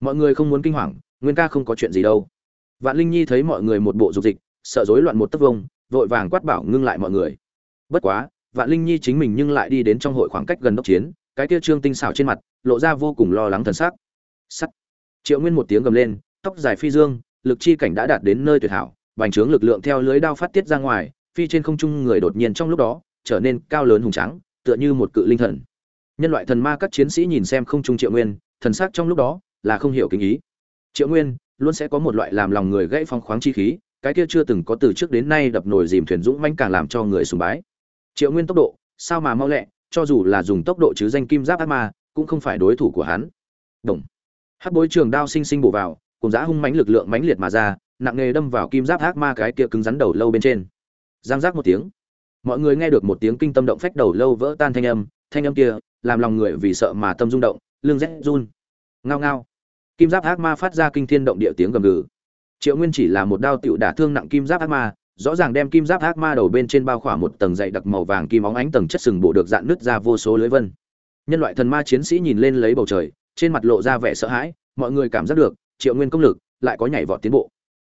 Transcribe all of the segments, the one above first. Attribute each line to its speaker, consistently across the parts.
Speaker 1: mọi người không muốn kinh hoàng, nguyên ca không có chuyện gì đâu. Vạn linh nhi thấy mọi người một bộ dục dịch, sợ rối loạn một tấc vông, vội vàng quát bảo ngưng lại mọi người. Bất quá, vạn linh nhi chính mình nhưng lại đi đến trong hội khoảng cách gần đốc chiến, cái kia trương tinh xảo trên mặt, lộ ra vô cùng lo lắng thần sắc. Sắt. Triệu nguyên một tiếng gầm lên, tóc dài phi dương, lực chi cảnh đã đạt đến nơi tuyệt hảo, bành trướng lực lượng theo lưới đao phát tiết ra ngoài, phi trên không trung người đột nhiên trong lúc đó, trở nên cao lớn hùng tráng, tựa như một cự linh thần. Nhân loại thần ma các chiến sĩ nhìn xem không trung triệu nguyên, thần sắc trong lúc đó là không hiểu kinh ý. Triệu nguyên luôn sẽ có một loại làm lòng người gãy phong khoáng chi khí, cái kia chưa từng có từ trước đến nay đập nồi dìm thuyền dũng manh càng làm cho người sùng bái. Triệu nguyên tốc độ, sao mà mau lẹ, cho dù là dùng tốc độ chứ danh kim giáp ác ma, cũng không phải đối thủ của hắn. Đồng hắc bối trường đao sinh sinh bổ vào, cùng giã hung mãnh lực lượng mãnh liệt mà ra, nặng nghề đâm vào kim giáp ác ma cái kia cứng rắn đầu lâu bên trên. Giang giác một tiếng. Mọi người nghe được một tiếng kinh tâm động phách đầu lâu vỡ tan thanh âm thanh âm kia, làm lòng người vì sợ mà tâm rung động, lưng rét run. Ngao ngao kim giáp ác ma phát ra kinh thiên động địa tiếng gầm gừ. Triệu nguyên chỉ là một đao tựu đả thương nặng kim giáp ác ma, rõ ràng đem kim giáp ác ma đầu bên trên bao khỏa một tầng dày đặc màu vàng kim óng ánh tầng chất sừng bộ được dạn nứt ra vô số lưới vân. Nhân loại thần ma chiến sĩ nhìn lên lấy bầu trời, trên mặt lộ ra vẻ sợ hãi, mọi người cảm giác được, triệu nguyên công lực lại có nhảy vọt tiến bộ.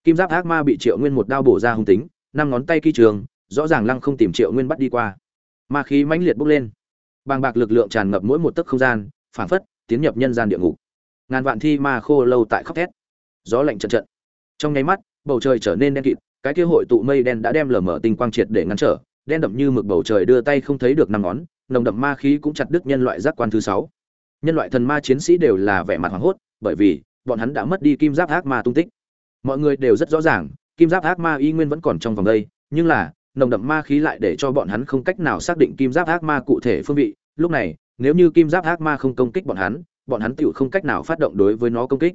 Speaker 1: Kim giáp ác ma bị triệu nguyên một đao bổ ra hung tính, năm ngón tay kỳ trường, rõ ràng lăng không tìm triệu nguyên bắt đi qua. Ma khí mãnh liệt bốc lên. Bàng bạc lực lượng tràn ngập mỗi một tấc không gian phản phất tiến nhập nhân gian địa ngục ngàn vạn thi ma khô lâu tại khóc thét. Gió lạnh trận trận. Trong nháy mắt, bầu trời trở nên đen kịt, cái kia hội tụ mây đen đã đem lở mở tinh quang triệt để ngăn trở, đen đậm như mực bầu trời đưa tay không thấy được năm ngón, nồng đậm ma khí cũng chặt đứt nhân loại giác quan thứ sáu. Nhân loại thần ma chiến sĩ đều là vẻ mặt hoảng hốt, bởi vì bọn hắn đã mất đi kim giáp ác ma tung tích. Mọi người đều rất rõ ràng, kim giáp ác ma y nguyên vẫn còn trong vòng đây, nhưng là, nồng đậm ma khí lại để cho bọn hắn không cách nào xác định kim giáp ác ma cụ thể phương vị. Lúc này, nếu như kim giáp ác ma không công kích bọn hắn bọn hắn tựu không cách nào phát động đối với nó công kích.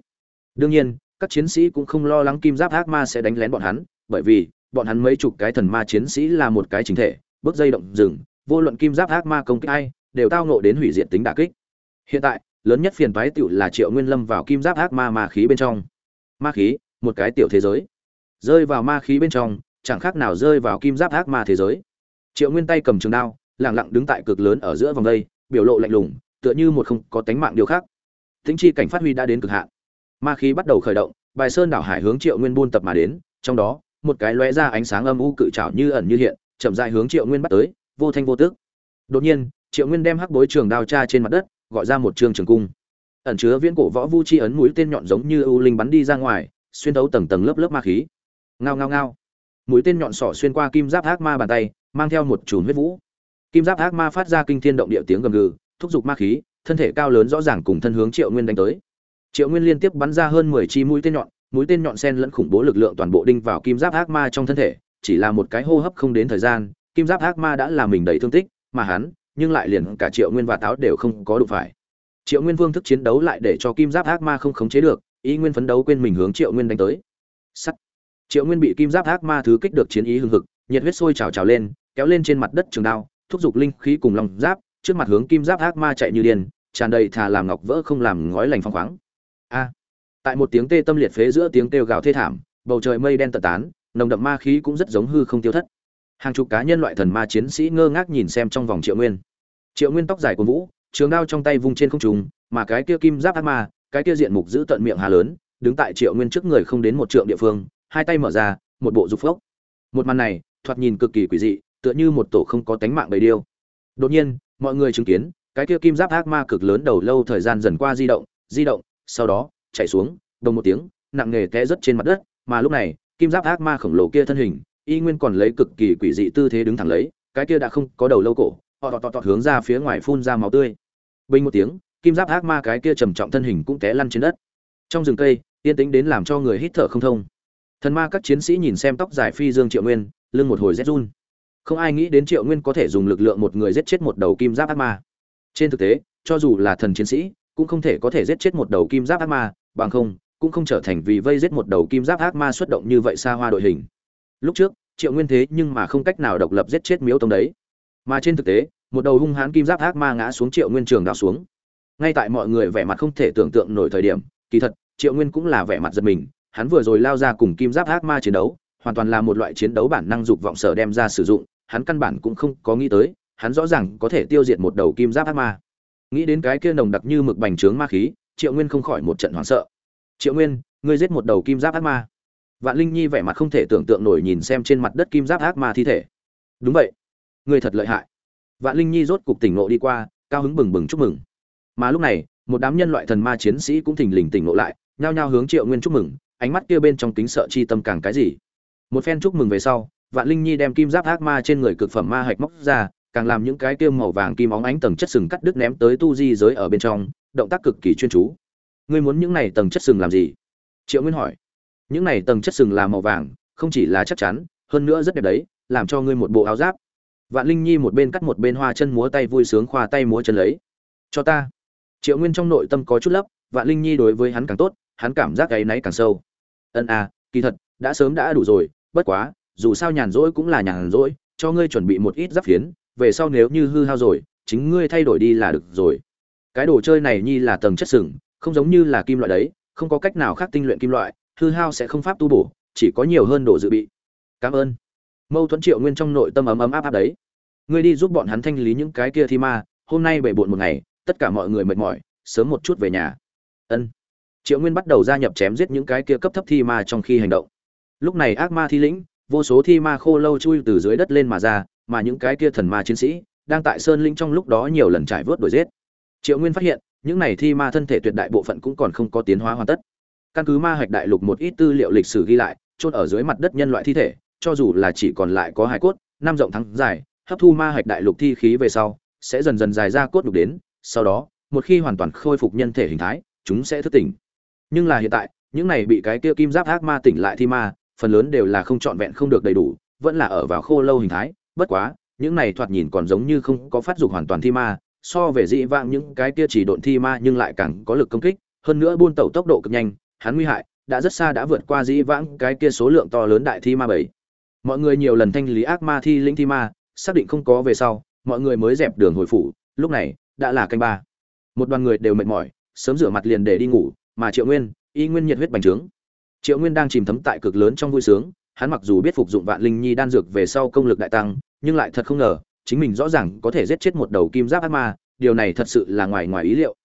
Speaker 1: Đương nhiên, các chiến sĩ cũng không lo lắng kim giáp ác ma sẽ đánh lén bọn hắn, bởi vì, bọn hắn mấy chục cái thần ma chiến sĩ là một cái chính thể, bước dây động rừng, vô luận kim giáp ác ma công kích ai, đều tao ngộ đến hủy diệt tính đả kích. Hiện tại, lớn nhất phiền toái tiểu là triệu nguyên lâm vào kim giáp ác ma ma khí bên trong. Ma khí, một cái tiểu thế giới. Rơi vào ma khí bên trong, chẳng khác nào rơi vào kim giáp ác ma thế giới. Triệu nguyên tay cầm trường đao, lặng lặng đứng tại cực lớn ở giữa vòng đây, biểu lộ lạnh lùng tựa như một không có tánh mạng điều khác. Tính chi cảnh phát huy đã đến cực hạn. Ma khí bắt đầu khởi động, bài sơn đảo hải hướng triệu nguyên buôn tập mà đến, trong đó, một cái lóe ra ánh sáng âm u cự trảo như ẩn như hiện, chậm dài hướng triệu nguyên bắt tới, vô thanh vô tức. Đột nhiên, triệu nguyên đem hắc bối trường đao tra trên mặt đất, gọi ra một trường trường cung. Ẩn chứa viễn cổ võ vu chi ấn mũi tên nhọn giống như ưu linh bắn đi ra ngoài, xuyên thấu tầng tầng lớp lớp ma khí. Ngao ngao ngao. Mũi tên nhọn sỏ xuyên qua kim giáp ác ma bàn tay, mang theo một chùm huyết vũ. Kim giáp ác ma phát ra kinh thiên động địa tiếng gầm gừ thúc giục ma khí, thân thể cao lớn rõ ràng cùng thân hướng triệu nguyên đánh tới. Triệu nguyên liên tiếp bắn ra hơn mười chi mũi tên nhọn, mũi tên nhọn sen lẫn khủng bố lực lượng toàn bộ đinh vào kim giáp ác ma trong thân thể, chỉ là một cái hô hấp không đến thời gian, kim giáp ác ma đã làm mình đầy thương tích, mà hắn, nhưng lại liền cả triệu nguyên và táo đều không có đụng phải. Triệu nguyên vương thức chiến đấu lại để cho kim giáp ác ma không khống chế được, ý nguyên phấn đấu quên mình hướng triệu nguyên đánh tới. Sắt. Triệu nguyên bị kim giáp ác ma thứ kích được chiến ý hưng hực, nhiệt huyết sôi trào trào lên, kéo lên trên mặt đất trường đao, thúc giục linh khí cùng lòng giáp trước mặt hướng kim giáp ác ma chạy như điên, tràn đầy thà làm ngọc vỡ không làm ngói lành phong khoáng. A. Tại một tiếng tê tâm liệt phế giữa tiếng kêu gào thê thảm, bầu trời mây đen tận tán, nồng đậm ma khí cũng rất giống hư không tiêu thất. Hàng chục cá nhân loại thần ma chiến sĩ ngơ ngác nhìn xem trong vòng triệu nguyên. Triệu nguyên tóc dài của vũ, trường đao trong tay vung trên không trùng mà cái kia kim giáp ác ma, cái kia diện mục giữ tận miệng hà lớn, đứng tại triệu nguyên trước người không đến một trượng địa phương, hai tay mở ra, một bộ dục phốc. Một màn này, thoạt nhìn cực kỳ quỷ dị, tựa như một tổ không có tánh mạng bầy điêu. Đột nhiên mọi người chứng kiến, cái kia kim giáp ác ma cực lớn đầu lâu thời gian dần qua di động di động, sau đó, chạy xuống, đồng một tiếng, nặng nề té rất trên mặt đất, mà lúc này, kim giáp ác ma khổng lồ kia thân hình, y nguyên còn lấy cực kỳ quỷ dị tư thế đứng thẳng lấy, cái kia đã không có đầu lâu cổ, họ tọt tọt tọt hướng ra phía ngoài phun ra máu tươi. Bình một tiếng, kim giáp ác ma cái kia trầm trọng thân hình cũng té lăn trên đất. Trong rừng cây, yên tĩnh đến làm cho người hít thở không thông. Thần ma các chiến sĩ nhìn xem tóc dài phi dương triệu nguyên, lưng một hồi rét run không ai nghĩ đến triệu nguyên có thể dùng lực lượng một người giết chết một đầu kim giáp ác ma. Trên thực tế, cho dù là thần chiến sĩ, cũng không thể có thể giết chết một đầu kim giáp ác ma, bằng không, cũng không trở thành vì vây giết một đầu kim giáp ác ma xuất động như vậy xa hoa đội hình. Lúc trước, triệu nguyên thế nhưng mà không cách nào độc lập giết chết miếu tông đấy. Mà trên thực tế, một đầu hung hãn kim giáp ác ma ngã xuống triệu nguyên trường đào xuống. Ngay tại mọi người vẻ mặt không thể tưởng tượng nổi thời điểm, kỳ thật, triệu nguyên cũng là vẻ mặt giật mình, hắn vừa rồi lao ra cùng kim giáp ác ma chiến đấu, hoàn toàn là một loại chiến đấu bản năng dục vọng sở đem ra sử dụng hắn căn bản cũng không có nghĩ tới, hắn rõ ràng có thể tiêu diệt một đầu kim giáp ác ma. Nghĩ đến cái kia nồng đặc như mực bành trướng ma khí, triệu nguyên không khỏi một trận hoảng sợ. Triệu nguyên, ngươi giết một đầu kim giáp ác ma? Vạn linh nhi vẻ mặt không thể tưởng tượng nổi nhìn xem trên mặt đất kim giáp ác ma thi thể. Đúng vậy, ngươi thật lợi hại. Vạn linh nhi rốt cục tỉnh ngộ đi qua, cao hứng bừng bừng chúc mừng. Mà lúc này, một đám nhân loại thần ma chiến sĩ cũng thình lình tỉnh ngộ lại, nhao nhao hướng triệu nguyên chúc mừng, ánh mắt kia bên trong kính sợ chi tâm càng cái gì. Một phen chúc mừng về sau vạn linh nhi đem kim giáp ác ma trên người cực phẩm ma hạch móc ra, càng làm những cái kia màu vàng kim óng ánh tầng chất sừng cắt đứt ném tới tu di giới ở bên trong, động tác cực kỳ chuyên chú. Ngươi muốn những này tầng chất sừng làm gì? Triệu nguyên hỏi. Những này tầng chất sừng là màu vàng, không chỉ là chắc chắn, hơn nữa rất đẹp đấy, làm cho ngươi một bộ áo giáp. Vạn linh nhi một bên cắt một bên hoa chân múa tay vui sướng khoa tay múa chân lấy. Cho ta. Triệu nguyên trong nội tâm có chút lấp, vạn linh nhi đối với hắn càng tốt, hắn cảm giác cái náy càng sâu. Ân à kỳ thật, đã sớm đã đủ rồi, bất quá dù sao nhàn rỗi cũng là nhàn rỗi, cho ngươi chuẩn bị một ít giáp phiến, về sau nếu như hư hao rồi, chính ngươi thay đổi đi là được rồi. Cái đồ chơi này nhi là tầng chất sừng không giống như là kim loại đấy, không có cách nào khác tinh luyện kim loại, hư hao sẽ không pháp tu bổ, chỉ có nhiều hơn đồ dự bị. Cảm ơn. Mâu thuẫn triệu nguyên trong nội tâm ấm ấm áp áp đấy. Ngươi đi giúp bọn hắn thanh lý những cái kia thi ma, hôm nay bể bộn một ngày, tất cả mọi người mệt mỏi, sớm một chút về nhà. Ân. Triệu nguyên bắt đầu gia nhập chém giết những cái kia cấp thấp thi ma trong khi hành động. Lúc này ác ma thi lĩnh vô số thi ma khô lâu chui từ dưới đất lên mà ra, mà những cái kia thần ma chiến sĩ đang tại sơn linh trong lúc đó nhiều lần trải vớt đuổi giết. Triệu nguyên phát hiện, những này thi ma thân thể tuyệt đại bộ phận cũng còn không có tiến hóa hoàn tất. Căn cứ ma hạch đại lục một ít tư liệu lịch sử ghi lại, chôn ở dưới mặt đất nhân loại thi thể, cho dù là chỉ còn lại có hai cốt, năm rộng thắng dài, hấp thu ma hạch đại lục thi khí về sau, sẽ dần dần dài ra cốt nhục đến, sau đó, một khi hoàn toàn khôi phục nhân thể hình thái, chúng sẽ thức tỉnh. Nhưng là hiện tại, những này bị cái kia kim giáp ác ma tỉnh lại thi ma phần lớn đều là không trọn vẹn không được đầy đủ, vẫn là ở vào khô lâu hình thái. Bất quá, những này thoạt nhìn còn giống như không có phát dục hoàn toàn thi ma, so về dị vãng những cái kia chỉ độn thi ma nhưng lại càng có lực công kích. Hơn nữa buôn tẩu tốc độ cực nhanh, hắn nguy hại, đã rất xa đã vượt qua dị vãng cái kia số lượng to lớn đại thi ma bảy. Mọi người nhiều lần thanh lý ác ma thi linh thi ma, xác định không có về sau, mọi người mới dẹp đường hồi phủ, lúc này, đã là canh ba. Một đoàn người đều mệt mỏi, sớm rửa mặt liền để đi ngủ, mà triệu nguyên, y nguyên nhiệt huyết bành trướng triệu nguyên đang chìm thấm tại cực lớn trong vui sướng, hắn mặc dù biết phục dụng vạn linh nhi đan dược về sau công lực đại tăng, nhưng lại thật không ngờ, chính mình rõ ràng có thể giết chết một đầu kim giáp ác ma, điều này thật sự là ngoài ngoài ý liệu.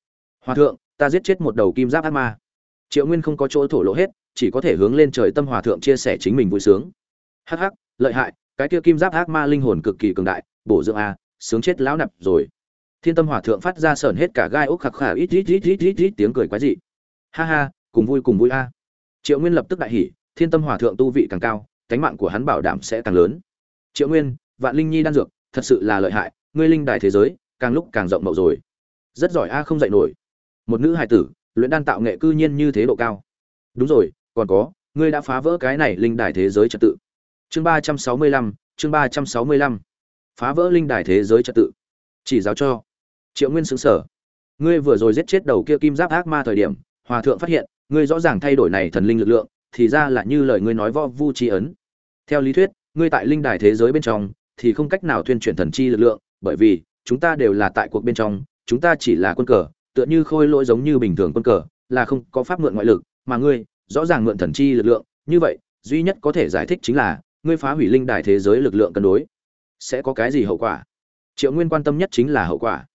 Speaker 1: Hòa thượng, ta giết chết một đầu kim giáp ác ma. Triệu nguyên không có chỗ thổ lộ hết, chỉ có thể hướng lên trời tâm hòa thượng chia sẻ chính mình vui sướng. Hắc hắc, lợi hại, cái kia kim giáp ác ma linh hồn cực kỳ cường đại, bổ dưỡng a, sướng chết lão nạp rồi. Thiên tâm hòa thượng phát ra sởn hết cả gai ốc khạc khả ít ít ít ít ít ít tiếng cười quái dị. Ha ha, cùng vui cùng vui a triệu nguyên lập tức đại hỉ, thiên tâm hòa thượng tu vị càng cao, cánh mạng của hắn bảo đảm sẽ càng lớn. Triệu nguyên, vạn linh nhi đan dược, thật sự là lợi hại, ngươi linh đài thế giới, càng lúc càng rộng mậu rồi. Rất giỏi a, không dạy nổi. Một nữ hài tử, luyện đan tạo nghệ cư nhiên như thế độ cao. Đúng rồi, còn có, ngươi đã phá vỡ cái này linh đài thế giới trật tự. Chương ba trăm sáu mươi lăm, chương ba trăm sáu mươi lăm. Phá vỡ linh đài thế giới trật tự. Chỉ giáo cho. Triệu nguyên xứng sở ngươi vừa rồi giết chết đầu kia kim giáp ác ma thời điểm hòa thượng phát hiện, ngươi rõ ràng thay đổi này thần linh lực lượng, thì ra là như lời ngươi nói võ vu trí ấn. Theo lý thuyết, ngươi tại linh đài thế giới bên trong, thì không cách nào tuyên truyền thần chi lực lượng, bởi vì, chúng ta đều là tại cuộc bên trong, chúng ta chỉ là quân cờ, tựa như khôi lỗi giống như bình thường quân cờ, là không có pháp mượn ngoại lực, mà ngươi, rõ ràng mượn thần chi lực lượng, như vậy, duy nhất có thể giải thích chính là, ngươi phá hủy linh đài thế giới lực lượng cân đối. Sẽ có cái gì hậu quả? Triệu nguyên quan tâm nhất chính là hậu quả.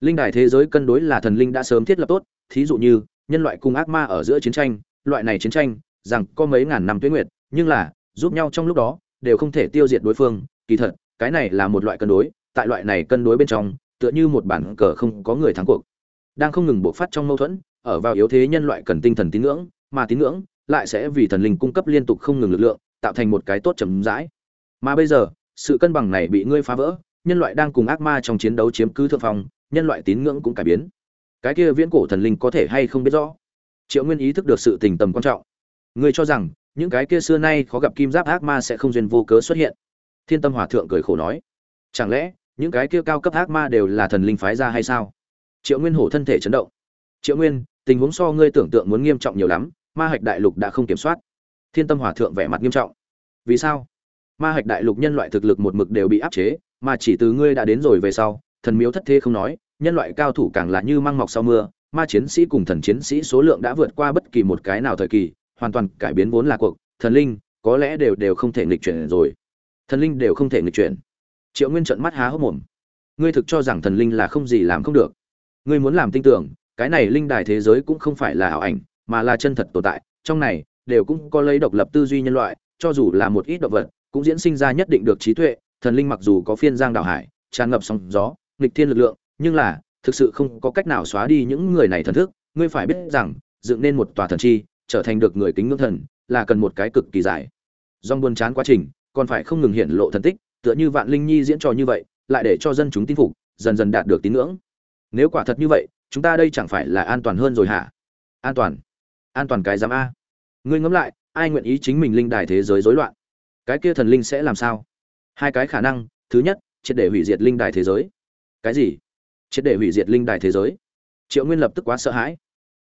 Speaker 1: Linh đài thế giới cân đối là thần linh đã sớm thiết lập tốt, thí dụ như nhân loại cùng ác ma ở giữa chiến tranh, loại này chiến tranh, rằng có mấy ngàn năm tuyết nguyệt, nhưng là, giúp nhau trong lúc đó, đều không thể tiêu diệt đối phương. Kỳ thật, cái này là một loại cân đối, tại loại này cân đối bên trong, tựa như một bản cờ không có người thắng cuộc. Đang không ngừng bộc phát trong mâu thuẫn, ở vào yếu thế nhân loại cần tinh thần tín ngưỡng, mà tín ngưỡng lại sẽ vì thần linh cung cấp liên tục không ngừng lực lượng, tạo thành một cái tốt chấm dãi. Mà bây giờ, sự cân bằng này bị ngươi phá vỡ, nhân loại đang cùng ác ma trong chiến đấu chiếm cứ thượng phong, nhân loại tín ngưỡng cũng cải biến cái kia viễn cổ thần linh có thể hay không biết rõ? Triệu nguyên ý thức được sự tình tầm quan trọng. Người cho rằng, những cái kia xưa nay khó gặp kim giáp ác ma sẽ không duyên vô cớ xuất hiện. Thiên tâm hòa thượng cười khổ nói, chẳng lẽ, những cái kia cao cấp ác ma đều là thần linh phái ra hay sao? Triệu nguyên hổ thân thể chấn động. Triệu nguyên, tình huống so ngươi tưởng tượng muốn nghiêm trọng nhiều lắm, ma hạch đại lục đã không kiểm soát. Thiên tâm hòa thượng vẻ mặt nghiêm trọng. Vì sao? Ma hạch đại lục nhân loại thực lực một mực đều bị áp chế, mà chỉ từ ngươi đã đến rồi về sau, thần miếu thất thế không nói nhân loại cao thủ càng là như măng mọc sau mưa, ma chiến sĩ cùng thần chiến sĩ số lượng đã vượt qua bất kỳ một cái nào thời kỳ, hoàn toàn cải biến vốn là cuộc, thần linh, có lẽ đều đều không thể nghịch chuyển rồi. Thần linh đều không thể nghịch chuyển. Triệu nguyên trợn mắt há hốc mồm. Ngươi thực cho rằng thần linh là không gì làm không được. Ngươi muốn làm tin tưởng, cái này linh đài thế giới cũng không phải là ảo ảnh, mà là chân thật tồn tại. Trong này, đều cũng có lấy độc lập tư duy nhân loại, cho dù là một ít động vật, cũng diễn sinh ra nhất định được trí tuệ. Thần linh mặc dù có phiên giang đảo hải, tràn ngập sóng gió, nghịch thiên lực lượng nhưng là, thực sự không có cách nào xóa đi những người này thần thức, ngươi phải biết rằng, dựng nên một tòa thần chi, trở thành được người kính ngưỡng thần, là cần một cái cực kỳ dài. Dòng buồn chán quá trình, còn phải không ngừng hiện lộ thần tích, tựa như vạn linh nhi diễn trò như vậy, lại để cho dân chúng tin phục, dần dần đạt được tín ngưỡng. Nếu quả thật như vậy, chúng ta đây chẳng phải là an toàn hơn rồi hả? An toàn. An toàn cái giám a. Ngươi ngẫm lại, ai nguyện ý chính mình linh đài thế giới rối loạn? Cái kia thần linh sẽ làm sao? Hai cái khả năng, thứ nhất, triệt để hủy diệt linh đài thế giới. Cái gì? Triệt để hủy diệt linh đài thế giới. Triệu nguyên lập tức quá sợ hãi.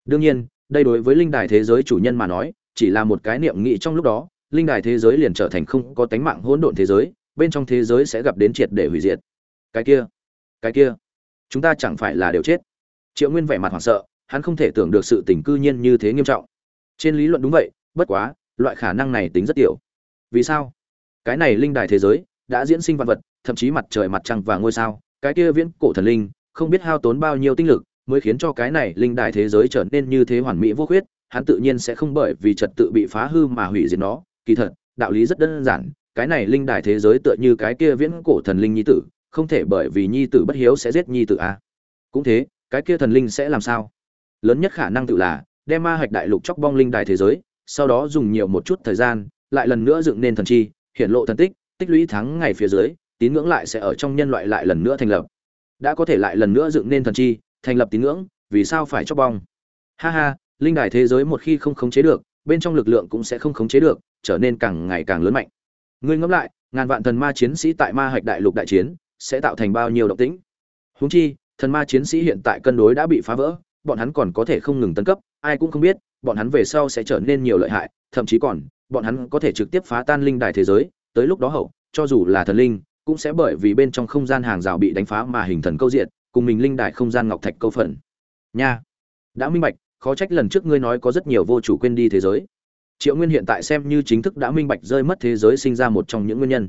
Speaker 1: Đương nhiên, đây đối với linh đài thế giới chủ nhân mà nói, chỉ là một cái niệm nghĩ trong lúc đó, linh đài thế giới liền trở thành không có tánh mạng hỗn độn thế giới, bên trong thế giới sẽ gặp đến triệt để hủy diệt. Cái kia cái kia, chúng ta chẳng phải là đều chết. Triệu nguyên vẻ mặt hoảng sợ, hắn không thể tưởng được sự tình cư nhiên như thế nghiêm trọng. Trên lý luận đúng vậy, bất quá, loại khả năng này tính rất tiểu. Vì sao? Cái này linh đài thế giới đã diễn sinh vật vật, thậm chí mặt trời mặt trăng và ngôi sao, cái kia viễn cổ thần linh không biết hao tốn bao nhiêu tinh lực, mới khiến cho cái này linh đại thế giới trở nên như thế hoàn mỹ vô khuyết, hắn tự nhiên sẽ không bởi vì trật tự bị phá hư mà hủy diệt nó. Kỳ thật, đạo lý rất đơn giản, cái này linh đại thế giới tựa như cái kia viễn cổ thần linh nhi tử, không thể bởi vì nhi tử bất hiếu sẽ giết nhi tử a. À. cũng thế, cái kia thần linh sẽ làm sao? Lớn nhất khả năng tự là, đem ma hạch đại lục chóc bong linh đại thế giới, sau đó dùng nhiều một chút thời gian, lại lần nữa dựng nên thần chi hiện lộ thần tích tích lũy thắng ngày phía dưới, tín ngưỡng lại sẽ ở trong nhân loại lại lần nữa thành lập đã có thể lại lần nữa dựng nên thần chi, thành lập tín ngưỡng, vì sao phải chóc bong? Ha ha, linh đài thế giới một khi không khống chế được, bên trong lực lượng cũng sẽ không khống chế được, trở nên càng ngày càng lớn mạnh. Ngươi ngẫm lại, ngàn vạn thần ma chiến sĩ tại ma hạch đại lục đại chiến, sẽ tạo thành bao nhiêu động tĩnh? Huống chi, thần ma chiến sĩ hiện tại cân đối đã bị phá vỡ, bọn hắn còn có thể không ngừng tấn cấp, ai cũng không biết, bọn hắn về sau sẽ trở nên nhiều lợi hại, thậm chí còn, bọn hắn có thể trực tiếp phá tan linh đài thế giới, tới lúc đó hậu, cho dù là thần linh cũng sẽ bởi vì bên trong không gian hàng rào bị đánh phá mà hình thần câu diện cùng mình linh đại không gian ngọc thạch câu phần. Nha. Đã minh bạch, khó trách lần trước ngươi nói có rất nhiều vô chủ quên đi thế giới. Triệu nguyên hiện tại xem như chính thức đã minh bạch rơi mất thế giới sinh ra một trong những nguyên nhân.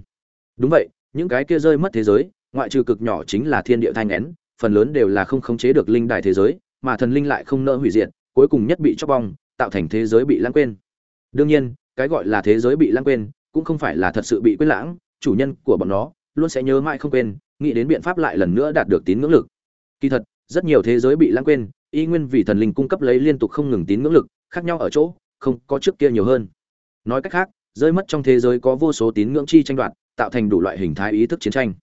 Speaker 1: Đúng vậy, những cái kia rơi mất thế giới, ngoại trừ cực nhỏ chính là thiên địa thanh nén, phần lớn đều là không khống chế được linh đài thế giới, mà thần linh lại không nỡ hủy diệt, cuối cùng nhất bị chóc bong, tạo thành thế giới bị lãng quên. Đương nhiên, cái gọi là thế giới bị lãng quên, cũng không phải là thật sự bị quên lãng, chủ nhân của bọn nó luôn sẽ nhớ mãi không quên, nghĩ đến biện pháp lại lần nữa đạt được tín ngưỡng lực. Kỳ thật, rất nhiều thế giới bị lãng quên, y nguyên vì thần linh cung cấp lấy liên tục không ngừng tín ngưỡng lực, khác nhau ở chỗ, không có trước kia nhiều hơn. Nói cách khác, rơi mất trong thế giới có vô số tín ngưỡng chi tranh đoạt, tạo thành đủ loại hình thái ý thức chiến tranh.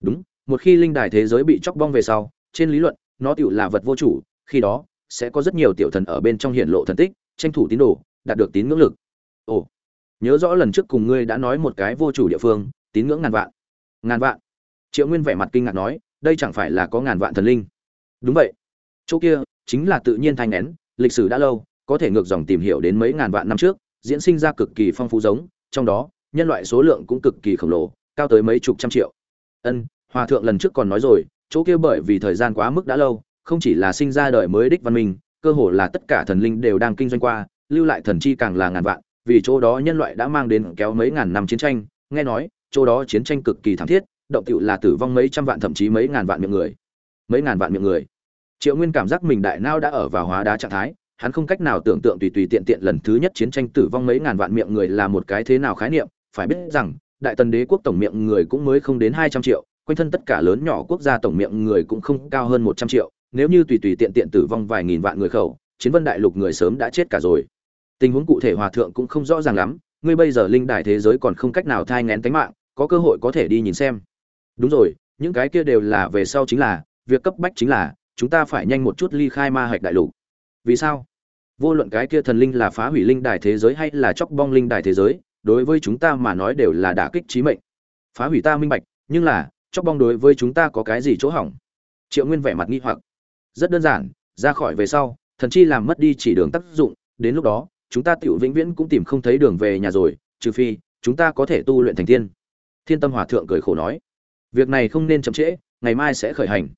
Speaker 1: Đúng, một khi linh đài thế giới bị chóc bong về sau, trên lý luận, nó tựu là vật vô chủ, khi đó, sẽ có rất nhiều tiểu thần ở bên trong hiện lộ thần tích, tranh thủ tín đồ, đạt được tín ngưỡng lực. Ồ, nhớ rõ lần trước cùng ngươi đã nói một cái vô chủ địa phương, tín ngưỡng ngàn vạn ngàn vạn. Triệu nguyên vẻ mặt kinh ngạc nói, đây chẳng phải là có ngàn vạn thần linh. Đúng vậy. Chỗ kia chính là tự nhiên thanh nén lịch sử đã lâu, có thể ngược dòng tìm hiểu đến mấy ngàn vạn năm trước, diễn sinh ra cực kỳ phong phú giống, trong đó, nhân loại số lượng cũng cực kỳ khổng lồ, cao tới mấy chục trăm triệu. Ân, hòa thượng lần trước còn nói rồi, chỗ kia bởi vì thời gian quá mức đã lâu, không chỉ là sinh ra đời mới đích văn minh, cơ hồ là tất cả thần linh đều đang kinh doanh qua, lưu lại thần chi càng là ngàn vạn, vì chỗ đó nhân loại đã mang đến kéo mấy ngàn năm chiến tranh, nghe nói chỗ đó chiến tranh cực kỳ thảm thiết, động tựu là tử vong mấy trăm vạn, thậm chí mấy ngàn vạn miệng người. Mấy ngàn vạn miệng người. Triệu nguyên cảm giác mình đại não đã ở vào hóa đá trạng thái, hắn không cách nào tưởng tượng tùy tùy tiện tiện lần thứ nhất chiến tranh tử vong mấy ngàn vạn miệng người là một cái thế nào khái niệm. Phải biết rằng, đại tần đế quốc tổng miệng người cũng mới không đến hai trăm triệu, quanh thân tất cả lớn nhỏ quốc gia tổng miệng người cũng không cao hơn một trăm triệu. Nếu như tùy tùy tiện tiện tử vong vài nghìn vạn người khẩu, chiến vân đại lục người sớm đã chết cả rồi. Tình huống cụ thể hòa thượng cũng không rõ ràng lắm, ngươi bây giờ linh đài thế giới còn không cách nào thai ngén tánh mạng có cơ hội có thể đi nhìn xem. Đúng rồi, những cái kia đều là về sau chính là, việc cấp bách chính là, chúng ta phải nhanh một chút ly khai ma hạch đại lục. Vì sao? Vô luận cái kia thần linh là phá hủy linh đài thế giới hay là chóc bong linh đài thế giới, đối với chúng ta mà nói đều là đả kích trí mệnh. Phá hủy ta minh bạch, nhưng là, chóc bong đối với chúng ta có cái gì chỗ hỏng? Triệu nguyên vẻ mặt nghi hoặc. Rất đơn giản, ra khỏi về sau, thần chi làm mất đi chỉ đường tác dụng, đến lúc đó, chúng ta tiểu vĩnh viễn cũng tìm không thấy đường về nhà rồi, trừ phi, chúng ta có thể tu luyện thành tiên thiên tâm hòa thượng cười khổ nói, việc này không nên chậm trễ, ngày mai sẽ khởi hành.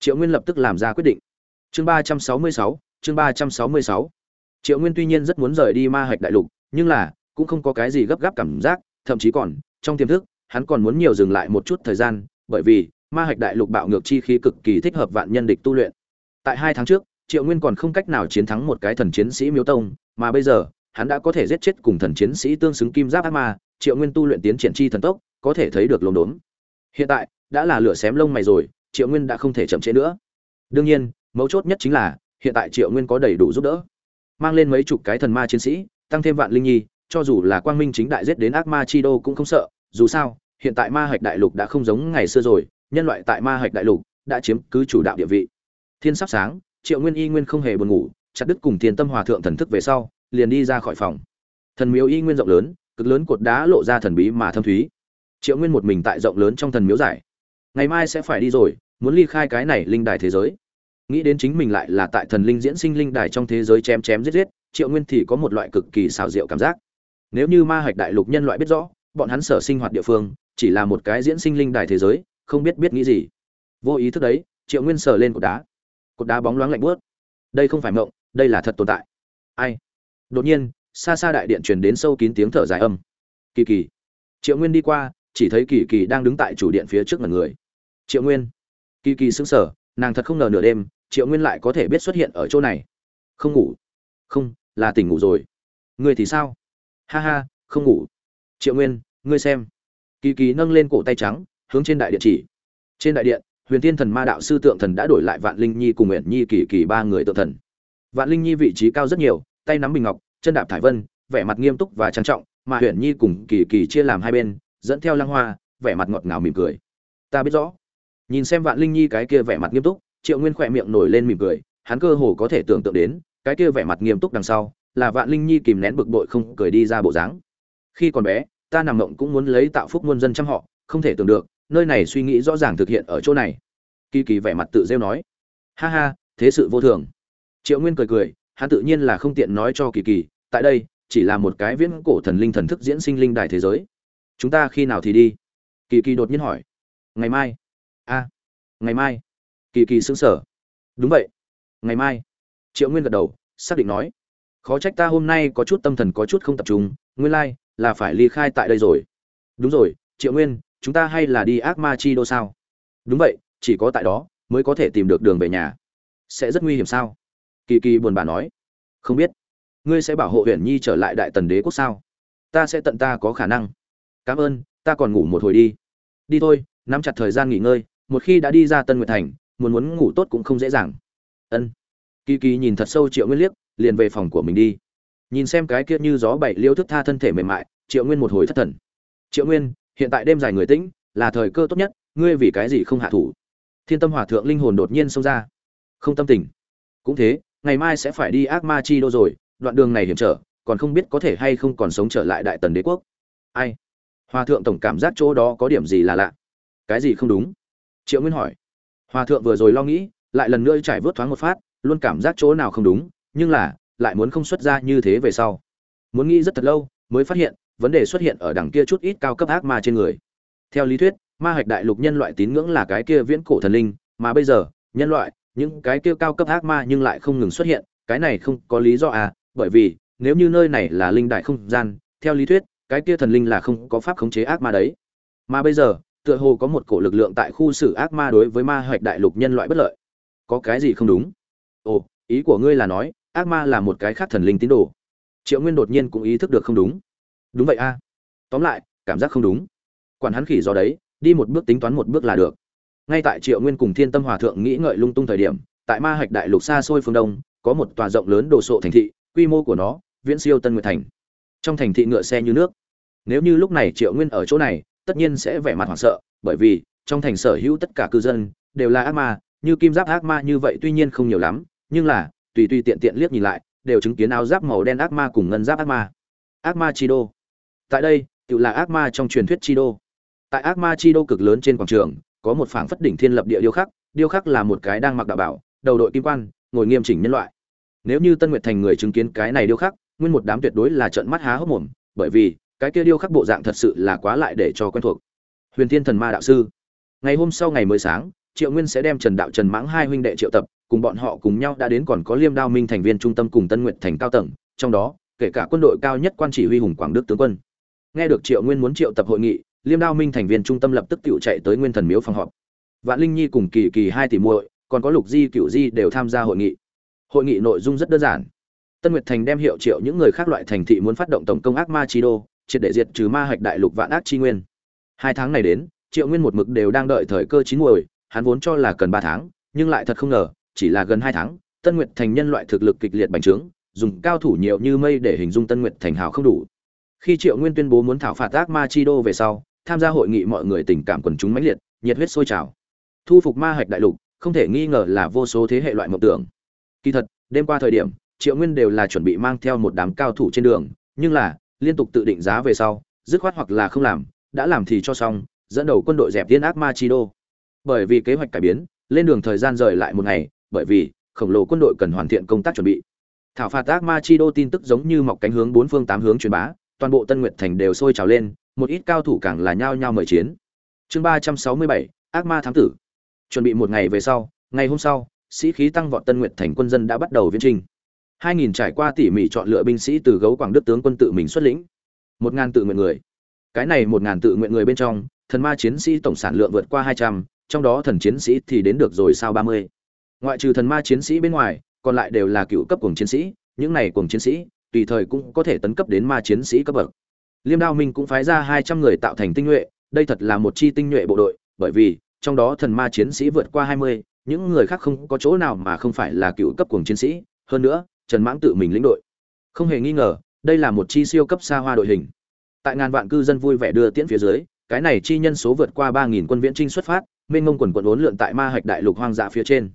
Speaker 1: Triệu nguyên lập tức làm ra quyết định. Chương ba trăm sáu mươi sáu, chương ba trăm sáu mươi sáu. Triệu nguyên tuy nhiên rất muốn rời đi ma hạch đại lục, nhưng là cũng không có cái gì gấp gáp cảm giác, thậm chí còn, trong tiềm thức, hắn còn muốn nhiều dừng lại một chút thời gian, bởi vì ma hạch đại lục bạo ngược chi khí cực kỳ thích hợp vạn nhân địch tu luyện. Tại hai tháng trước, triệu nguyên còn không cách nào chiến thắng một cái thần chiến sĩ miếu tông, mà bây giờ, hắn đã có thể giết chết cùng thần chiến sĩ tương xứng kim giáp ác ma triệu nguyên tu luyện tiến triển chi thần tốc, có thể thấy được lồn đốn hiện tại, đã là lửa xém lông mày rồi, triệu nguyên đã không thể chậm trễ nữa. Đương nhiên, mấu chốt nhất chính là, hiện tại triệu nguyên có đầy đủ giúp đỡ. Mang lên mấy chục cái thần ma chiến sĩ, tăng thêm vạn linh nhi, cho dù là quang minh chính đại giết đến ác ma chi đô cũng không sợ. Dù sao, hiện tại ma hạch đại lục đã không giống ngày xưa rồi, nhân loại tại ma hạch đại lục đã chiếm cứ chủ đạo địa vị. Thiên sắp sáng, triệu nguyên y nguyên không hề buồn ngủ, chặt đứt cùng thiên tâm hòa thượng thần thức về sau, liền đi ra khỏi phòng. Thần miếu y nguyên rộng lớn cực lớn cột đá lộ ra thần bí mà thâm thúy. Triệu nguyên một mình tại rộng lớn trong thần miếu giải. Ngày mai sẽ phải đi rồi, muốn ly khai cái này linh đài thế giới. Nghĩ đến chính mình lại là tại thần linh diễn sinh linh đài trong thế giới chém chém giết giết, triệu nguyên thì có một loại cực kỳ xào rượu cảm giác. Nếu như ma hạch đại lục nhân loại biết rõ, bọn hắn sở sinh hoạt địa phương, chỉ là một cái diễn sinh linh đài thế giới, không biết biết nghĩ gì. Vô ý thức đấy, triệu nguyên sờ lên cột đá. Cột đá bóng loáng lạnh bớt đây không phải mộng, đây là thật tồn tại. Ai? Đột nhiên xa xa đại điện truyền đến sâu kín tiếng thở dài âm. Kỳ kỳ. Triệu nguyên đi qua, chỉ thấy kỳ kỳ đang đứng tại chủ điện phía trước mặt người. Triệu nguyên. Kỳ kỳ sững sờ, nàng thật không ngờ nửa đêm, triệu nguyên lại có thể biết xuất hiện ở chỗ này. Không ngủ. Không, là tỉnh ngủ rồi. Ngươi thì sao? Ha ha, không ngủ. Triệu nguyên, ngươi xem. Kỳ kỳ nâng lên cổ tay trắng, hướng trên đại điện chỉ. Trên đại điện, huyền thiên thần ma đạo sư tượng thần đã đổi lại vạn linh nhi cùng nguyện nhi kỳ kỳ ba người tượng thần. Vạn linh nhi vị trí cao rất nhiều, tay nắm bình ngọc chân đạp thải vân, vẻ mặt nghiêm túc và trang trọng, mà huyền nhi cùng kỳ kỳ chia làm hai bên, dẫn theo lăng hoa, vẻ mặt ngọt ngào mỉm cười. Ta biết rõ. Nhìn xem vạn linh nhi cái kia vẻ mặt nghiêm túc, triệu nguyên khỏe miệng nổi lên mỉm cười, hắn cơ hồ có thể tưởng tượng đến, cái kia vẻ mặt nghiêm túc đằng sau, là vạn linh nhi kìm nén bực bội không cười đi ra bộ dáng. Khi còn bé, ta nằm mộng cũng muốn lấy tạo phúc muôn dân trăm họ, không thể tưởng được, nơi này suy nghĩ rõ ràng thực hiện ở chỗ này. Kỳ kỳ vẻ mặt tự rêu nói. Ha ha, thế sự vô thường. Triệu nguyên cười cười, hắn tự nhiên là không tiện nói cho kỳ kỳ tại đây chỉ là một cái viễn cổ thần linh thần thức diễn sinh linh đài thế giới. Chúng ta khi nào thì đi? Kỳ kỳ đột nhiên hỏi. Ngày mai. A ngày mai. Kỳ kỳ xứng sở đúng vậy. Ngày mai. Triệu nguyên gật đầu xác định nói. Khó trách ta hôm nay có chút tâm thần có chút không tập trung nguyên lai、like, là phải ly khai tại đây rồi. Đúng rồi triệu nguyên chúng ta hay là đi ác ma chi đô sao? Đúng vậy chỉ có tại đó mới có thể tìm được đường về nhà. Sẽ rất nguy hiểm sao? Kỳ kỳ buồn bã nói. Không biết ngươi sẽ bảo hộ huyền nhi trở lại đại tần đế quốc sao? Ta sẽ tận ta có khả năng. Cảm ơn, ta còn ngủ một hồi đi. Đi thôi, nắm chặt thời gian nghỉ ngơi, một khi đã đi ra tân nguyệt thành, muốn muốn ngủ tốt cũng không dễ dàng. Ân. Kỳ kỳ nhìn thật sâu triệu nguyên liếc, liền về phòng của mình đi. Nhìn xem cái kia như gió bảy liêu thức tha thân thể mềm mại, triệu nguyên một hồi thất thần. Triệu nguyên, hiện tại đêm dài người tĩnh, là thời cơ tốt nhất, ngươi vì cái gì không hạ thủ? Thiên tâm hòa thượng linh hồn đột nhiên xông ra. Không tâm tình. Cũng thế, ngày mai sẽ phải đi ác ma chi đô rồi đoạn đường này hiểm trở, còn không biết có thể hay không còn sống trở lại đại tần đế quốc. Ai? Hòa thượng tổng cảm giác chỗ đó có điểm gì là lạ? Cái gì không đúng? Triệu nguyên hỏi. Hòa thượng vừa rồi lo nghĩ, lại lần nữa trải vớt thoáng một phát, luôn cảm giác chỗ nào không đúng, nhưng là, lại muốn không xuất ra như thế về sau. Muốn nghĩ rất thật lâu, mới phát hiện, vấn đề xuất hiện ở đằng kia chút ít cao cấp ác ma trên người. Theo lý thuyết, ma hạch đại lục nhân loại tín ngưỡng là cái kia viễn cổ thần linh, mà bây giờ, nhân loại, những cái kia cao cấp ác ma nhưng lại không ngừng xuất hiện, cái này không có lý do à bởi vì, nếu như nơi này là linh đại không gian, theo lý thuyết, cái kia thần linh là không có pháp khống chế ác ma đấy. Mà bây giờ, tựa hồ có một cổ lực lượng tại khu xử ác ma đối với ma hoạch đại lục nhân loại bất lợi. Có cái gì không đúng? Ồ, ý của ngươi là nói, ác ma là một cái khác thần linh tín đồ. Triệu nguyên đột nhiên cũng ý thức được không đúng. Đúng vậy a. Tóm lại, cảm giác không đúng. Quản hắn khỉ do đấy, đi một bước tính toán một bước là được. Ngay tại triệu nguyên cùng thiên tâm hòa thượng nghĩ ngợi lung tung thời điểm, tại ma hạch đại lục xa xôi phương đông, có một tòa rộng lớn đồ sộ thành thị quy mô của nó, viễn siêu tân nguyệt thành. Trong thành thị ngựa xe như nước. Nếu như lúc này triệu nguyên ở chỗ này, tất nhiên sẽ vẻ mặt hoảng sợ, bởi vì trong thành sở hữu tất cả cư dân đều là ác ma, như kim giáp ác ma như vậy tuy nhiên không nhiều lắm, nhưng là, tùy tùy tiện tiện liếc nhìn lại, đều chứng kiến áo giáp màu đen ác ma cùng ngân giáp ác ma. Ác ma chi đô. Tại đây, tự là ác ma trong truyền thuyết chi đô. Tại ác ma chi đô cực lớn trên quảng trường, có một phảng phất đỉnh thiên lập địa điêu khắc điêu khắc là một cái đang mặc đạo bảo, đầu đội kim quan, ngồi nghiêm chỉnh nhân loại nếu như tân nguyệt thành người chứng kiến cái này điêu khắc, nguyên một đám tuyệt đối là trợn mắt há hốc mồm, bởi vì, cái kia điêu khắc bộ dạng thật sự là quá lại để cho quen thuộc. Huyền thiên thần ma đạo sư. Ngày hôm sau ngày mới sáng, triệu nguyên sẽ đem trần đạo trần mãng hai huynh đệ triệu tập, cùng bọn họ cùng nhau đã đến còn có liêm đao minh thành viên trung tâm cùng tân Nguyệt thành cao tầng, trong đó, kể cả quân đội cao nhất quan chỉ huy hùng quảng đức tướng quân. Nghe được triệu nguyên muốn triệu tập hội nghị, liêm đao minh thành viên trung tâm lập tức cựu chạy tới nguyên thần miếu phòng họp. Vạn linh nhi cùng kỳ kỳ hai tỷ muội, còn có lục di cựu di đều tham gia hội nghị hội nghị nội dung rất đơn giản. Tân nguyệt thành đem hiệu triệu những người khác loại thành thị muốn phát động tổng công ác ma chi đô, triệt để diệt trừ ma hạch đại lục vạn ác chi nguyên. Hai tháng này đến, triệu nguyên một mực đều đang đợi thời cơ chín muồi, hắn vốn cho là cần ba tháng, nhưng lại thật không ngờ, chỉ là gần hai tháng, tân nguyệt thành nhân loại thực lực kịch liệt bành trướng, dùng cao thủ nhiều như mây để hình dung tân nguyệt thành hào không đủ. Khi triệu nguyên tuyên bố muốn thảo phạt ác ma chi đô về sau, tham gia hội nghị mọi người tình cảm quần chúng mãnh liệt, nhiệt huyết sôi trào. Thu phục ma hạch đại lục, không thể nghi ngờ là vô số thế hệ loại mộng tưởng kỳ thật, đêm qua thời điểm, triệu nguyên đều là chuẩn bị mang theo một đám cao thủ trên đường, nhưng là, liên tục tự định giá về sau, dứt khoát hoặc là không làm, đã làm thì cho xong, dẫn đầu quân đội dẹp tiên ác ma chi đô. Bởi vì kế hoạch cải biến, lên đường thời gian rời lại một ngày, bởi vì, khổng lồ quân đội cần hoàn thiện công tác chuẩn bị. Thảo phạt ác ma chi đô tin tức giống như mọc cánh hướng bốn phương tám hướng truyền bá, toàn bộ tân nguyệt thành đều sôi trào lên, một ít cao thủ càng là nhao nhao mời chiến. Chương ba trăm sáu mươi bảy, ác ma thám tử. Chuẩn bị một ngày về sau, ngày hôm sau sĩ khí tăng vọt tân nguyệt thành quân dân đã bắt đầu viễn trình. Hai nghìn trải qua tỉ mỉ chọn lựa binh sĩ từ gấu quảng đức tướng quân tự mình xuất lĩnh. Một ngàn tự nguyện người. Cái này một ngàn tự nguyện người bên trong, thần ma chiến sĩ tổng sản lượng vượt qua hai trăm, trong đó thần chiến sĩ thì đến được rồi sao ba mươi. Ngoại trừ thần ma chiến sĩ bên ngoài, còn lại đều là cựu cấp cường chiến sĩ, những này cường chiến sĩ, tùy thời cũng có thể tấn cấp đến ma chiến sĩ cấp bậc. Liêm đao minh cũng phái ra hai trăm người tạo thành tinh nhuệ, đây thật là một chi tinh nhuệ bộ đội, bởi vì trong đó thần ma chiến sĩ vượt qua hai mươi những người khác không có chỗ nào mà không phải là cựu cấp cuồng chiến sĩ, hơn nữa, trần mãng tự mình lĩnh đội. Không hề nghi ngờ, đây là một chi siêu cấp xa hoa đội hình. Tại ngàn vạn cư dân vui vẻ đưa tiễn phía dưới, cái này chi nhân số vượt qua ba nghìn quân viễn trinh xuất phát, mênh ngông quần quận uốn lượn tại ma hạch đại lục hoang dã phía trên.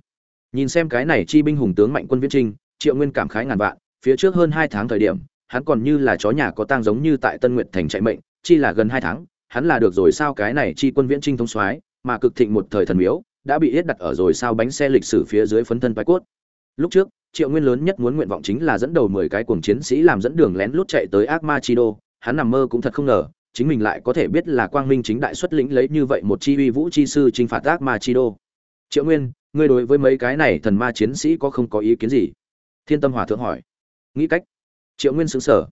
Speaker 1: Nhìn xem cái này chi binh hùng tướng mạnh quân viễn trinh, triệu nguyên cảm khái ngàn vạn, phía trước hơn hai tháng thời điểm, hắn còn như là chó nhà có tang giống như tại tân nguyệt thành chạy mệnh, chi là gần hai tháng, hắn là được rồi sao cái này chi quân viễn trinh thống soái, mà cực thịnh một thời thần miếu đã bị yết đặt ở rồi sao bánh xe lịch sử phía dưới phấn thân bái cốt. Lúc trước, triệu nguyên lớn nhất muốn nguyện vọng chính là dẫn đầu mười cái cuồng chiến sĩ làm dẫn đường lén lút chạy tới ác ma chi đô. Hắn nằm mơ cũng thật không ngờ, chính mình lại có thể biết là quang minh chính đại xuất lĩnh lấy như vậy một chi uy vũ chi sư chinh phạt ác ma chi đô. Triệu nguyên, ngươi đối với mấy cái này thần ma chiến sĩ có không có ý kiến gì? Thiên tâm hỏa thượng hỏi. Nghĩ cách. Triệu nguyên sững sờ.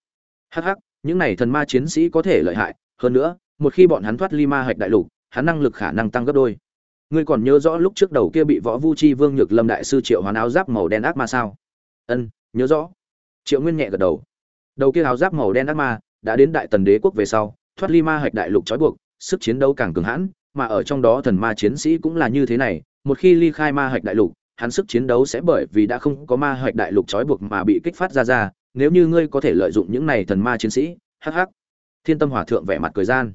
Speaker 1: hắc hắc, những này thần ma chiến sĩ có thể lợi hại. Hơn nữa, một khi bọn hắn thoát ly ma hạch đại lục, hắn năng lực khả năng tăng gấp đôi ngươi còn nhớ rõ lúc trước đầu kia bị võ vu chi vương nhược lâm đại sư triệu hoán áo giáp màu đen ác ma sao? Ân, nhớ rõ. Triệu nguyên nhẹ gật đầu. Đầu kia áo giáp màu đen ác ma đã đến đại tần đế quốc về sau, thoát ly ma hạch đại lục trói buộc, sức chiến đấu càng cường hãn, mà ở trong đó thần ma chiến sĩ cũng là như thế này, một khi ly khai ma hạch đại lục, hắn sức chiến đấu sẽ bởi vì đã không có ma hạch đại lục trói buộc mà bị kích phát ra ra, nếu như ngươi có thể lợi dụng những này thần ma chiến sĩ, hắc hắc. Thiên tâm hòa thượng vẻ mặt cười gian.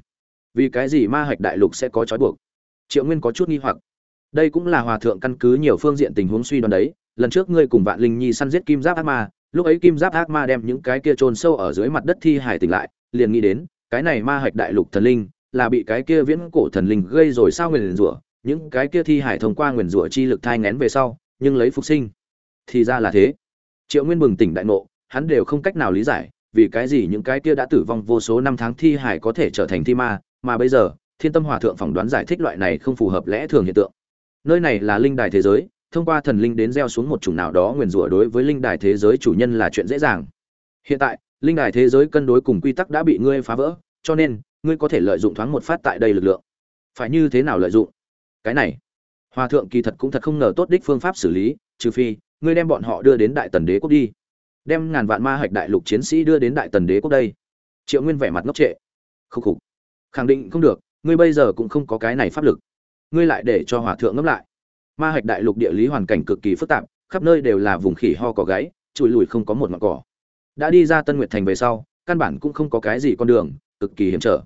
Speaker 1: Vì cái gì ma hạch đại lục sẽ có trói buộc? Triệu nguyên có chút nghi hoặc. Đây cũng là hòa thượng căn cứ nhiều phương diện tình huống suy đoán đấy. Lần trước ngươi cùng vạn linh nhi săn giết kim giáp ác ma, lúc ấy kim giáp ác ma đem những cái kia trôn sâu ở dưới mặt đất thi hải tỉnh lại, liền nghĩ đến, cái này ma hạch đại lục thần linh, là bị cái kia viễn cổ thần linh gây rồi sao nguyền rủa, những cái kia thi hải thông qua nguyền rủa chi lực thai ngén về sau, nhưng lấy phục sinh. Thì ra là thế. Triệu nguyên bừng tỉnh đại ngộ, hắn đều không cách nào lý giải, vì cái gì những cái kia đã tử vong vô số năm tháng thi hải có thể trở thành thi ma, mà bây giờ thiên tâm hòa thượng phỏng đoán giải thích loại này không phù hợp lẽ thường hiện tượng. Nơi này là linh đài thế giới, thông qua thần linh đến gieo xuống một chủng nào đó nguyền rủa đối với linh đài thế giới chủ nhân là chuyện dễ dàng. Hiện tại, linh đài thế giới cân đối cùng quy tắc đã bị ngươi phá vỡ, cho nên, ngươi có thể lợi dụng thoáng một phát tại đây lực lượng. Phải như thế nào lợi dụng? Cái này, hòa thượng kỳ thật cũng thật không ngờ tốt đích phương pháp xử lý, trừ phi, ngươi đem bọn họ đưa đến đại tần đế quốc đi. Đem ngàn vạn ma hạch đại lục chiến sĩ đưa đến đại tần đế quốc đây. Triệu nguyên vẻ mặt ngốc trệ. Khúc khục. Khẳng định không được ngươi bây giờ cũng không có cái này pháp lực. Ngươi lại để cho hòa thượng ngẫm lại. Ma hạch đại lục địa lý hoàn cảnh cực kỳ phức tạp, khắp nơi đều là vùng khỉ ho cỏ gáy chùi lùi không có một ngọn cỏ. Đã đi ra tân nguyệt thành về sau, căn bản cũng không có cái gì con đường, cực kỳ hiểm trở.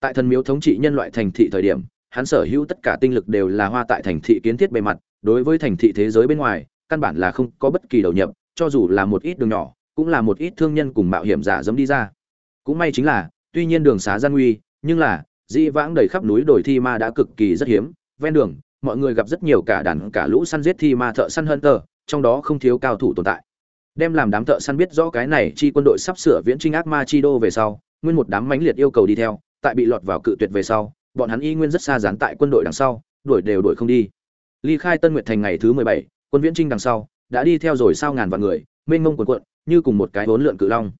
Speaker 1: Tại thần miếu thống trị nhân loại thành thị thời điểm, hắn sở hữu tất cả tinh lực đều là hoa tại thành thị kiến thiết bề mặt, đối với thành thị thế giới bên ngoài, căn bản là không có bất kỳ đầu nhập, cho dù là một ít đường nhỏ, cũng là một ít thương nhân cùng mạo hiểm giả dẫm đi ra. Cũng may chính là, tuy nhiên đường xá gian nguy, nhưng là di vãng đầy khắp núi đồi thi ma đã cực kỳ rất hiếm, ven đường, mọi người gặp rất nhiều cả đàn cả lũ săn giết thi ma thợ săn hơn tờ trong đó không thiếu cao thủ tồn tại. Đem làm đám thợ săn biết rõ cái này, chi quân đội sắp sửa viễn trinh ác ma chi đô về sau, nguyên một đám mãnh liệt yêu cầu đi theo, tại bị lọt vào cự tuyệt về sau, bọn hắn y nguyên rất xa dán tại quân đội đằng sau, đuổi đều đuổi không đi. Ly khai tân nguyệt thành ngày thứ mười bảy, quân viễn trinh đằng sau, đã đi theo rồi sao ngàn vạn người, mênh mông quần quận như cùng một cái hỗn lượn cự long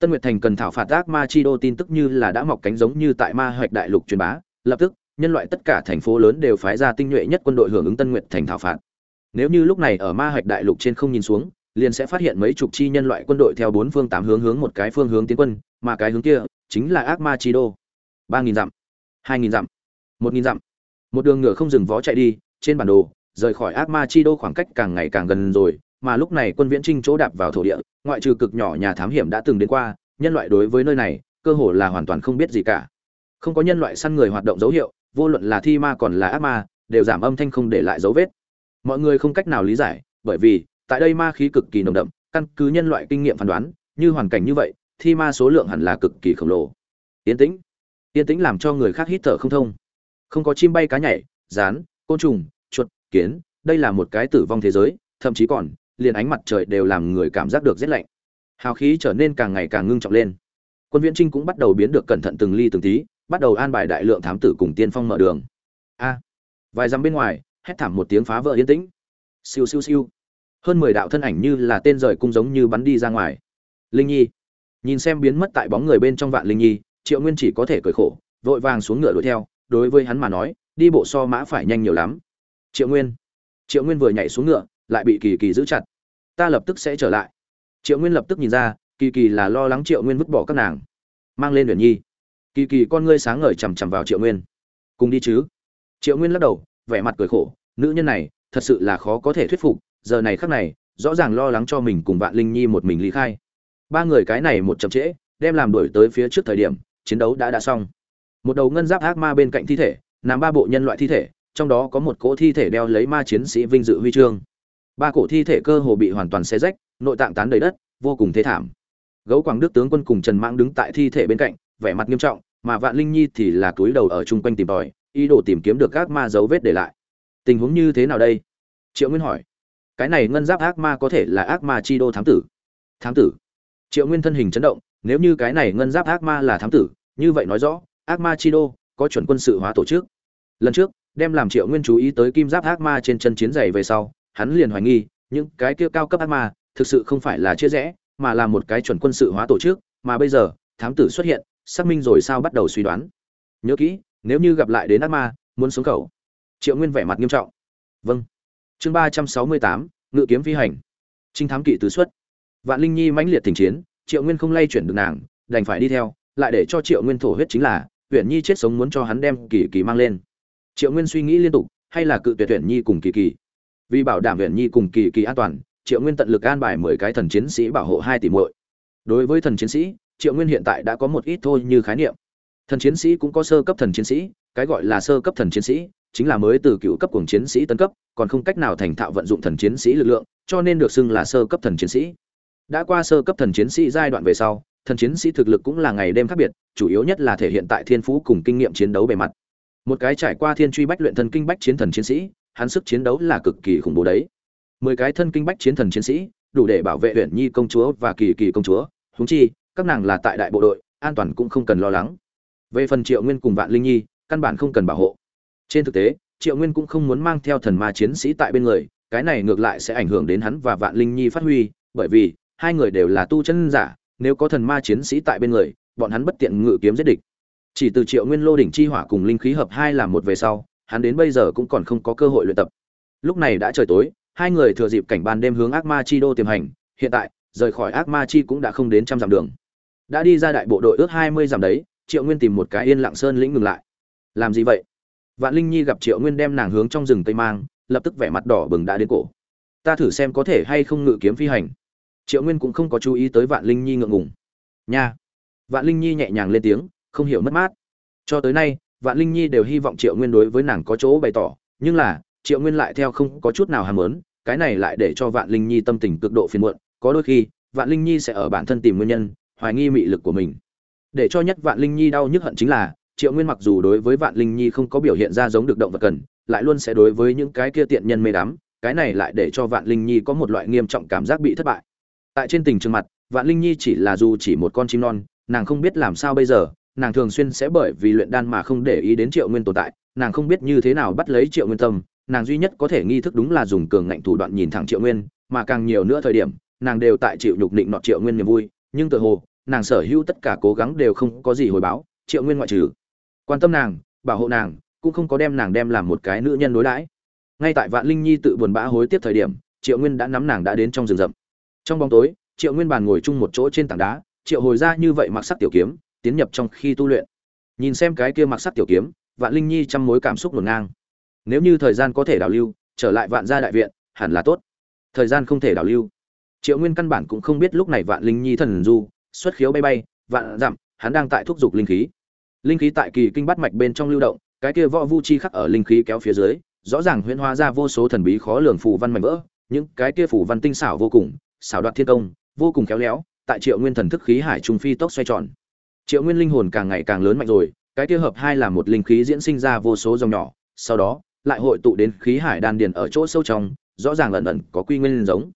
Speaker 1: tân nguyệt thành cần thảo phạt ác ma chi đô tin tức như là đã mọc cánh giống như tại ma hoạch đại lục truyền bá. Lập tức, nhân loại tất cả thành phố lớn đều phái ra tinh nhuệ nhất quân đội hưởng ứng tân nguyệt thành thảo phạt. Nếu như lúc này ở ma hoạch đại lục trên không nhìn xuống, liền sẽ phát hiện mấy chục chi nhân loại quân đội theo bốn phương tám hướng hướng một cái phương hướng tiến quân, mà cái hướng kia chính là ác ma chi đô. Ba nghìn dặm, hai nghìn dặm, một nghìn dặm. Một đường ngựa không dừng vó chạy đi, trên bản đồ, rời khỏi ác ma chi đô khoảng cách càng ngày càng gần rồi mà lúc này quân viễn trinh chỗ đạp vào thổ địa, ngoại trừ cực nhỏ nhà thám hiểm đã từng đến qua, nhân loại đối với nơi này, cơ hồ là hoàn toàn không biết gì cả. Không có nhân loại săn người hoạt động dấu hiệu, vô luận là thi ma còn là ác ma, đều giảm âm thanh không để lại dấu vết. Mọi người không cách nào lý giải, bởi vì, tại đây ma khí cực kỳ nồng đậm, căn cứ nhân loại kinh nghiệm phán đoán, như hoàn cảnh như vậy, thi ma số lượng hẳn là cực kỳ khổng lồ. Yên tĩnh. Yên tĩnh làm cho người khác hít thở không thông. Không có chim bay cá nhảy, rán, côn trùng, chuột, kiến, đây là một cái tử vong thế giới, thậm chí còn liền ánh mặt trời đều làm người cảm giác được rét lạnh. Hào khí trở nên càng ngày càng ngưng trọng lên. Quân viễn trinh cũng bắt đầu biến được cẩn thận từng ly từng tí, bắt đầu an bài đại lượng thám tử cùng tiên phong mở đường. A! À, vài dặm bên ngoài, hét thảm một tiếng phá vỡ yên tĩnh. Siêu siêu siêu. Hơn mười đạo thân ảnh như là tên rời cung giống như bắn đi ra ngoài. Linh nhi. Nhìn xem biến mất tại bóng người bên trong vạn linh nhi, triệu nguyên chỉ có thể cười khổ, vội vàng xuống ngựa đuổi theo, đối với hắn mà nói, đi bộ so mã phải nhanh nhiều lắm. Triệu nguyên. Triệu nguyên vừa nhảy xuống ngựa, lại bị kỳ kỳ giữ chặt ta lập tức sẽ trở lại. Triệu nguyên lập tức nhìn ra, kỳ kỳ là lo lắng triệu nguyên vứt bỏ các nàng. Mang lên huyền nhi. Kỳ kỳ con ngươi sáng ngời chằm chằm vào triệu nguyên. Cùng đi chứ? Triệu nguyên lắc đầu, vẻ mặt cười khổ, nữ nhân này, thật sự là khó có thể thuyết phục, giờ này khắc này, rõ ràng lo lắng cho mình cùng vạn linh nhi một mình lý khai. Ba người cái này một chậm trễ, đem làm đổi tới phía trước thời điểm, chiến đấu đã đã xong. Một đầu ngân giáp ác ma bên cạnh thi thể, nằm ba bộ nhân loại thi thể, trong đó có một cỗ thi thể đeo lấy ma chiến sĩ vinh dự huy chương ba cổ thi thể cơ hồ bị hoàn toàn xé rách, nội tạng tán đầy đất, vô cùng thế thảm. Gấu quảng đức tướng quân cùng trần mãng đứng tại thi thể bên cạnh, vẻ mặt nghiêm trọng, mà vạn linh nhi thì là túi đầu ở chung quanh tìm tòi, ý đồ tìm kiếm được các ma dấu vết để lại. Tình huống như thế nào đây? Triệu nguyên hỏi. Cái này ngân giáp ác ma có thể là ác ma chi đô thám tử. Thám tử. Triệu nguyên thân hình chấn động, nếu như cái này ngân giáp ác ma là thám tử, như vậy nói rõ, ác ma chi đô có chuẩn quân sự hóa tổ chức. Lần trước, đem làm triệu nguyên chú ý tới kim giáp ác ma trên chân chiến giày về sau hắn liền hoài nghi, những cái kia cao cấp ác ma thực sự không phải là chia rẽ, mà là một cái chuẩn quân sự hóa tổ chức, mà bây giờ, thám tử xuất hiện, xác minh rồi sao bắt đầu suy đoán. Nhớ kỹ, nếu như gặp lại đến ác ma, muốn xuống khẩu. Triệu nguyên vẻ mặt nghiêm trọng. Vâng. Chương ba trăm sáu mươi tám, ngự kiếm phi hành. Trinh thám kỵ tứ xuất. Vạn linh nhi mãnh liệt tình chiến, triệu nguyên không lay chuyển được nàng, đành phải đi theo, lại để cho triệu nguyên thổ huyết chính là huyện nhi chết sống muốn cho hắn đem kỳ kỳ mang lên. Triệu nguyên suy nghĩ liên tục, hay là cự tuyệt huyện nhi cùng kỳ kỳ? Vì bảo đảm huyền nhi cùng kỳ kỳ an toàn, triệu nguyên tận lực an bài mười cái thần chiến sĩ bảo hộ hai tỷ muội. Đối với thần chiến sĩ, triệu nguyên hiện tại đã có một ít thôi như khái niệm. Thần chiến sĩ cũng có sơ cấp thần chiến sĩ, cái gọi là sơ cấp thần chiến sĩ, chính là mới từ cựu cấp cùng chiến sĩ tấn cấp, còn không cách nào thành thạo vận dụng thần chiến sĩ lực lượng, cho nên được xưng là sơ cấp thần chiến sĩ. Đã qua sơ cấp thần chiến sĩ giai đoạn về sau, thần chiến sĩ thực lực cũng là ngày đêm khác biệt, chủ yếu nhất là thể hiện tại thiên phú cùng kinh nghiệm chiến đấu bề mặt. Một cái trải qua thiên truy bách luyện thần kinh bách chiến thần chiến sĩ hắn sức chiến đấu là cực kỳ khủng bố đấy. Mười cái thân kinh bách chiến thần chiến sĩ, đủ để bảo vệ uyển nhi công chúa và kỳ kỳ công chúa. Huống chi, các nàng là tại đại bộ đội, an toàn cũng không cần lo lắng. Về phần triệu nguyên cùng vạn linh nhi, căn bản không cần bảo hộ. Trên thực tế, triệu nguyên cũng không muốn mang theo thần ma chiến sĩ tại bên người, cái này ngược lại sẽ ảnh hưởng đến hắn và vạn linh nhi phát huy, bởi vì, hai người đều là tu chân giả, nếu có thần ma chiến sĩ tại bên người, bọn hắn bất tiện ngự kiếm giết địch. Chỉ từ triệu nguyên lô đỉnh chi hỏa cùng linh khí hợp hai làm một về sau hắn đến bây giờ cũng còn không có cơ hội luyện tập. Lúc này đã trời tối, hai người thừa dịp cảnh ban đêm hướng ác ma chi đô tiềm hành, hiện tại, rời khỏi ác ma chi cũng đã không đến trăm dặm đường. Đã đi ra đại bộ đội ước hai mươi dặm đấy, triệu nguyên tìm một cái yên lặng sơn lĩnh ngừng lại. Làm gì vậy? Vạn linh nhi gặp triệu nguyên đem nàng hướng trong rừng tây mang, lập tức vẻ mặt đỏ bừng đã đến cổ. Ta thử xem có thể hay không ngự kiếm phi hành. Triệu nguyên cũng không có chú ý tới vạn linh nhi ngượng ngùng. Nha! Vạn linh nhi nhẹ nhàng lên tiếng, không hiểu mất mát. Cho tới nay vạn linh nhi đều hy vọng triệu nguyên đối với nàng có chỗ bày tỏ, nhưng là, triệu nguyên lại theo không có chút nào hàm ớn cái này lại để cho vạn linh nhi tâm tình cực độ phiền muộn, có đôi khi, vạn linh nhi sẽ ở bản thân tìm nguyên nhân, hoài nghi mị lực của mình. Để cho nhất vạn linh nhi đau nhức hận chính là, triệu nguyên mặc dù đối với vạn linh nhi không có biểu hiện ra giống được động vật cần, lại luôn sẽ đối với những cái kia tiện nhân mê đắm, cái này lại để cho vạn linh nhi có một loại nghiêm trọng cảm giác bị thất bại. Tại trên tình trường mặt, vạn linh nhi chỉ là dù chỉ một con chim non, nàng không biết làm sao bây giờ nàng thường xuyên sẽ bởi vì luyện đan mà không để ý đến triệu nguyên tồn tại, nàng không biết như thế nào bắt lấy triệu nguyên tâm, nàng duy nhất có thể nghi thức đúng là dùng cường ngạnh thủ đoạn nhìn thẳng triệu nguyên, mà càng nhiều nữa thời điểm, nàng đều tại chịu nhục định nọ triệu nguyên niềm vui, nhưng tự hồ, nàng sở hữu tất cả cố gắng đều không có gì hồi báo, triệu nguyên ngoại trừ quan tâm nàng, bảo hộ nàng, cũng không có đem nàng đem làm một cái nữ nhân đối đãi. Ngay tại vạn linh nhi tự buồn bã hối tiếc thời điểm, triệu nguyên đã nắm nàng đã đến trong rừng rậm. Trong bóng tối, triệu nguyên bàn ngồi chung một chỗ trên tảng đá, triệu hồi ra như vậy mặc sắc tiểu kiếm tiến nhập trong khi tu luyện. Nhìn xem cái kia mặc sắc tiểu kiếm, vạn linh nhi trăm mối cảm xúc ngổn ngang. Nếu như thời gian có thể đảo lưu, trở lại vạn gia đại viện, hẳn là tốt. Thời gian không thể đảo lưu. Triệu nguyên căn bản cũng không biết lúc này vạn linh nhi thần du, xuất khiếu bay bay, vạn dặm, hắn đang tại thúc giục linh khí. Linh khí tại kỳ kinh bắt mạch bên trong lưu động, cái kia võ vu chi khắc ở linh khí kéo phía dưới, rõ ràng huyễn hóa ra vô số thần bí khó lường phù văn mảnh vỡ, những cái kia phù văn tinh xảo vô cùng, xảo đoạt thiên công, vô cùng khéo léo, tại triệu nguyên thần thức khí hải trung phi tốc xoay tròn triệu nguyên linh hồn càng ngày càng lớn mạnh rồi, cái kia hợp hai là một linh khí diễn sinh ra vô số dòng nhỏ, sau đó, lại hội tụ đến khí hải đan điền ở chỗ sâu trong, rõ ràng lần ẩn có quy nguyên giống.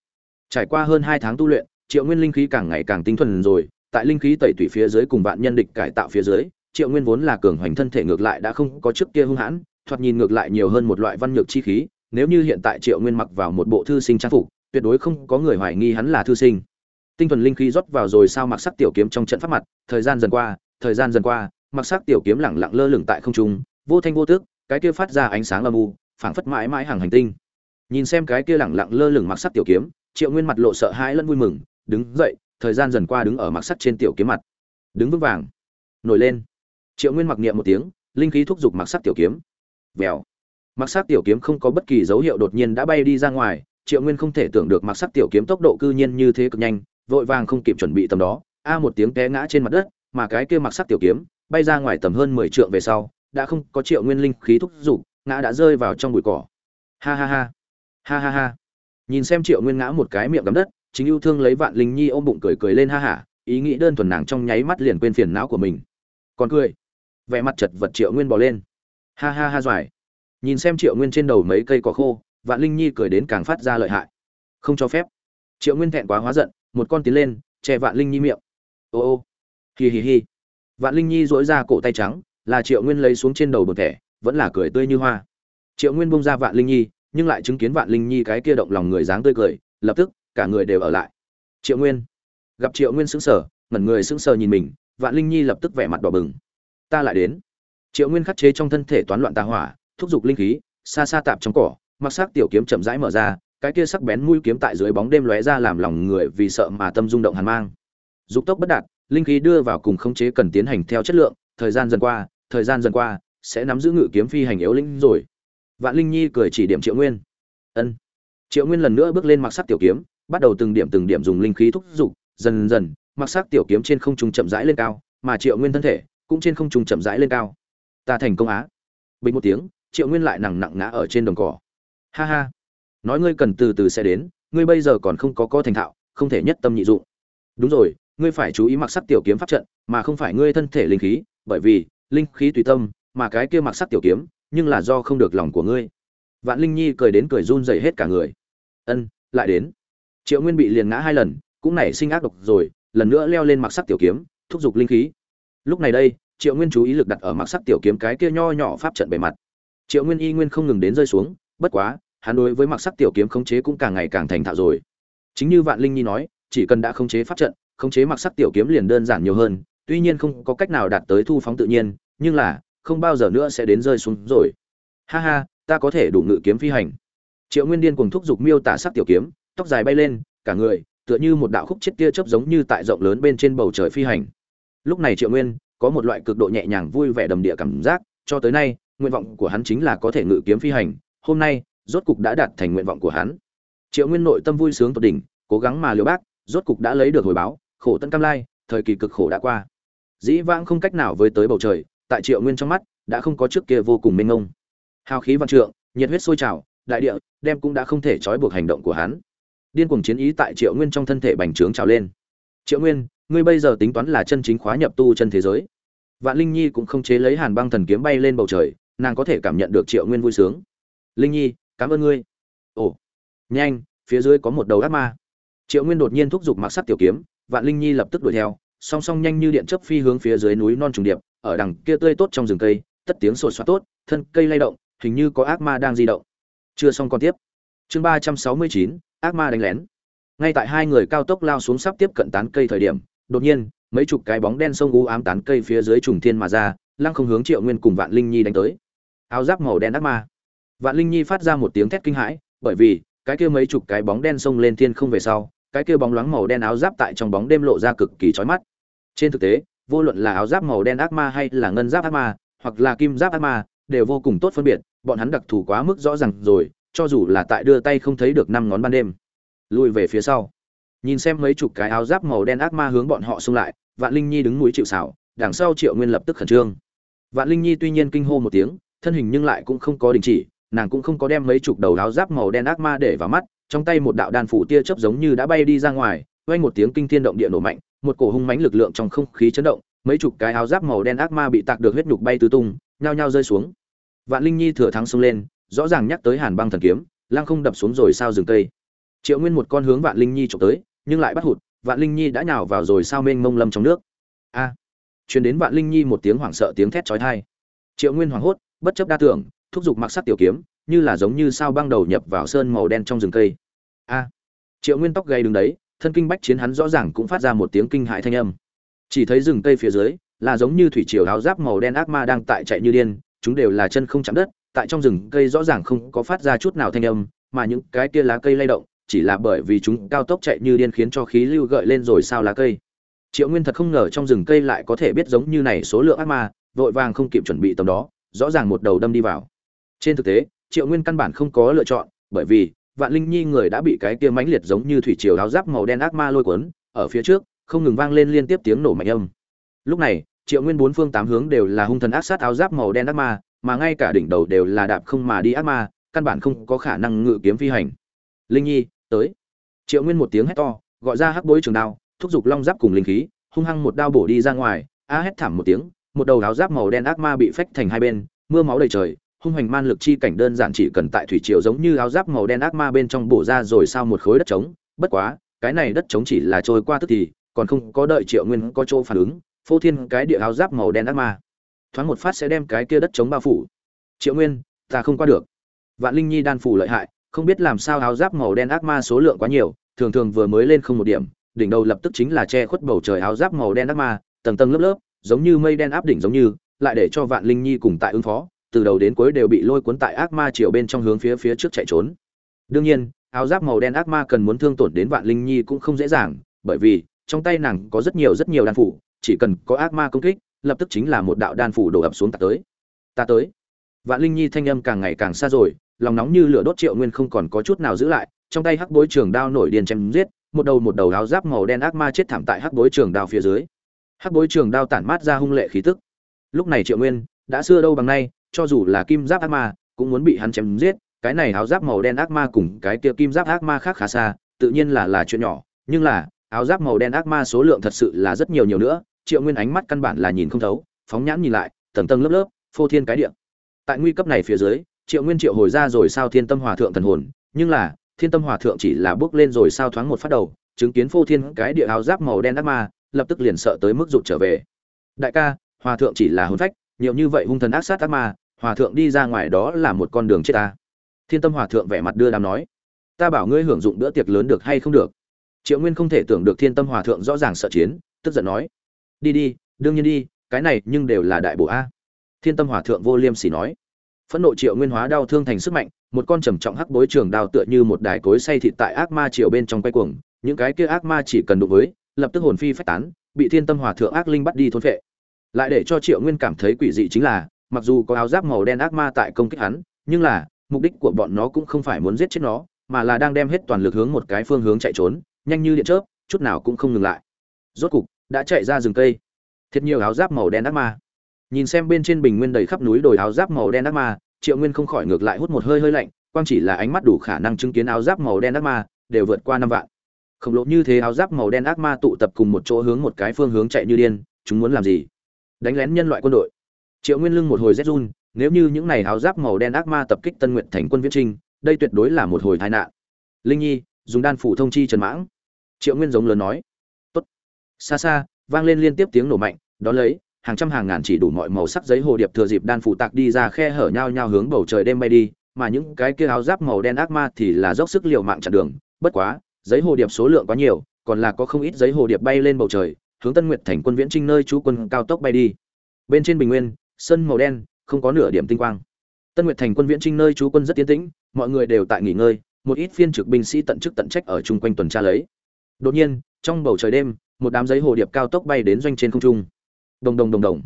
Speaker 1: Trải qua hơn hai tháng tu luyện, triệu nguyên linh khí càng ngày càng tinh thuần rồi, tại linh khí tẩy tủy phía dưới cùng vạn nhân địch cải tạo phía dưới, triệu nguyên vốn là cường hoành thân thể ngược lại đã không có trước kia hung hãn, thoạt nhìn ngược lại nhiều hơn một loại văn nhược chi khí, nếu như hiện tại triệu nguyên mặc vào một bộ thư sinh trang phục, tuyệt đối không có người hoài nghi hắn là thư sinh tinh thuần linh khí rót vào rồi sao mặc sắc tiểu kiếm trong trận pháp mặt, thời gian dần qua, thời gian dần qua, mặc sắc tiểu kiếm lẳng lặng lơ lửng tại không trung, vô thanh vô tước cái kia phát ra ánh sáng âm u, phảng phất mãi mãi hàng hành tinh. Nhìn xem cái kia lẳng lặng lơ lửng mặc sắc tiểu kiếm, triệu nguyên mặt lộ sợ hãi lẫn vui mừng, đứng dậy, thời gian dần qua đứng ở mặc sắc trên tiểu kiếm mặt. Đứng vững vàng, nổi lên. Triệu nguyên mặc niệm một tiếng, linh khí thúc giục mặc sắc tiểu kiếm. Vèo. Mặc sắc tiểu kiếm không có bất kỳ dấu hiệu đột nhiên đã bay đi ra ngoài, triệu nguyên không thể tưởng được mặc sắc tiểu kiếm tốc độ cư nhiên như thế cực nhanh vội vàng không kịp chuẩn bị tầm đó, a một tiếng té ngã trên mặt đất, mà cái kia mặc sắc tiểu kiếm, bay ra ngoài tầm hơn mười trượng về sau, đã không có triệu nguyên linh khí thúc giục, ngã đã rơi vào trong bụi cỏ. Ha ha ha. Ha ha ha. Nhìn xem triệu nguyên ngã một cái miệng gắm đất, chính yêu thương lấy vạn linh nhi ôm bụng cười cười lên ha hả ý nghĩ đơn thuần nàng trong nháy mắt liền quên phiền não của mình. Còn cười. Vẻ mặt chật vật triệu nguyên bỏ lên. Ha ha ha doài. Nhìn xem triệu nguyên trên đầu mấy cây cỏ khô, vạn linh nhi cười đến càng phát ra lợi hại. Không cho phép. Triệu nguyên thẹn quá hóa giận một con tiến lên, che vạn linh nhi miệng. Ô ô hì hì hì vạn linh nhi dỗi ra cổ tay trắng, là triệu nguyên lấy xuống trên đầu bột thẻ, vẫn là cười tươi như hoa. Triệu nguyên bông ra vạn linh nhi, nhưng lại chứng kiến vạn linh nhi cái kia động lòng người dáng tươi cười, lập tức, cả người đều ở lại. Triệu nguyên. Gặp triệu nguyên sững sờ, ngẩn người sững sờ nhìn mình, vạn linh nhi lập tức vẻ mặt đỏ bừng. Ta lại đến. Triệu nguyên khắc chế trong thân thể toán loạn tà hỏa, thúc giục linh khí, xa xa tạp trong cỏ, mặc sắc tiểu kiếm chậm rãi mở ra cái kia sắc bén mũi kiếm tại dưới bóng đêm lóe ra làm lòng người vì sợ mà tâm rung động hàn mang. Dục tốc bất đạt linh khí đưa vào cùng khống chế cần tiến hành theo chất lượng thời gian dần qua thời gian dần qua sẽ nắm giữ ngự kiếm phi hành yếu linh rồi. Vạn linh nhi cười chỉ điểm triệu nguyên. Ân. Triệu nguyên lần nữa bước lên mặc sắc tiểu kiếm bắt đầu từng điểm từng điểm dùng linh khí thúc dục, dần dần mặc sắc tiểu kiếm trên không trung chậm rãi lên cao mà triệu nguyên thân thể cũng trên không trung chậm rãi lên cao. Ta thành công á. Bình một tiếng triệu nguyên lại nặng nặng ngã ở trên đồng cỏ. Ha ha nói ngươi cần từ từ sẽ đến, ngươi bây giờ còn không có có thành thạo, không thể nhất tâm nhị dụng. Đúng rồi, ngươi phải chú ý mặc sắc tiểu kiếm pháp trận, mà không phải ngươi thân thể linh khí, bởi vì, linh khí tùy tâm, mà cái kia mặc sắc tiểu kiếm, nhưng là do không được lòng của ngươi. Vạn linh nhi cười đến cười run dày hết cả người. Ân, lại đến. Triệu nguyên bị liền ngã hai lần, cũng nảy sinh ác độc rồi, lần nữa leo lên mặc sắc tiểu kiếm, thúc giục linh khí. Lúc này đây, triệu nguyên chú ý lực đặt ở mặc sắc tiểu kiếm cái kia nho nhỏ pháp trận bề mặt. Triệu nguyên y nguyên không ngừng đến rơi xuống, bất quá hắn đối với mặc sắc tiểu kiếm khống chế cũng càng ngày càng thành thạo rồi. Chính như vạn linh nhi nói, chỉ cần đã khống chế pháp trận, khống chế mặc sắc tiểu kiếm liền đơn giản nhiều hơn, tuy nhiên không có cách nào đạt tới thu phóng tự nhiên, nhưng là, không bao giờ nữa sẽ đến rơi xuống rồi. Ha ha, ta có thể đủ ngự kiếm phi hành. Triệu nguyên điên cùng thúc giục miêu tả sắc tiểu kiếm, tóc dài bay lên, cả người, tựa như một đạo khúc chết tia chớp giống như tại rộng lớn bên trên bầu trời phi hành. Lúc này triệu nguyên, có một loại cực độ nhẹ nhàng vui vẻ đầm địa cảm giác, cho tới nay, nguyện vọng của hắn chính là có thể ngự kiếm phi hành. Hôm nay rốt cục đã đạt thành nguyện vọng của hắn. Triệu nguyên nội tâm vui sướng tột đỉnh, cố gắng mà liều bác, rốt cục đã lấy được hồi báo, khổ tận cam lai, thời kỳ cực khổ đã qua. Dĩ vãng không cách nào với tới bầu trời, tại triệu nguyên trong mắt, đã không có trước kia vô cùng mênh ngông hào khí văn trượng, nhiệt huyết sôi trào, đại địa, đem cũng đã không thể trói buộc hành động của hắn. Điên cuồng chiến ý tại triệu nguyên trong thân thể bành trướng trào lên. Triệu nguyên, ngươi bây giờ tính toán là chân chính khóa nhập tu chân thế giới. Vạn linh nhi cũng không chế lấy hàn băng thần kiếm bay lên bầu trời, nàng có thể cảm nhận được triệu nguyên vui sướng. Linh nhi cảm ơn ngươi. Ồ, nhanh, phía dưới có một đầu ác ma. Triệu nguyên đột nhiên thúc giục mặc sắc tiểu kiếm, vạn linh nhi lập tức đuổi theo, song song nhanh như điện chấp phi hướng phía dưới núi non trùng điệp, ở đằng kia tươi tốt trong rừng cây, tất tiếng sột soát tốt, thân cây lay động, hình như có ác ma đang di động. Chưa xong còn tiếp. Chương ba trăm sáu mươi chín, ác ma đánh lén. Ngay tại hai người cao tốc lao xuống sắp tiếp cận tán cây thời điểm, đột nhiên, mấy chục cái bóng đen sông u ám tán cây phía dưới trùng thiên mà ra, lăng không hướng triệu nguyên cùng vạn linh nhi đánh tới. Áo giáp màu đen ác ma vạn linh nhi phát ra một tiếng thét kinh hãi bởi vì cái kia mấy chục cái bóng đen xông lên thiên không về sau cái kia bóng loáng màu đen áo giáp tại trong bóng đêm lộ ra cực kỳ chói mắt. Trên thực tế vô luận là áo giáp màu đen ác ma hay là ngân giáp ác ma hoặc là kim giáp ác ma đều vô cùng tốt phân biệt bọn hắn đặc thù quá mức rõ ràng rồi cho dù là tại đưa tay không thấy được năm ngón ban đêm. Lùi về phía sau. Nhìn xem mấy chục cái áo giáp màu đen ác ma hướng bọn họ xung lại vạn linh nhi đứng núi chịu sào, đằng sau triệu nguyên lập tức khẩn trương. Vạn linh nhi tuy nhiên kinh hô một tiếng thân hình nhưng lại cũng không có đình chỉ nàng cũng không có đem mấy chục đầu áo giáp màu đen ác ma để vào mắt trong tay một đạo đan phủ tia chớp giống như đã bay đi ra ngoài vang một tiếng kinh thiên động địa nổ mạnh một cổ hung mãnh lực lượng trong không khí chấn động mấy chục cái áo giáp màu đen ác ma bị tạc được huyết nhục bay tứ tung nhao nhao rơi xuống. Vạn linh nhi thừa thắng xông lên rõ ràng nhắc tới hàn băng thần kiếm lăng không đập xuống rồi sao rừng cây. Triệu nguyên một con hướng vạn linh nhi trộm tới nhưng lại bắt hụt vạn linh nhi đã nhào vào rồi sao mênh mông lâm trong nước. A! À, truyền đến vạn linh nhi một tiếng hoảng sợ tiếng thét chói tai. Triệu nguyên hoảng hốt bất chấp đa tưởng thúc giục mặc sắc tiểu kiếm, như là giống như sao băng đầu nhập vào sơn màu đen trong rừng cây. A. Triệu nguyên tóc gây đứng đấy, thân kinh bách chiến hắn rõ ràng cũng phát ra một tiếng kinh hại thanh âm. Chỉ thấy rừng cây phía dưới, là giống như thủy triều áo giáp màu đen ác ma đang tại chạy như điên, chúng đều là chân không chạm đất, tại trong rừng cây rõ ràng không có phát ra chút nào thanh âm, mà những cái kia lá cây lay động, chỉ là bởi vì chúng cao tốc chạy như điên khiến cho khí lưu gợi lên rồi sao lá cây. Triệu nguyên thật không ngờ trong rừng cây lại có thể biết giống như này số lượng ác ma, vội vàng không kịp chuẩn bị tầm đó, rõ ràng một đầu đâm đi vào trên thực tế, triệu nguyên căn bản không có lựa chọn, bởi vì vạn linh nhi người đã bị cái kia mãnh liệt giống như thủy triều áo giáp màu đen ác ma lôi cuốn, ở phía trước, không ngừng vang lên liên tiếp tiếng nổ mạnh âm. Lúc này, triệu nguyên bốn phương tám hướng đều là hung thần ác sát áo giáp màu đen ác ma, mà ngay cả đỉnh đầu đều là đạp không mà đi ác ma, căn bản không có khả năng ngự kiếm phi hành. Linh nhi, tới. Triệu nguyên một tiếng hét to, gọi ra hắc bối trường đao, thúc giục long giáp cùng linh khí, hung hăng một đao bổ đi ra ngoài, a hét thảm một tiếng, một đầu áo giáp màu đen ác ma bị phách thành hai bên, mưa máu đầy trời hung hoành man lực chi cảnh đơn giản chỉ cần tại thủy triều giống như áo giáp màu đen ác ma bên trong bổ ra rồi sao một khối đất trống. Bất quá, cái này đất trống chỉ là trôi qua tức thì, còn không có đợi triệu nguyên có chỗ phản ứng, phô thiên cái địa áo giáp màu đen ác ma. Thoáng một phát sẽ đem cái kia đất trống bao phủ. Triệu nguyên, ta không qua được. Vạn linh nhi đan phủ lợi hại, không biết làm sao áo giáp màu đen ác ma số lượng quá nhiều, thường thường vừa mới lên không một điểm, đỉnh đầu lập tức chính là che khuất bầu trời áo giáp màu đen ác ma, tầng tầng lớp lớp, giống như mây đen áp đỉnh giống như, lại để cho vạn linh nhi cùng tại ứng phó từ đầu đến cuối đều bị lôi cuốn tại ác ma chiều bên trong hướng phía phía trước chạy trốn. Đương nhiên, áo giáp màu đen ác ma cần muốn thương tổn đến vạn linh nhi cũng không dễ dàng, bởi vì, trong tay nàng có rất nhiều rất nhiều đan phủ, chỉ cần có ác ma công kích, lập tức chính là một đạo đan phủ đổ ập xuống ta tới. Ta tới. Vạn linh nhi thanh âm càng ngày càng xa rồi, lòng nóng như lửa đốt triệu nguyên không còn có chút nào giữ lại, trong tay hắc bối trường đao nổi điên chém giết, một đầu một đầu áo giáp màu đen ác ma chết thảm tại hắc bối trường đao phía dưới. Hắc bối trường đao tản mát ra hung lệ khí tức. Lúc này triệu nguyên, đã xưa đâu bằng nay cho dù là kim giáp ác ma, cũng muốn bị hắn chém giết, cái này áo giáp màu đen ác ma cùng cái kia kim giáp ác ma khác khá xa, tự nhiên là là chuyện nhỏ, nhưng là, áo giáp màu đen ác ma số lượng thật sự là rất nhiều nhiều nữa, triệu nguyên ánh mắt căn bản là nhìn không thấu, phóng nhãn nhìn lại, tầng tầng lớp lớp, phô thiên cái địa. Tại nguy cấp này phía dưới, triệu nguyên triệu hồi ra rồi sao thiên tâm hòa thượng thần hồn, nhưng là, thiên tâm hòa thượng chỉ là bước lên rồi sao thoáng một phát đầu, chứng kiến phô thiên cái địa áo giáp màu đen ác ma, lập tức liền sợ tới mức rụt trở về. Đại ca, hòa thượng chỉ là hôn phách, nhiều như vậy hung thần ác sát ác ma hòa thượng đi ra ngoài đó là một con đường chết ta. Thiên tâm hòa thượng vẻ mặt đưa đám nói, ta bảo ngươi hưởng dụng bữa tiệc lớn được hay không được? Triệu nguyên không thể tưởng được thiên tâm hòa thượng rõ ràng sợ chiến, tức giận nói, đi đi, đương nhiên đi, cái này nhưng đều là đại bộ a. Thiên tâm hòa thượng vô liêm sỉ nói, phẫn nộ triệu nguyên hóa đau thương thành sức mạnh, một con trầm trọng hắc bối trường đao tựa như một đài cối say thịt tại ác ma triều bên trong quay cuồng, những cái kia ác ma chỉ cần đụng với, lập tức hồn phi phách tán, bị thiên tâm hòa thượng ác linh bắt đi thôn phệ. Lại để cho triệu nguyên cảm thấy quỷ dị chính là mặc dù có áo giáp màu đen ác ma tại công kích hắn, nhưng là, mục đích của bọn nó cũng không phải muốn giết chết nó, mà là đang đem hết toàn lực hướng một cái phương hướng chạy trốn, nhanh như điện chớp, chút nào cũng không ngừng lại. Rốt cục, đã chạy ra rừng cây. Thiệt nhiều áo giáp màu đen ác ma. Nhìn xem bên trên bình nguyên đầy khắp núi đồi áo giáp màu đen ác ma, triệu nguyên không khỏi ngược lại hút một hơi hơi lạnh, quang chỉ là ánh mắt đủ khả năng chứng kiến áo giáp màu đen ác ma, đều vượt qua năm vạn. Khổng lồ như thế áo giáp màu đen ác ma tụ tập cùng một chỗ hướng một cái phương hướng chạy như điên, chúng muốn làm gì? Đánh lén nhân loại quân đội triệu nguyên lưng một hồi rét run, nếu như những này áo giáp màu đen ác ma tập kích tân nguyện thành quân viễn trinh, đây tuyệt đối là một hồi tai nạn. Linh nhi, dùng đan phủ thông chi trần mãng. Triệu nguyên giống lớn nói. Tốt. Xa xa, vang lên liên tiếp tiếng nổ mạnh, đó lấy, hàng trăm hàng ngàn chỉ đủ mọi màu sắc giấy hồ điệp thừa dịp đan phủ tạc đi ra khe hở nhau nhau hướng bầu trời đêm bay đi, mà những cái kia áo giáp màu đen ác ma thì là dốc sức liều mạng chặn đường. Bất quá, giấy hồ điệp số lượng quá nhiều, còn là có không ít giấy hồ điệp bay lên bầu trời, hướng tân nguyệt thành quân viễn trinh nơi chú quân cao tốc bay đi. Bên trên bình nguyên sân màu đen, không có nửa điểm tinh quang. Tân nguyệt thành quân viễn trinh nơi chú quân rất tiến tĩnh, mọi người đều tại nghỉ ngơi, một ít phiên trực binh sĩ tận chức tận trách ở chung quanh tuần tra lấy. Đột nhiên, trong bầu trời đêm, một đám giấy hồ điệp cao tốc bay đến doanh trên không trung. Đồng đồng đồng đồng.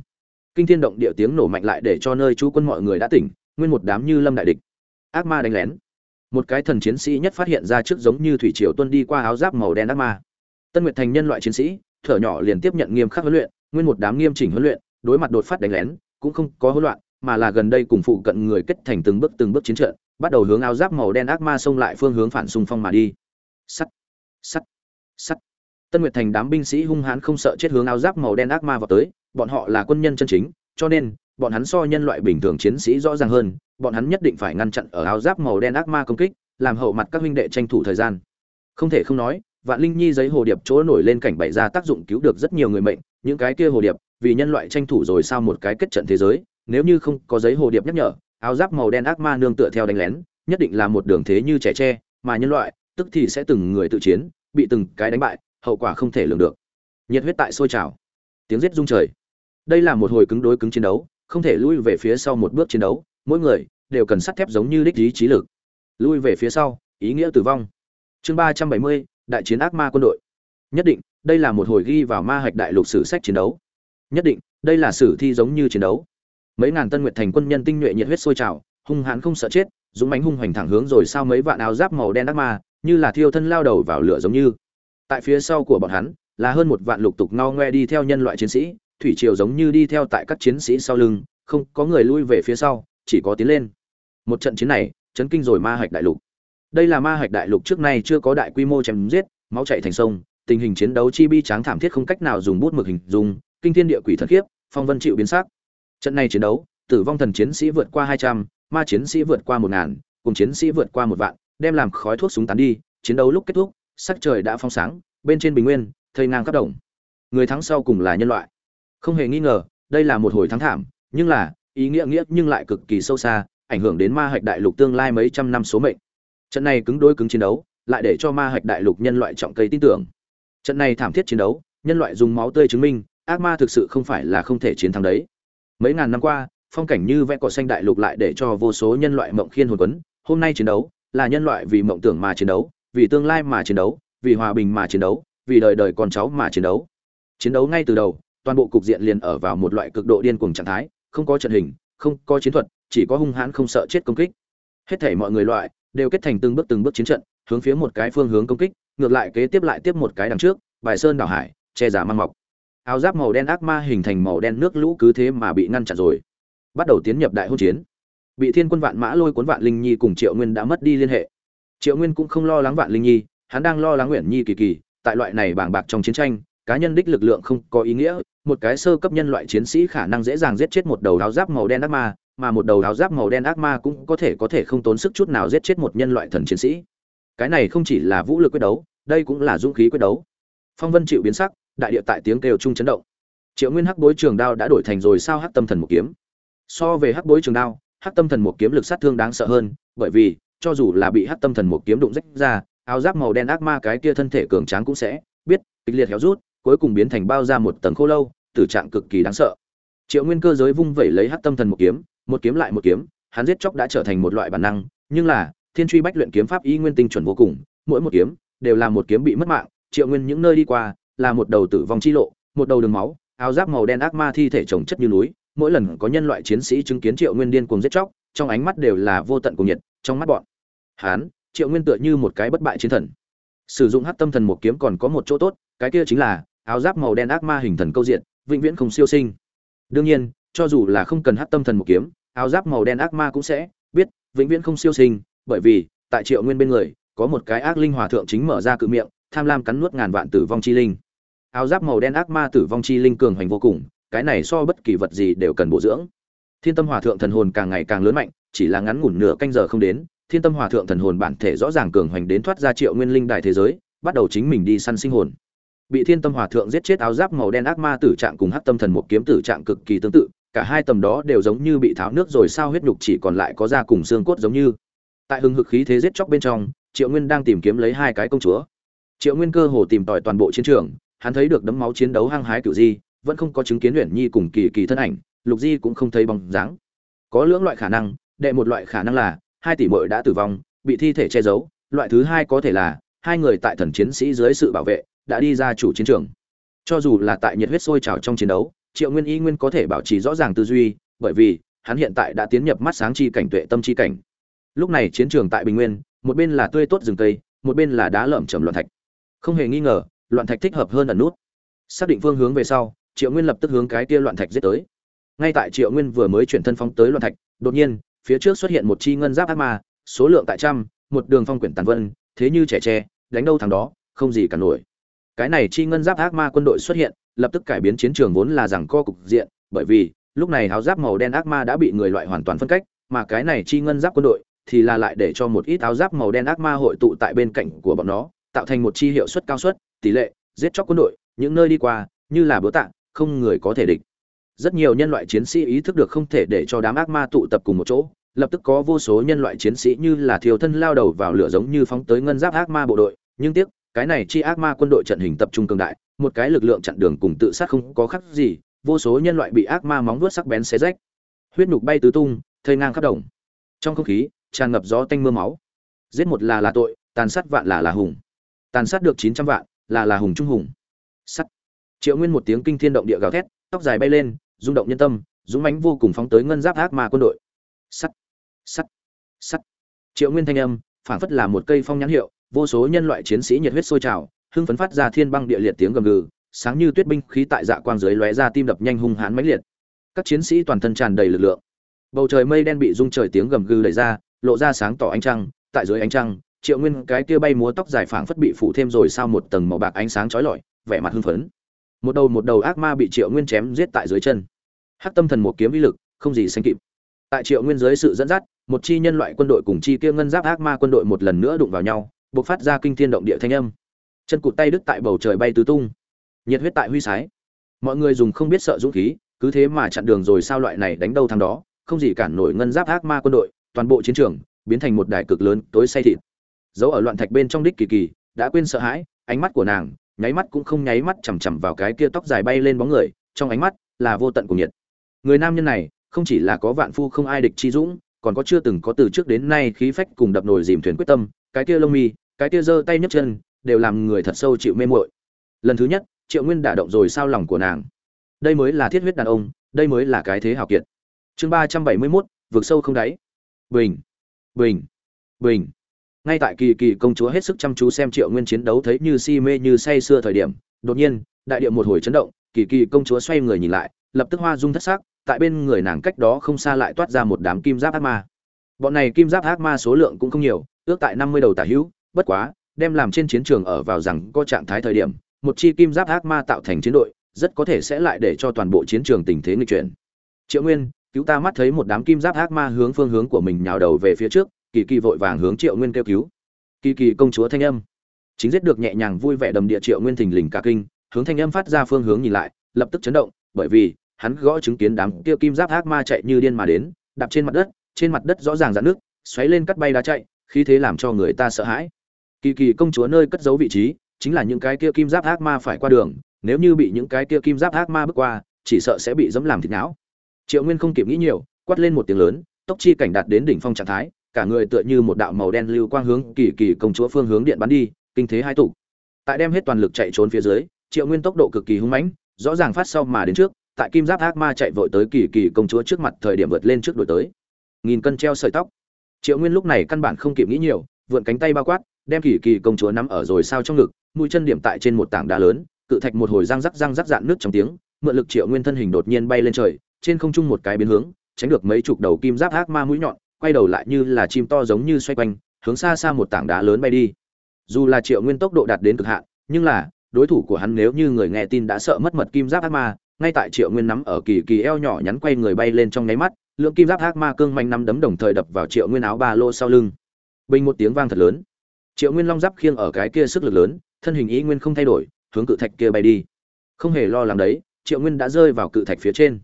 Speaker 1: Kinh thiên động địa tiếng nổ mạnh lại để cho nơi chú quân mọi người đã tỉnh, nguyên một đám như lâm đại địch. Ác ma đánh lén. Một cái thần chiến sĩ nhất phát hiện ra trước giống như thủy triều tuân đi qua áo giáp màu đen ác ma. Tân nguyệt thành nhân loại chiến sĩ, thở nhỏ liền tiếp nhận nghiêm khắc huấn luyện, nguyên một đám nghiêm chỉnh huấn luyện, đối mặt đột phát đánh lén cũng không có hỗn loạn, mà là gần đây cùng phụ cận người kết thành từng bước từng bước chiến trận, bắt đầu hướng áo giáp màu đen ác ma xông lại phương hướng phản xung phong mà đi. Sắt sắt sắt. Tân nguyệt thành đám binh sĩ hung hãn không sợ chết hướng áo giáp màu đen ác ma vào tới, bọn họ là quân nhân chân chính, cho nên, bọn hắn so nhân loại bình thường chiến sĩ rõ ràng hơn, bọn hắn nhất định phải ngăn chặn ở áo giáp màu đen ác ma công kích, làm hậu mặt các huynh đệ tranh thủ thời gian. Không thể không nói, vạn linh nhi giấy hồ điệp chỗ nổi lên cảnh bày ra tác dụng cứu được rất nhiều người mệnh, những cái kia hồ điệp vì nhân loại tranh thủ rồi sao một cái kết trận thế giới, nếu như không có giấy hồ điệp nhắc nhở, áo giáp màu đen ác ma nương tựa theo đánh lén, nhất định là một đường thế như trẻ tre, mà nhân loại, tức thì sẽ từng người tự chiến, bị từng cái đánh bại, hậu quả không thể lường được. Nhiệt huyết tại sôi trào. Tiếng giết rung trời. Đây là một hồi cứng đối cứng chiến đấu, không thể lui về phía sau một bước chiến đấu, mỗi người đều cần sắt thép giống như đích ý trí lực. Lui về phía sau, ý nghĩa tử vong. Chương ba trăm bảy mươi, đại chiến ác ma quân đội. Nhất định, đây là một hồi ghi vào ma hạch đại lục sử sách chiến đấu nhất định, đây là sử thi giống như chiến đấu. Mấy ngàn tân nguyệt thành quân nhân tinh nhuệ nhiệt huyết sôi trào, hung hãn không sợ chết, dũng mánh hung hoành thẳng hướng rồi sao mấy vạn áo giáp màu đen ác ma, như là thiêu thân lao đầu vào lửa giống như. Tại phía sau của bọn hắn, là hơn một vạn lục tục no ngoe đi theo nhân loại chiến sĩ, thủy triều giống như đi theo tại các chiến sĩ sau lưng, không có người lui về phía sau, chỉ có tiến lên. Một trận chiến này, chấn kinh rồi ma hạch đại lục. Đây là ma hạch đại lục trước nay chưa có đại quy mô chém giết, máu chảy thành sông, tình hình chiến đấu chi bi tráng thảm thiết không cách nào dùng bút mực hình dung kinh thiên địa quỷ thật khiếp, phong vân chịu biến sắc. Trận này chiến đấu, tử vong thần chiến sĩ vượt qua hai trăm, ma chiến sĩ vượt qua một ngàn, cùng chiến sĩ vượt qua một vạn, đem làm khói thuốc súng tán đi, chiến đấu lúc kết thúc, sắc trời đã phong sáng, bên trên bình nguyên, thây ngang khắp đồng. Người thắng sau cùng là nhân loại. Không hề nghi ngờ, đây là một hồi thắng thảm, nhưng là, ý nghĩa nghĩa nhưng lại cực kỳ sâu xa, ảnh hưởng đến ma hạch đại lục tương lai mấy trăm năm số mệnh. Trận này cứng đối cứng chiến đấu, lại để cho ma hạch đại lục nhân loại trọng cây tin tưởng. Trận này thảm thiết chiến đấu, nhân loại dùng máu tươi chứng minh ác ma thực sự không phải là không thể chiến thắng đấy. Mấy ngàn năm qua, phong cảnh như vẽ cỏ xanh đại lục lại để cho vô số nhân loại mộng khiên hồn quấn. Hôm nay chiến đấu là nhân loại vì mộng tưởng mà chiến đấu, vì tương lai mà chiến đấu, vì hòa bình mà chiến đấu, vì đời đời con cháu mà chiến đấu. Chiến đấu ngay từ đầu, toàn bộ cục diện liền ở vào một loại cực độ điên cuồng trạng thái, không có trận hình, không có chiến thuật, chỉ có hung hãn không sợ chết công kích. Hết thảy mọi người loại đều kết thành từng bước từng bước chiến trận, hướng phía một cái phương hướng công kích, ngược lại kế tiếp lại tiếp một cái đằng trước, bài sơn đảo hải, che giả mang mọc áo giáp màu đen ác ma hình thành màu đen nước lũ cứ thế mà bị ngăn chặn rồi. Bắt đầu tiến nhập đại hôn chiến. Bị thiên quân vạn mã lôi cuốn vạn linh nhi cùng triệu nguyên đã mất đi liên hệ. Triệu nguyên cũng không lo lắng vạn linh nhi, hắn đang lo lắng nguyện nhi kỳ kỳ, tại loại này bảng bạc trong chiến tranh, cá nhân đích lực lượng không có ý nghĩa, một cái sơ cấp nhân loại chiến sĩ khả năng dễ dàng giết chết một đầu áo giáp màu đen ác ma, mà một đầu áo giáp màu đen ác ma cũng có thể có thể không tốn sức chút nào giết chết một nhân loại thần chiến sĩ. Cái này không chỉ là vũ lực quyết đấu, đây cũng là dũng khí quyết đấu. Phong vân chịu biến sắc đại địa tại tiếng kêu chung chấn động. Triệu nguyên hắc bối trường đao đã đổi thành rồi sao hắc tâm thần một kiếm. So về hắc bối trường đao, hắc tâm thần một kiếm lực sát thương đáng sợ hơn, bởi vì, cho dù là bị hắc tâm thần một kiếm đụng rách ra, áo giáp màu đen ác ma cái kia thân thể cường tráng cũng sẽ, biết, kịch liệt héo rút, cuối cùng biến thành bao ra một tầng khô lâu, tử trạng cực kỳ đáng sợ. Triệu nguyên cơ giới vung vẩy lấy hắc tâm thần một kiếm một kiếm lại một kiếm, hắn giết chóc đã trở thành một loại bản năng, nhưng là, thiên truy bách luyện kiếm pháp y nguyên tinh chuẩn vô cùng, mỗi một kiếm đều là một kiếm bị mất mạng, triệu nguyên những nơi đi qua là một đầu tử vong chi lộ, một đầu đường máu, áo giáp màu đen ác ma thi thể trồng chất như núi, mỗi lần có nhân loại chiến sĩ chứng kiến triệu nguyên điên cuồng giết chóc, trong ánh mắt đều là vô tận của nhiệt, trong mắt bọn. Hắn triệu nguyên tựa như một cái bất bại chiến thần. Sử dụng Hắc tâm thần một kiếm còn có một chỗ tốt, cái kia chính là, áo giáp màu đen ác ma hình thần câu diện, vĩnh viễn không siêu sinh. Đương nhiên, cho dù là không cần Hắc tâm thần một kiếm, áo giáp màu đen ác ma cũng sẽ biết, vĩnh viễn không siêu sinh, bởi vì, tại triệu nguyên bên người, có một cái ác linh hòa thượng chính mở ra cự miệng, tham lam cắn nuốt ngàn vạn tử vong chi linh áo giáp màu đen ác ma tử vong chi linh cường hành vô cùng, cái này so bất kỳ vật gì đều cần bổ dưỡng. Thiên tâm hòa thượng thần hồn càng ngày càng lớn mạnh, chỉ là ngắn ngủn nửa canh giờ không đến, thiên tâm hòa thượng thần hồn bản thể rõ ràng cường hoành đến thoát ra triệu nguyên linh đại thế giới, bắt đầu chính mình đi săn sinh hồn. Bị thiên tâm hòa thượng giết chết áo giáp màu đen ác ma tử trạng cùng hắc tâm thần một kiếm tử trạng cực kỳ tương tự, cả hai tầm đó đều giống như bị tháo nước rồi sao huyết nhục chỉ còn lại có da cùng xương cốt giống như. Tại hưng hực khí thế giết chóc bên trong, triệu nguyên đang tìm kiếm lấy hai cái công chúa. Triệu nguyên cơ hồ tìm tòi toàn bộ chiến trường hắn thấy được đấm máu chiến đấu hăng hái kiểu di, vẫn không có chứng kiến luyện nhi cùng kỳ kỳ thân ảnh, lục di cũng không thấy bóng dáng. Có lưỡng loại khả năng, đệ một loại khả năng là, hai tỷ muội đã tử vong, bị thi thể che giấu, loại thứ hai có thể là, hai người tại thần chiến sĩ dưới sự bảo vệ, đã đi ra chủ chiến trường. Cho dù là tại nhiệt huyết sôi trào trong chiến đấu, triệu nguyên y nguyên có thể bảo trì rõ ràng tư duy, bởi vì, hắn hiện tại đã tiến nhập mắt sáng chi cảnh, tuệ tâm chi cảnh. Lúc này chiến trường tại bình nguyên, một bên là tươi tốt rừng cây, một bên là đá lởm chởm loạn thạch. Không hề nghi ngờ loạn thạch thích hợp hơn ẩn nút. Xác định phương hướng về sau, triệu nguyên lập tức hướng cái kia loạn thạch giết tới. Ngay tại triệu nguyên vừa mới chuyển thân phóng tới loạn thạch, đột nhiên, phía trước xuất hiện một chi ngân giáp ác ma, số lượng tại trăm, một đường phong quyển tàn vân, thế như trẻ tre, đánh đâu thằng đó, không gì cả nổi. Cái này chi ngân giáp ác ma quân đội xuất hiện, lập tức cải biến chiến trường vốn là rằng co cục diện, bởi vì, lúc này áo giáp màu đen ác ma đã bị người loại hoàn toàn phân cách, mà cái này chi ngân giáp quân đội, thì là lại để cho một ít áo giáp màu đen ác ma hội tụ tại bên cạnh của bọn nó, tạo thành một chi hiệu suất cao suất tỷ lệ, giết chóc quân đội, những nơi đi qua, như là bữa tạng không người có thể địch. Rất nhiều nhân loại chiến sĩ ý thức được không thể để cho đám ác ma tụ tập cùng một chỗ, lập tức có vô số nhân loại chiến sĩ như là thiêu thân lao đầu vào lửa giống như phóng tới ngân giáp ác ma bộ đội, nhưng tiếc, cái này chi ác ma quân đội trận hình tập trung cường đại, một cái lực lượng chặn đường cùng tự sát không có khác gì, vô số nhân loại bị ác ma móng vuốt sắc bén xé rách. Huyết nhục bay tứ tung, thây ngang khắp đồng. Trong không khí, tràn ngập gió tanh mưa máu. Giết một là là tội, tàn sát vạn là là hùng. Tàn sát được chín trăm vạn là là hùng trung hùng. Sắt. Triệu nguyên một tiếng kinh thiên động địa gào thét, tóc dài bay lên, rung động nhân tâm, dũng mãnh vô cùng phóng tới ngân giáp ác ma quân đội. Sắt. Sắt. Sắt. Triệu nguyên thanh âm, phảng phất là một cây phong nhãn hiệu, vô số nhân loại chiến sĩ nhiệt huyết sôi trào, hưng phấn phát ra thiên băng địa liệt tiếng gầm gừ, sáng như tuyết binh khí tại dạ quang dưới lóe ra tim đập nhanh hung hãn mãnh liệt. Các chiến sĩ toàn thân tràn đầy lực lượng. Bầu trời mây đen bị rung trời tiếng gầm gừ đẩy ra, lộ ra sáng tỏ ánh trăng, tại dưới ánh trăng triệu nguyên cái kia bay múa tóc dài phảng phất bị phủ thêm rồi sau một tầng màu bạc ánh sáng chói lọi, vẻ mặt hưng phấn. Một đầu một đầu ác ma bị triệu nguyên chém giết tại dưới chân. Hắc tâm thần một kiếm uy lực, không gì sánh kịp. Tại triệu nguyên dưới sự dẫn dắt, một chi nhân loại quân đội cùng chi kia ngân giáp ác ma quân đội một lần nữa đụng vào nhau buộc phát ra kinh thiên động địa thanh âm. Chân cụt tay đứt tại bầu trời bay tứ tung. Nhiệt huyết tại huy sái. Mọi người dùng không biết sợ dũng khí, cứ thế mà chặn đường rồi sao loại này đánh đâu thằng đó, không gì cản nổi ngân giáp ác ma quân đội, toàn bộ chiến trường biến thành một đài cực lớn tối say thịt dấu ở loạn thạch bên trong đích kỳ kỳ, đã quên sợ hãi, ánh mắt của nàng, nháy mắt cũng không nháy mắt chằm chằm vào cái kia tóc dài bay lên bóng người, trong ánh mắt là vô tận của nhiệt. Người nam nhân này, không chỉ là có vạn phu không ai địch chi dũng, còn có chưa từng có từ trước đến nay khí phách cùng đập nồi dìm thuyền quyết tâm, cái kia lông mi, cái kia giơ tay nhấc chân, đều làm người thật sâu chịu mê muội. Lần thứ nhất, triệu nguyên đả động rồi sao lòng của nàng. Đây mới là thiết huyết đàn ông, đây mới là cái thế hào kiệt. Chương ba trăm bảy mươi mốt, vượt sâu không đáy. Bình bình bình ngay tại kỳ kỳ công chúa hết sức chăm chú xem triệu nguyên chiến đấu thấy như si mê như say sưa thời điểm, đột nhiên, đại điệu một hồi chấn động, kỳ kỳ công chúa xoay người nhìn lại, lập tức hoa dung thất sắc, tại bên người nàng cách đó không xa lại toát ra một đám kim giáp ác ma. Bọn này kim giáp ác ma số lượng cũng không nhiều, ước tại năm mươi đầu tả hữu, bất quá, đem làm trên chiến trường ở vào rằng có trạng thái thời điểm, một chi kim giáp ác ma tạo thành chiến đội, rất có thể sẽ lại để cho toàn bộ chiến trường tình thế nghịch chuyển. Triệu nguyên, cứu ta mắt thấy một đám kim giáp ác ma hướng phương hướng của mình nhào đầu về phía trước kỳ kỳ vội vàng hướng triệu nguyên kêu cứu. Kỳ kỳ công chúa thanh âm. Chính giết được nhẹ nhàng vui vẻ đầm địa triệu nguyên thình lình cả kinh, hướng thanh âm phát ra phương hướng nhìn lại, lập tức chấn động, bởi vì, hắn gõ chứng kiến đám kia kim giáp ác ma chạy như điên mà đến, đạp trên mặt đất, trên mặt đất rõ ràng dạn nước xoáy lên cắt bay đá chạy, khí thế làm cho người ta sợ hãi. Kỳ kỳ công chúa nơi cất giấu vị trí, chính là những cái kia kim giáp ác ma phải qua đường, nếu như bị những cái kia kim giáp ác ma bước qua, chỉ sợ sẽ bị dẫm làm thịt não. Triệu nguyên không kịp nghĩ nhiều, quát lên một tiếng lớn, tốc chi cảnh đạt đến đỉnh phong trạng thái cả người tựa như một đạo màu đen lưu quang hướng kỳ kỳ công chúa phương hướng điện bắn đi, kinh thế hai tụ. Tại đem hết toàn lực chạy trốn phía dưới, triệu nguyên tốc độ cực kỳ hung mãnh, rõ ràng phát sau mà đến trước, tại kim giáp ác ma chạy vội tới kỳ kỳ công chúa trước mặt thời điểm vượt lên trước đổi tới. Nghìn cân treo sợi tóc. Triệu nguyên lúc này căn bản không kịp nghĩ nhiều, vượn cánh tay bao quát, đem kỳ kỳ công chúa nắm ở rồi sao trong ngực, mũi chân điểm tại trên một tảng đá lớn, cự thạch một hồi răng rắc răng rắc dạn nước trong tiếng, mượn lực triệu nguyên thân hình đột nhiên bay lên trời, trên không trung một cái biến hướng, tránh được mấy chục đầu kim giáp ác ma mũi nhọn quay đầu lại như là chim to giống như xoay quanh, hướng xa xa một tảng đá lớn bay đi. Dù là triệu nguyên tốc độ đạt đến cực hạn, nhưng là, đối thủ của hắn nếu như người nghe tin đã sợ mất mật kim giáp ác ma, ngay tại triệu nguyên nắm ở kỳ kỳ eo nhỏ nhắn quay người bay lên trong nháy mắt, lượng kim giáp ác ma cương manh năm đấm đồng thời đập vào triệu nguyên áo ba lô sau lưng. Bình một tiếng vang thật lớn. Triệu nguyên long giáp khiêng ở cái kia sức lực lớn, thân hình ý nguyên không thay đổi, hướng cự thạch kia bay đi. Không hề lo lắng đấy, triệu nguyên đã rơi vào cự thạch phía trên.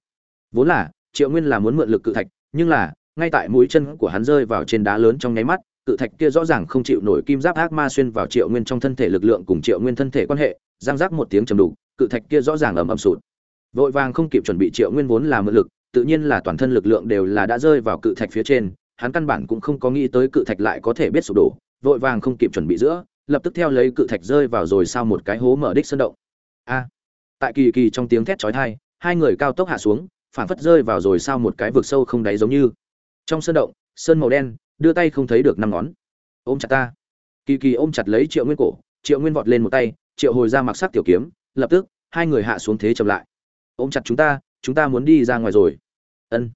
Speaker 1: Vốn là, triệu nguyên là muốn mượn lực cự thạch, nhưng là ngay tại mũi chân của hắn rơi vào trên đá lớn trong nháy mắt, cự thạch kia rõ ràng không chịu nổi kim giáp ác ma xuyên vào triệu nguyên trong thân thể lực lượng cùng triệu nguyên thân thể quan hệ giang giác một tiếng trầm đủ cự thạch kia rõ ràng ầm ầm sụt. Vội vàng không kịp chuẩn bị triệu nguyên vốn là mượn lực, tự nhiên là toàn thân lực lượng đều là đã rơi vào cự thạch phía trên, hắn căn bản cũng không có nghĩ tới cự thạch lại có thể biết sụp đổ, vội vàng không kịp chuẩn bị giữa, lập tức theo lấy cự thạch rơi vào rồi sau một cái hố mở đích sơn động. A! Tại kỳ kỳ trong tiếng thét chói tai, hai người cao tốc hạ xuống, phản phất rơi vào rồi sau một cái vực sâu không đáy giống như trong sơn động, sơn màu đen, đưa tay không thấy được năm ngón. Ôm chặt ta. Kỳ kỳ ôm chặt lấy triệu nguyên cổ, triệu nguyên vọt lên một tay, triệu hồi ra mặc sắc tiểu kiếm, lập tức, hai người hạ xuống thế chậm lại. Ôm chặt chúng ta chúng ta muốn đi ra ngoài rồi. Ân.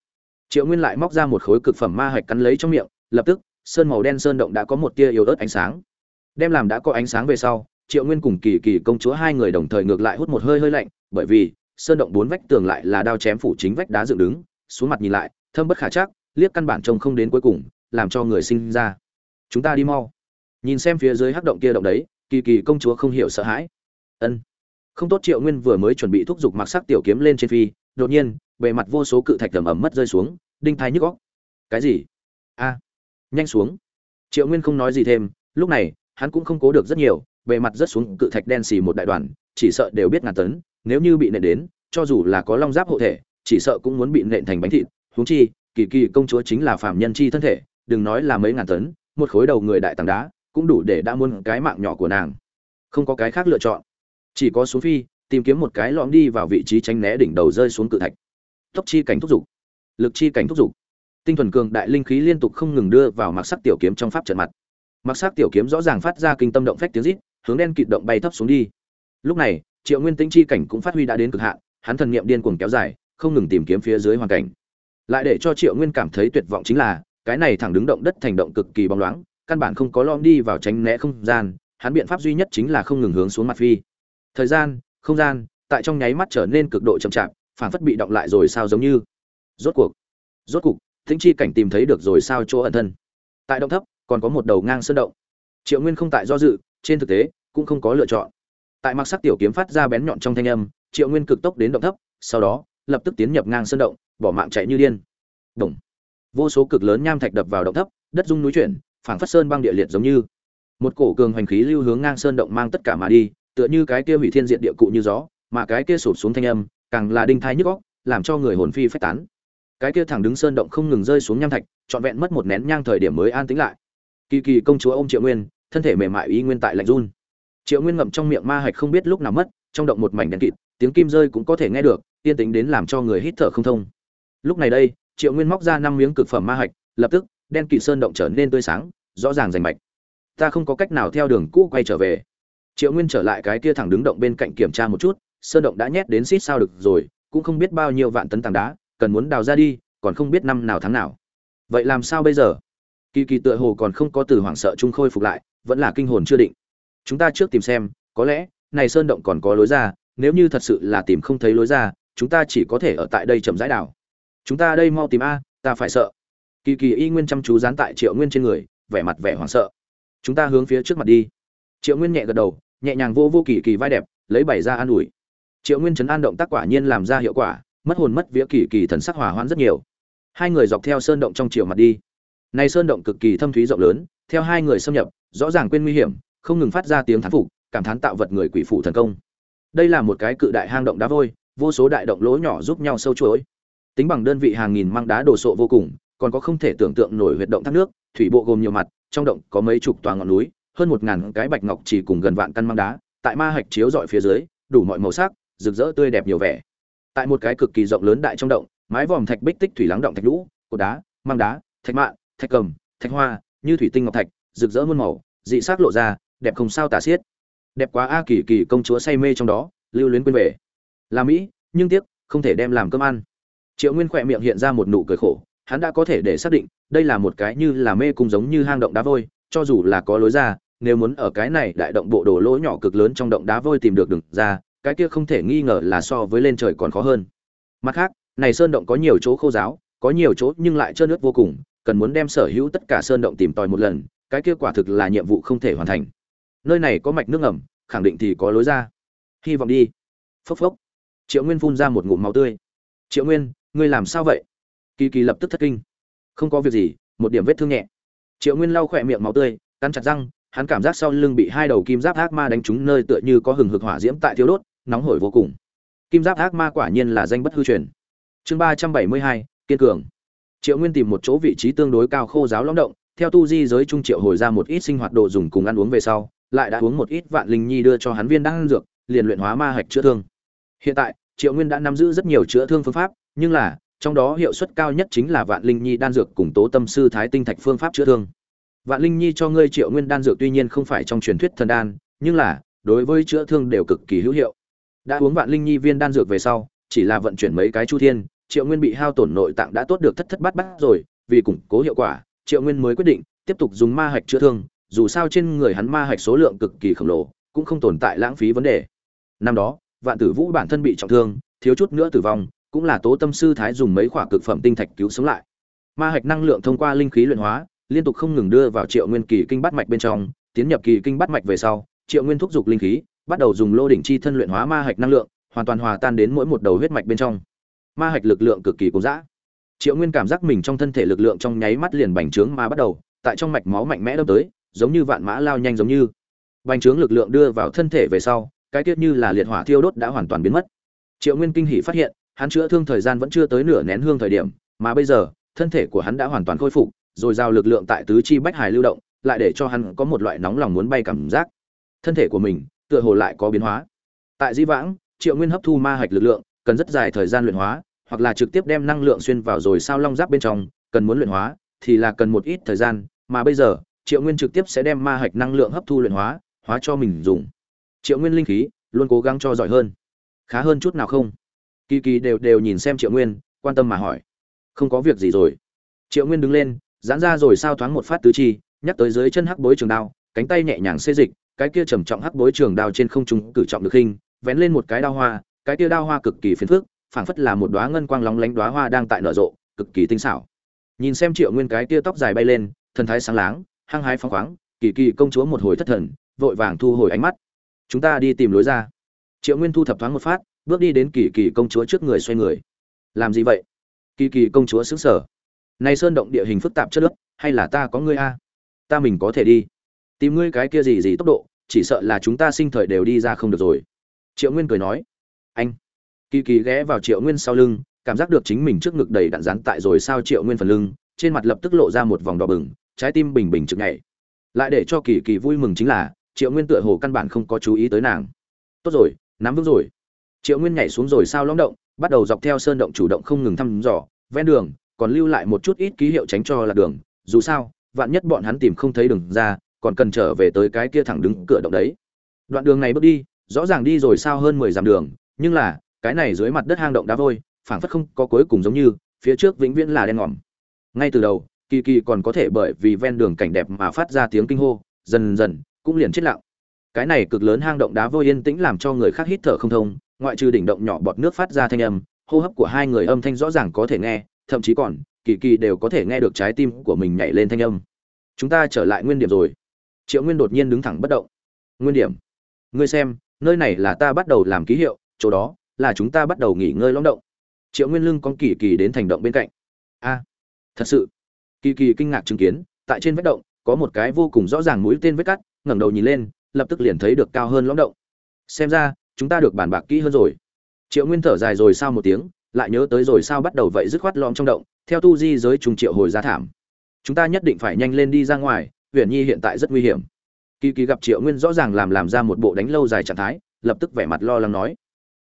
Speaker 1: Triệu nguyên lại móc ra một khối cực phẩm ma hạch cắn lấy trong miệng, lập tức, sơn màu đen sơn động đã có một tia yếu ớt ánh sáng. Đem làm đã có ánh sáng về sau, triệu nguyên cùng kỳ kỳ công chúa hai người đồng thời ngược lại hút một hơi hơi lạnh, bởi vì, sơn động bốn vách tường lại là đao chém phủ chính vách đá dựng đứng, xuống mặt nhìn lại, thâm bất khả chắc liếc căn bản trông không đến cuối cùng, làm cho người sinh ra. Chúng ta đi mau. Nhìn xem phía dưới hắc động kia động đấy, kỳ kỳ công chúa không hiểu sợ hãi. Ân. Không tốt triệu nguyên vừa mới chuẩn bị thúc giục mặc sắc tiểu kiếm lên trên phi, đột nhiên, bề mặt vô số cự thạch tầm ẩm mất rơi xuống, đinh thái nhức góc cái gì? A. À. Nhanh xuống. Triệu nguyên không nói gì thêm, lúc này, hắn cũng không cố được rất nhiều, bề mặt rất xuống cự thạch đen xì một đại đoàn, chỉ sợ đều biết ngàn tấn, nếu như bị nện đến, cho dù là có long giáp hộ thể, chỉ sợ cũng muốn bị nện thành bánh thịt, huống chi kỳ kỳ công chúa chính là phạm nhân chi thân thể, đừng nói là mấy ngàn tấn, một khối đầu người đại tảng đá, cũng đủ để đã muôn cái mạng nhỏ của nàng. Không có cái khác lựa chọn. Chỉ có xuống phi, tìm kiếm một cái lõm đi vào vị trí tránh né đỉnh đầu rơi xuống cự thạch. Tốc chi cảnh thúc dục lực chi cảnh thúc dục tinh thuần cường đại linh khí liên tục không ngừng đưa vào mặc sắc tiểu kiếm trong pháp trận mặt. Mặc sắc tiểu kiếm rõ ràng phát ra kinh tâm động phách tiếng rít, hướng đen kịt động bay thấp xuống đi. Lúc này, triệu nguyên tĩnh chi cảnh cũng phát huy đã đến cực hạn, hắn thần niệm điên cuồng kéo dài, không ngừng tìm kiếm phía dưới hoàn cảnh lại để cho triệu nguyên cảm thấy tuyệt vọng chính là, cái này thẳng đứng động đất thành động cực kỳ bóng loáng, căn bản không có lom đi vào tránh né không gian, hắn biện pháp duy nhất chính là không ngừng hướng xuống mặt phi. Thời gian, không gian, tại trong nháy mắt trở nên cực độ chậm chạp phản phất bị động lại rồi sao giống như. Rốt cuộc, rốt cục, thính chi cảnh tìm thấy được rồi sao chỗ ẩn thân. Tại động thấp, còn có một đầu ngang sơn động. Triệu nguyên không tại do dự, trên thực tế, cũng không có lựa chọn. Tại mặc sắc tiểu kiếm phát ra bén nhọn trong thanh âm, triệu nguyên cực tốc đến động thấp, sau đó, lập tức tiến nhập ngang sơn động bỏ mạng chạy như điên. Đùng, vô số cực lớn nham thạch đập vào động thấp đất rung núi chuyển phảng phất sơn băng địa liệt giống như. Một cổ cường hoành khí lưu hướng ngang sơn động mang tất cả mà đi tựa như cái kia hủy thiên diện địa cụ như gió mà cái kia sụp xuống thanh âm càng là đinh thai nhức óc làm cho người hồn phi phách tán. Cái kia thẳng đứng sơn động không ngừng rơi xuống nham thạch trọn vẹn mất một nén nhang thời điểm mới an tĩnh lại. Kỳ kỳ công chúa ôm triệu nguyên thân thể mềm mại y nguyên tại lạnh run. Triệu nguyên ngậm trong miệng ma hạch không biết lúc nào mất trong động một mảnh đèn kịt tiếng kim rơi cũng có thể nghe được yên tĩnh đến làm cho người hít thở không thông lúc này đây, triệu nguyên móc ra năm miếng cực phẩm ma hạch, lập tức, đen kỵ sơn động trở nên tươi sáng, rõ ràng rành mạch. Ta không có cách nào theo đường cũ quay trở về. Triệu nguyên trở lại cái kia thẳng đứng động bên cạnh kiểm tra một chút, sơn động đã nhét đến xít sao được rồi, cũng không biết bao nhiêu vạn tấn tảng đá, cần muốn đào ra đi, còn không biết năm nào tháng nào. Vậy làm sao bây giờ? Kỳ kỳ tựa hồ còn không có từ hoảng sợ trung khôi phục lại, vẫn là kinh hồn chưa định. Chúng ta trước tìm xem, có lẽ, này sơn động còn có lối ra, nếu như thật sự là tìm không thấy lối ra, chúng ta chỉ có thể ở tại đây chậm rãi đảo chúng ta đây mau tìm a, ta phải sợ. Kỳ kỳ y nguyên chăm chú dán tại triệu nguyên trên người, vẻ mặt vẻ hoảng sợ. Chúng ta hướng phía trước mặt đi. Triệu nguyên nhẹ gật đầu, nhẹ nhàng vô vô kỳ kỳ vai đẹp, lấy bảy ra an ủi. Triệu nguyên chấn an động tác quả nhiên làm ra hiệu quả, mất hồn mất vía kỳ kỳ thần sắc hỏa hoãn rất nhiều. Hai người dọc theo sơn động trong chiều mặt đi. Này sơn động cực kỳ thâm thúy rộng lớn, theo hai người xâm nhập, rõ ràng quên nguy hiểm, không ngừng phát ra tiếng thán phục, cảm thán tạo vật người quỷ phủ thần công. Đây là một cái cự đại hang động đá vôi, vô số đại động lỗ nhỏ giúp nhau sâu chuỗi tính bằng đơn vị hàng nghìn mang đá đồ sộ vô cùng, còn có không thể tưởng tượng nổi huyệt động thác nước, thủy bộ gồm nhiều mặt, trong động có mấy chục tòa ngọn núi, hơn một ngàn cái bạch ngọc chỉ cùng gần vạn căn mang đá, tại ma hạch chiếu dọi phía dưới, đủ mọi màu sắc, rực rỡ tươi đẹp nhiều vẻ. Tại một cái cực kỳ rộng lớn đại trong động, mái vòm thạch bích tích thủy lắng động thạch lũ, cột đá mang đá, thạch mạ, thạch cầm, thạch hoa, như thủy tinh ngọc thạch, rực rỡ muôn màu, dị sắc lộ ra, đẹp không sao tả xiết. Đẹp quá a kỳ kỳ công chúa say mê trong đó, lưu luyến quên về. Là mỹ, nhưng tiếc, không thể đem làm cơm ăn triệu nguyên khỏe miệng hiện ra một nụ cười khổ, hắn đã có thể để xác định, đây là một cái như là mê cung giống như hang động đá vôi, cho dù là có lối ra, nếu muốn ở cái này đại động bộ đồ lỗ nhỏ cực lớn trong động đá vôi tìm được đường ra, cái kia không thể nghi ngờ là so với lên trời còn khó hơn. Mặt khác, này sơn động có nhiều chỗ khô giáo, có nhiều chỗ nhưng lại trơn nước vô cùng, cần muốn đem sở hữu tất cả sơn động tìm tòi một lần, cái kia quả thực là nhiệm vụ không thể hoàn thành. Nơi này có mạch nước ngầm, khẳng định thì có lối ra. Hy vọng đi. Phốc phốc. Triệu nguyên phun ra một ngụm máu tươi. Triệu nguyên ngươi làm sao vậy? Kỳ kỳ lập tức thất kinh. Không có việc gì, một điểm vết thương nhẹ. Triệu nguyên lau khỏe miệng máu tươi, cắn chặt răng, hắn cảm giác sau lưng bị hai đầu kim giáp ác ma đánh trúng nơi tựa như có hừng hực hỏa diễm tại thiếu đốt, nóng hổi vô cùng. Kim giáp ác ma quả nhiên là danh bất hư truyền. Chương ba trăm bảy mươi hai, kiên cường. Triệu nguyên tìm một chỗ vị trí tương đối cao khô giáo lõng động, theo tu di giới trung triệu hồi ra một ít sinh hoạt đồ dùng cùng ăn uống về sau, lại đã uống một ít vạn linh nhi đưa cho hắn viên đan dược, liền luyện hóa ma hạch chữa thương. Hiện tại, triệu nguyên đã nắm giữ rất nhiều chữa thương phương pháp nhưng là, trong đó hiệu suất cao nhất chính là vạn linh nhi đan dược cùng tố tâm sư thái tinh thạch phương pháp chữa thương. Vạn linh nhi cho ngươi triệu nguyên đan dược tuy nhiên không phải trong truyền thuyết thần đan, nhưng là, đối với chữa thương đều cực kỳ hữu hiệu. Đã uống vạn linh nhi viên đan dược về sau, chỉ là vận chuyển mấy cái chu thiên, triệu nguyên bị hao tổn nội tạng đã tốt được thất thất bát bát rồi, vì củng cố hiệu quả, triệu nguyên mới quyết định tiếp tục dùng ma hạch chữa thương, dù sao trên người hắn ma hạch số lượng cực kỳ khổng lồ, cũng không tồn tại lãng phí vấn đề. Năm đó, vạn tử vũ bản thân bị trọng thương, thiếu chút nữa tử vong cũng là tố tâm sư thái dùng mấy khoả cực phẩm tinh thạch cứu sống lại. Ma hạch năng lượng thông qua linh khí luyện hóa, liên tục không ngừng đưa vào triệu nguyên kỳ kinh bắt mạch bên trong, tiến nhập kỳ kinh bắt mạch về sau, triệu nguyên thúc giục linh khí, bắt đầu dùng lô đỉnh chi thân luyện hóa ma hạch năng lượng, hoàn toàn hòa tan đến mỗi một đầu huyết mạch bên trong. Ma hạch lực lượng cực kỳ cố dã. Triệu nguyên cảm giác mình trong thân thể lực lượng trong nháy mắt liền bành trướng mà bắt đầu, tại trong mạch máu mạnh mẽ đâm tới, giống như vạn mã lao nhanh giống như. Bành trướng lực lượng đưa vào thân thể về sau, cái tiết như là liệt hỏa thiêu đốt đã hoàn toàn biến mất. Triệu nguyên kinh hỉ phát hiện hắn chữa thương thời gian vẫn chưa tới nửa nén hương thời điểm, mà bây giờ, thân thể của hắn đã hoàn toàn khôi phục, rồi giao lực lượng tại tứ chi bách hải lưu động, lại để cho hắn có một loại nóng lòng muốn bay cảm giác. Thân thể của mình, tựa hồ lại có biến hóa. Tại di vãng, triệu nguyên hấp thu ma hạch lực lượng, cần rất dài thời gian luyện hóa, hoặc là trực tiếp đem năng lượng xuyên vào rồi sao long giáp bên trong, cần muốn luyện hóa, thì là cần một ít thời gian, mà bây giờ, triệu nguyên trực tiếp sẽ đem ma hạch năng lượng hấp thu luyện hóa hóa cho mình dùng. Triệu nguyên linh khí, luôn cố gắng cho giỏi hơn. Khá hơn chút nào không? Kỳ kỳ đều đều nhìn xem triệu nguyên quan tâm mà hỏi. Không có việc gì rồi. Triệu nguyên đứng lên giãn ra rồi sao thoáng một phát tứ chi nhắc tới dưới chân hắc bối trường đao cánh tay nhẹ nhàng xê dịch cái kia trầm trọng hắc bối trường đao trên không trung cử trọng được hình, vén lên một cái đao hoa cái kia đao hoa cực kỳ phiền phức phảng phất là một đóa ngân quang lóng lánh đóa hoa đang tại nở rộ cực kỳ tinh xảo. Nhìn xem triệu nguyên cái kia tóc dài bay lên thần thái sáng láng hăng hái phóng khoáng kỳ kỳ công chúa một hồi thất thần vội vàng thu hồi ánh mắt. Chúng ta đi tìm lối ra. Triệu nguyên thu thập thoáng một phát bước đi đến kỳ kỳ công chúa trước người xoay người. Làm gì vậy? Kỳ kỳ công chúa xứng sở này sơn động địa hình phức tạp chất lớp hay là ta có ngươi a? Ta mình có thể đi. Tìm ngươi cái kia gì gì tốc độ, chỉ sợ là chúng ta sinh thời đều đi ra không được rồi. Triệu nguyên cười nói. Anh. Kỳ kỳ ghé vào triệu nguyên sau lưng, cảm giác được chính mình trước ngực đầy đạn rán tại rồi sao triệu nguyên phần lưng, trên mặt lập tức lộ ra một vòng đỏ bừng, trái tim bình bình chực nhảy. Lại để cho kỳ kỳ vui mừng chính là, triệu nguyên tựa hồ căn bản không có chú ý tới nàng. Tốt rồi, nắm vững rồi triệu nguyên nhảy xuống rồi sao lõng động, bắt đầu dọc theo sơn động chủ động không ngừng thăm dò, ven đường, còn lưu lại một chút ít ký hiệu tránh cho là đường. Dù sao, vạn nhất bọn hắn tìm không thấy đường ra, còn cần trở về tới cái kia thẳng đứng cửa động đấy. Đoạn đường này bước đi, rõ ràng đi rồi sao hơn mười dặm đường, nhưng là, cái này dưới mặt đất hang động đá vôi, phảng phất không có cuối cùng giống như, phía trước vĩnh viễn là đen ngòm. Ngay từ đầu, kỳ kỳ còn có thể bởi vì ven đường cảnh đẹp mà phát ra tiếng kinh hô, dần dần, cũng liền chết lặng. Cái này cực lớn hang động đá vôi yên tĩnh làm cho người khác hít thở không thông ngoại trừ đỉnh động nhỏ bọt nước phát ra thanh âm, hô hấp của hai người âm thanh rõ ràng có thể nghe, thậm chí còn, kỳ kỳ đều có thể nghe được trái tim của mình nhảy lên thanh âm. Chúng ta trở lại nguyên điểm rồi. Triệu nguyên đột nhiên đứng thẳng bất động. Nguyên điểm? Ngươi xem, nơi này là ta bắt đầu làm ký hiệu, chỗ đó là chúng ta bắt đầu nghỉ ngơi lõm động. Triệu nguyên lưng con kỳ kỳ đến thành động bên cạnh. A, thật sự. Kỳ kỳ kinh ngạc chứng kiến, tại trên vết động, có một cái vô cùng rõ ràng mũi tên vết cắt, ngẩng đầu nhìn lên, lập tức liền thấy được cao hơn lõm động. Xem ra chúng ta được bàn bạc kỹ hơn rồi. Triệu nguyên thở dài rồi sau một tiếng, lại nhớ tới rồi sao bắt đầu vậy dứt khoát lõm trong động, theo tu di giới trùng triệu hồi ra thảm. Chúng ta nhất định phải nhanh lên đi ra ngoài, huyền nhi hiện tại rất nguy hiểm. Kỳ kỳ gặp triệu nguyên rõ ràng làm làm ra một bộ đánh lâu dài trạng thái, lập tức vẻ mặt lo lắng nói,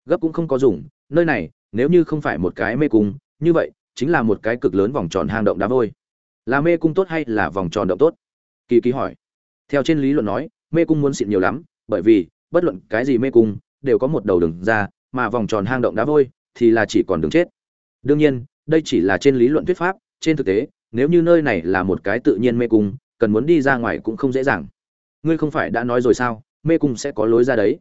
Speaker 1: gấp cũng không có dùng, nơi này, nếu như không phải một cái mê cung, như vậy, chính là một cái cực lớn vòng tròn hang động đá vôi. Là mê cung tốt hay là vòng tròn động tốt? Kỳ kỳ hỏi. Theo trên lý luận nói, mê cung muốn xịn nhiều lắm, bởi vì, bất luận cái gì mê cung đều có một đầu đường ra, mà vòng tròn hang động đá vôi, thì là chỉ còn đường chết. Đương nhiên, đây chỉ là trên lý luận thuyết pháp, trên thực tế, nếu như nơi này là một cái tự nhiên mê cung, cần muốn đi ra ngoài cũng không dễ dàng. Ngươi không phải đã nói rồi sao, mê cung sẽ có lối ra đấy.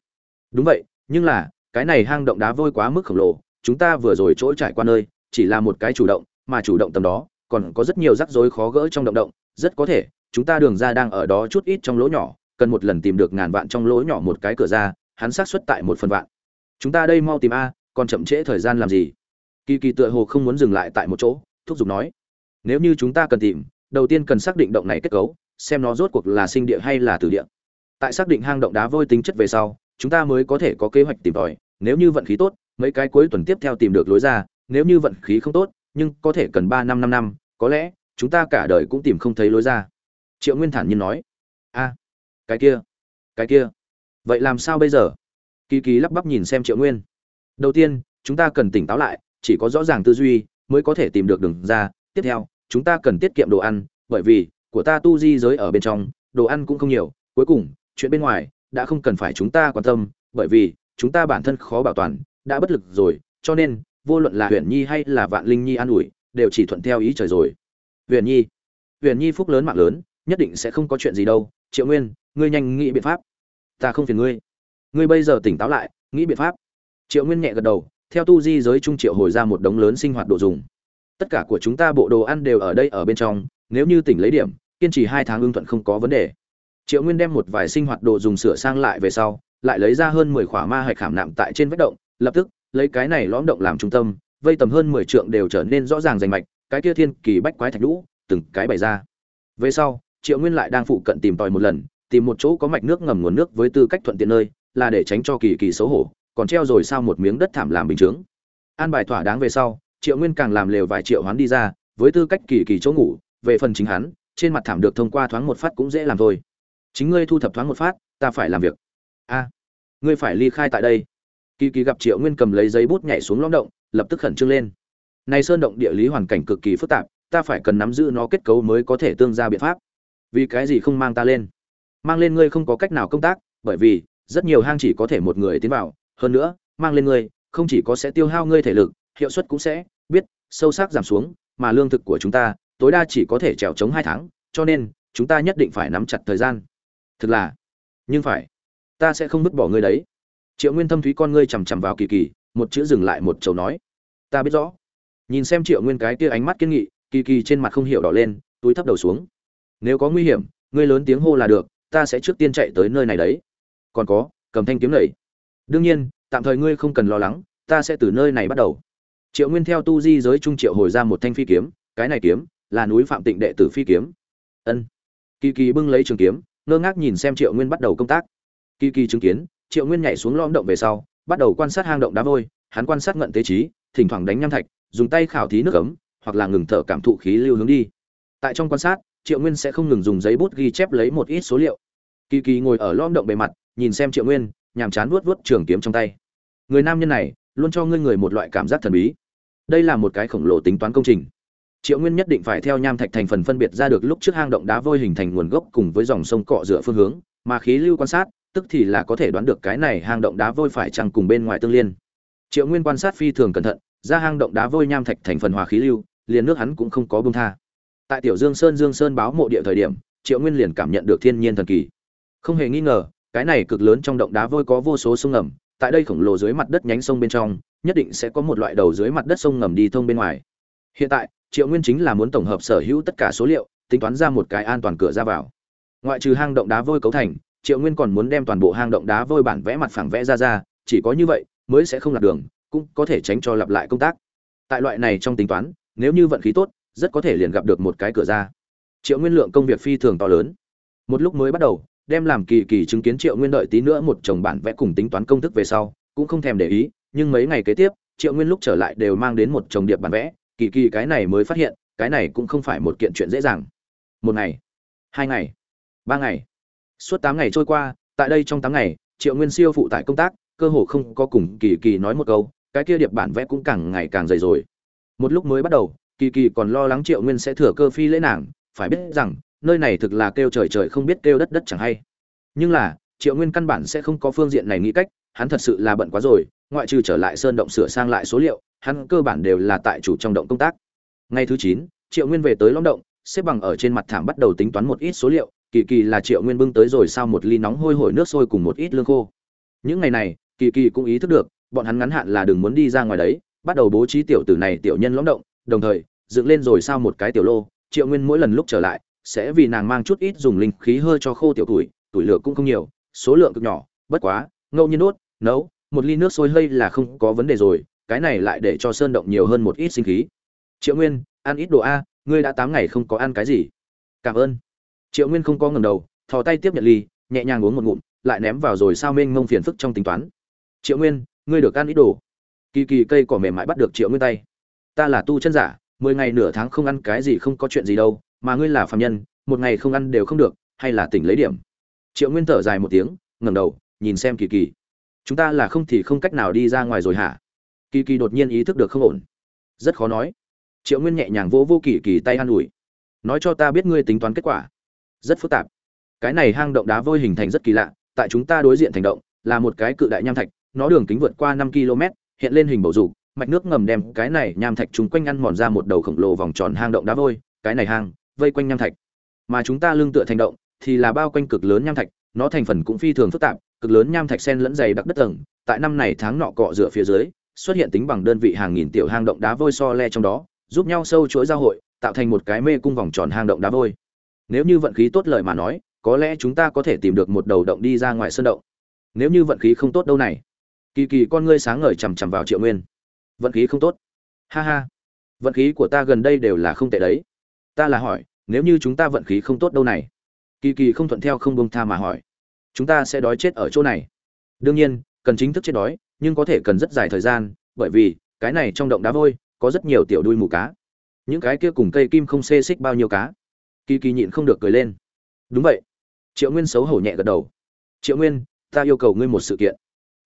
Speaker 1: Đúng vậy, nhưng là, cái này hang động đá vôi quá mức khổng lồ, chúng ta vừa rồi chỗ trải qua nơi, chỉ là một cái chủ động, mà chủ động tầm đó, còn có rất nhiều rắc rối khó gỡ trong động động, rất có thể, chúng ta đường ra đang ở đó chút ít trong lỗ nhỏ, cần một lần tìm được ngàn vạn trong lỗ nhỏ một cái cửa ra hắn xác suất tại một phần vạn. Chúng ta đây mau tìm a, còn chậm trễ thời gian làm gì? Kỳ kỳ tựa hồ không muốn dừng lại tại một chỗ, thúc giục nói. Nếu như chúng ta cần tìm, đầu tiên cần xác định động này kết cấu, xem nó rốt cuộc là sinh địa hay là tử địa. Tại xác định hang động đá vôi tính chất về sau, chúng ta mới có thể có kế hoạch tìm tòi. Nếu như vận khí tốt, mấy cái cuối tuần tiếp theo tìm được lối ra. Nếu như vận khí không tốt, nhưng có thể cần ba năm năm năm, có lẽ, chúng ta cả đời cũng tìm không thấy lối ra. Triệu nguyên thản nhiên nói. A, cái kia cái kia vậy làm sao bây giờ? Kỳ kỳ lắp bắp nhìn xem triệu nguyên. Đầu tiên, chúng ta cần tỉnh táo lại, chỉ có rõ ràng tư duy, mới có thể tìm được đường ra. Tiếp theo, chúng ta cần tiết kiệm đồ ăn, bởi vì của ta tu di giới ở bên trong, đồ ăn cũng không nhiều. Cuối cùng, chuyện bên ngoài đã không cần phải chúng ta quan tâm, bởi vì chúng ta bản thân khó bảo toàn, đã bất lực rồi, cho nên, vô luận là huyền nhi hay là vạn linh nhi an ủi, đều chỉ thuận theo ý trời rồi. Huyền nhi huyền nhi phúc lớn mạng lớn, nhất định sẽ không có chuyện gì đâu. Triệu nguyên, ngươi nhanh nghĩ biện pháp ta không phiền ngươi. Ngươi bây giờ tỉnh táo lại, nghĩ biện pháp. Triệu nguyên nhẹ gật đầu, theo tu di giới trung triệu hồi ra một đống lớn sinh hoạt đồ dùng. Tất cả của chúng ta bộ đồ ăn đều ở đây ở bên trong, nếu như tỉnh lấy điểm, kiên trì hai tháng ưng thuận không có vấn đề. Triệu nguyên đem một vài sinh hoạt đồ dùng sửa sang lại về sau, lại lấy ra hơn mười khỏa ma hạch khảm nạm tại trên vách động, lập tức, lấy cái này lõm động làm trung tâm, vây tầm hơn mười trượng đều trở nên rõ ràng rành mạch, cái kia thiên kỳ bách quái thạch lũ từng cái bày ra. Về sau, triệu nguyên lại đang phụ cận tìm tòi một lần tìm một chỗ có mạch nước ngầm nguồn nước với tư cách thuận tiện nơi, là để tránh cho kỳ kỳ xấu hổ, còn treo rồi sao một miếng đất thảm làm bình chướng. An bài thỏa đáng về sau, triệu nguyên càng làm lều vài triệu hoán đi ra, với tư cách kỳ kỳ chỗ ngủ, về phần chính hắn, trên mặt thảm được thông qua thoáng một phát cũng dễ làm thôi. Chính ngươi thu thập thoáng một phát, ta phải làm việc. A, ngươi phải ly khai tại đây. Kỳ kỳ gặp triệu nguyên cầm lấy giấy bút nhảy xuống lõm động, lập tức khẩn trương lên. Này sơn động địa lý hoàn cảnh cực kỳ phức tạp, ta phải cần nắm giữ nó kết cấu mới có thể tương ra biện pháp. Vì cái gì không mang ta lên? Mang lên ngươi không có cách nào công tác, bởi vì rất nhiều hang chỉ có thể một người tiến vào. Hơn nữa, mang lên ngươi, không chỉ có sẽ tiêu hao ngươi thể lực, hiệu suất cũng sẽ biết sâu sắc giảm xuống, mà lương thực của chúng ta tối đa chỉ có thể trèo chống hai tháng, cho nên chúng ta nhất định phải nắm chặt thời gian. Thực là, nhưng phải, ta sẽ không vứt bỏ ngươi đấy. Triệu nguyên thâm thúy con ngươi chằm chằm vào kỳ kỳ, một chữ dừng lại một chầu nói, ta biết rõ. Nhìn xem triệu nguyên cái kia ánh mắt kiên nghị, kỳ kỳ trên mặt không hiểu đỏ lên, túi thấp đầu xuống. Nếu có nguy hiểm, ngươi lớn tiếng hô là được ta sẽ trước tiên chạy tới nơi này đấy. Còn có, cầm thanh kiếm này. Đương nhiên, tạm thời ngươi không cần lo lắng, ta sẽ từ nơi này bắt đầu. Triệu nguyên theo tu di giới trung triệu hồi ra một thanh phi kiếm, cái này kiếm là núi phạm tịnh đệ tử phi kiếm. Ân. Kỳ kỳ bưng lấy trường kiếm, ngơ ngác nhìn xem triệu nguyên bắt đầu công tác. Kỳ kỳ chứng kiến, triệu nguyên nhảy xuống lõm động về sau, bắt đầu quan sát hang động đá vôi, hắn quan sát ngận tế trí, thỉnh thoảng đánh nham thạch, dùng tay khảo thí nước ấm, hoặc là ngừng thở cảm thụ khí lưu hướng đi. Tại trong quan sát, triệu nguyên sẽ không ngừng dùng giấy bút ghi chép lấy một ít số liệu kỳ kỳ ngồi ở lõm động bề mặt, nhìn xem triệu nguyên, nhàm chán vuốt vuốt trường kiếm trong tay. Người nam nhân này, luôn cho ngươi người một loại cảm giác thần bí. Đây là một cái khổng lồ tính toán công trình. Triệu nguyên nhất định phải theo nham thạch thành phần phân biệt ra được lúc trước hang động đá vôi hình thành nguồn gốc cùng với dòng sông cọ dựa phương hướng, mà khí lưu quan sát, tức thì là có thể đoán được cái này hang động đá vôi phải chăng cùng bên ngoài tương liên. Triệu nguyên quan sát phi thường cẩn thận, ra hang động đá vôi nham thạch thành phần hòa khí lưu, liền nước hắn cũng không có bông tha. Tại tiểu dương sơn dương sơn báo mộ địa thời điểm, triệu nguyên liền cảm nhận được thiên nhiên thần kỳ không hề nghi ngờ, cái này cực lớn trong động đá vôi có vô số sông ngầm, tại đây khổng lồ dưới mặt đất nhánh sông bên trong, nhất định sẽ có một loại đầu dưới mặt đất sông ngầm đi thông bên ngoài. Hiện tại, triệu nguyên chính là muốn tổng hợp sở hữu tất cả số liệu, tính toán ra một cái an toàn cửa ra vào. Ngoại trừ hang động đá vôi cấu thành, triệu nguyên còn muốn đem toàn bộ hang động đá vôi bản vẽ mặt phẳng vẽ ra ra, chỉ có như vậy, mới sẽ không lạc đường, cũng có thể tránh cho lặp lại công tác. Tại loại này trong tính toán, nếu như vận khí tốt, rất có thể liền gặp được một cái cửa ra. Triệu nguyên lượng công việc phi thường to lớn. Một lúc mới bắt đầu đem làm kỳ kỳ chứng kiến triệu nguyên đợi tí nữa một chồng bản vẽ cùng tính toán công thức về sau, cũng không thèm để ý, nhưng mấy ngày kế tiếp, triệu nguyên lúc trở lại đều mang đến một chồng điệp bản vẽ, kỳ kỳ cái này mới phát hiện, cái này cũng không phải một kiện chuyện dễ dàng. Một ngày, hai ngày, ba ngày. Suốt tám ngày trôi qua, tại đây trong tám ngày, triệu nguyên siêu phụ tại công tác, cơ hồ không có cùng kỳ kỳ nói một câu, cái kia điệp bản vẽ cũng càng ngày càng dày rồi. Một lúc mới bắt đầu, kỳ kỳ còn lo lắng triệu nguyên sẽ thừa cơ phi lễ nàng, phải biết rằng nơi này thực là kêu trời trời không biết kêu đất đất chẳng hay. Nhưng là, triệu nguyên căn bản sẽ không có phương diện này nghĩ cách, hắn thật sự là bận quá rồi, ngoại trừ trở lại sơn động sửa sang lại số liệu, hắn cơ bản đều là tại chủ trong động công tác. Ngày thứ chín, triệu nguyên về tới lõm động, xếp bằng ở trên mặt thảm bắt đầu tính toán một ít số liệu, kỳ kỳ là triệu nguyên bưng tới rồi sau một ly nóng hôi hổi nước sôi cùng một ít lương khô. Những ngày này, kỳ kỳ cũng ý thức được, bọn hắn ngắn hạn là đừng muốn đi ra ngoài đấy, bắt đầu bố trí tiểu tử này tiểu nhân lõm động, đồng thời, dựng lên rồi sau một cái tiểu lô, triệu nguyên mỗi lần lúc trở lại sẽ vì nàng mang chút ít dùng linh khí hơi cho khô tiểu tuổi tuổi lửa cũng không nhiều, số lượng cực nhỏ, bất quá, ngẫu nhiên đốt, nấu, một ly nước sôi hơi là không có vấn đề rồi, cái này lại để cho sơn động nhiều hơn một ít sinh khí. Triệu nguyên, ăn ít đồ a, ngươi đã tám ngày không có ăn cái gì. Cảm ơn. Triệu nguyên không có ngẩng đầu, thò tay tiếp nhận ly, nhẹ nhàng uống một ngụm, lại ném vào rồi sao mênh mông phiền phức trong tính toán. Triệu nguyên, ngươi được ăn ít đồ. Kỳ kỳ cây cỏ mềm mại bắt được triệu nguyên tay. Ta là tu chân giả, mười ngày nửa tháng không ăn cái gì không có chuyện gì đâu mà ngươi là phạm nhân, một ngày không ăn đều không được, hay là tỉnh lấy điểm? Triệu nguyên thở dài một tiếng, ngẩng đầu, nhìn xem kỳ kỳ. Chúng ta là không thì không cách nào đi ra ngoài rồi hả? Kỳ kỳ đột nhiên ý thức được không ổn. Rất khó nói. Triệu nguyên nhẹ nhàng vỗ vô kỳ kỳ tay an ủi. Nói cho ta biết ngươi tính toán kết quả. Rất phức tạp. Cái này hang động đá vôi hình thành rất kỳ lạ, tại chúng ta đối diện thành động, là một cái cự đại nham thạch, nó đường kính vượt qua năm km hiện lên hình bầu dục, mạch nước ngầm đem cái này nham thạch chúng quanh ăn mòn ra một đầu khổng lồ vòng tròn hang động đá vôi. Cái này hang vây quanh nham thạch. Mà chúng ta lương tựa thành động, thì là bao quanh cực lớn nham thạch, nó thành phần cũng phi thường phức tạp, cực lớn nham thạch sen lẫn dày đặc đất tầng, tại năm này tháng nọ cọ rửa phía dưới, xuất hiện tính bằng đơn vị hàng nghìn tiểu hang động đá vôi so le trong đó, giúp nhau sâu chuỗi giao hội, tạo thành một cái mê cung vòng tròn hang động đá vôi. Nếu như vận khí tốt lời mà nói, có lẽ chúng ta có thể tìm được một đầu động đi ra ngoài sơn động. Nếu như vận khí không tốt đâu này. Kỳ kỳ con ngươi sáng ngời chằm chằm vào triệu nguyên. Vận khí không tốt. Ha ha. Vận khí của ta gần đây đều là không tệ đấy ta là hỏi, nếu như chúng ta vận khí không tốt đâu này? Kỳ kỳ không thuận theo không bông tha mà hỏi. Chúng ta sẽ đói chết ở chỗ này. Đương nhiên, cần chính thức chết đói, nhưng có thể cần rất dài thời gian, bởi vì, cái này trong động đá vôi, có rất nhiều tiểu đuôi mù cá. Những cái kia cùng cây kim không xê xích bao nhiêu cá? Kỳ kỳ nhịn không được cười lên. Đúng vậy. Triệu nguyên xấu hổ nhẹ gật đầu. Triệu nguyên, ta yêu cầu ngươi một sự kiện.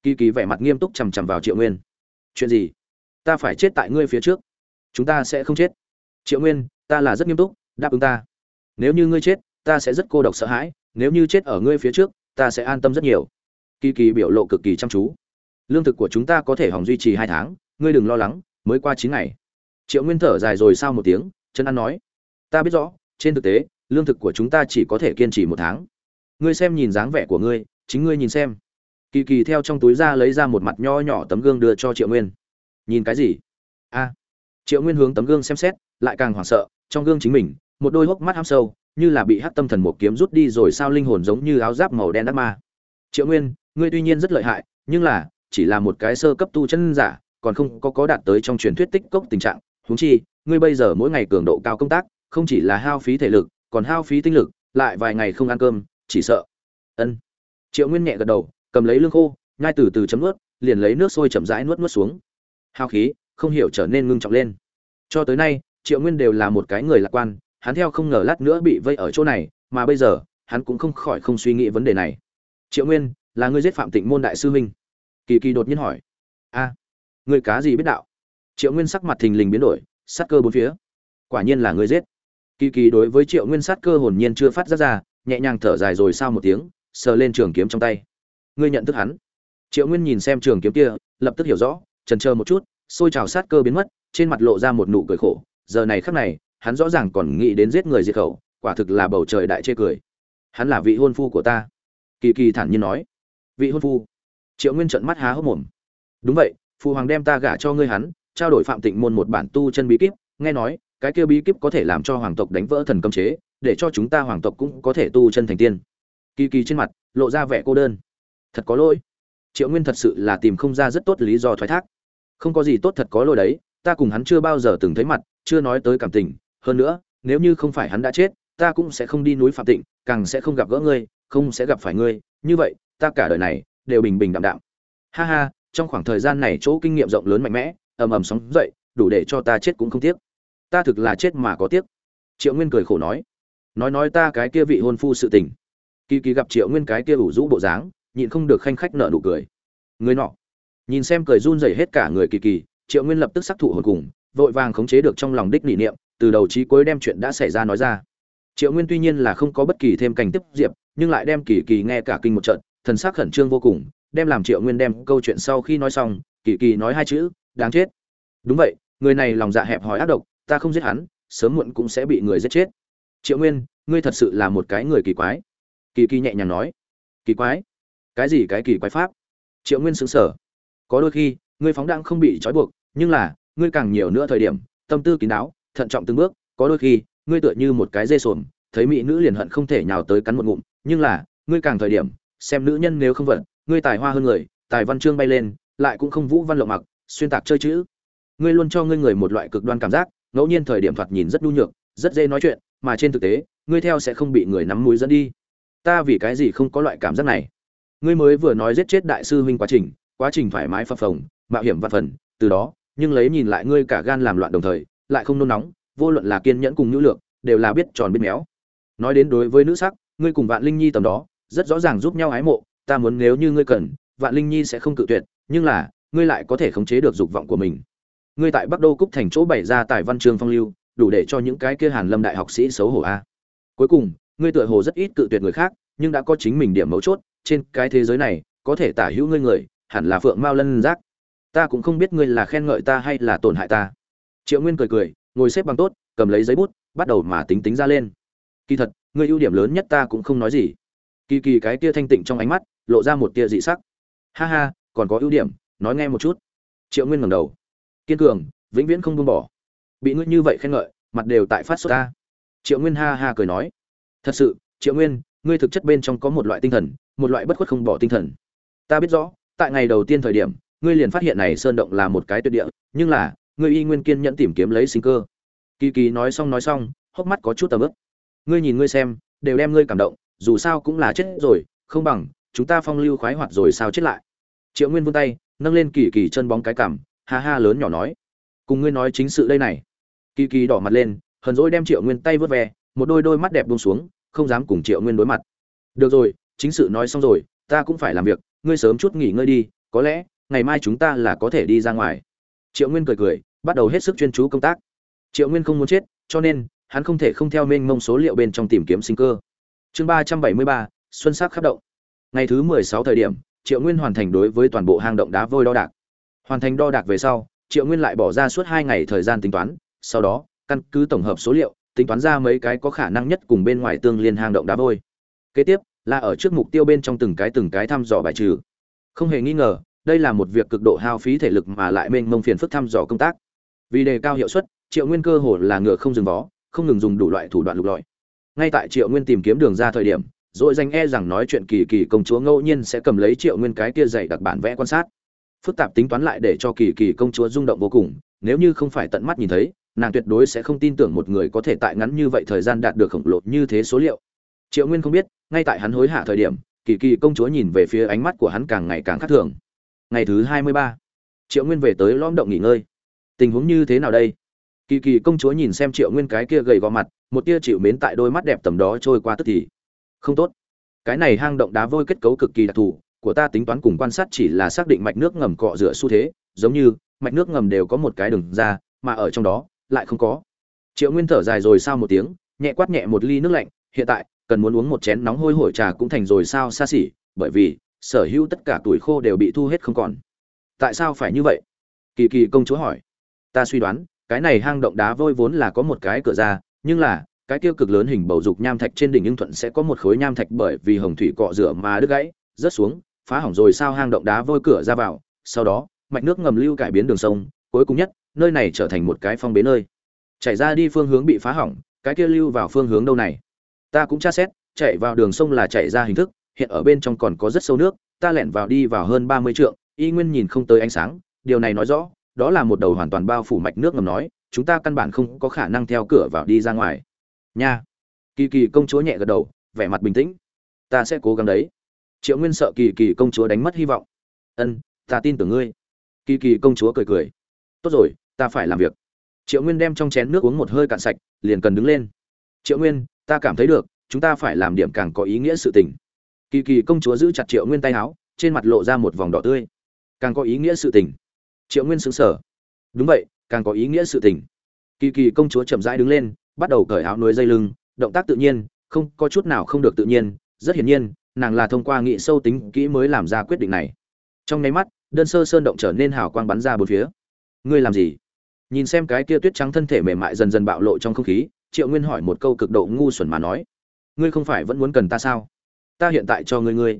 Speaker 1: Kỳ kỳ vẻ mặt nghiêm túc chằm chằm vào triệu nguyên. Chuyện gì? Ta phải chết tại ngươi phía trước. Chúng ta sẽ không chết. Triệu nguyên ta là rất nghiêm túc, đáp ứng ta. Nếu như ngươi chết, ta sẽ rất cô độc sợ hãi, nếu như chết ở ngươi phía trước, ta sẽ an tâm rất nhiều. Kỳ kỳ biểu lộ cực kỳ chăm chú. Lương thực của chúng ta có thể hỏng duy trì hai tháng, ngươi đừng lo lắng, mới qua chín ngày. Triệu nguyên thở dài rồi sau một tiếng, chân ăn nói. Ta biết rõ, trên thực tế, lương thực của chúng ta chỉ có thể kiên trì một tháng. Ngươi xem nhìn dáng vẻ của ngươi, chính ngươi nhìn xem. Kỳ kỳ theo trong túi ra lấy ra một mặt nho nhỏ tấm gương đưa cho triệu nguyên. Nhìn cái gì? A. Triệu nguyên hướng tấm gương xem xét, lại càng hoảng sợ trong gương chính mình, một đôi hốc mắt ham sâu, như là bị hắc tâm thần một kiếm rút đi rồi sao linh hồn giống như áo giáp màu đen đắc ma. Triệu nguyên, ngươi tuy nhiên rất lợi hại, nhưng là, chỉ là một cái sơ cấp tu chân giả, còn không có có đạt tới trong truyền thuyết tích cốc tình trạng. Huống chi, ngươi bây giờ mỗi ngày cường độ cao công tác, không chỉ là hao phí thể lực, còn hao phí tinh lực, lại vài ngày không ăn cơm, chỉ sợ. Ân. Triệu nguyên nhẹ gật đầu, cầm lấy lương khô nhai từ từ chấm nuốt, liền lấy nước sôi chậm rãi nuốt nuốt xuống. Hao khí, không hiểu trở nên ngưng trọng lên. Cho tới nay triệu nguyên đều là một cái người lạc quan, hắn theo không ngờ lát nữa bị vây ở chỗ này, mà bây giờ, hắn cũng không khỏi không suy nghĩ vấn đề này. Triệu nguyên, là người giết phạm tịnh môn đại sư huynh? Kỳ kỳ đột nhiên hỏi. A, người cá gì biết đạo? Triệu nguyên sắc mặt thình lình biến đổi, sát cơ bốn phía. Quả nhiên là người giết. Kỳ kỳ đối với triệu nguyên sát cơ hồn nhiên chưa phát ra ra, nhẹ nhàng thở dài rồi sau một tiếng, sờ lên trường kiếm trong tay. Ngươi nhận thức hắn. Triệu nguyên nhìn xem trường kiếm kia, lập tức hiểu rõ trần chờ một chút, xôi trào sát cơ biến mất, trên mặt lộ ra một nụ cười khổ giờ này khắc này, hắn rõ ràng còn nghĩ đến giết người diệt khẩu, quả thực là bầu trời đại chê cười. Hắn là vị hôn phu của ta. Kỳ kỳ thản nhiên nói. Vị hôn phu. Triệu nguyên trận mắt há hốc mồm. Đúng vậy phụ hoàng đem ta gả cho ngươi hắn, trao đổi phạm tịnh môn một bản tu chân bí kíp, nghe nói, cái kia bí kíp có thể làm cho hoàng tộc đánh vỡ thần cấm chế, để cho chúng ta hoàng tộc cũng có thể tu chân thành tiên. Kỳ kỳ trên mặt, lộ ra vẻ cô đơn. Thật có lỗi. Triệu nguyên thật sự là tìm không ra rất tốt lý do thoái thác. Không có gì tốt thật có lỗi đấy, ta cùng hắn chưa bao giờ từng thấy mặt chưa nói tới cảm tình, hơn nữa, nếu như không phải hắn đã chết, ta cũng sẽ không đi núi phạm tịnh, càng sẽ không gặp gỡ ngươi, không sẽ gặp phải ngươi. Như vậy, ta cả đời này đều bình bình đạm đạm. Ha ha, trong khoảng thời gian này chỗ kinh nghiệm rộng lớn mạnh mẽ, ầm ầm sóng dậy, đủ để cho ta chết cũng không tiếc. Ta thực là chết mà có tiếc. Triệu nguyên cười khổ nói. Nói nói ta cái kia vị hôn phu sự tình. Kỳ kỳ gặp triệu nguyên cái kia ủ rũ bộ dáng, nhịn không được khanh khách nợ nụ cười. Người nọ. Nhìn xem cười run rẩy hết cả người kỳ kỳ, triệu nguyên lập tức sắc thụ hồn cùng vội vàng khống chế được trong lòng đích nỉ niệm, từ đầu chí cuối đem chuyện đã xảy ra nói ra. Triệu nguyên tuy nhiên là không có bất kỳ thêm cảnh tiếp diệp, nhưng lại đem kỳ kỳ nghe cả kinh một trận, thần sắc khẩn trương vô cùng, đem làm triệu nguyên đem câu chuyện sau khi nói xong, kỳ kỳ nói hai chữ, đáng chết. Đúng vậy, người này lòng dạ hẹp hòi ác độc, ta không giết hắn, sớm muộn cũng sẽ bị người giết chết. Triệu nguyên, ngươi thật sự là một cái người kỳ quái. Kỳ kỳ nhẹ nhàng nói. Kỳ quái? Cái gì cái kỳ quái pháp? Triệu nguyên xứng sở có đôi khi, ngươi phóng đang không bị trói buộc, nhưng là ngươi càng nhiều nữa thời điểm, tâm tư kín đáo, thận trọng từng bước, có đôi khi, ngươi tựa như một cái dê sồn, thấy mỹ nữ liền hận không thể nhào tới cắn một ngụm, nhưng là, ngươi càng thời điểm, xem nữ nhân nếu không vận, ngươi tài hoa hơn người, tài văn chương bay lên, lại cũng không vũ văn lộng mặc, xuyên tạc chơi chữ. Ngươi luôn cho ngươi người một loại cực đoan cảm giác, ngẫu nhiên thời điểm thoạt nhìn rất nhu nhược, rất dễ nói chuyện, mà trên thực tế, ngươi theo sẽ không bị người nắm mũi dẫn đi. Ta vì cái gì không có loại cảm giác này? Ngươi mới vừa nói giết chết đại sư huynh quá trình quá trình thoải mái phập phồng, mạo hiểm vạn phần, từ đó nhưng lấy nhìn lại ngươi cả gan làm loạn đồng thời, lại không nôn nóng, vô luận là kiên nhẫn cùng nữ lượng đều là biết tròn biết méo. Nói đến đối với nữ sắc, ngươi cùng vạn linh nhi tầm đó, rất rõ ràng giúp nhau ái mộ, ta muốn nếu như ngươi cần, vạn linh nhi sẽ không cự tuyệt, nhưng là, ngươi lại có thể khống chế được dục vọng của mình. Ngươi tại bắc đô cúc thành chỗ bày ra tại văn trường phong lưu, đủ để cho những cái kia hàn lâm đại học sĩ xấu hổ a. Cuối cùng, ngươi tựa hồ rất ít cự tuyệt người khác, nhưng đã có chính mình điểm mấu chốt, trên cái thế giới này, có thể tả hữu ngươi người, hẳn là phượng mao lân giác ta cũng không biết ngươi là khen ngợi ta hay là tổn hại ta. Triệu nguyên cười cười, ngồi xếp bằng tốt, cầm lấy giấy bút, bắt đầu mà tính tính ra lên. Kỳ thật, ngươi ưu điểm lớn nhất ta cũng không nói gì. Kỳ kỳ cái tia thanh tịnh trong ánh mắt, lộ ra một tia dị sắc. Ha ha, còn có ưu điểm, nói nghe một chút. Triệu nguyên ngẩng đầu. Kiên cường, vĩnh viễn không buông bỏ. Bị ngươi như vậy khen ngợi, mặt đều tại phát xuất ta. Triệu nguyên ha ha cười nói. Thật sự, triệu nguyên, ngươi thực chất bên trong có một loại tinh thần, một loại bất khuất không bỏ tinh thần. Ta biết rõ, tại ngày đầu tiên thời điểm ngươi liền phát hiện này sơn động là một cái tuyệt địa, nhưng là, ngươi y nguyên kiên nhẫn tìm kiếm lấy sinh cơ. Kỳ kỳ nói xong nói xong, hốc mắt có chút tầm ức ngươi nhìn ngươi xem, đều đem ngươi cảm động, dù sao cũng là chết rồi, không bằng, chúng ta phong lưu khoái hoạt rồi sao chết lại. Triệu nguyên vươn tay, nâng lên kỳ kỳ chân bóng cái cảm ha ha lớn nhỏ nói. Cùng ngươi nói chính sự đây này. Kỳ kỳ đỏ mặt lên, hờn dỗi đem triệu nguyên tay vớt ve, một đôi đôi mắt đẹp buông xuống, không dám cùng triệu nguyên đối mặt. Được rồi, chính sự nói xong rồi, ta cũng phải làm việc, ngươi sớm chút nghỉ ngơi đi, có lẽ ngày mai chúng ta là có thể đi ra ngoài. Triệu nguyên cười cười, bắt đầu hết sức chuyên chú công tác. Triệu nguyên không muốn chết, cho nên, hắn không thể không theo mênh mông số liệu bên trong tìm kiếm sinh cơ. Chương ba trăm bảy mươi ba, xuân sắc khắc động. Ngày thứ mười sáu thời điểm, triệu nguyên hoàn thành đối với toàn bộ hang động đá vôi đo đạc. Hoàn thành đo đạc về sau, triệu nguyên lại bỏ ra suốt hai ngày thời gian tính toán, sau đó, căn cứ tổng hợp số liệu, tính toán ra mấy cái có khả năng nhất cùng bên ngoài tương liên hang động đá vôi. Kế tiếp, là ở trước mục tiêu bên trong từng cái từng cái thăm dò bài trừ. Không hề nghi ngờ đây là một việc cực độ hao phí thể lực mà lại mênh mông phiền phức thăm dò công tác. Vì đề cao hiệu suất, triệu nguyên cơ hồ là ngựa không dừng vó, không ngừng dùng đủ loại thủ đoạn lục lọi. Ngay tại triệu nguyên tìm kiếm đường ra thời điểm, rồi danh e rằng nói chuyện kỳ kỳ công chúa ngẫu nhiên sẽ cầm lấy triệu nguyên cái kia dày đặc bản vẽ quan sát. Phức tạp tính toán lại để cho kỳ kỳ công chúa rung động vô cùng, nếu như không phải tận mắt nhìn thấy, nàng tuyệt đối sẽ không tin tưởng một người có thể tại ngắn như vậy thời gian đạt được khổng lồ như thế số liệu. Triệu nguyên không biết, ngay tại hắn hối hả thời điểm, kỳ kỳ công chúa nhìn về phía ánh mắt của hắn càng ngày càng khác thường ngày thứ hai mươi ba. Triệu nguyên về tới lõm động nghỉ ngơi. Tình huống như thế nào đây? Kỳ kỳ công chúa nhìn xem triệu nguyên cái kia gầy gò mặt, một tia chịu mến tại đôi mắt đẹp tầm đó trôi qua tức thì. Không tốt. Cái này hang động đá vôi kết cấu cực kỳ đặc thù, của ta tính toán cùng quan sát chỉ là xác định mạch nước ngầm cọ rửa xu thế, giống như, mạch nước ngầm đều có một cái đường ra, mà ở trong đó, lại không có. Triệu nguyên thở dài rồi sao một tiếng, nhẹ quát nhẹ một ly nước lạnh, hiện tại, cần muốn uống một chén nóng hôi hổi trà cũng thành rồi sao xa xỉ, bởi vì sở hữu tất cả tuổi khô đều bị thu hết không còn. Tại sao phải như vậy? Kỳ kỳ công chúa hỏi. Ta suy đoán, cái này hang động đá vôi vốn là có một cái cửa ra, nhưng là, cái tiêu cực lớn hình bầu dục nham thạch trên đỉnh nhưng thuận sẽ có một khối nham thạch bởi vì hồng thủy cọ rửa mà đứt gãy, rớt xuống, phá hỏng rồi sao hang động đá vôi cửa ra vào. Sau đó, mạch nước ngầm lưu cải biến đường sông, cuối cùng nhất, nơi này trở thành một cái phong bế nơi. Chảy ra đi phương hướng bị phá hỏng, cái kia lưu vào phương hướng đâu này? Ta cũng tra xét, chạy vào đường sông là chạy ra hình thức hiện ở bên trong còn có rất sâu nước, ta lẻn vào đi vào hơn ba mươi trượng, y nguyên nhìn không tới ánh sáng, điều này nói rõ, đó là một đầu hoàn toàn bao phủ mạch nước ngầm nói, chúng ta căn bản không có khả năng theo cửa vào đi ra ngoài. Nha. Kỳ kỳ công chúa nhẹ gật đầu, vẻ mặt bình tĩnh. Ta sẽ cố gắng đấy. Triệu nguyên sợ kỳ kỳ công chúa đánh mất hy vọng. Ân, ta tin tưởng ngươi. Kỳ kỳ công chúa cười cười. Tốt rồi, ta phải làm việc. Triệu nguyên đem trong chén nước uống một hơi cạn sạch, liền cần đứng lên. Triệu nguyên, ta cảm thấy được, chúng ta phải làm điểm càng có ý nghĩa sự tình kỳ kỳ công chúa giữ chặt triệu nguyên tay áo, trên mặt lộ ra một vòng đỏ tươi. Càng có ý nghĩa sự tình. Triệu nguyên xứng sở đúng vậy, càng có ý nghĩa sự tình. Kỳ kỳ công chúa chậm rãi đứng lên, bắt đầu cởi áo nuôi dây lưng, động tác tự nhiên, không có chút nào không được tự nhiên, rất hiển nhiên, nàng là thông qua nghị sâu tính kỹ mới làm ra quyết định này. Trong nháy mắt, đơn sơ sơn động trở nên hào quang bắn ra bốn phía. Ngươi làm gì? Nhìn xem cái kia tuyết trắng thân thể mềm mại dần dần bạo lộ trong không khí, triệu nguyên hỏi một câu cực độ ngu xuẩn mà nói. Ngươi không phải vẫn muốn cần ta sao? Ta hiện tại cho ngươi ngươi.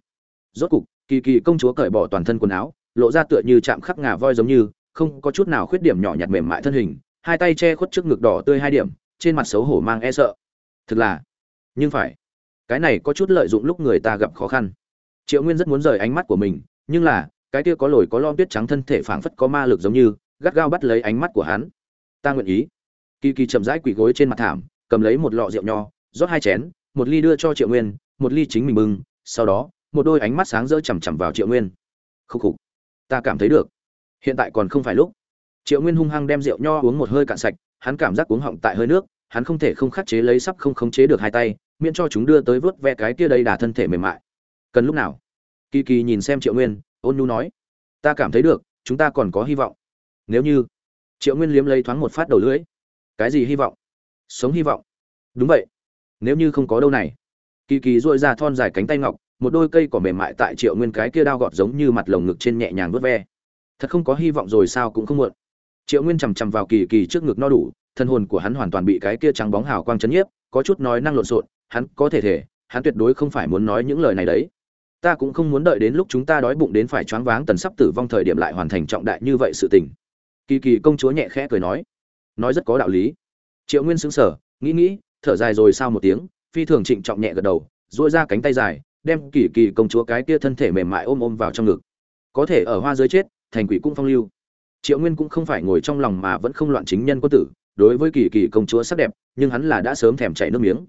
Speaker 1: Rốt cục, kỳ kỳ công chúa cởi bỏ toàn thân quần áo, lộ ra tựa như chạm khắc ngà voi giống như, không có chút nào khuyết điểm nhỏ nhặt mềm mại thân hình, hai tay che khuất trước ngực đỏ tươi hai điểm, trên mặt xấu hổ mang e sợ. Thực là, nhưng phải, cái này có chút lợi dụng lúc người ta gặp khó khăn. Triệu nguyên rất muốn rời ánh mắt của mình, nhưng là, cái kia có lồi có lon tuyết trắng thân thể phảng phất có ma lực giống như, gắt gao bắt lấy ánh mắt của hắn. Ta nguyện ý. Kỳ kỳ chậm rãi quỳ gối trên mặt thảm, cầm lấy một lọ rượu nho, rót hai chén một ly đưa cho triệu nguyên, một ly chính mình bưng, sau đó, một đôi ánh mắt sáng rỡ chằm chằm vào triệu nguyên. Khúc khục, ta cảm thấy được. Hiện tại còn không phải lúc. Triệu nguyên hung hăng đem rượu nho uống một hơi cạn sạch, hắn cảm giác uống họng tại hơi nước, hắn không thể không khắc chế lấy sắp không khống chế được hai tay, miễn cho chúng đưa tới vớt ve cái kia đầy đà thân thể mềm mại. Cần lúc nào? Kỳ kỳ nhìn xem triệu nguyên, ôn nhu nói. Ta cảm thấy được, chúng ta còn có hy vọng. Nếu như triệu nguyên liếm lấy thoáng một phát đầu lưỡi. Cái gì hy vọng? Sống hy vọng. Đúng vậy nếu như không có đâu này. Kỳ kỳ dội ra thon dài cánh tay ngọc, một đôi cây cỏ mềm mại tại triệu nguyên cái kia đao gọt giống như mặt lồng ngực trên nhẹ nhàng vớt ve. Thật không có hy vọng rồi sao cũng không muộn. Triệu nguyên chằm chằm vào kỳ kỳ trước ngực no đủ, thân hồn của hắn hoàn toàn bị cái kia trắng bóng hào quang chấn nhiếp, có chút nói năng lộn xộn, hắn có thể thể, hắn tuyệt đối không phải muốn nói những lời này đấy. Ta cũng không muốn đợi đến lúc chúng ta đói bụng đến phải choáng váng tần sắp tử vong thời điểm lại hoàn thành trọng đại như vậy sự tình. Kỳ kỳ công chúa nhẹ khẽ cười nói nói rất có đạo lý. Triệu nguyên xứng sở nghĩ nghĩ thở dài rồi sao một tiếng, phi thường trịnh trọng nhẹ gật đầu, duỗi ra cánh tay dài, đem kỳ kỳ công chúa cái kia thân thể mềm mại ôm ôm vào trong ngực. Có thể ở hoa giới chết, thành quỷ cũng phong lưu. Triệu nguyên cũng không phải ngồi trong lòng mà vẫn không loạn chính nhân quân tử, đối với kỳ kỳ công chúa sắc đẹp, nhưng hắn là đã sớm thèm chảy nước miếng.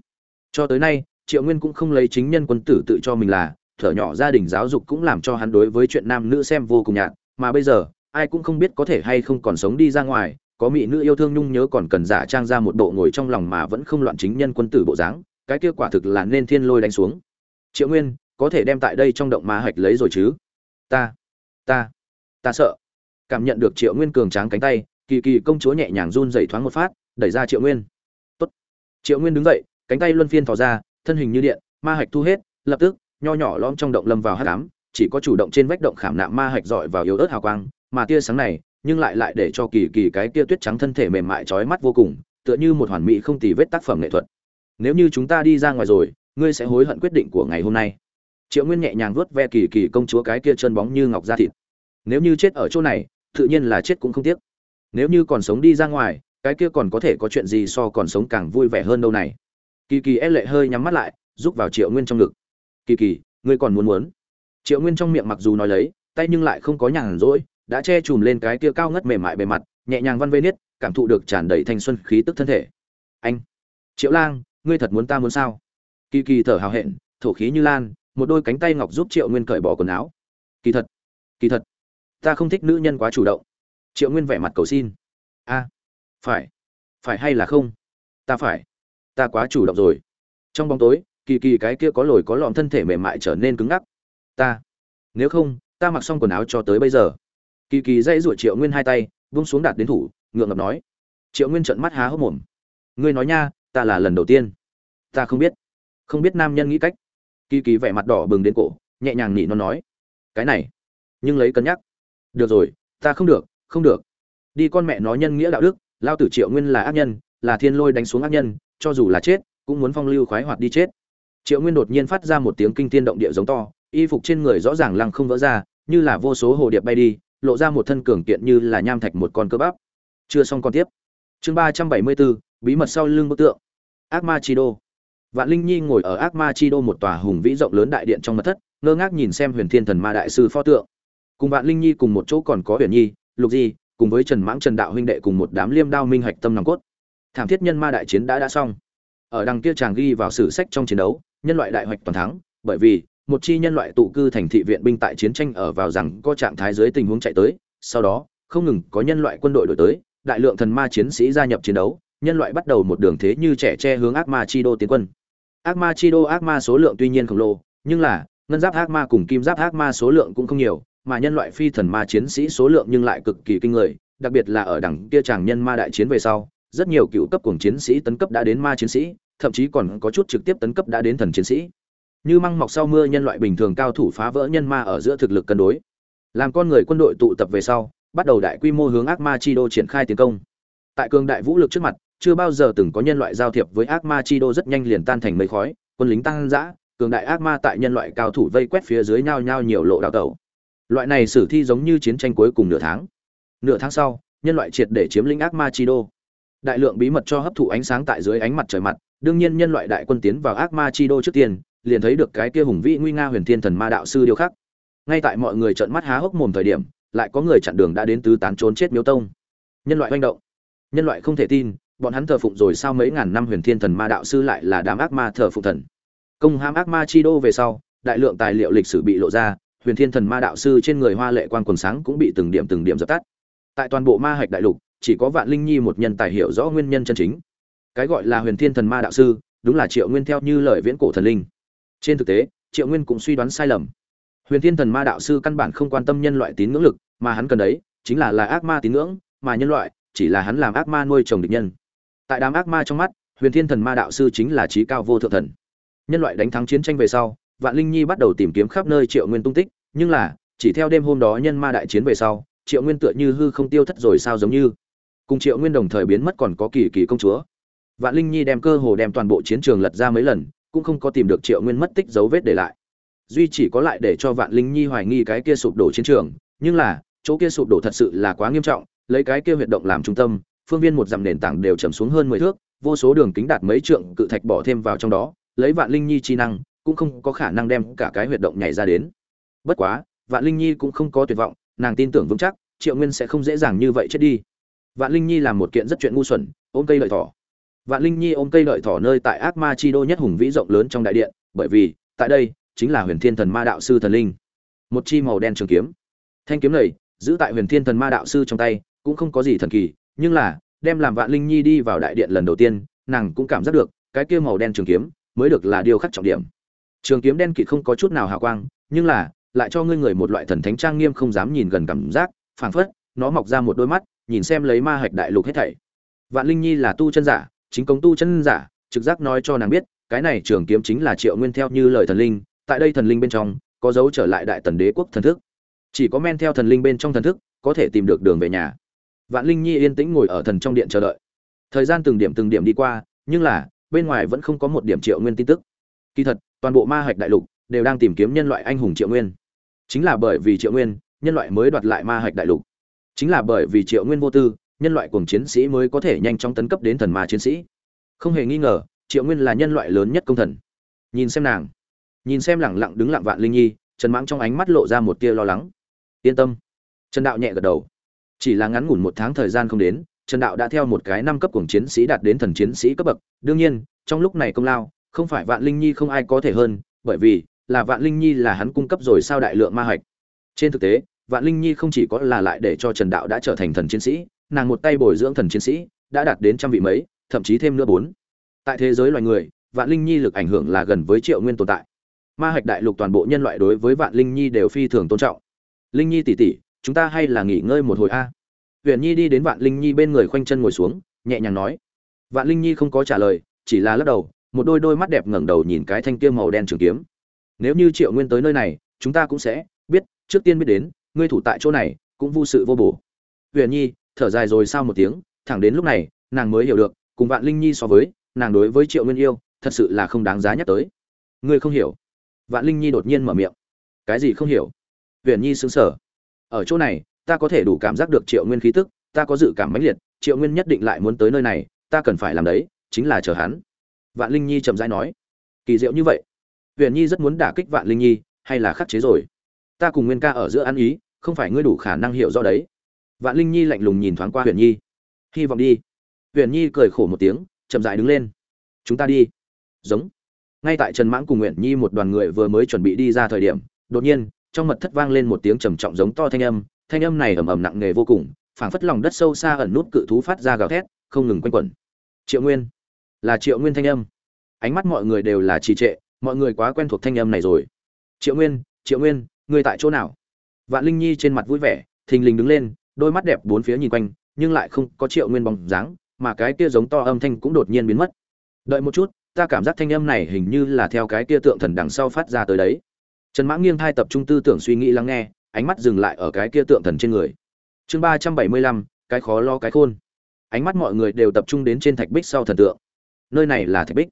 Speaker 1: Cho tới nay, triệu nguyên cũng không lấy chính nhân quân tử tự cho mình là, thở nhỏ gia đình giáo dục cũng làm cho hắn đối với chuyện nam nữ xem vô cùng nhạt, mà bây giờ, ai cũng không biết có thể hay không còn sống đi ra ngoài có mỹ nữ yêu thương nhung nhớ còn cần giả trang ra một bộ ngồi trong lòng mà vẫn không loạn chính nhân quân tử bộ dáng, cái kia quả thực là nên thiên lôi đánh xuống. Triệu nguyên, có thể đem tại đây trong động ma hạch lấy rồi chứ? Ta ta ta sợ. Cảm nhận được triệu nguyên cường tráng cánh tay, kỳ kỳ công chúa nhẹ nhàng run dậy thoáng một phát, đẩy ra triệu nguyên. Tốt. triệu nguyên đứng dậy, cánh tay luân phiên thò ra, thân hình như điện, ma hạch thu hết, lập tức, nho nhỏ lom trong động lâm vào hát cám chỉ có chủ động trên vách động khảm nạm ma hạch dọi vào yếu ớt hào quang, mà tia sáng này nhưng lại lại để cho kỳ kỳ cái kia tuyết trắng thân thể mềm mại trói mắt vô cùng, tựa như một hoàn mỹ không tì vết tác phẩm nghệ thuật. Nếu như chúng ta đi ra ngoài rồi, ngươi sẽ hối hận quyết định của ngày hôm nay. Triệu nguyên nhẹ nhàng vuốt ve kỳ kỳ công chúa cái kia chân bóng như ngọc da thịt. Nếu như chết ở chỗ này, tự nhiên là chết cũng không tiếc. Nếu như còn sống đi ra ngoài, cái kia còn có thể có chuyện gì so còn sống càng vui vẻ hơn đâu này. Kỳ kỳ e lệ hơi nhắm mắt lại rúc vào triệu nguyên trong ngực. Kỳ kỳ, ngươi còn muốn muốn? Triệu nguyên trong miệng mặc dù nói lấy, tay nhưng lại không có nhàn rỗi đã che chùm lên cái kia cao ngất mềm mại bề mặt, nhẹ nhàng văn vê niết, cảm thụ được tràn đầy thanh xuân khí tức thân thể. Anh, triệu lang, ngươi thật muốn ta muốn sao? Kỳ kỳ thở hào hẹn, thổ khí như lan, một đôi cánh tay ngọc giúp triệu nguyên cởi bỏ quần áo. Kỳ thật kỳ thật, ta không thích nữ nhân quá chủ động. Triệu nguyên vẻ mặt cầu xin. A, phải phải hay là không? Ta phải, ta quá chủ động rồi. Trong bóng tối, kỳ kỳ cái kia có lồi có lõm thân thể mềm mại trở nên cứng ngắc. Ta, nếu không, ta mặc xong quần áo cho tới bây giờ kỳ kỳ dây ruột triệu nguyên hai tay vung xuống đạt đến thủ, ngượng ngập nói. Triệu nguyên trợn mắt há hốc mồm. Ngươi nói nha, ta là lần đầu tiên. Ta không biết. Không biết nam nhân nghĩ cách. Kỳ kỳ vẻ mặt đỏ bừng đến cổ, nhẹ nhàng nỉ nó nói. Cái này, nhưng lấy cân nhắc. Được rồi, ta không được không được. Đi con mẹ nó nhân nghĩa đạo đức, lao tử triệu nguyên là ác nhân, là thiên lôi đánh xuống ác nhân, cho dù là chết, cũng muốn phong lưu khoái hoạt đi chết. Triệu nguyên đột nhiên phát ra một tiếng kinh tiên động địa giống to, y phục trên người rõ ràng lăng không vỡ ra, như là vô số hồ điệp bay đi lộ ra một thân cường kiện như là nham thạch một con cơ bắp. Chưa xong con tiếp. Chương ba trăm bảy mươi bốn, bí mật sau lưng bức tượng. Ác ma chi đô. Vạn linh nhi ngồi ở ác ma chi đô một tòa hùng vĩ rộng lớn đại điện trong mật thất, ngơ ngác nhìn xem huyền thiên thần ma đại sư pho tượng. Cùng vạn linh nhi cùng một chỗ còn có huyền nhi, lục di, cùng với trần mãng trần đạo huynh đệ cùng một đám liêm đao minh hạch tâm nòng cốt. Thảm thiết nhân ma đại chiến đã đã xong. Ở đằng kia chàng ghi vào sử sách trong chiến đấu, nhân loại đại hoạch toàn thắng, bởi vì một chi nhân loại tụ cư thành thị viện binh tại chiến tranh ở vào rằng có trạng thái dưới tình huống chạy tới, sau đó, không ngừng có nhân loại quân đội đổi tới, đại lượng thần ma chiến sĩ gia nhập chiến đấu, nhân loại bắt đầu một đường thế như trẻ che hướng ác ma chi đô tiến quân. Ác ma chi đô ác ma số lượng tuy nhiên khổng lồ, nhưng là, ngân giáp ác ma cùng kim giáp ác ma số lượng cũng không nhiều, mà nhân loại phi thần ma chiến sĩ số lượng nhưng lại cực kỳ kinh người, đặc biệt là ở đẳng kia chàng nhân ma đại chiến về sau, rất nhiều cựu cấp cường chiến sĩ tấn cấp đã đến ma chiến sĩ, thậm chí còn có chút trực tiếp tấn cấp đã đến thần chiến sĩ như măng mọc sau mưa nhân loại bình thường cao thủ phá vỡ nhân ma ở giữa thực lực cân đối. Làm con người quân đội tụ tập về sau, bắt đầu đại quy mô hướng ác ma chi đô triển khai tiến công. Tại cường đại vũ lực trước mặt, chưa bao giờ từng có nhân loại giao thiệp với ác ma chi đô rất nhanh liền tan thành mây khói, quân lính tăng dã, cường đại ác ma tại nhân loại cao thủ vây quét phía dưới nhau nhau nhiều lộ đào tẩu. Loại này sử thi giống như chiến tranh cuối cùng nửa tháng. Nửa tháng sau, nhân loại triệt để chiếm lĩnh ác ma chi đô. Đại lượng bí mật cho hấp thụ ánh sáng tại dưới ánh mặt trời mặt, đương nhiên nhân loại đại quân tiến vào ác ma chi đô trước tiên liền thấy được cái kia hùng vĩ nguy nga huyền thiên thần ma đạo sư điêu khắc. Ngay tại mọi người trợn mắt há hốc mồm thời điểm, lại có người chặn đường đã đến tứ tán trốn chết miếu tông. Nhân loại manh động. Nhân loại không thể tin, bọn hắn thờ phụng rồi sao mấy ngàn năm huyền thiên thần ma đạo sư lại là đám ác ma thờ phụng thần. Công ham ác ma chi đô về sau, đại lượng tài liệu lịch sử bị lộ ra, huyền thiên thần ma đạo sư trên người hoa lệ quan quần sáng cũng bị từng điểm từng điểm dập tắt. Tại toàn bộ ma hạch đại lục, chỉ có vạn linh nhi một nhân tài hiểu rõ nguyên nhân chân chính. Cái gọi là huyền thiên thần ma đạo sư, đúng là triệu nguyên theo như lời viễn cổ thần linh trên thực tế, triệu nguyên cũng suy đoán sai lầm. Huyền thiên thần ma đạo sư căn bản không quan tâm nhân loại tín ngưỡng lực, mà hắn cần đấy, chính là là ác ma tín ngưỡng, mà nhân loại chỉ là hắn làm ác ma nuôi trồng địch nhân. Tại đám ác ma trong mắt, huyền thiên thần ma đạo sư chính là trí cao vô thượng thần. Nhân loại đánh thắng chiến tranh về sau, vạn linh nhi bắt đầu tìm kiếm khắp nơi triệu nguyên tung tích, nhưng là, chỉ theo đêm hôm đó nhân ma đại chiến về sau, triệu nguyên tựa như hư không tiêu thất rồi sao giống như. Cùng triệu nguyên đồng thời biến mất còn có kỳ kỳ công chúa. Vạn linh nhi đem cơ hồ đem toàn bộ chiến trường lật ra mấy lần cũng không có tìm được triệu nguyên mất tích dấu vết để lại. Duy chỉ có lại để cho vạn linh nhi hoài nghi cái kia sụp đổ chiến trường, nhưng là, chỗ kia sụp đổ thật sự là quá nghiêm trọng, lấy cái kia huyệt động làm trung tâm, phương viên một dặm nền tảng đều chầm xuống hơn mười thước, vô số đường kính đạt mấy trượng, cự thạch bỏ thêm vào trong đó, lấy vạn linh nhi chi năng, cũng không có khả năng đem cả cái huyệt động nhảy ra đến. Bất quá, vạn linh nhi cũng không có tuyệt vọng, nàng tin tưởng vững chắc, triệu nguyên sẽ không dễ dàng như vậy chết đi. Vạn linh nhi làm một kiện rất chuyện ngu xuẩn, ôm cây lợi thỏ vạn linh nhi ôm cây lợi thỏ nơi tại ác ma chi đô nhất hùng vĩ rộng lớn trong đại điện, bởi vì, tại đây, chính là huyền thiên thần ma đạo sư thần linh. Một chi màu đen trường kiếm. Thanh kiếm này, giữ tại huyền thiên thần ma đạo sư trong tay, cũng không có gì thần kỳ, nhưng là, đem làm vạn linh nhi đi vào đại điện lần đầu tiên, nàng cũng cảm giác được, cái kia màu đen trường kiếm, mới được là điều khắc trọng điểm. Trường kiếm đen kịt không có chút nào hào quang, nhưng là, lại cho ngươi người một loại thần thánh trang nghiêm không dám nhìn gần cảm giác, phảng phất, nó mọc ra một đôi mắt, nhìn xem lấy ma hạch đại lục hết thảy. Vạn linh nhi là tu chân giả chính công tu chân giả, trực giác nói cho nàng biết, cái này trường kiếm chính là triệu nguyên theo như lời thần linh, tại đây thần linh bên trong, có dấu trở lại đại tần đế quốc thần thức. Chỉ có men theo thần linh bên trong thần thức, có thể tìm được đường về nhà. Vạn linh nhi yên tĩnh ngồi ở thần trong điện chờ đợi. Thời gian từng điểm từng điểm đi qua, nhưng là, bên ngoài vẫn không có một điểm triệu nguyên tin tức. Kỳ thật, toàn bộ ma hạch đại lục đều đang tìm kiếm nhân loại anh hùng triệu nguyên. Chính là bởi vì triệu nguyên, nhân loại mới đoạt lại ma hạch đại lục. Chính là bởi vì triệu nguyên vô tư nhân loại cuồng chiến sĩ mới có thể nhanh chóng tấn cấp đến thần ma chiến sĩ. Không hề nghi ngờ, triệu nguyên là nhân loại lớn nhất công thần. Nhìn xem nàng, nhìn xem lẳng lặng đứng lặng vạn linh nhi, trần mãng trong ánh mắt lộ ra một tia lo lắng. Yên tâm. Trần đạo nhẹ gật đầu. Chỉ là ngắn ngủn một tháng thời gian không đến, trần đạo đã theo một cái năm cấp cuồng chiến sĩ đạt đến thần chiến sĩ cấp bậc. Đương nhiên, trong lúc này công lao, không phải vạn linh nhi không ai có thể hơn, bởi vì là vạn linh nhi là hắn cung cấp rồi sao đại lượng ma hạch trên thực tế, vạn linh nhi không chỉ có là lại để cho trần đạo đã trở thành thần chiến sĩ nàng một tay bồi dưỡng thần chiến sĩ, đã đạt đến trăm vị mấy, thậm chí thêm nữa bốn. Tại thế giới loài người, vạn linh nhi lực ảnh hưởng là gần với triệu nguyên tồn tại. Ma hạch đại lục toàn bộ nhân loại đối với vạn linh nhi đều phi thường tôn trọng. Linh nhi tỉ tỉ chúng ta hay là nghỉ ngơi một hồi a. Huyền nhi đi đến vạn linh nhi bên người khoanh chân ngồi xuống, nhẹ nhàng nói. Vạn linh nhi không có trả lời, chỉ là lắc đầu, một đôi đôi mắt đẹp ngẩng đầu nhìn cái thanh kia màu đen trường kiếm. Nếu như triệu nguyên tới nơi này, chúng ta cũng sẽ biết, trước tiên biết đến, ngươi thủ tại chỗ này, cũng vô sự vô bổ. Huyền nhi thở dài rồi sau một tiếng, thẳng đến lúc này, nàng mới hiểu được, cùng vạn linh nhi so với, nàng đối với triệu nguyên yêu, thật sự là không đáng giá nhắc tới. Ngươi không hiểu. Vạn linh nhi đột nhiên mở miệng. Cái gì không hiểu? Huyền nhi xứng sở ở chỗ này, ta có thể đủ cảm giác được triệu nguyên khí tức, ta có dự cảm mãnh liệt, triệu nguyên nhất định lại muốn tới nơi này, ta cần phải làm đấy, chính là chờ hắn. Vạn linh nhi chậm rãi nói. Kỳ diệu như vậy. Huyền nhi rất muốn đả kích vạn linh nhi, hay là khắc chế rồi? Ta cùng nguyên ca ở giữa ăn ý, không phải ngươi đủ khả năng hiểu do đấy vạn linh nhi lạnh lùng nhìn thoáng qua huyền nhi. Hy vọng đi. Huyền nhi cười khổ một tiếng, chậm rãi đứng lên. Chúng ta đi. Giống. Ngay tại trần mãng cùng nguyện nhi một đoàn người vừa mới chuẩn bị đi ra thời điểm, đột nhiên, trong mật thất vang lên một tiếng trầm trọng giống to thanh âm. Thanh âm này ầm ầm nặng nề vô cùng, phảng phất lòng đất sâu xa ẩn nút cự thú phát ra gào thét, không ngừng quanh quẩn. Triệu nguyên. Là triệu nguyên thanh âm. Ánh mắt mọi người đều là trì trệ, mọi người quá quen thuộc thanh âm này rồi. Triệu nguyên triệu nguyên người tại chỗ nào? Vạn linh nhi trên mặt vui vẻ, thình lình đứng lên đôi mắt đẹp bốn phía nhìn quanh, nhưng lại không có triệu nguyên bóng dáng, mà cái kia giống to âm thanh cũng đột nhiên biến mất. Đợi một chút, ta cảm giác thanh âm này hình như là theo cái kia tượng thần đằng sau phát ra tới đấy. Trần mã nghiêng thai tập trung tư tưởng suy nghĩ lắng nghe, ánh mắt dừng lại ở cái kia tượng thần trên người. Chương ba trăm bảy mươi lăm, cái khó lo cái khôn. Ánh mắt mọi người đều tập trung đến trên thạch bích sau thần tượng. Nơi này là thạch bích.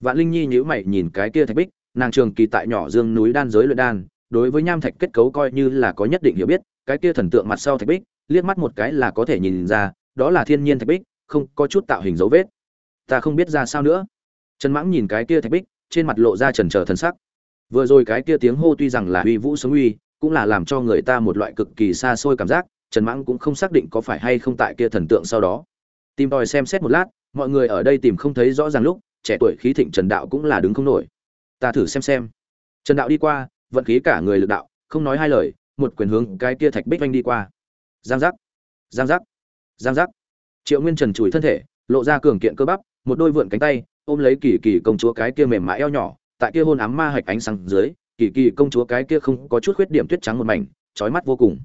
Speaker 1: Vạn linh nhi nhíu mày nhìn cái kia thạch bích, nàng trường kỳ tại nhỏ dương núi đan giới luyện đan, đối với nham thạch kết cấu coi như là có nhất định hiểu biết, cái kia thần tượng mặt sau thạch bích liếc mắt một cái là có thể nhìn ra, đó là thiên nhiên thạch bích, không có chút tạo hình dấu vết. Ta không biết ra sao nữa. Trần mãng nhìn cái kia thạch bích, trên mặt lộ ra trần trờ thần sắc. Vừa rồi cái kia tiếng hô tuy rằng là uy vũ sống uy, cũng là làm cho người ta một loại cực kỳ xa xôi cảm giác, trần mãng cũng không xác định có phải hay không tại kia thần tượng sau đó. Tìm tòi xem xét một lát, mọi người ở đây tìm không thấy rõ ràng lúc, trẻ tuổi khí thịnh trần đạo cũng là đứng không nổi. Ta thử xem xem. Trần đạo đi qua, vận khí cả người lực đạo, không nói hai lời, một quyền hướng cái kia thạch bích vanh đi qua giang giác. Giang giác. Giang giác. Triệu nguyên trần chùi thân thể, lộ ra cường kiện cơ bắp, một đôi vượn cánh tay, ôm lấy kỳ kỳ công chúa cái kia mềm mại eo nhỏ, tại kia hôn ám ma hạch ánh sáng dưới, kỳ kỳ công chúa cái kia không có chút khuyết điểm tuyết trắng một mảnh trói mắt vô cùng.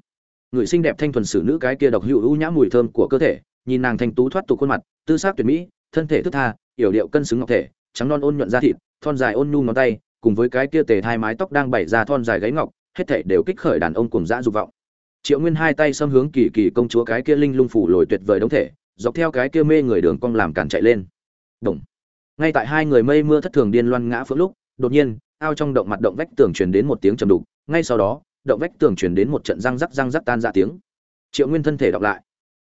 Speaker 1: Người xinh đẹp thanh thuần xử nữ cái kia độc hữu ưu nhã mùi thơm của cơ thể, nhìn nàng thanh tú thoát tục khuôn mặt, tư xác tuyệt mỹ, thân thể thức tha, yểu điệu cân xứng ngọc thể, trắng non ôn nhuận da thịt, thon dài ôn nhu ngón tay, cùng với cái kia tề hai mái tóc đang bày ra thon dài gáy ngọc, hết thảy đều kích khởi đàn ông cùng dã dục vọng triệu nguyên hai tay xâm hướng kỳ kỳ công chúa cái kia linh lung phủ lồi tuyệt vời đống thể, dọc theo cái kia mê người đường cong làm cản chạy lên. Động. ngay tại hai người mây mưa thất thường điên loan ngã phước lúc, đột nhiên, ao trong động mặt động vách tường truyền đến một tiếng trầm đục, ngay sau đó, động vách tường truyền đến một trận răng rắc răng rắc tan ra tiếng. Triệu nguyên thân thể đọc lại.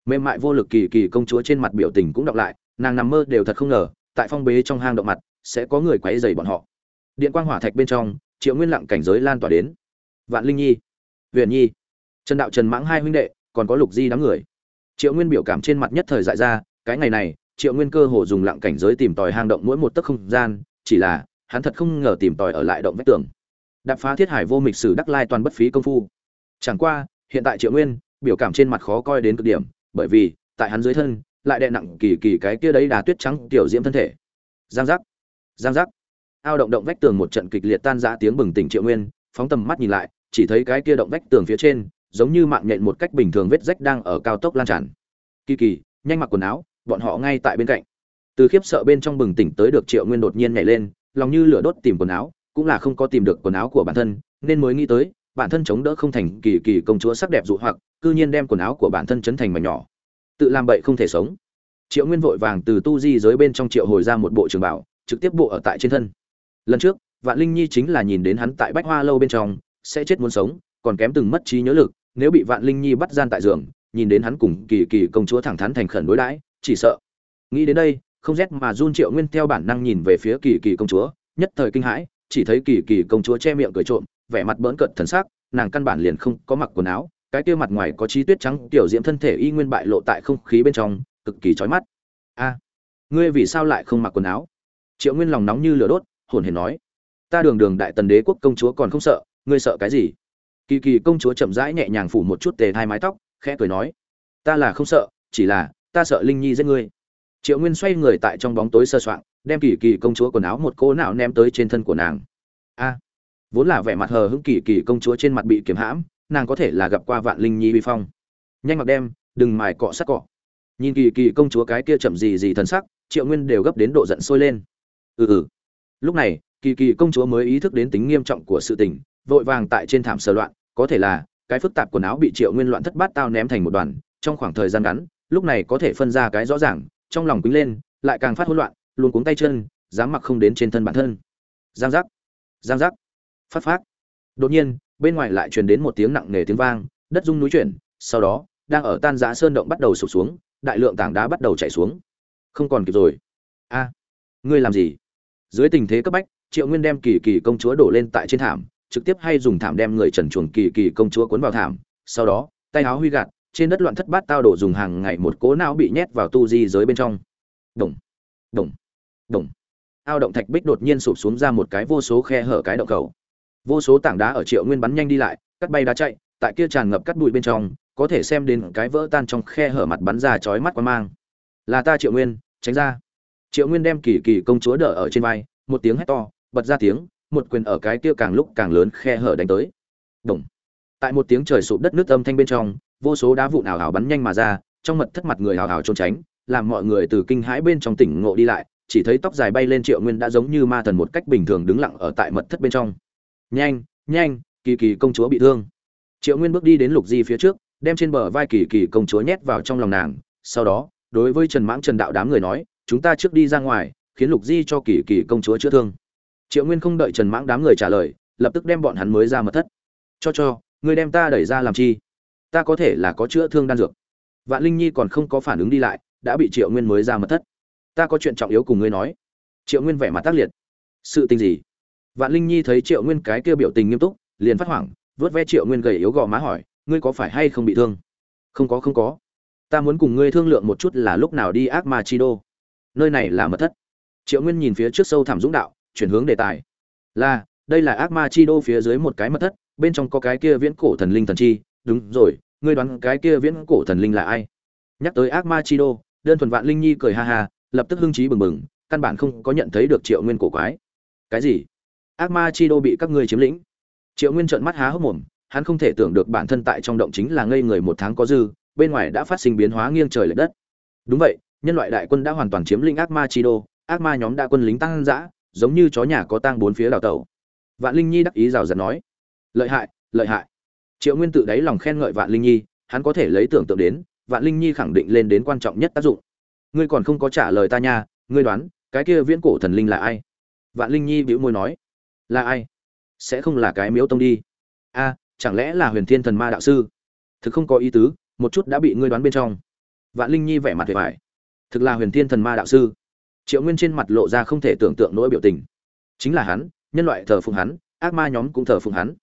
Speaker 1: Mềm mại vô lực kỳ kỳ công chúa trên mặt biểu tình cũng đọc lại, nàng nằm mơ đều thật không ngờ, tại phong bế trong hang động mặt, sẽ có người quấy dày bọn họ. Điện quang hỏa thạch bên trong, triệu nguyên lặng cảnh giới lan tỏa đến. Vạn linh nhi. Huyền nhi trần đạo trần mãng hai huynh đệ, còn có lục di đám người. Triệu nguyên biểu cảm trên mặt nhất thời dại ra, cái ngày này, triệu nguyên cơ hồ dùng lặng cảnh giới tìm tòi hang động mỗi một tấc không gian, chỉ là, hắn thật không ngờ tìm tòi ở lại động vách tường. Đạp phá thiết hải vô mịch sử đắc lai toàn bất phí công phu. Chẳng qua, hiện tại triệu nguyên, biểu cảm trên mặt khó coi đến cực điểm, bởi vì, tại hắn dưới thân, lại đè nặng kỳ kỳ cái kia đấy đà tuyết trắng tiểu diễm thân thể. Giang giác giang giác. Ao động động vách tường một trận kịch liệt tan rã tiếng bừng tỉnh triệu nguyên, phóng tầm mắt nhìn lại, chỉ thấy cái kia động vách tường phía trên giống như mạng nhện một cách bình thường vết rách đang ở cao tốc lan tràn. Kỳ kỳ, nhanh mặc quần áo, bọn họ ngay tại bên cạnh. Từ khiếp sợ bên trong bừng tỉnh tới được triệu nguyên đột nhiên nhảy lên, lòng như lửa đốt tìm quần áo, cũng là không có tìm được quần áo của bản thân, nên mới nghĩ tới, bản thân chống đỡ không thành kỳ kỳ công chúa sắc đẹp dụ hoặc, cư nhiên đem quần áo của bản thân chấn thành mảnh nhỏ. Tự làm bậy không thể sống. Triệu nguyên vội vàng từ tu di giới bên trong triệu hồi ra một bộ trường bảo, trực tiếp bộ ở tại trên thân. Lần trước, vạn linh nhi chính là nhìn đến hắn tại bách hoa lâu bên trong, sẽ chết muốn sống, còn kém từng mất trí nhớ lực nếu bị vạn linh nhi bắt gian tại giường, nhìn đến hắn cùng kỳ kỳ công chúa thẳng thắn thành khẩn đối đãi, chỉ sợ. Nghĩ đến đây, không rét mà run triệu nguyên theo bản năng nhìn về phía kỳ kỳ công chúa, nhất thời kinh hãi, chỉ thấy kỳ kỳ công chúa che miệng cười trộm, vẻ mặt bỡn cợt thần sắc, nàng căn bản liền không có mặc quần áo, cái kia mặt ngoài có chi tuyết trắng, tiểu diễm thân thể y nguyên bại lộ tại không khí bên trong, cực kỳ chói mắt. A, ngươi vì sao lại không mặc quần áo? Triệu nguyên lòng nóng như lửa đốt, hồn hển nói. Ta đường đường đại tần đế quốc công chúa còn không sợ, ngươi sợ cái gì? Kỳ kỳ công chúa chậm rãi nhẹ nhàng phủ một chút tề hai mái tóc, khẽ cười nói, ta là không sợ, chỉ là ta sợ linh nhi giết ngươi. Triệu nguyên xoay người tại trong bóng tối sơ soạn, đem kỳ kỳ công chúa quần áo một cô nào ném tới trên thân của nàng. A, vốn là vẻ mặt hờ hững kỳ kỳ công chúa trên mặt bị kiếm hãm, nàng có thể là gặp qua vạn linh nhi uy phong. Nhanh mặc đem, đừng mài cọ sắt cọ. Nhìn kỳ kỳ công chúa cái kia chậm gì gì thần sắc, triệu nguyên đều gấp đến độ giận sôi lên. Ừ ừ. Lúc này, kỳ kỳ công chúa mới ý thức đến tính nghiêm trọng của sự tình vội vàng tại trên thảm sờ loạn, có thể là, cái phức tạp quần áo bị triệu nguyên loạn thất bát tao ném thành một đoàn, trong khoảng thời gian ngắn, lúc này có thể phân ra cái rõ ràng, trong lòng quýnh lên, lại càng phát hỗn loạn, luôn cuống tay chân, dám mặc không đến trên thân bản thân. Giang giác giang giác, phát phát. Đột nhiên, bên ngoài lại truyền đến một tiếng nặng nề tiếng vang, đất rung núi chuyển, sau đó, đang ở tan giã sơn động bắt đầu sụp xuống, đại lượng tảng đá bắt đầu chảy xuống. Không còn kịp rồi. A, ngươi làm gì? Dưới tình thế cấp bách, triệu nguyên đem kỳ kỳ công chúa đổ lên tại trên thảm trực tiếp hay dùng thảm đem người trần chuồng kỳ kỳ công chúa cuốn vào thảm. Sau đó, tay áo huy gạt, trên đất loạn thất bát tao đổ dùng hàng ngày một cố não bị nhét vào tu di giới bên trong. Đồng đồng đồng ao động thạch bích đột nhiên sụp xuống ra một cái vô số khe hở cái động cầu. Vô số tảng đá ở triệu nguyên bắn nhanh đi lại, cắt bay đá chạy, tại kia tràn ngập cắt bụi bên trong, có thể xem đến cái vỡ tan trong khe hở mặt bắn ra chói mắt quan mang. Là ta triệu nguyên, tránh ra. Triệu nguyên đem kỳ kỳ công chúa đỡ ở trên vai, một tiếng hét to, bật ra tiếng một quyền ở cái kia càng lúc càng lớn khe hở đánh tới. Đùng. tại một tiếng trời sụp đất nước âm thanh bên trong, vô số đá vụn ảo ảo bắn nhanh mà ra, trong mật thất mặt người ảo ảo trốn tránh, làm mọi người từ kinh hãi bên trong tỉnh ngộ đi lại, chỉ thấy tóc dài bay lên triệu nguyên đã giống như ma thần một cách bình thường đứng lặng ở tại mật thất bên trong. Nhanh nhanh, kỳ kỳ công chúa bị thương. Triệu nguyên bước đi đến lục di phía trước, đem trên bờ vai kỳ kỳ công chúa nhét vào trong lòng nàng, sau đó, đối với trần mãng trần đạo đám người nói, chúng ta trước đi ra ngoài, khiến lục di cho kỳ kỳ công chúa chữa thương triệu nguyên không đợi trần mãng đám người trả lời, lập tức đem bọn hắn mới ra mật thất. Cho cho, ngươi đem ta đẩy ra làm chi? Ta có thể là có chữa thương đan dược. Vạn linh nhi còn không có phản ứng đi lại, đã bị triệu nguyên mới ra mật thất. Ta có chuyện trọng yếu cùng ngươi nói. Triệu nguyên vẻ mặt tác liệt. Sự tình gì? Vạn linh nhi thấy triệu nguyên cái kia biểu tình nghiêm túc, liền phát hoảng, vớt ve triệu nguyên gầy yếu gò má hỏi, ngươi có phải hay không bị thương? Không có không có. Ta muốn cùng ngươi thương lượng một chút là lúc nào đi ác ma chi đô. Nơi này là mật thất. Triệu nguyên nhìn phía trước sâu thẳm dũng đạo chuyển hướng đề tài. Là, đây là ác ma chi đô phía dưới một cái mật thất, bên trong có cái kia viễn cổ thần linh thần chi. Đúng rồi, ngươi đoán cái kia viễn cổ thần linh là ai? Nhắc tới ác ma chi đô, đơn thuần vạn linh nhi cười ha ha, lập tức hưng trí bừng bừng, căn bản không có nhận thấy được triệu nguyên cổ quái. Cái gì? Ác ma chi đô bị các ngươi chiếm lĩnh. Triệu nguyên trợn mắt há hốc mồm, hắn không thể tưởng được bản thân tại trong động chính là ngây người một tháng có dư, bên ngoài đã phát sinh biến hóa nghiêng trời lệch đất. Đúng vậy, nhân loại đại quân đã hoàn toàn chiếm lĩnh ác ma chi đô, ác ma nhóm đã quân lính tăng dã giống như chó nhà có tang bốn phía đào tẩu. Vạn linh nhi đắc ý rào rạt nói, lợi hại lợi hại. Triệu nguyên tự đáy lòng khen ngợi vạn linh nhi, hắn có thể lấy tưởng tượng đến, vạn linh nhi khẳng định lên đến quan trọng nhất tác dụng. Ngươi còn không có trả lời ta nha, ngươi đoán, cái kia viễn cổ thần linh là ai? Vạn linh nhi bĩu môi nói, là ai? Sẽ không là cái miếu tông đi. A, chẳng lẽ là huyền thiên thần ma đạo sư? Thực không có ý tứ, một chút đã bị ngươi đoán bên trong. Vạn linh nhi vẻ mặt vẻ vải thực là huyền thiên thần ma đạo sư triệu nguyên trên mặt lộ ra không thể tưởng tượng nỗi biểu tình. Chính là hắn, nhân loại thờ phụng hắn, ác ma nhóm cũng thờ phụng hắn.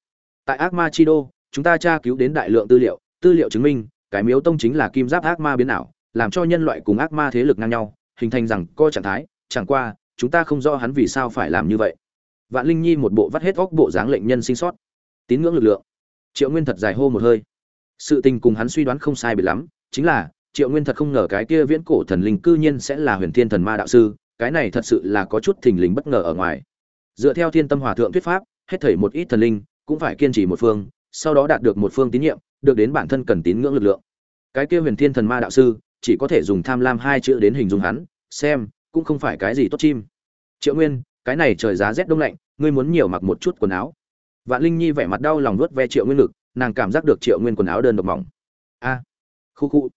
Speaker 1: Tại ác ma chi đô, chúng ta tra cứu đến đại lượng tư liệu tư liệu chứng minh, cái miếu tông chính là kim giáp ác ma biến ảo, làm cho nhân loại cùng ác ma thế lực ngang nhau, hình thành rằng co trạng thái, chẳng qua, chúng ta không rõ hắn vì sao phải làm như vậy. Vạn linh nhi một bộ vắt hết óc bộ dáng lệnh nhân sinh sót. Tín ngưỡng lực lượng. Triệu nguyên thật dài hô một hơi. Sự tình cùng hắn suy đoán không sai biệt lắm, chính là triệu nguyên thật không ngờ cái kia viễn cổ thần linh cư nhiên sẽ là huyền thiên thần ma đạo sư, cái này thật sự là có chút thình lình bất ngờ ở ngoài. Dựa theo thiên tâm hòa thượng thuyết pháp, hết thảy một ít thần linh cũng phải kiên trì một phương, sau đó đạt được một phương tín nhiệm, được đến bản thân cần tín ngưỡng lực lượng. Cái kia huyền thiên thần ma đạo sư chỉ có thể dùng tham lam hai chữ đến hình dung hắn, xem, cũng không phải cái gì tốt chim. Triệu nguyên, cái này trời giá rét đông lạnh, ngươi muốn nhiều mặc một chút quần áo. Vạn linh nhi vẻ mặt đau lòng nuốt ve triệu nguyên ngực, nàng cảm giác được triệu nguyên quần áo đơn độc mỏng. A, khu khu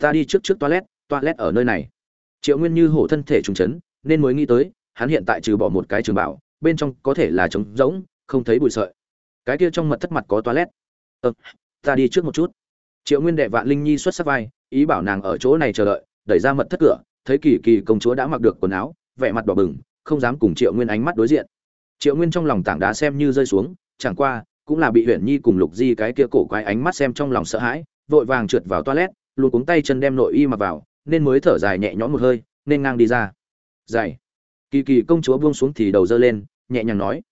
Speaker 1: ta đi trước trước toilet toilet ở nơi này. Triệu nguyên như hổ thân thể trùng chấn nên mới nghĩ tới, hắn hiện tại trừ bỏ một cái trường bảo, bên trong có thể là trống rỗng, không thấy bụi sợi. Cái kia trong mật thất mặt có toilet. Ờ ta đi trước một chút. Triệu nguyên đệ vạn linh nhi xuất sắc vai, ý bảo nàng ở chỗ này chờ đợi, đẩy ra mật thất cửa, thấy kỳ kỳ công chúa đã mặc được quần áo, vẻ mặt đỏ bừng, không dám cùng triệu nguyên ánh mắt đối diện. Triệu nguyên trong lòng tảng đá xem như rơi xuống, chẳng qua, cũng là bị huyện nhi cùng lục di cái kia cổ quái ánh mắt xem trong lòng sợ hãi, vội vàng trượt vào toilet luôn cuống tay chân đem nội y mặc vào, nên mới thở dài nhẹ nhõm một hơi, nên ngang đi ra. Dày kỳ kỳ công chúa buông xuống thì đầu dơ lên, nhẹ nhàng nói.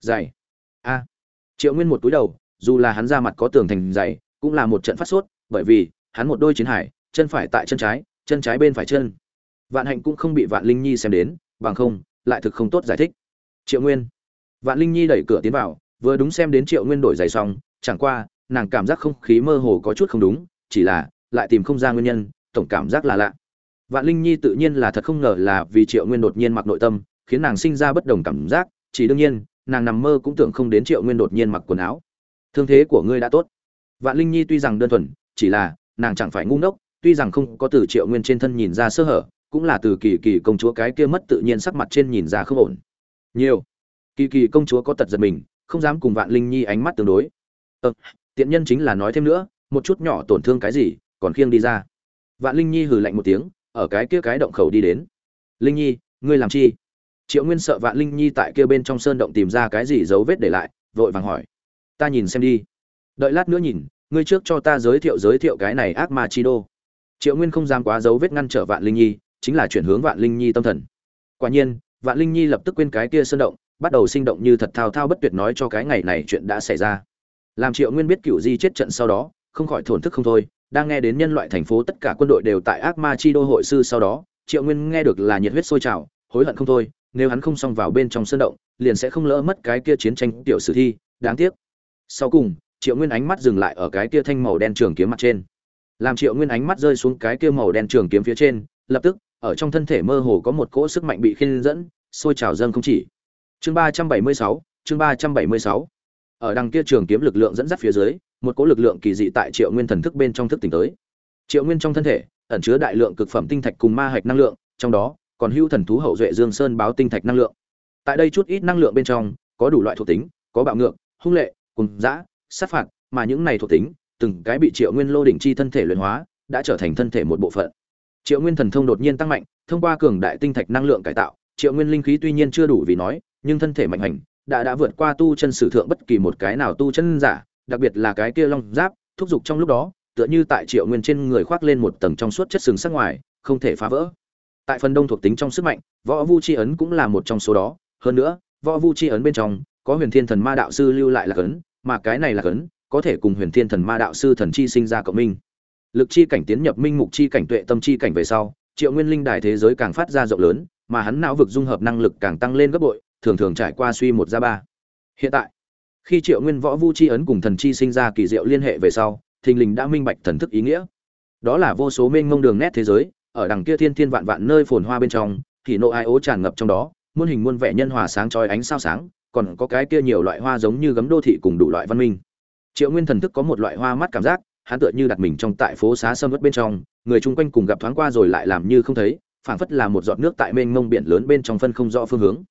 Speaker 1: Dày a. Triệu nguyên một túi đầu, dù là hắn ra mặt có tường thành dày, cũng là một trận phát sốt, bởi vì, hắn một đôi chiến hải, chân phải tại chân trái chân trái bên phải chân. Vạn hạnh cũng không bị vạn linh nhi xem đến, bằng không, lại thực không tốt giải thích. Triệu nguyên. Vạn linh nhi đẩy cửa tiến vào, vừa đúng xem đến triệu nguyên đổi giày xong, chẳng qua, nàng cảm giác không khí mơ hồ có chút không đúng, chỉ là lại tìm không ra nguyên nhân, tổng cảm giác là lạ. Vạn linh nhi tự nhiên là thật không ngờ là vì triệu nguyên đột nhiên mặc nội tâm, khiến nàng sinh ra bất đồng cảm giác, chỉ đương nhiên, nàng nằm mơ cũng tưởng không đến triệu nguyên đột nhiên mặc quần áo. Thương thế của ngươi đã tốt. Vạn linh nhi tuy rằng đơn thuần, chỉ là, nàng chẳng phải ngu ngốc, tuy rằng không có từ triệu nguyên trên thân nhìn ra sơ hở, cũng là từ kỳ kỳ công chúa cái kia mất tự nhiên sắc mặt trên nhìn ra không ổn. Nhiều. Kỳ kỳ công chúa có tật giật mình, không dám cùng vạn linh nhi ánh mắt tương đối. Ờ tiện nhân chính là nói thêm nữa, một chút nhỏ tổn thương cái gì còn khiêng đi ra. Vạn linh nhi hừ lạnh một tiếng, ở cái kia cái động khẩu đi đến. Linh nhi, ngươi làm chi? Triệu nguyên sợ vạn linh nhi tại kia bên trong sơn động tìm ra cái gì dấu vết để lại, vội vàng hỏi. Ta nhìn xem đi. Đợi lát nữa nhìn, ngươi trước cho ta giới thiệu giới thiệu cái này ác ma chi đô. Triệu nguyên không dám quá dấu vết ngăn trở vạn linh nhi, chính là chuyển hướng vạn linh nhi tâm thần. Quả nhiên, vạn linh nhi lập tức quên cái kia sơn động, bắt đầu sinh động như thật thao thao bất tuyệt nói cho cái ngày này chuyện đã xảy ra. Làm triệu nguyên biết cựu di chết trận sau đó, không khỏi thổn thức không thôi đang nghe đến nhân loại thành phố tất cả quân đội đều tại ác ma chi đô hội sư sau đó, triệu nguyên nghe được là nhiệt huyết sôi trào, hối hận không thôi, nếu hắn không xông vào bên trong sơn động, liền sẽ không lỡ mất cái kia chiến tranh tiểu sử thi, đáng tiếc. Sau cùng, triệu nguyên ánh mắt dừng lại ở cái kia thanh màu đen trường kiếm mặt trên. Làm triệu nguyên ánh mắt rơi xuống cái kia màu đen trường kiếm phía trên, lập tức, ở trong thân thể mơ hồ có một cỗ sức mạnh bị khiên dẫn, sôi trào dâng không chỉ. Chương ba trăm bảy mươi sáu, chương ba trăm bảy mươi sáu. Ở đằng kia trường kiếm lực lượng dẫn dắt phía dưới một cỗ lực lượng kỳ dị tại triệu nguyên thần thức bên trong thức tỉnh tới. Triệu nguyên trong thân thể ẩn chứa đại lượng cực phẩm tinh thạch cùng ma hạch năng lượng, trong đó còn hưu thần thú hậu duệ dương sơn báo tinh thạch năng lượng. Tại đây chút ít năng lượng bên trong, có đủ loại thuộc tính, có bạo ngược, hung lệ cùng dã, sát phạt, mà những này thuộc tính, từng cái bị triệu nguyên lô đỉnh chi thân thể luyện hóa, đã trở thành thân thể một bộ phận. Triệu nguyên thần thông đột nhiên tăng mạnh, thông qua cường đại tinh thạch năng lượng cải tạo, triệu nguyên linh khí tuy nhiên chưa đủ vì nói, nhưng thân thể mạnh hành, đã đã vượt qua tu chân sử thượng bất kỳ một cái nào tu chân giả đặc biệt là cái kia long giáp, thúc giục trong lúc đó, tựa như tại triệu nguyên trên người khoác lên một tầng trong suốt chất sừng sắc ngoài, không thể phá vỡ. Tại phần đông thuộc tính trong sức mạnh, võ vu chi ấn cũng là một trong số đó. Hơn nữa, võ vu chi ấn bên trong, có huyền thiên thần ma đạo sư lưu lại là ấn, mà cái này là ấn, có thể cùng huyền thiên thần ma đạo sư thần chi sinh ra cộng minh. Lực chi cảnh tiến nhập minh mục chi cảnh tuệ tâm chi cảnh về sau, triệu nguyên linh đài thế giới càng phát ra rộng lớn, mà hắn não vực dung hợp năng lực càng tăng lên gấp bội, thường thường trải qua suy một ra ba. Hiện tại khi triệu nguyên võ vu chi ấn cùng thần chi sinh ra kỳ diệu liên hệ về sau, thình lình đã minh bạch thần thức ý nghĩa. Đó là vô số mênh mông đường nét thế giới, ở đằng kia thiên thiên vạn vạn nơi phồn hoa bên trong, thì nộ ai ố tràn ngập trong đó, muôn hình muôn vẻ nhân hòa sáng trói ánh sao sáng, còn có cái kia nhiều loại hoa giống như gấm đô thị cùng đủ loại văn minh. Triệu nguyên thần thức có một loại hoa mắt cảm giác, hắn tựa như đặt mình trong tại phố xá sâm ớt bên trong, người chung quanh cùng gặp thoáng qua rồi lại làm như không thấy, phảng phất là một giọt nước tại mênh mông biển lớn bên trong phân không rõ phương hướng.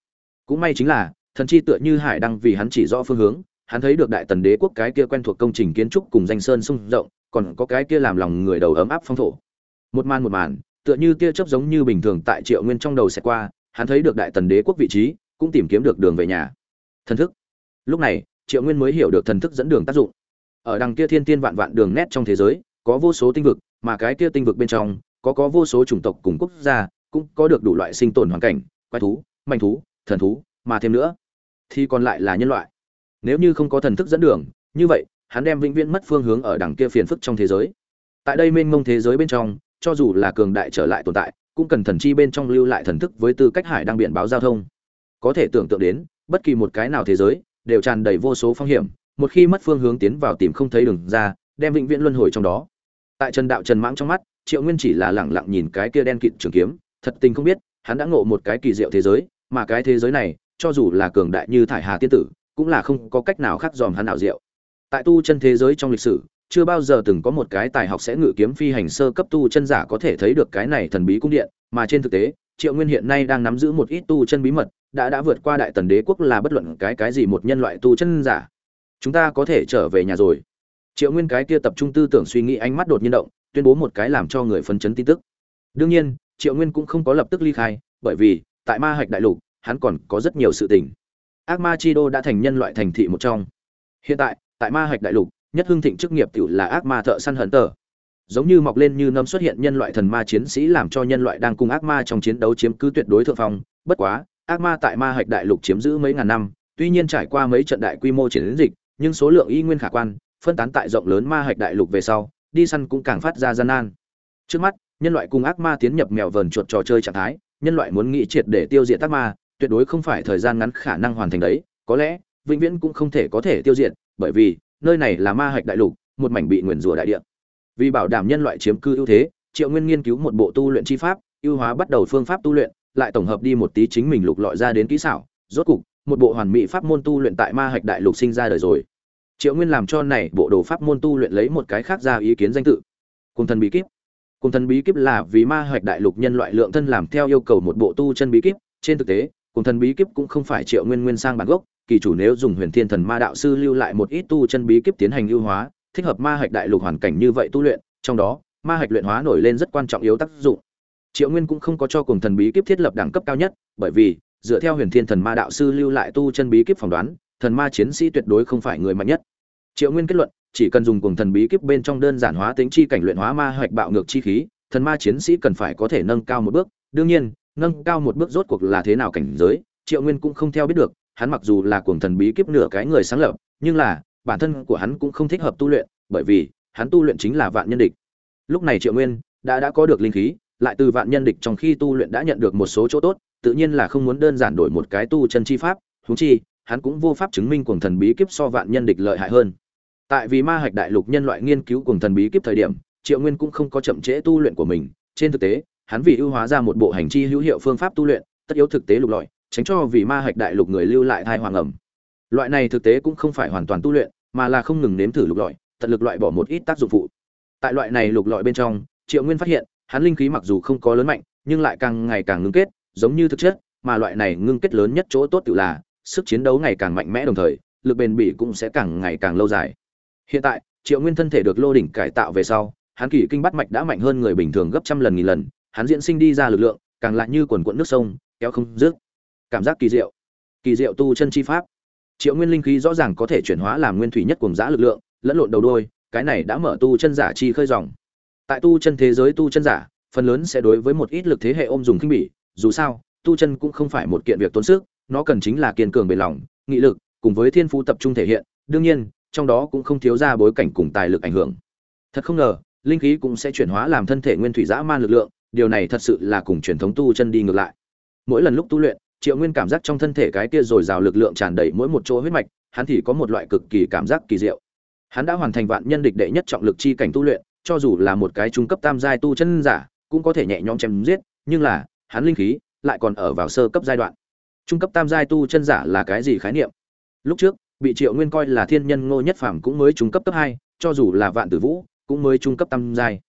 Speaker 1: Cũng may chính là thần chi tựa như hải đăng vì hắn chỉ rõ phương hướng, hắn thấy được đại tần đế quốc cái kia quen thuộc công trình kiến trúc cùng danh sơn sung rộng, còn có cái kia làm lòng người đầu ấm áp phong thổ. Một màn một màn, tựa như tia chớp giống như bình thường tại triệu nguyên trong đầu sẽ qua, hắn thấy được đại tần đế quốc vị trí, cũng tìm kiếm được đường về nhà. Thần thức. Lúc này, triệu nguyên mới hiểu được thần thức dẫn đường tác dụng. Ở đằng kia thiên tiên vạn vạn đường nét trong thế giới, có vô số tinh vực, mà cái kia tinh vực bên trong, có có vô số chủng tộc cùng quốc gia, cũng có được đủ loại sinh tồn hoàn cảnh, quái thú, manh thú, thần thú, mà thêm nữa thì còn lại là nhân loại. Nếu như không có thần thức dẫn đường, như vậy, hắn đem vĩnh viễn mất phương hướng ở đằng kia phiền phức trong thế giới. Tại đây mênh mông thế giới bên trong, cho dù là cường đại trở lại tồn tại, cũng cần thần chi bên trong lưu lại thần thức với tư cách hải đang biển báo giao thông. Có thể tưởng tượng đến, bất kỳ một cái nào thế giới, đều tràn đầy vô số phong hiểm, một khi mất phương hướng tiến vào tìm không thấy đường ra, đem vĩnh viễn luân hồi trong đó. Tại trần đạo trần mãng trong mắt, triệu nguyên chỉ là lẳng lặng nhìn cái kia đen kịt trường kiếm, thật tình không biết, hắn đã ngộ một cái kỳ diệu thế giới, mà cái thế giới này cho dù là cường đại như thải hà tiên tử, cũng là không có cách nào khác dòm hắn ảo diệu. Tại tu chân thế giới trong lịch sử, chưa bao giờ từng có một cái tài học sẽ ngự kiếm phi hành sơ cấp tu chân giả có thể thấy được cái này thần bí cung điện, mà trên thực tế, triệu nguyên hiện nay đang nắm giữ một ít tu chân bí mật, đã đã vượt qua đại tần đế quốc là bất luận cái cái gì một nhân loại tu chân giả. Chúng ta có thể trở về nhà rồi. Triệu nguyên cái kia tập trung tư tưởng suy nghĩ ánh mắt đột nhiên động, tuyên bố một cái làm cho người phấn chấn tin tức. Đương nhiên, triệu nguyên cũng không có lập tức ly khai, bởi vì, tại ma hạch đại lục hắn còn có rất nhiều sự tình. Ác ma chi đô đã thành nhân loại thành thị một trong. Hiện tại tại ma hạch đại lục, nhất hưng thịnh chức nghiệp tiểu là ác ma thợ săn hận tờ giống như mọc lên như nấm xuất hiện nhân loại thần ma chiến sĩ làm cho nhân loại đang cùng ác ma trong chiến đấu chiếm cứ tuyệt đối thượng phong. Bất quá, ác ma tại ma hạch đại lục chiếm giữ mấy ngàn năm, tuy nhiên trải qua mấy trận đại quy mô chiến dịch, nhưng số lượng y nguyên khả quan, phân tán tại rộng lớn ma hạch đại lục về sau, đi săn cũng càng phát ra gian nan. Trước mắt, nhân loại cùng ác ma tiến nhập mèo vờn chuột trò chơi trạng thái, nhân loại muốn nghĩ triệt để tiêu diệt ác ma tuyệt đối không phải thời gian ngắn khả năng hoàn thành đấy, có lẽ, vĩnh viễn cũng không thể có thể tiêu diệt, bởi vì, nơi này là ma hạch đại lục, một mảnh bị nguyền rủa đại địa. Vì bảo đảm nhân loại chiếm cư ưu thế, triệu nguyên nghiên cứu một bộ tu luyện chi pháp, ưu hóa bắt đầu phương pháp tu luyện, lại tổng hợp đi một tí chính mình lục lọi ra đến kỹ xảo. Rốt cục, một bộ hoàn mỹ pháp môn tu luyện tại ma hạch đại lục sinh ra đời rồi. Triệu nguyên làm cho này bộ đồ pháp môn tu luyện lấy một cái khác ra ý kiến danh tự. Cùng thần bí kíp. Cùng thần bí kíp là vì ma hạch đại lục nhân loại lượng thân làm theo yêu cầu một bộ tu chân bí kíp, trên thực tế cùng thần bí kíp cũng không phải triệu nguyên nguyên sang bản gốc, kỳ chủ nếu dùng huyền thiên thần ma đạo sư lưu lại một ít tu chân bí kíp tiến hành ưu hóa, thích hợp ma hạch đại lục hoàn cảnh như vậy tu luyện, trong đó, ma hạch luyện hóa nổi lên rất quan trọng yếu tác dụng. Triệu nguyên cũng không có cho cùng thần bí kíp thiết lập đẳng cấp cao nhất, bởi vì, dựa theo huyền thiên thần ma đạo sư lưu lại tu chân bí kíp phỏng đoán, thần ma chiến sĩ tuyệt đối không phải người mạnh nhất. Triệu nguyên kết luận, chỉ cần dùng cùng thần bí kíp bên trong đơn giản hóa tính chi cảnh luyện hóa ma hạch bạo ngược chi khí, thần ma chiến sĩ cần phải có thể nâng cao một bước. Đương nhiên nâng cao một bước rốt cuộc là thế nào cảnh giới, triệu nguyên cũng không theo biết được, hắn mặc dù là cuồng thần bí kíp nửa cái người sáng lập, nhưng là, bản thân của hắn cũng không thích hợp tu luyện, bởi vì, hắn tu luyện chính là vạn nhân địch. Lúc này triệu nguyên, đã đã có được linh khí, lại từ vạn nhân địch trong khi tu luyện đã nhận được một số chỗ tốt, tự nhiên là không muốn đơn giản đổi một cái tu chân chi pháp, huống chi, hắn cũng vô pháp chứng minh cuồng thần bí kíp so vạn nhân địch lợi hại hơn. Tại vì ma hạch đại lục nhân loại nghiên cứu cuồng thần bí kíp thời điểm, triệu nguyên cũng không có chậm trễ tu luyện của mình, trên thực tế hắn vì ưu hóa ra một bộ hành chi hữu hiệu phương pháp tu luyện, tất yếu thực tế lục lọi, tránh cho vì ma hạch đại lục người lưu lại thai hoàng ẩm. Loại này thực tế cũng không phải hoàn toàn tu luyện, mà là không ngừng nếm thử lục lọi, tận lực loại bỏ một ít tác dụng phụ. Tại loại này lục lọi bên trong, triệu nguyên phát hiện, hắn linh khí mặc dù không có lớn mạnh, nhưng lại càng ngày càng ngưng kết, giống như thực chất, mà loại này ngưng kết lớn nhất chỗ tốt tự là, sức chiến đấu ngày càng mạnh mẽ đồng thời, lực bền bỉ cũng sẽ càng ngày càng lâu dài. Hiện tại, triệu nguyên thân thể được lô đỉnh cải tạo về sau, hắn kỳ kinh bắt mạch đã mạnh hơn người bình thường gấp trăm lần nghìn lần hắn diễn sinh đi ra lực lượng, càng lại như quần quận nước sông, kéo không dứt. Cảm giác kỳ diệu. Kỳ diệu tu chân chi pháp. Triệu nguyên linh khí rõ ràng có thể chuyển hóa làm nguyên thủy nhất cùng giã lực lượng, lẫn lộn đầu đôi, cái này đã mở tu chân giả chi khơi dòng. Tại tu chân thế giới tu chân giả, phần lớn sẽ đối với một ít lực thế hệ ôm dùng khinh bỉ, dù sao, tu chân cũng không phải một kiện việc tốn sức, nó cần chính là kiên cường bền lòng, nghị lực, cùng với thiên phú tập trung thể hiện, đương nhiên, trong đó cũng không thiếu ra bối cảnh cùng tài lực ảnh hưởng. Thật không ngờ, linh khí cũng sẽ chuyển hóa làm thân thể nguyên thủy dã man lực lượng điều này thật sự là cùng truyền thống tu chân đi ngược lại. Mỗi lần lúc tu luyện, triệu nguyên cảm giác trong thân thể cái kia dồi rào lực lượng tràn đầy mỗi một chỗ huyết mạch, hắn thì có một loại cực kỳ cảm giác kỳ diệu. Hắn đã hoàn thành vạn nhân địch đệ nhất trọng lực chi cảnh tu luyện, cho dù là một cái trung cấp tam giai tu chân giả, cũng có thể nhẹ nhõm chém giết, nhưng là, hắn linh khí lại còn ở vào sơ cấp giai đoạn. Trung cấp tam giai tu chân giả là cái gì khái niệm? Lúc trước, bị triệu nguyên coi là thiên nhân ngô nhất phàm cũng mới trung cấp cấp hai, cho dù là vạn tử vũ, cũng mới trung cấp tam giai.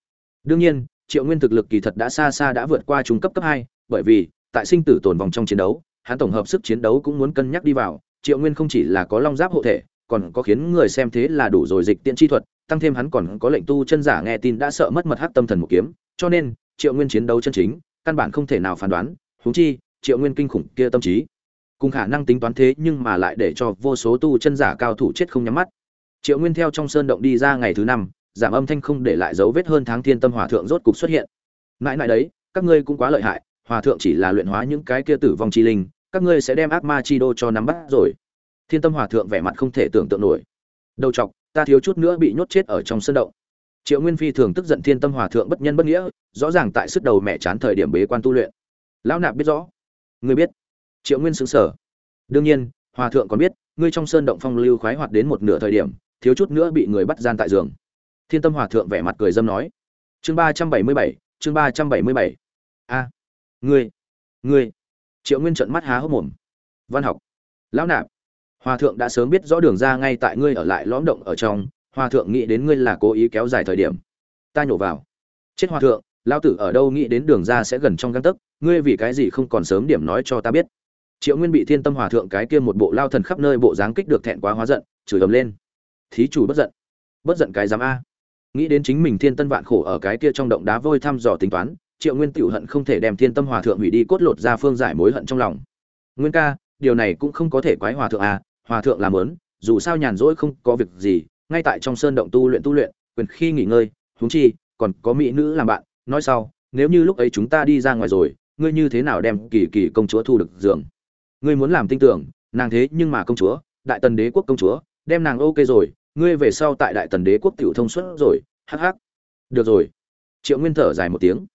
Speaker 1: Đương nhiên triệu nguyên thực lực kỳ thật đã xa xa đã vượt qua trung cấp cấp hai, bởi vì, tại sinh tử tồn vòng trong chiến đấu, hắn tổng hợp sức chiến đấu cũng muốn cân nhắc đi vào. Triệu nguyên không chỉ là có long giáp hộ thể, còn có khiến người xem thế là đủ rồi dịch tiện chi thuật, tăng thêm hắn còn có lệnh tu chân giả nghe tin đã sợ mất mật hắc tâm thần một kiếm. Cho nên, triệu nguyên chiến đấu chân chính, căn bản không thể nào phán đoán. Huống chi, triệu nguyên kinh khủng kia tâm trí, cùng khả năng tính toán thế nhưng mà lại để cho vô số tu chân giả cao thủ chết không nhắm mắt. Triệu nguyên theo trong sơn động đi ra ngày thứ năm giảm âm thanh không để lại dấu vết hơn tháng thiên tâm hòa thượng rốt cục xuất hiện. Mãi mãi đấy, các ngươi cũng quá lợi hại, hòa thượng chỉ là luyện hóa những cái kia tử vong chi linh, các ngươi sẽ đem ác ma chi đô cho nắm bắt rồi. Thiên tâm hòa thượng vẻ mặt không thể tưởng tượng nổi. Đầu chọc, ta thiếu chút nữa bị nhốt chết ở trong sân động. Triệu nguyên phi thường tức giận thiên tâm hòa thượng bất nhân bất nghĩa, rõ ràng tại sức đầu mẹ chán thời điểm bế quan tu luyện. Lão nạp biết rõ. Ngươi biết. Triệu nguyên xứng sở đương nhiên, hòa thượng còn biết, ngươi trong sơn động phong lưu khoái hoạt đến một nửa thời điểm, thiếu chút nữa bị người bắt gian tại giường thiên tâm hòa thượng vẻ mặt cười dâm nói. Chương ba trăm bảy mươi bảy, chương ba trăm bảy mươi bảy. A, ngươi ngươi. Triệu nguyên trận mắt há hốc mồm. Văn học. Lão nạp, hòa thượng đã sớm biết rõ đường ra ngay tại ngươi ở lại lõm động ở trong. Hòa thượng nghĩ đến ngươi là cố ý kéo dài thời điểm. Ta nhổ vào. Chết hòa thượng, lão tử ở đâu nghĩ đến đường ra sẽ gần trong găng tấc? Ngươi vì cái gì không còn sớm điểm nói cho ta biết? Triệu nguyên bị thiên tâm hòa thượng cái kia một bộ lao thần khắp nơi bộ dáng kích được thẹn quá hóa giận, chửi ầm lên. Thí chủ bất giận. Bất giận cái dám a nghĩ đến chính mình thiên tân vạn khổ ở cái kia trong động đá vôi thăm dò tính toán, triệu nguyên tiểu hận không thể đem thiên tâm hòa thượng hủy đi cốt lột ra phương giải mối hận trong lòng. Nguyên ca, điều này cũng không có thể quái hòa thượng à hòa thượng làm lớn, dù sao nhàn rỗi không có việc gì, ngay tại trong sơn động tu luyện tu luyện, quyền khi nghỉ ngơi, huống chi, còn có mỹ nữ làm bạn, nói sau, nếu như lúc ấy chúng ta đi ra ngoài rồi, ngươi như thế nào đem kỳ kỳ công chúa thu được giường? Ngươi muốn làm tin tưởng, nàng thế nhưng mà công chúa, đại tần đế quốc công chúa, đem nàng ok rồi ngươi về sau tại đại tần đế quốc tiểu thông suốt rồi, hắc hắc. Được rồi. Triệu nguyên thở dài một tiếng.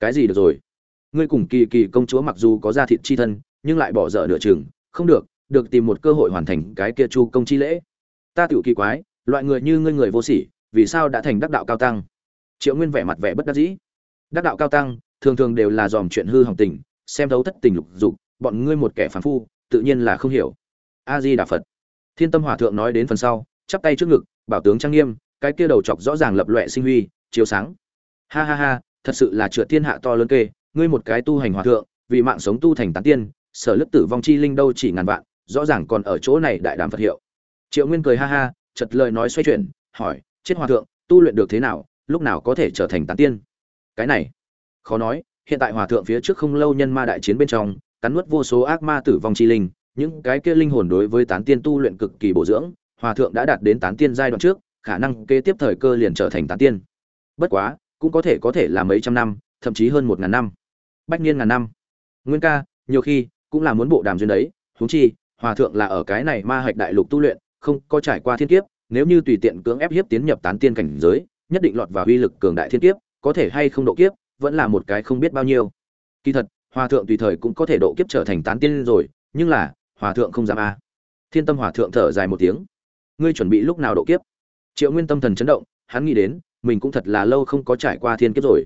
Speaker 1: Cái gì được rồi? Ngươi cùng kỳ kỳ công chúa mặc dù có gia thịt chi thân, nhưng lại bỏ dở nửa chừng. Không được được tìm một cơ hội hoàn thành cái kia chu công chi lễ. Ta tiểu kỳ quái, loại người như ngươi người vô sỉ, vì sao đã thành đắc đạo cao tăng? Triệu nguyên vẻ mặt vẻ bất đắc dĩ. Đắc đạo cao tăng, thường thường đều là dòm chuyện hư hỏng tình, xem thấu thất tình lục dục, bọn ngươi một kẻ phản phu, tự nhiên là không hiểu. A di đà phật. Thiên tâm hòa thượng nói đến phần sau chắp tay trước ngực, bảo tướng trang nghiêm, cái kia đầu chọc rõ ràng lập loẹ sinh huy, chiếu sáng. Ha ha ha, thật sự là trượt thiên hạ to lớn kê, ngươi một cái tu hành hòa thượng, vì mạng sống tu thành tán tiên, sở lức tử vong chi linh đâu chỉ ngàn vạn, rõ ràng còn ở chỗ này đại đàm phật hiệu. Triệu nguyên cười ha ha chật lời nói xoay chuyển, hỏi, chết hòa thượng, tu luyện được thế nào, lúc nào có thể trở thành tán tiên? Cái này, khó nói, hiện tại hòa thượng phía trước không lâu nhân ma đại chiến bên trong, cắn nuốt vô số ác ma tử vong chi linh, những cái kia linh hồn đối với tán tiên tu luyện cực kỳ bổ dưỡng hòa thượng đã đạt đến tán tiên giai đoạn trước, khả năng kế tiếp thời cơ liền trở thành tán tiên. Bất quá, cũng có thể có thể là mấy trăm năm, thậm chí hơn một ngàn năm. Bách niên ngàn năm. Nguyên ca, nhiều khi, cũng là muốn bộ đàm duyên đấy. Huống chi, hòa thượng là ở cái này ma hạch đại lục tu luyện, không có trải qua thiên kiếp, nếu như tùy tiện cưỡng ép hiếp tiến nhập tán tiên cảnh giới, nhất định lọt vào uy lực cường đại thiên kiếp, có thể hay không độ kiếp, vẫn là một cái không biết bao nhiêu. Kỳ thật, hòa thượng tùy thời cũng có thể độ kiếp trở thành tán tiên rồi, nhưng là, hòa thượng không dám a. Thiên tâm hòa thượng thở dài một tiếng ngươi chuẩn bị lúc nào độ kiếp? Triệu nguyên tâm thần chấn động, hắn nghĩ đến, mình cũng thật là lâu không có trải qua thiên kiếp rồi.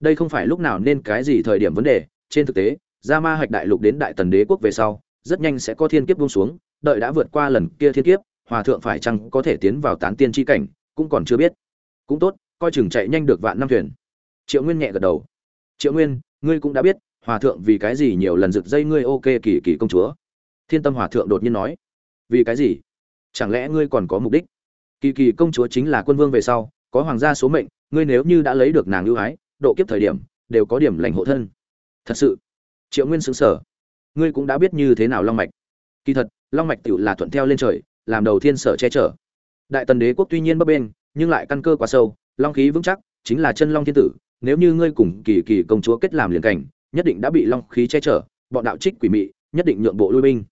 Speaker 1: Đây không phải lúc nào nên cái gì thời điểm vấn đề, trên thực tế, gia ma hạch đại lục đến đại tần đế quốc về sau, rất nhanh sẽ có thiên kiếp buông xuống, đợi đã vượt qua lần kia thiên kiếp, hòa thượng phải chăng có thể tiến vào tán tiên tri cảnh, cũng còn chưa biết. Cũng tốt, coi chừng chạy nhanh được vạn năm thuyền. Triệu nguyên nhẹ gật đầu. Triệu nguyên, ngươi cũng đã biết, hòa thượng vì cái gì nhiều lần rực dây ngươi ok kỳ kỳ công chúa? Thiên tâm hòa thượng đột nhiên nói. Vì cái gì? Chẳng lẽ ngươi còn có mục đích? Kỳ kỳ công chúa chính là quân vương về sau, có hoàng gia số mệnh, ngươi nếu như đã lấy được nàng ưu ái, độ kiếp thời điểm, đều có điểm lành hộ thân. Thật sự, triệu nguyên xứng sở ngươi cũng đã biết như thế nào long mạch. Kỳ thật, long mạch tự là thuận theo lên trời, làm đầu thiên sở che chở. Đại tần đế quốc tuy nhiên bấp bên nhưng lại căn cơ quá sâu, long khí vững chắc, chính là chân long thiên tử, nếu như ngươi cùng kỳ kỳ công chúa kết làm liền cảnh, nhất định đã bị long khí che chở, bọn đạo trích quỷ mị, nhất định nhượng bộ lui binh.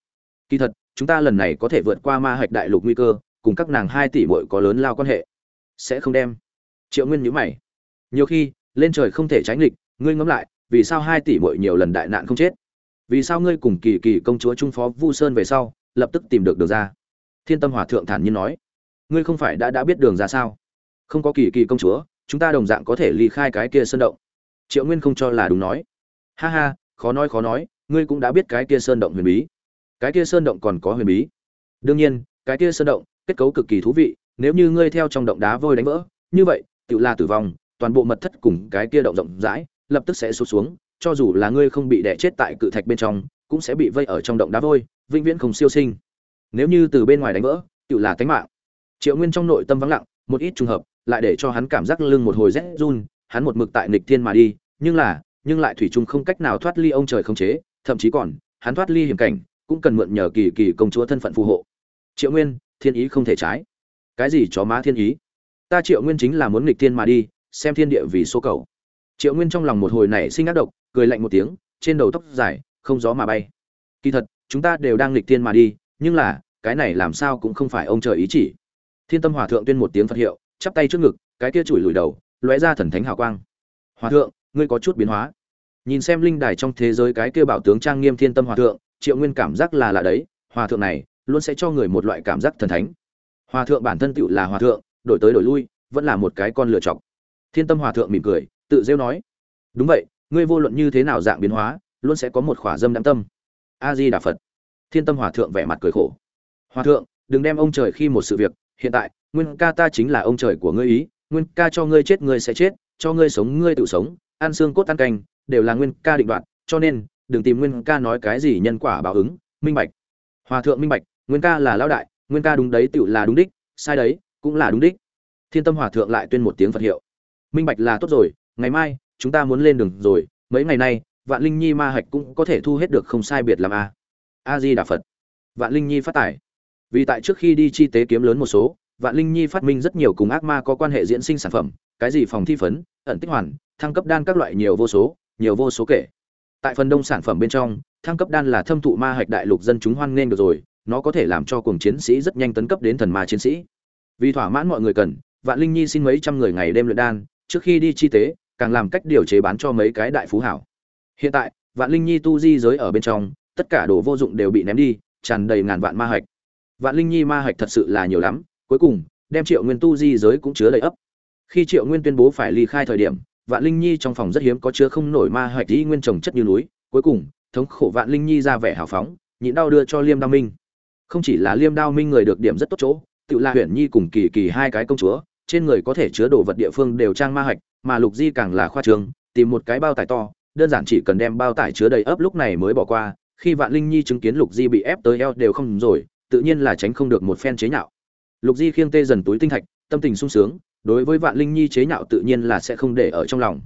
Speaker 1: Kỳ thật chúng ta lần này có thể vượt qua ma hạch đại lục nguy cơ, cùng các nàng hai tỷ bội có lớn lao quan hệ. Sẽ không đem. Triệu nguyên nhữ mày. Nhiều khi, lên trời không thể tránh nghịch, ngươi ngẫm lại, vì sao hai tỷ bội nhiều lần đại nạn không chết? Vì sao ngươi cùng kỳ kỳ công chúa trung phó vu sơn về sau, lập tức tìm được đường ra? Thiên tâm hòa thượng thản nhiên nói. Ngươi không phải đã đã biết đường ra sao? Không có kỳ kỳ công chúa, chúng ta đồng dạng có thể ly khai cái kia sơn động. Triệu nguyên không cho là đúng nói. Ha ha, khó nói khó nói, ngươi cũng đã biết cái kia sơn động huyền bí cái kia sơn động còn có huyền bí. Đương nhiên, cái kia sơn động, kết cấu cực kỳ thú vị, nếu như ngươi theo trong động đá vôi đánh vỡ, như vậy, tự là tử vong, toàn bộ mật thất cùng cái kia động rộng rãi, lập tức sẽ sụt xuống, cho dù là ngươi không bị đẻ chết tại cự thạch bên trong, cũng sẽ bị vây ở trong động đá vôi, vĩnh viễn không siêu sinh. Nếu như từ bên ngoài đánh vỡ, tự là tánh mạng. Triệu nguyên trong nội tâm vắng lặng, một ít trùng hợp, lại để cho hắn cảm giác lưng một hồi rét run, hắn một mực tại nghịch thiên mà đi, nhưng là, nhưng lại thủy chung không cách nào thoát ly ông trời không chế, thậm chí còn, hắn thoát ly hiểm cảnh cũng cần mượn nhờ kỳ kỳ công chúa thân phận phù hộ. Triệu nguyên, thiên ý không thể trái. Cái gì chó má thiên ý? Ta triệu nguyên chính là muốn nghịch thiên mà đi, xem thiên địa vì số cầu. Triệu nguyên trong lòng một hồi này sinh ác độc, cười lạnh một tiếng, trên đầu tóc dài, không gió mà bay. Kỳ thật, chúng ta đều đang nghịch thiên mà đi, nhưng là, cái này làm sao cũng không phải ông trời ý chỉ. Thiên tâm hòa thượng tuyên một tiếng phật hiệu, chắp tay trước ngực, cái kia chùi lùi đầu, lóe ra thần thánh hào quang. Hòa thượng, ngươi có chút biến hóa. Nhìn xem linh đài trong thế giới cái kia bảo tướng trang nghiêm thiên tâm hòa thượng triệu nguyên cảm giác là lạ đấy, hòa thượng này luôn sẽ cho người một loại cảm giác thần thánh. Hòa thượng bản thân tựu là hòa thượng, đổi tới đổi lui, vẫn là một cái con lựa chọc thiên tâm hòa thượng mỉm cười, tự rêu nói, đúng vậy, ngươi vô luận như thế nào dạng biến hóa, luôn sẽ có một khỏa dâm đáng tâm. A di đà phật. Thiên tâm hòa thượng vẻ mặt cười khổ, hòa thượng, đừng đem ông trời khi một sự việc, hiện tại, nguyên ca ta chính là ông trời của ngươi ý, nguyên ca cho ngươi chết ngươi sẽ chết, cho ngươi sống ngươi tự sống, ăn xương cốt ăn canh, đều là nguyên ca định đoạt, cho nên đừng tìm nguyên ca nói cái gì nhân quả báo ứng, minh bạch. Hòa thượng minh bạch, nguyên ca là lão đại, nguyên ca đúng đấy, tựu là đúng đích, sai đấy, cũng là đúng đích. Thiên tâm hòa thượng lại tuyên một tiếng phật hiệu. Minh bạch là tốt rồi, ngày mai, chúng ta muốn lên đường rồi, mấy ngày nay, vạn linh nhi ma hạch cũng có thể thu hết được không sai biệt làm a à. a di đà phật. Vạn linh nhi phát tải vì tại trước khi đi chi tế kiếm lớn một số, vạn linh nhi phát minh rất nhiều cùng ác ma có quan hệ diễn sinh sản phẩm, cái gì phòng thi phấn, ẩn tích hoàn, thăng cấp đan các loại nhiều vô số, nhiều vô số kể tại phần đông sản phẩm bên trong, thăng cấp đan là thâm thụ ma hạch đại lục dân chúng hoan nghênh được rồi, nó có thể làm cho cùng chiến sĩ rất nhanh tấn cấp đến thần ma chiến sĩ. Vì thỏa mãn mọi người cần, vạn linh nhi xin mấy trăm người ngày đêm luyện đan, trước khi đi chi tế, càng làm cách điều chế bán cho mấy cái đại phú hảo. Hiện tại, vạn linh nhi tu di giới ở bên trong, tất cả đồ vô dụng đều bị ném đi, tràn đầy ngàn vạn ma hạch. Vạn linh nhi ma hạch thật sự là nhiều lắm, cuối cùng, đem triệu nguyên tu di giới cũng chứa đầy ấp. Khi triệu nguyên tuyên bố phải ly khai thời điểm vạn linh nhi trong phòng rất hiếm có chứa không nổi ma hạch dĩ nguyên trồng chất như núi. Cuối cùng, thống khổ vạn linh nhi ra vẻ hào phóng, nhịn đau đưa cho liêm đao minh. Không chỉ là liêm đao minh người được điểm rất tốt chỗ, tự là huyền nhi cùng kỳ kỳ hai cái công chúa, trên người có thể chứa đồ vật địa phương đều trang ma hạch mà lục di càng là khoa trường, tìm một cái bao tải to, đơn giản chỉ cần đem bao tải chứa đầy ấp lúc này mới bỏ qua. Khi vạn linh nhi chứng kiến lục di bị ép tới eo đều không rồi, tự nhiên là tránh không được một phen chế nhạo. Lục di khiêng tê dần túi tinh thạch, tâm tình sung sướng đối với vạn linh nhi chế nhạo tự nhiên là sẽ không để ở trong lòng.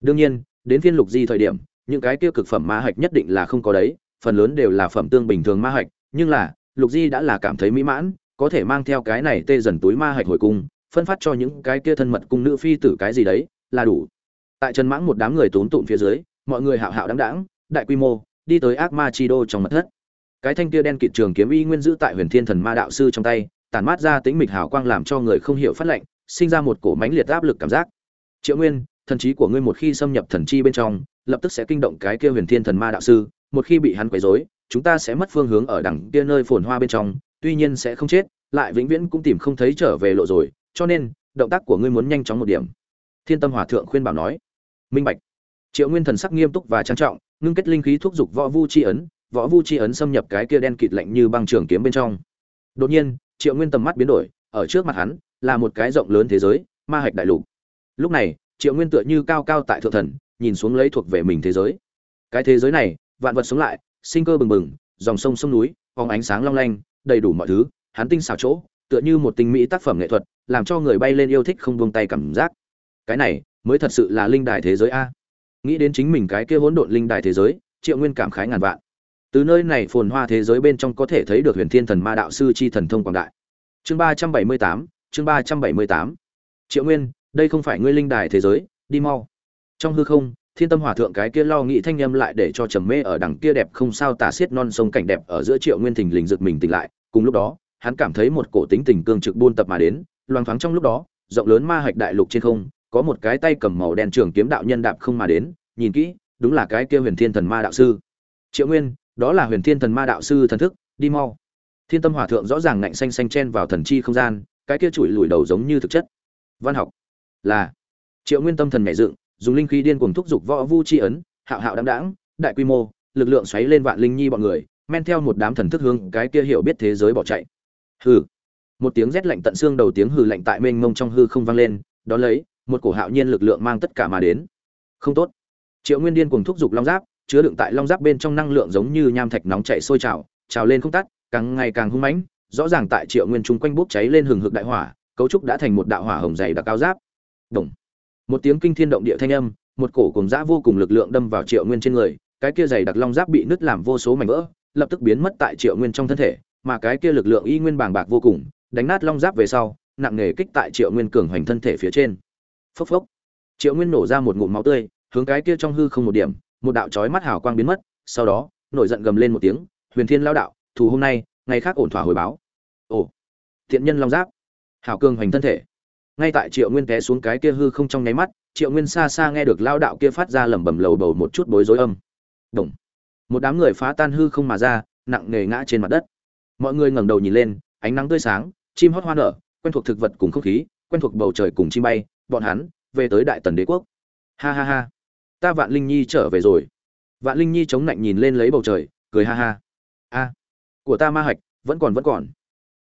Speaker 1: Đương nhiên, đến phiên lục di thời điểm, những cái tiêu cực phẩm ma hạch nhất định là không có đấy, phần lớn đều là phẩm tương bình thường ma hạch, nhưng là, lục di đã là cảm thấy mỹ mãn, có thể mang theo cái này tê dần túi ma hạch hồi cung, phân phát cho những cái kia thân mật cung nữ phi tử cái gì đấy, là đủ. Tại trần mãng một đám người tốn tụn phía dưới, mọi người hạo hạo đáng đáng đại quy mô, đi tới ác ma chi đô trong mật thất. Cái thanh kia đen kịt trường kiếm y nguyên giữ tại huyền thiên thần ma đạo sư trong tay tàn mát ra tính mịch hào quang làm cho người không hiểu phát lệnh sinh ra một cổ mãnh liệt áp lực cảm giác. Triệu nguyên, thần trí của ngươi một khi xâm nhập thần chi bên trong, lập tức sẽ kinh động cái kia huyền thiên thần ma đạo sư, một khi bị hắn quấy rối, chúng ta sẽ mất phương hướng ở đằng kia nơi phồn hoa bên trong, tuy nhiên sẽ không chết, lại vĩnh viễn cũng tìm không thấy trở về lộ rồi, cho nên, động tác của ngươi muốn nhanh chóng một điểm. Thiên tâm hòa thượng khuyên bảo nói. Minh bạch. Triệu nguyên thần sắc nghiêm túc và trang trọng, ngưng kết linh khí thúc giục võ vu chi ấn, võ vu chi ấn xâm nhập cái kia đen kịt lạnh như băng trường kiếm bên trong. Đột nhiên, triệu nguyên tầm mắt biến đổi, ở trước mặt hắn là một cái rộng lớn thế giới, ma hạch đại lục. Lúc này, triệu nguyên tựa như cao cao tại thượng thần, nhìn xuống lấy thuộc về mình thế giới. Cái thế giới này, vạn vật sống lại, sinh cơ bừng bừng, dòng sông sông núi, phóng ánh sáng long lanh, đầy đủ mọi thứ, hắn tinh xảo chỗ, tựa như một tinh mỹ tác phẩm nghệ thuật, làm cho người bay lên yêu thích không buông tay cảm giác. Cái này, mới thật sự là linh đài thế giới a. Nghĩ đến chính mình cái kia hỗn độn linh đài thế giới, triệu nguyên cảm khái ngàn vạn. Từ nơi này phồn hoa thế giới bên trong có thể thấy được huyền thiên thần ma đạo sư chi thần thông quảng đại. Chương ba trăm bảy mươi tám chương ba trăm bảy mươi tám. Triệu nguyên, đây không phải ngươi linh đài thế giới, đi mau. Trong hư không, thiên tâm hòa thượng cái kia lo nghĩ thanh â m lại để cho trầm mê ở đằng kia đẹp không sao tả xiết non sông cảnh đẹp ở giữa triệu nguyên thình lình giật mình tỉnh lại. Cùng lúc đó, hắn cảm thấy một cổ tính tình cương trực buôn tập mà đến, loang thoáng trong lúc đó, rộng lớn ma hạch đại lục trên không, có một cái tay cầm màu đen trường kiếm đạo nhân đạp không mà đến, nhìn kỹ, đúng là cái kia huyền thiên thần ma đạo sư. Triệu nguyên, đó là huyền thiên thần ma đạo sư thần thức, đi mau. Thiên tâm hòa thượng rõ ràng ngạnh xanh xanh chen vào thần chi không gian cái kia chùi lùi đầu giống như thực chất. Văn học là triệu nguyên tâm thần nhảy dựng, dùng linh khí điên cuồng thúc giục võ vu chi ấn, hạo hạo đáng đáng đại quy mô, lực lượng xoáy lên vạn linh nhi bọn người, men theo một đám thần thức hướng cái kia hiểu biết thế giới bỏ chạy. Hừ. Một tiếng rét lạnh tận xương đầu tiếng hừ lạnh tại mênh mông trong hư không vang lên đó lấy, một cổ hạo nhiên lực lượng mang tất cả mà đến. Không tốt. Triệu nguyên điên cuồng thúc giục long giáp, chứa đựng tại long giáp bên trong năng lượng giống như nham thạch nóng chảy sôi trào trào lên không tắt, càng ngày càng hung mãnh rõ ràng tại triệu nguyên trung quanh bốc cháy lên hừng hực đại hỏa, cấu trúc đã thành một đạo hỏa hồng dày đặc cao giáp. Đồng một tiếng kinh thiên động địa thanh âm, một cổ cùng dã vô cùng lực lượng đâm vào triệu nguyên trên người, cái kia dày đặc long giáp bị nứt làm vô số mảnh vỡ, lập tức biến mất tại triệu nguyên trong thân thể, mà cái kia lực lượng y nguyên bàng bạc vô cùng, đánh nát long giáp về sau, nặng nề kích tại triệu nguyên cường hoành thân thể phía trên. Phốc phốc! Triệu nguyên nổ ra một ngụm máu tươi, hướng cái kia trong hư không một điểm, một đạo chói mắt hào quang biến mất, sau đó, nổi giận gầm lên một tiếng, huyền thiên lao đạo, thù hôm nay ngày khác ổn thỏa hồi báo. Ồ, thiện nhân long giáp. Hảo cường hoành thân thể. Ngay tại triệu nguyên té xuống cái kia hư không trong nháy mắt, triệu nguyên xa xa nghe được lao đạo kia phát ra lẩm bẩm lầu bầu một chút bối rối âm. Đồng. một đám người phá tan hư không mà ra, nặng nề ngã trên mặt đất. Mọi người ngẩng đầu nhìn lên, ánh nắng tươi sáng, chim hót hoa nở, quen thuộc thực vật cùng không khí, quen thuộc bầu trời cùng chim bay, bọn hắn về tới đại tần đế quốc. Ha ha ha. Ta vạn linh nhi trở về rồi. Vạn linh nhi chống lạnh nhìn lên lấy bầu trời, cười ha ha. A của ta ma hạch, vẫn còn vẫn còn.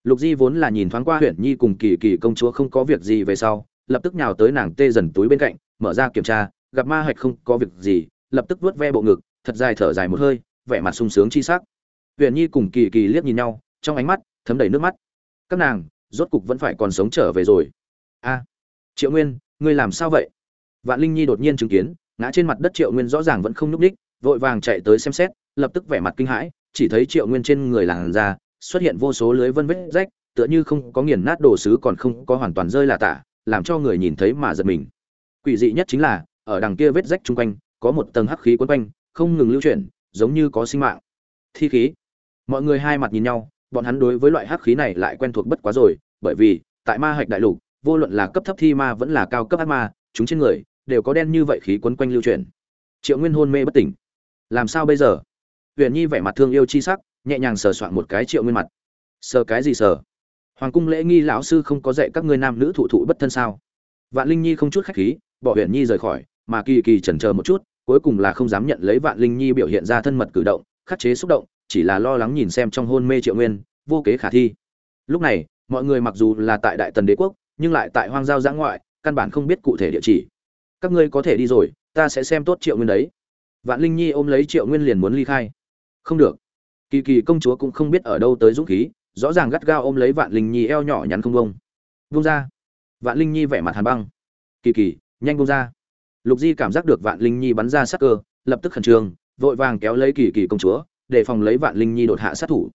Speaker 1: Lục di vốn là nhìn thoáng qua huyện nhi cùng kỳ kỳ công chúa không có việc gì về sau, lập tức nhào tới nàng tê dần túi bên cạnh, mở ra kiểm tra, gặp ma hạch không có việc gì, lập tức vuốt ve bộ ngực, thật dài thở dài một hơi, vẻ mặt sung sướng chi sắc. Huyện nhi cùng kỳ kỳ liếc nhìn nhau, trong ánh mắt, thấm đầy nước mắt. Các nàng, rốt cục vẫn phải còn sống trở về rồi. A, triệu nguyên, ngươi làm sao vậy? Vạn linh nhi đột nhiên chứng kiến, ngã trên mặt đất triệu nguyên rõ ràng vẫn không nhúc ních vội vàng chạy tới xem xét, lập tức vẻ mặt kinh hãi chỉ thấy triệu nguyên trên người làn da, xuất hiện vô số lưới vân vết rách, tựa như không có nghiền nát đồ sứ còn không có hoàn toàn rơi là tả, làm cho người nhìn thấy mà giật mình. Quỷ dị nhất chính là, ở đằng kia vết rách chung quanh, có một tầng hắc khí quấn quanh, không ngừng lưu chuyển, giống như có sinh mạng. Thi khí. Mọi người hai mặt nhìn nhau, bọn hắn đối với loại hắc khí này lại quen thuộc bất quá rồi, bởi vì, tại ma hạch đại lục, vô luận là cấp thấp thi ma vẫn là cao cấp ác ma, chúng trên người, đều có đen như vậy khí quấn quanh lưu chuyển. Triệu nguyên hôn mê bất tỉnh. Làm sao bây giờ? Huyền nhi vẻ mặt thương yêu chi sắc, nhẹ nhàng sờ soạn một cái triệu nguyên mặt. Sờ cái gì sờ? Hoàng cung lễ nghi lão sư không có dạy các ngươi nam nữ thụ thụ bất thân sao? Vạn linh nhi không chút khách khí, bỏ huyền nhi rời khỏi, mà kỳ kỳ chần chờ một chút, cuối cùng là không dám nhận lấy vạn linh nhi biểu hiện ra thân mật cử động, khắc chế xúc động, chỉ là lo lắng nhìn xem trong hôn mê triệu nguyên, vô kế khả thi. Lúc này, mọi người mặc dù là tại đại tần đế quốc, nhưng lại tại hoang giao giã ngoại, căn bản không biết cụ thể địa chỉ. Các ngươi có thể đi rồi, ta sẽ xem tốt triệu nguyên đấy. Vạn linh nhi ôm lấy triệu nguyên liền muốn ly khai không được. Kỳ kỳ công chúa cũng không biết ở đâu tới dũng khí, rõ ràng gắt gao ôm lấy vạn linh nhi eo nhỏ nhắn không bông vung ra. Vạn linh nhi vẻ mặt hàn băng. Kỳ kỳ, nhanh bông ra. Lục di cảm giác được vạn linh nhi bắn ra sắc cơ, lập tức khẩn trương, vội vàng kéo lấy kỳ kỳ công chúa, để phòng lấy vạn linh nhi đột hạ sát thủ.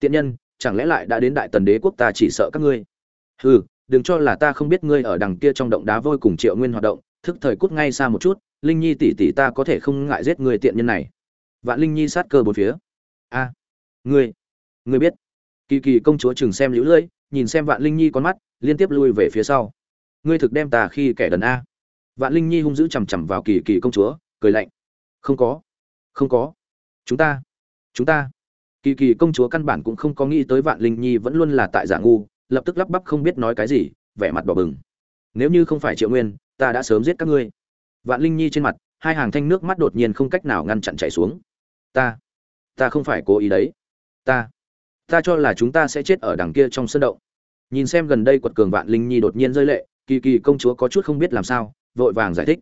Speaker 1: Tiện nhân, chẳng lẽ lại đã đến đại tần đế quốc ta chỉ sợ các ngươi? Hừ, đừng cho là ta không biết ngươi ở đằng kia trong động đá vôi cùng triệu nguyên hoạt động, thức thời cút ngay xa một chút, linh nhi tỷ tỷ ta có thể không ngại giết người tiện nhân này vạn linh nhi sát cơ bốn phía. A, ngươi ngươi biết. Kỳ kỳ công chúa chừng xem lũ lưỡi, nhìn xem vạn linh nhi con mắt, liên tiếp lui về phía sau. Ngươi thực đem ta khi kẻ đần a. Vạn linh nhi hung dữ chằm chằm vào kỳ kỳ công chúa, cười lạnh. Không có không có. Chúng ta chúng ta. Kỳ kỳ công chúa căn bản cũng không có nghĩ tới vạn linh nhi vẫn luôn là tại giả ngu, lập tức lắp bắp không biết nói cái gì, vẻ mặt bỏ bừng. Nếu như không phải triệu nguyên, ta đã sớm giết các ngươi. Vạn linh nhi trên mặt, hai hàng thanh nước mắt đột nhiên không cách nào ngăn chặn chảy xuống ta ta không phải cố ý đấy. Ta ta cho là chúng ta sẽ chết ở đằng kia trong sân động. Nhìn xem gần đây quật cường vạn linh nhi đột nhiên rơi lệ, kỳ kỳ công chúa có chút không biết làm sao, vội vàng giải thích.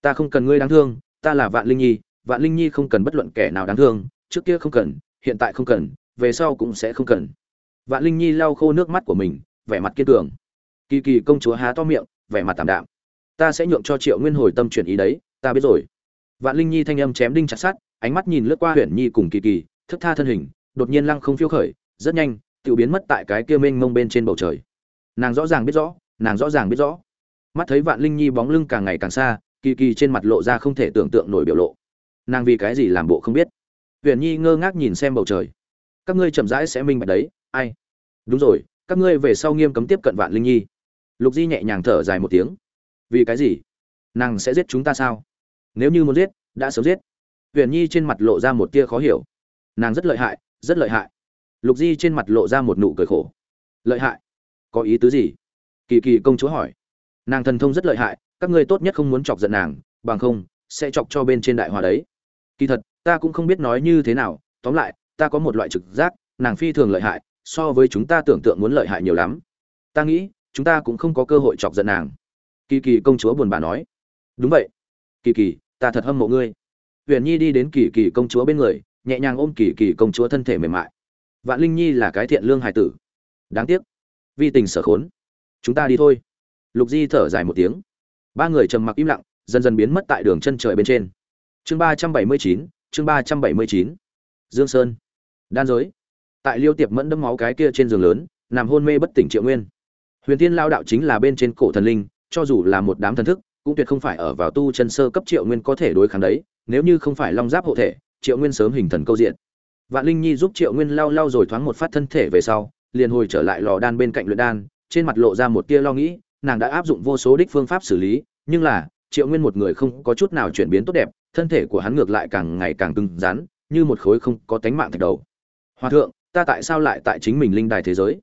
Speaker 1: Ta không cần ngươi đáng thương, ta là vạn linh nhi, vạn linh nhi không cần bất luận kẻ nào đáng thương, trước kia không cần, hiện tại không cần, về sau cũng sẽ không cần. Vạn linh nhi lau khô nước mắt của mình, vẻ mặt kiên cường. Kỳ kỳ công chúa há to miệng, vẻ mặt tảm đạm. Ta sẽ nhượng cho triệu nguyên hồi tâm chuyển ý đấy, ta biết rồi. Vạn linh nhi thanh âm chém đinh chặt sát ánh mắt nhìn lướt qua huyện nhi cùng kỳ kỳ, thức tha thân hình, đột nhiên lăng không phiêu khởi, rất nhanh tự biến mất tại cái kia mênh mông bên trên bầu trời. Nàng rõ ràng biết rõ, nàng rõ ràng biết rõ. Mắt thấy vạn linh nhi bóng lưng càng ngày càng xa, kỳ kỳ trên mặt lộ ra không thể tưởng tượng nổi biểu lộ. Nàng vì cái gì làm bộ không biết? Huyền nhi ngơ ngác nhìn xem bầu trời. Các ngươi chậm rãi sẽ minh bạch đấy, ai? Đúng rồi, các ngươi về sau nghiêm cấm tiếp cận vạn linh nhi. Lục di nhẹ nhàng thở dài một tiếng. Vì cái gì? Nàng sẽ giết chúng ta sao? Nếu như muốn giết, đã sớm giết huyền nhi trên mặt lộ ra một tia khó hiểu. Nàng rất lợi hại, rất lợi hại. Lục di trên mặt lộ ra một nụ cười khổ. Lợi hại? Có ý tứ gì? Kỳ kỳ công chúa hỏi. Nàng thần thông rất lợi hại, các ngươi tốt nhất không muốn chọc giận nàng, bằng không, sẽ chọc cho bên trên đại hòa đấy. Kỳ thật, ta cũng không biết nói như thế nào, tóm lại, ta có một loại trực giác, nàng phi thường lợi hại, so với chúng ta tưởng tượng muốn lợi hại nhiều lắm. Ta nghĩ, chúng ta cũng không có cơ hội chọc giận nàng. Kỳ kỳ công chúa buồn bã nói. Đúng vậy. Kỳ kỳ, ta thật hâm mộ ngươi huyền nhi đi đến kỳ kỳ công chúa bên người, nhẹ nhàng ôm kỳ kỳ công chúa thân thể mềm mại. Vạn linh nhi là cái thiện lương hài tử. Đáng tiếc, vì tình sở khốn, chúng ta đi thôi. Lục di thở dài một tiếng. Ba người trầm mặc im lặng, dần dần biến mất tại đường chân trời bên trên. Chương ba trăm bảy mươi chín, chương ba trăm bảy mươi chín. Dương sơn. Đan giới. Tại liêu tiệp mẫn đâm máu cái kia trên giường lớn, nằm hôn mê bất tỉnh triệu nguyên. Huyền tiên lao đạo chính là bên trên cổ thần linh, cho dù là một đám thần thức cũng tuyệt không phải ở vào tu chân sơ cấp triệu nguyên có thể đối kháng đấy, nếu như không phải long giáp hộ thể, triệu nguyên sớm hình thần câu diện. Vạn linh nhi giúp triệu nguyên lau lau rồi thoáng một phát thân thể về sau, liền hồi trở lại lò đan bên cạnh luyện đan, trên mặt lộ ra một tia lo nghĩ, nàng đã áp dụng vô số đích phương pháp xử lý, nhưng là, triệu nguyên một người không có chút nào chuyển biến tốt đẹp, thân thể của hắn ngược lại càng ngày càng cứng rắn, như một khối không có tánh mạng thạch đầu. Hòa thượng, ta tại sao lại tại chính mình linh đài thế giới?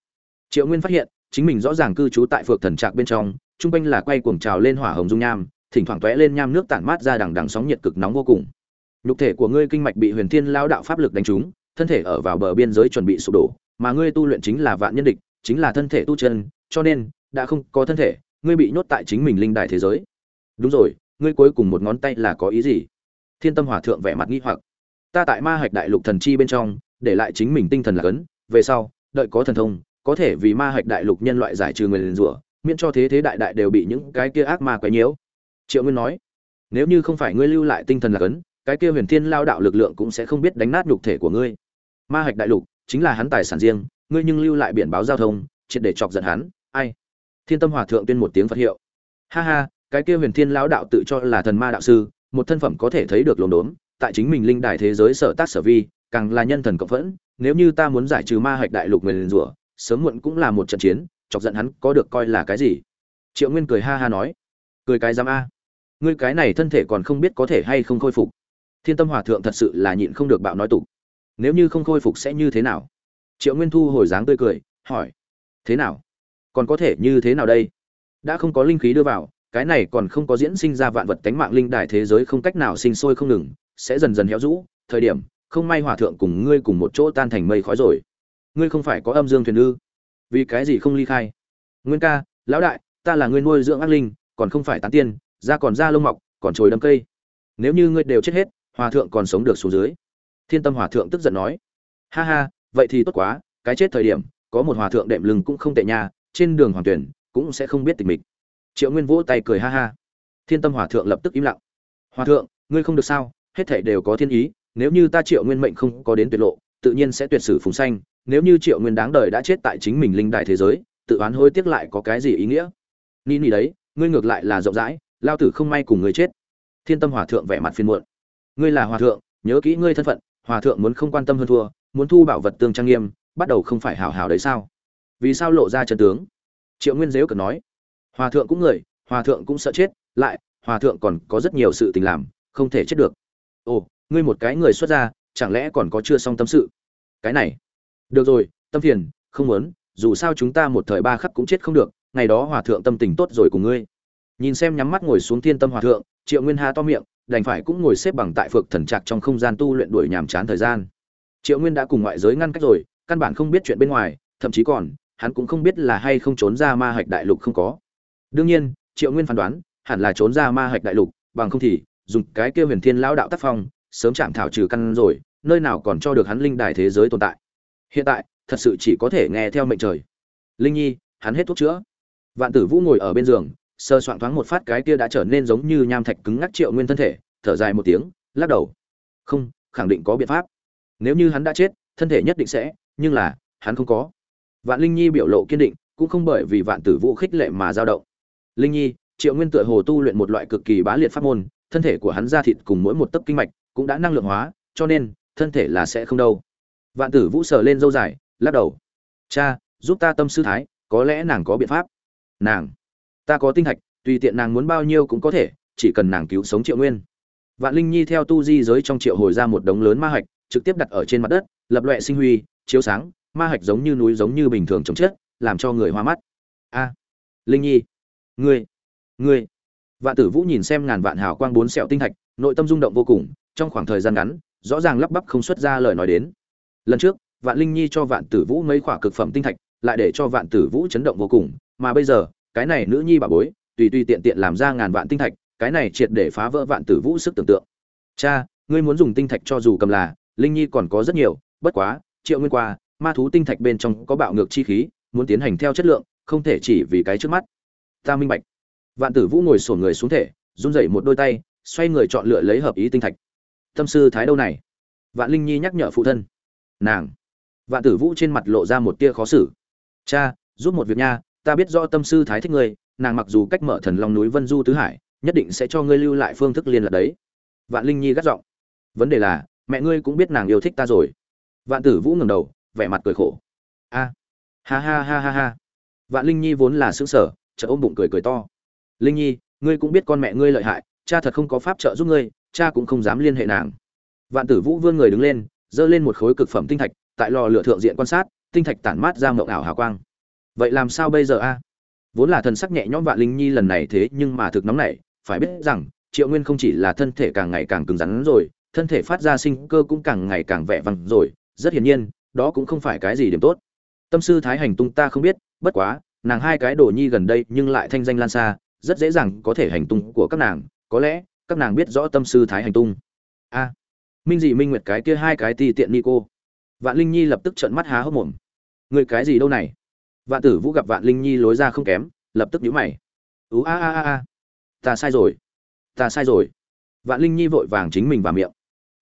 Speaker 1: Triệu nguyên phát hiện chính mình rõ ràng cư trú tại phược thần trạc bên trong, chung quanh là quay cuồng trào lên hỏa hồng dung nham, thỉnh thoảng tóe lên nham nước tản mát ra đằng đằng sóng nhiệt cực nóng vô cùng. Nhục thể của ngươi kinh mạch bị huyền thiên lao đạo pháp lực đánh trúng, thân thể ở vào bờ biên giới chuẩn bị sụp đổ, mà ngươi tu luyện chính là vạn nhân địch, chính là thân thể tu chân, cho nên, đã không có thân thể, ngươi bị nhốt tại chính mình linh đài thế giới. Đúng rồi, ngươi cuối cùng một ngón tay là có ý gì? Thiên tâm hòa thượng vẻ mặt nghi hoặc. Ta tại ma hạch đại lục thần chi bên trong, để lại chính mình tinh thần là cấn, về sau, đợi có thần thông có thể vì ma hạch đại lục nhân loại giải trừ người liền rủa, miễn cho thế thế đại đại đều bị những cái kia ác ma quấy nhiễu. Triệu nguyên nói, nếu như không phải ngươi lưu lại tinh thần là cấn, cái kia huyền thiên lao đạo lực lượng cũng sẽ không biết đánh nát nhục thể của ngươi. Ma hạch đại lục chính là hắn tài sản riêng, ngươi nhưng lưu lại biển báo giao thông, triệt để chọc giận hắn, ai? Thiên tâm hòa thượng tuyên một tiếng phật hiệu. Ha ha, cái kia huyền thiên lão đạo tự cho là thần ma đạo sư, một thân phẩm có thể thấy được lồn đốn, tại chính mình linh đài thế giới sở tác sở vi, càng là nhân thần cộng phẫn, nếu như ta muốn giải trừ ma hạch đại lục người liền rủa sớm muộn cũng là một trận chiến, chọc giận hắn có được coi là cái gì? Triệu nguyên cười ha ha nói. Cười cái dám a. Ngươi cái này thân thể còn không biết có thể hay không khôi phục. Thiên tâm hòa thượng thật sự là nhịn không được bạo nói tục. Nếu như không khôi phục sẽ như thế nào? Triệu nguyên thu hồi dáng tươi cười, hỏi. Thế nào? Còn có thể như thế nào đây? Đã không có linh khí đưa vào, cái này còn không có diễn sinh ra vạn vật tánh mạng linh đài thế giới không cách nào sinh sôi không ngừng, sẽ dần dần héo rũ. Thời điểm, không may hòa thượng cùng ngươi cùng một chỗ tan thành mây khói rồi ngươi không phải có âm dương thuyền ư? Vì cái gì không ly khai? Nguyên ca, lão đại, ta là người nuôi dưỡng ác linh, còn không phải tán tiên, da còn da lông mọc, còn trồi đâm cây. Nếu như ngươi đều chết hết, hòa thượng còn sống được xuống dưới. Thiên tâm hòa thượng tức giận nói. Ha ha, vậy thì tốt quá, cái chết thời điểm, có một hòa thượng đệm lưng cũng không tệ nha, trên đường hoàng tuyển, cũng sẽ không biết tình mình triệu nguyên vỗ tay cười ha ha. Thiên tâm hòa thượng lập tức im lặng. Hòa thượng, ngươi không được sao, hết thể đều có thiên ý, nếu như ta triệu nguyên mệnh không có đến tuyệt lộ, tự nhiên sẽ tuyệt sử phùng xanh nếu như triệu nguyên đáng đời đã chết tại chính mình linh đại thế giới, tự oán hối tiếc lại có cái gì ý nghĩa? Ni ni đấy, ngươi ngược lại là rộng rãi, lao tử không may cùng ngươi chết. Thiên tâm hòa thượng vẻ mặt phiền muộn. Ngươi là hòa thượng, nhớ kỹ ngươi thân phận, hòa thượng muốn không quan tâm hơn thua, muốn thu bảo vật tương trang nghiêm, bắt đầu không phải hào hào đấy sao? Vì sao lộ ra chân tướng? Triệu nguyên dếu cần nói. Hòa thượng cũng người, hòa thượng cũng sợ chết, lại, hòa thượng còn có rất nhiều sự tình làm, không thể chết được. Ồ, ngươi một cái người xuất gia, chẳng lẽ còn có chưa xong tâm sự? Cái này được rồi, tâm phiền, không muốn, dù sao chúng ta một thời ba khắc cũng chết không được, ngày đó hòa thượng tâm tình tốt rồi cùng ngươi. Nhìn xem nhắm mắt ngồi xuống thiên tâm hòa thượng, triệu nguyên hà to miệng, đành phải cũng ngồi xếp bằng tại phược thần trạc trong không gian tu luyện đuổi nhàm chán thời gian. Triệu nguyên đã cùng ngoại giới ngăn cách rồi, căn bản không biết chuyện bên ngoài, thậm chí còn, hắn cũng không biết là hay không trốn ra ma hạch đại lục không có. Đương nhiên, triệu nguyên phán đoán, hẳn là trốn ra ma hạch đại lục, bằng không thì, dùng cái kia huyền thiên lão đạo tác phong, sớm chạm thảo trừ căn rồi, nơi nào còn cho được hắn linh đài thế giới tồn tại hiện tại, thật sự chỉ có thể nghe theo mệnh trời. Linh nhi, hắn hết thuốc chữa. Vạn tử vũ ngồi ở bên giường, sơ soạn thoáng một phát cái kia đã trở nên giống như nham thạch cứng ngắc triệu nguyên thân thể, thở dài một tiếng, lắc đầu. Không, khẳng định có biện pháp. Nếu như hắn đã chết, thân thể nhất định sẽ, nhưng là, hắn không có. Vạn linh nhi biểu lộ kiên định, cũng không bởi vì vạn tử vũ khích lệ mà dao động. Linh nhi, triệu nguyên tựa hồ tu luyện một loại cực kỳ bá liệt pháp môn, thân thể của hắn ra thịt cùng mỗi một tấc kinh mạch cũng đã năng lượng hóa, cho nên, thân thể là sẽ không đâu vạn tử vũ sờ lên dâu dài, lắc đầu. Cha, giúp ta tâm sư thái, có lẽ nàng có biện pháp. Nàng? Ta có tinh thạch tùy tiện nàng muốn bao nhiêu cũng có thể, chỉ cần nàng cứu sống triệu nguyên. Vạn linh nhi theo tu di giới trong triệu hồi ra một đống lớn ma hạch, trực tiếp đặt ở trên mặt đất, lập loại sinh huy, chiếu sáng, ma hạch giống như núi giống như bình thường chống chết, làm cho người hoa mắt. A, linh nhi, ngươi ngươi. Vạn tử vũ nhìn xem ngàn vạn hào quang bốn sẹo tinh thạch nội tâm rung động vô cùng, trong khoảng thời gian ngắn, rõ ràng lắp bắp không xuất ra lời nói đến lần trước, vạn linh nhi cho vạn tử vũ mấy khoả cực phẩm tinh thạch, lại để cho vạn tử vũ chấn động vô cùng. Mà bây giờ, cái này nữ nhi bà bối, tùy tùy tiện tiện làm ra ngàn vạn tinh thạch, cái này triệt để phá vỡ vạn tử vũ sức tưởng tượng. Cha, ngươi muốn dùng tinh thạch cho dù cầm là, linh nhi còn có rất nhiều, bất quá, triệu nguyên qua, ma thú tinh thạch bên trong có bạo ngược chi khí, muốn tiến hành theo chất lượng, không thể chỉ vì cái trước mắt. Ta minh bạch. Vạn tử vũ ngồi sổn người xuống thể, run rẩy một đôi tay, xoay người chọn lựa lấy hợp ý tinh thạch. Tâm sư thái đâu này? Vạn linh nhi nhắc nhở phụ thân nàng. Vạn tử vũ trên mặt lộ ra một tia khó xử. Cha, giúp một việc nha, ta biết rõ tâm sư thái thích ngươi, nàng mặc dù cách mở thần long núi vân du tứ hải, nhất định sẽ cho ngươi lưu lại phương thức liên lạc đấy. Vạn linh nhi gắt giọng. Vấn đề là, mẹ ngươi cũng biết nàng yêu thích ta rồi. Vạn tử vũ ngẩng đầu, vẻ mặt cười khổ. A, ha ha ha ha ha. Vạn linh nhi vốn là xứng sở chợ ôm bụng cười cười to. Linh nhi, ngươi cũng biết con mẹ ngươi lợi hại, cha thật không có pháp trợ giúp ngươi, cha cũng không dám liên hệ nàng. Vạn tử vũ vươn người đứng lên giơ lên một khối cực phẩm tinh thạch, tại lò lửa thượng diện quan sát, tinh thạch tản mát ra mộng ảo hào quang. Vậy làm sao bây giờ a? Vốn là thần sắc nhẹ nhõm vạn linh nhi lần này thế nhưng mà thực nóng nảy, phải biết rằng, triệu nguyên không chỉ là thân thể càng ngày càng cứng rắn rồi, thân thể phát ra sinh cơ cũng càng ngày càng vẻ vang rồi, rất hiển nhiên, đó cũng không phải cái gì điểm tốt. Tâm sư thái hành tung ta không biết, bất quá, nàng hai cái đồ nhi gần đây nhưng lại thanh danh lan xa, rất dễ dàng có thể hành tung của các nàng, có lẽ các nàng biết rõ tâm sư thái hành tung. A minh dị minh nguyệt cái kia hai cái ti tiện ni cô vạn linh nhi lập tức trợn mắt há hốc mồm. Người cái gì đâu này? Vạn tử vũ gặp vạn linh nhi lối ra không kém, lập tức nhíu mày. Ú a a a a. Ta sai rồi. Ta sai rồi. Vạn linh nhi vội vàng chính mình vào miệng.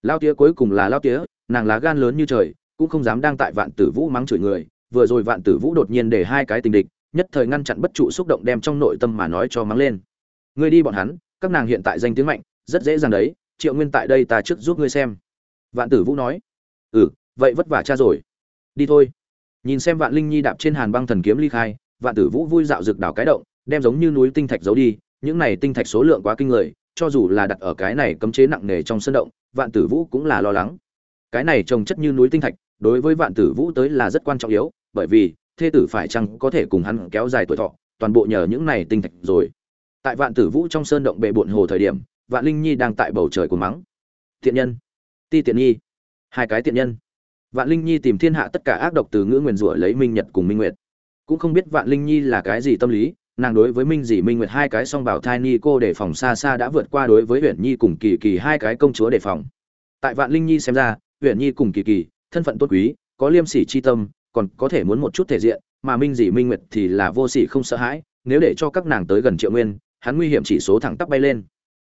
Speaker 1: Lao tía cuối cùng là lao tía, nàng lá gan lớn như trời, cũng không dám đang tại vạn tử vũ mắng chửi người. Vừa rồi vạn tử vũ đột nhiên để hai cái tình địch, nhất thời ngăn chặn bất trụ xúc động đem trong nội tâm mà nói cho mắng lên. Ngươi đi bọn hắn, các nàng hiện tại danh tiếng mạnh, rất dễ dàng đấy triệu nguyên tại đây ta trước giúp ngươi xem. Vạn tử vũ nói. Ừ vậy vất vả cha rồi. Đi thôi. Nhìn xem vạn linh nhi đạp trên hàn băng thần kiếm ly khai, vạn tử vũ vui dạo rực đảo cái động, đem giống như núi tinh thạch giấu đi. Những này tinh thạch số lượng quá kinh người, cho dù là đặt ở cái này cấm chế nặng nề trong sân động, vạn tử vũ cũng là lo lắng. Cái này trồng chất như núi tinh thạch, đối với vạn tử vũ tới là rất quan trọng yếu, bởi vì, thê tử phải chăng có thể cùng hắn kéo dài tuổi thọ, toàn bộ nhờ những này tinh thạch rồi. Tại vạn tử vũ trong sơn động bệ bộn hồ thời điểm vạn linh nhi đang tại bầu trời của mắng. Tiện nhân. Ti tiện nhi. Hai cái tiện nhân. Vạn linh nhi tìm thiên hạ tất cả ác độc từ ngữ nguyền rủa lấy minh nhật cùng minh nguyệt. Cũng không biết vạn linh nhi là cái gì tâm lý, nàng đối với minh dì minh nguyệt hai cái song bảo thai ni cô đề phòng xa xa đã vượt qua đối với huyện nhi cùng kỳ kỳ hai cái công chúa đề phòng. Tại vạn linh nhi xem ra huyện nhi cùng kỳ kỳ, thân phận tốt quý, có liêm sỉ chi tâm, còn có thể muốn một chút thể diện, mà minh dì minh nguyệt thì là vô sỉ không sợ hãi, nếu để cho các nàng tới gần triệu nguyên, hắn nguy hiểm chỉ số thẳng tắp bay lên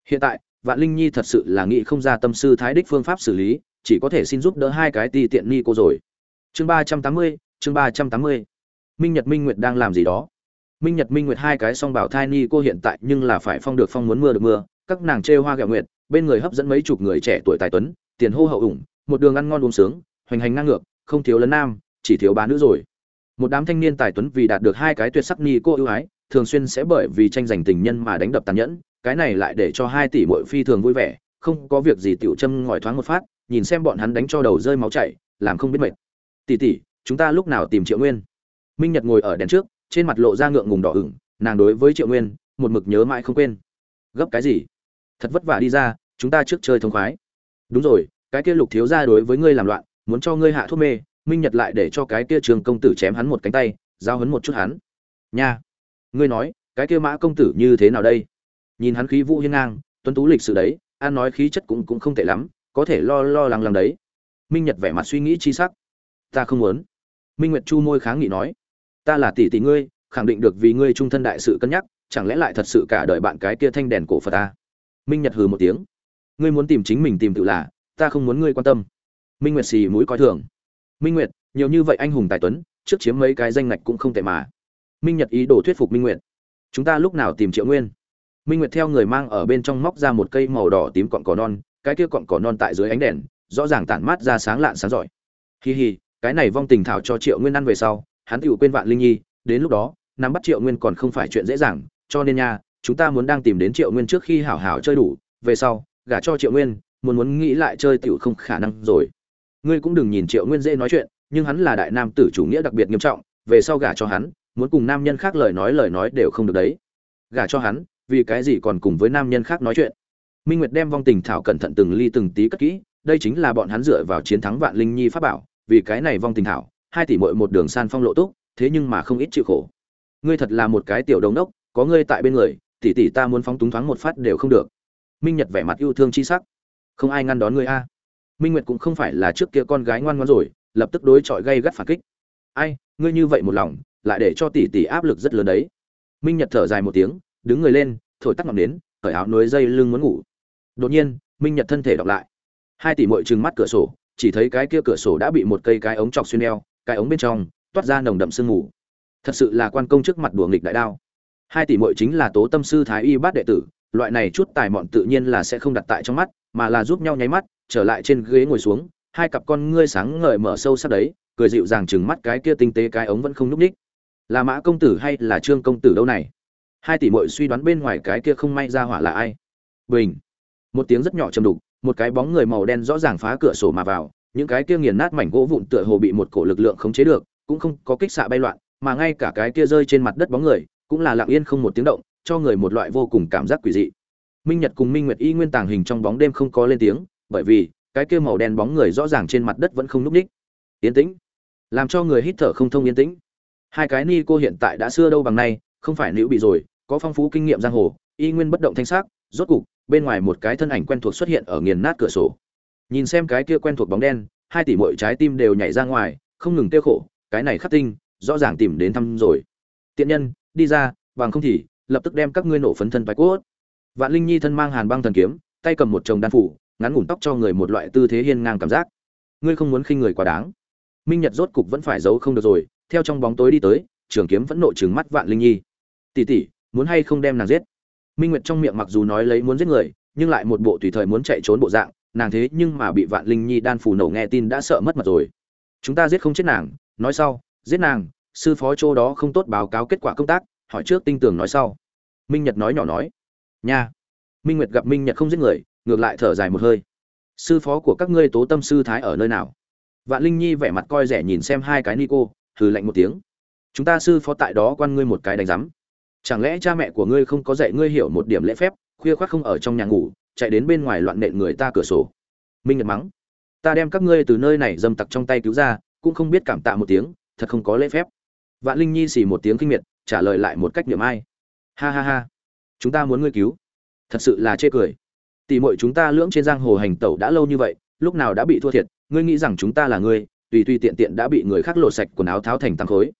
Speaker 1: hiện tại, vạn linh nhi thật sự là nghĩ không ra tâm sư thái đích phương pháp xử lý, chỉ có thể xin giúp đỡ hai cái ti tiện ni cô rồi. Chương ba trăm tám mươi, chương ba trăm tám mươi. Minh nhật minh nguyệt đang làm gì đó? Minh nhật minh nguyệt hai cái song bảo thai ni cô hiện tại nhưng là phải phong được phong muốn mưa được mưa, các nàng trêu hoa gạo nguyệt, bên người hấp dẫn mấy chục người trẻ tuổi tài tuấn, tiền hô hậu ủng, một đường ăn ngon uống sướng, hoành hành ngang ngược, không thiếu lấn nam, chỉ thiếu bá nữ rồi. Một đám thanh niên tài tuấn vì đạt được hai cái tuyệt sắc ni cô ưu ái, thường xuyên sẽ bởi vì tranh giành tình nhân mà đánh đập tàn nhẫn cái này lại để cho hai tỷ muội phi thường vui vẻ, không có việc gì tiểu châm ngòi thoáng một phát, nhìn xem bọn hắn đánh cho đầu rơi máu chảy, làm không biết mệt. Tỷ tỷ, chúng ta lúc nào tìm triệu nguyên? Minh nhật ngồi ở đèn trước, trên mặt lộ ra ngượng ngùng đỏ ửng, nàng đối với triệu nguyên, một mực nhớ mãi không quên. Gấp cái gì? Thật vất vả đi ra, chúng ta trước chơi thông khoái. Đúng rồi, cái kia lục thiếu gia đối với ngươi làm loạn, muốn cho ngươi hạ thuốc mê, minh nhật lại để cho cái kia trường công tử chém hắn một cánh tay, giao hấn một chút hắn. Nha! Ngươi nói, cái kia mã công tử như thế nào đây? Nhìn hắn khí vũ hiên ngang, tuấn tú lịch sự đấy, an nói khí chất cũng cũng không tệ lắm, có thể lo lo lắng lắng đấy. Minh nhật vẻ mặt suy nghĩ chi sắc. Ta không muốn. Minh nguyệt chu môi kháng nghị nói. Ta là tỷ tỷ ngươi, khẳng định được vì ngươi trung thân đại sự cân nhắc, chẳng lẽ lại thật sự cả đời bạn cái kia thanh đèn cổ phật ta? Minh nhật hừ một tiếng. Ngươi muốn tìm chính mình tìm tự là, ta không muốn ngươi quan tâm. Minh nguyệt xì mũi coi thường. Minh nguyệt, nhiều như vậy anh hùng tài tuấn, trước chiếm mấy cái danh ngạch cũng không tệ mà. Minh nhật ý đồ thuyết phục minh nguyệt. Chúng ta lúc nào tìm triệu nguyên? Minh nguyệt theo người mang ở bên trong móc ra một cây màu đỏ tím cọng cỏ non, cái kia cọng cỏ non tại dưới ánh đèn, rõ ràng tản mát ra sáng lạn sáng giỏi. Hi hi cái này vong tình thảo cho triệu nguyên ăn về sau, hắn tiểu quên vạn linh nhi, đến lúc đó, nắm bắt triệu nguyên còn không phải chuyện dễ dàng, cho nên nha, chúng ta muốn đang tìm đến triệu nguyên trước khi hảo hảo chơi đủ, về sau, gả cho triệu nguyên, muốn muốn nghĩ lại chơi tiểu không khả năng rồi. Ngươi cũng đừng nhìn triệu nguyên dễ nói chuyện, nhưng hắn là đại nam tử chủ nghĩa đặc biệt nghiêm trọng, về sau gả cho hắn, muốn cùng nam nhân khác lời nói lời nói đều không được đấy. Gả cho hắn vì cái gì còn cùng với nam nhân khác nói chuyện. Minh nguyệt đem vong tình thảo cẩn thận từng ly từng tí cất kỹ, đây chính là bọn hắn dựa vào chiến thắng vạn linh nhi pháp bảo, vì cái này vong tình thảo, hai tỷ muội một đường san phong lộ túc, thế nhưng mà không ít chịu khổ. Ngươi thật là một cái tiểu đống đốc, có ngươi tại bên người, tỷ tỷ ta muốn phóng túng thoáng một phát đều không được. Minh nhật vẻ mặt yêu thương chi sắc. Không ai ngăn đón ngươi a. Minh nguyệt cũng không phải là trước kia con gái ngoan ngoãn rồi, lập tức đối chọi gây gắt phản kích. Ai, ngươi như vậy một lòng, lại để cho tỷ tỷ áp lực rất lớn đấy. Minh nhật thở dài một tiếng đứng người lên, thổi tắt ngọn nến, cởi áo nối dây lưng muốn ngủ. Đột nhiên, minh nhật thân thể đọc lại. Hai tỷ mội trừng mắt cửa sổ, chỉ thấy cái kia cửa sổ đã bị một cây cái ống chọc xuyên eo, cái ống bên trong, toát ra nồng đậm sương ngủ. thật sự là quan công trước mặt đùa nghịch đại đao. Hai tỷ mội chính là tố tâm sư thái y bát đệ tử, loại này chút tài mọn tự nhiên là sẽ không đặt tại trong mắt, mà là giúp nhau nháy mắt, trở lại trên ghế ngồi xuống, hai cặp con ngươi sáng ngời mở sâu sắc đấy, cười dịu dàng chừng mắt cái kia tinh tế cái ống vẫn không núp ních. Là mã công tử hay là trương công tử đâu này? Hai tỷ mội suy đoán bên ngoài cái kia không may ra hỏa là ai? Bình. Một tiếng rất nhỏ chầm đục, một cái bóng người màu đen rõ ràng phá cửa sổ mà vào, những cái kia nghiền nát mảnh gỗ vụn tựa hồ bị một cổ lực lượng khống chế được, cũng không có kích xạ bay loạn, mà ngay cả cái kia rơi trên mặt đất bóng người, cũng là lặng yên không một tiếng động, cho người một loại vô cùng cảm giác quỷ dị. Minh nhật cùng minh nguyệt y nguyên tàng hình trong bóng đêm không có lên tiếng, bởi vì, cái kia màu đen bóng người rõ ràng trên mặt đất vẫn không núp ních. Yên tĩnh. Làm cho người hít thở không thông yên tĩnh. Hai cái ni cô hiện tại đã xưa đâu bằng nay, không phải nữ bị rồi có phong phú kinh nghiệm giang hồ, y nguyên bất động thanh sắc, rốt cục, bên ngoài một cái thân ảnh quen thuộc xuất hiện ở nghiền nát cửa sổ. Nhìn xem cái kia quen thuộc bóng đen, hai tỷ mỗi trái tim đều nhảy ra ngoài, không ngừng tiêu khổ, cái này khắc tinh, rõ ràng tìm đến thăm rồi. Tiện nhân, đi ra, bằng không thì, lập tức đem các ngươi nổ phấn thân bài cốt. Vạn linh nhi thân mang hàn băng thần kiếm, tay cầm một chồng đan phủ, ngắn ngủn tóc cho người một loại tư thế hiên ngang cảm giác. Ngươi không muốn khinh người quá đáng. Minh nhật rốt cục vẫn phải giấu không được rồi, theo trong bóng tối đi tới, trường kiếm vẫn nộ trừng mắt vạn linh nhi. Tỷ tỷ muốn hay không đem nàng giết. Minh nguyệt trong miệng mặc dù nói lấy muốn giết người, nhưng lại một bộ tùy thời muốn chạy trốn bộ dạng, nàng thế nhưng mà bị vạn linh nhi đan phủ nổ nghe tin đã sợ mất mặt rồi. Chúng ta giết không chết nàng, nói sau, giết nàng, sư phó chỗ đó không tốt báo cáo kết quả công tác, hỏi trước tinh tường nói sau. Minh nhật nói nhỏ nói, nha. Minh nguyệt gặp minh nhật không giết người, ngược lại thở dài một hơi. Sư phó của các ngươi tố tâm sư thái ở nơi nào? Vạn linh nhi vẻ mặt coi rẻ nhìn xem hai cái ni cô hừ lạnh một tiếng. Chúng ta sư phó tại đó quan ngươi một cái đánh giám chẳng lẽ cha mẹ của ngươi không có dạy ngươi hiểu một điểm lễ phép, khuya khoác không ở trong nhà ngủ, chạy đến bên ngoài loạn nện người ta cửa sổ? Minh nhật mắng. Ta đem các ngươi từ nơi này dâm tặc trong tay cứu ra, cũng không biết cảm tạ một tiếng, thật không có lễ phép. Vạn linh nhi xì một tiếng kinh miệt, trả lời lại một cách niệm ai. Ha ha ha. Chúng ta muốn ngươi cứu. Thật sự là chê cười. Tỷ muội chúng ta lưỡng trên giang hồ hành tẩu đã lâu như vậy, lúc nào đã bị thua thiệt, ngươi nghĩ rằng chúng ta là ngươi, tùy tùy tiện tiện đã bị người khác lột sạch quần áo tháo thành tăng khối.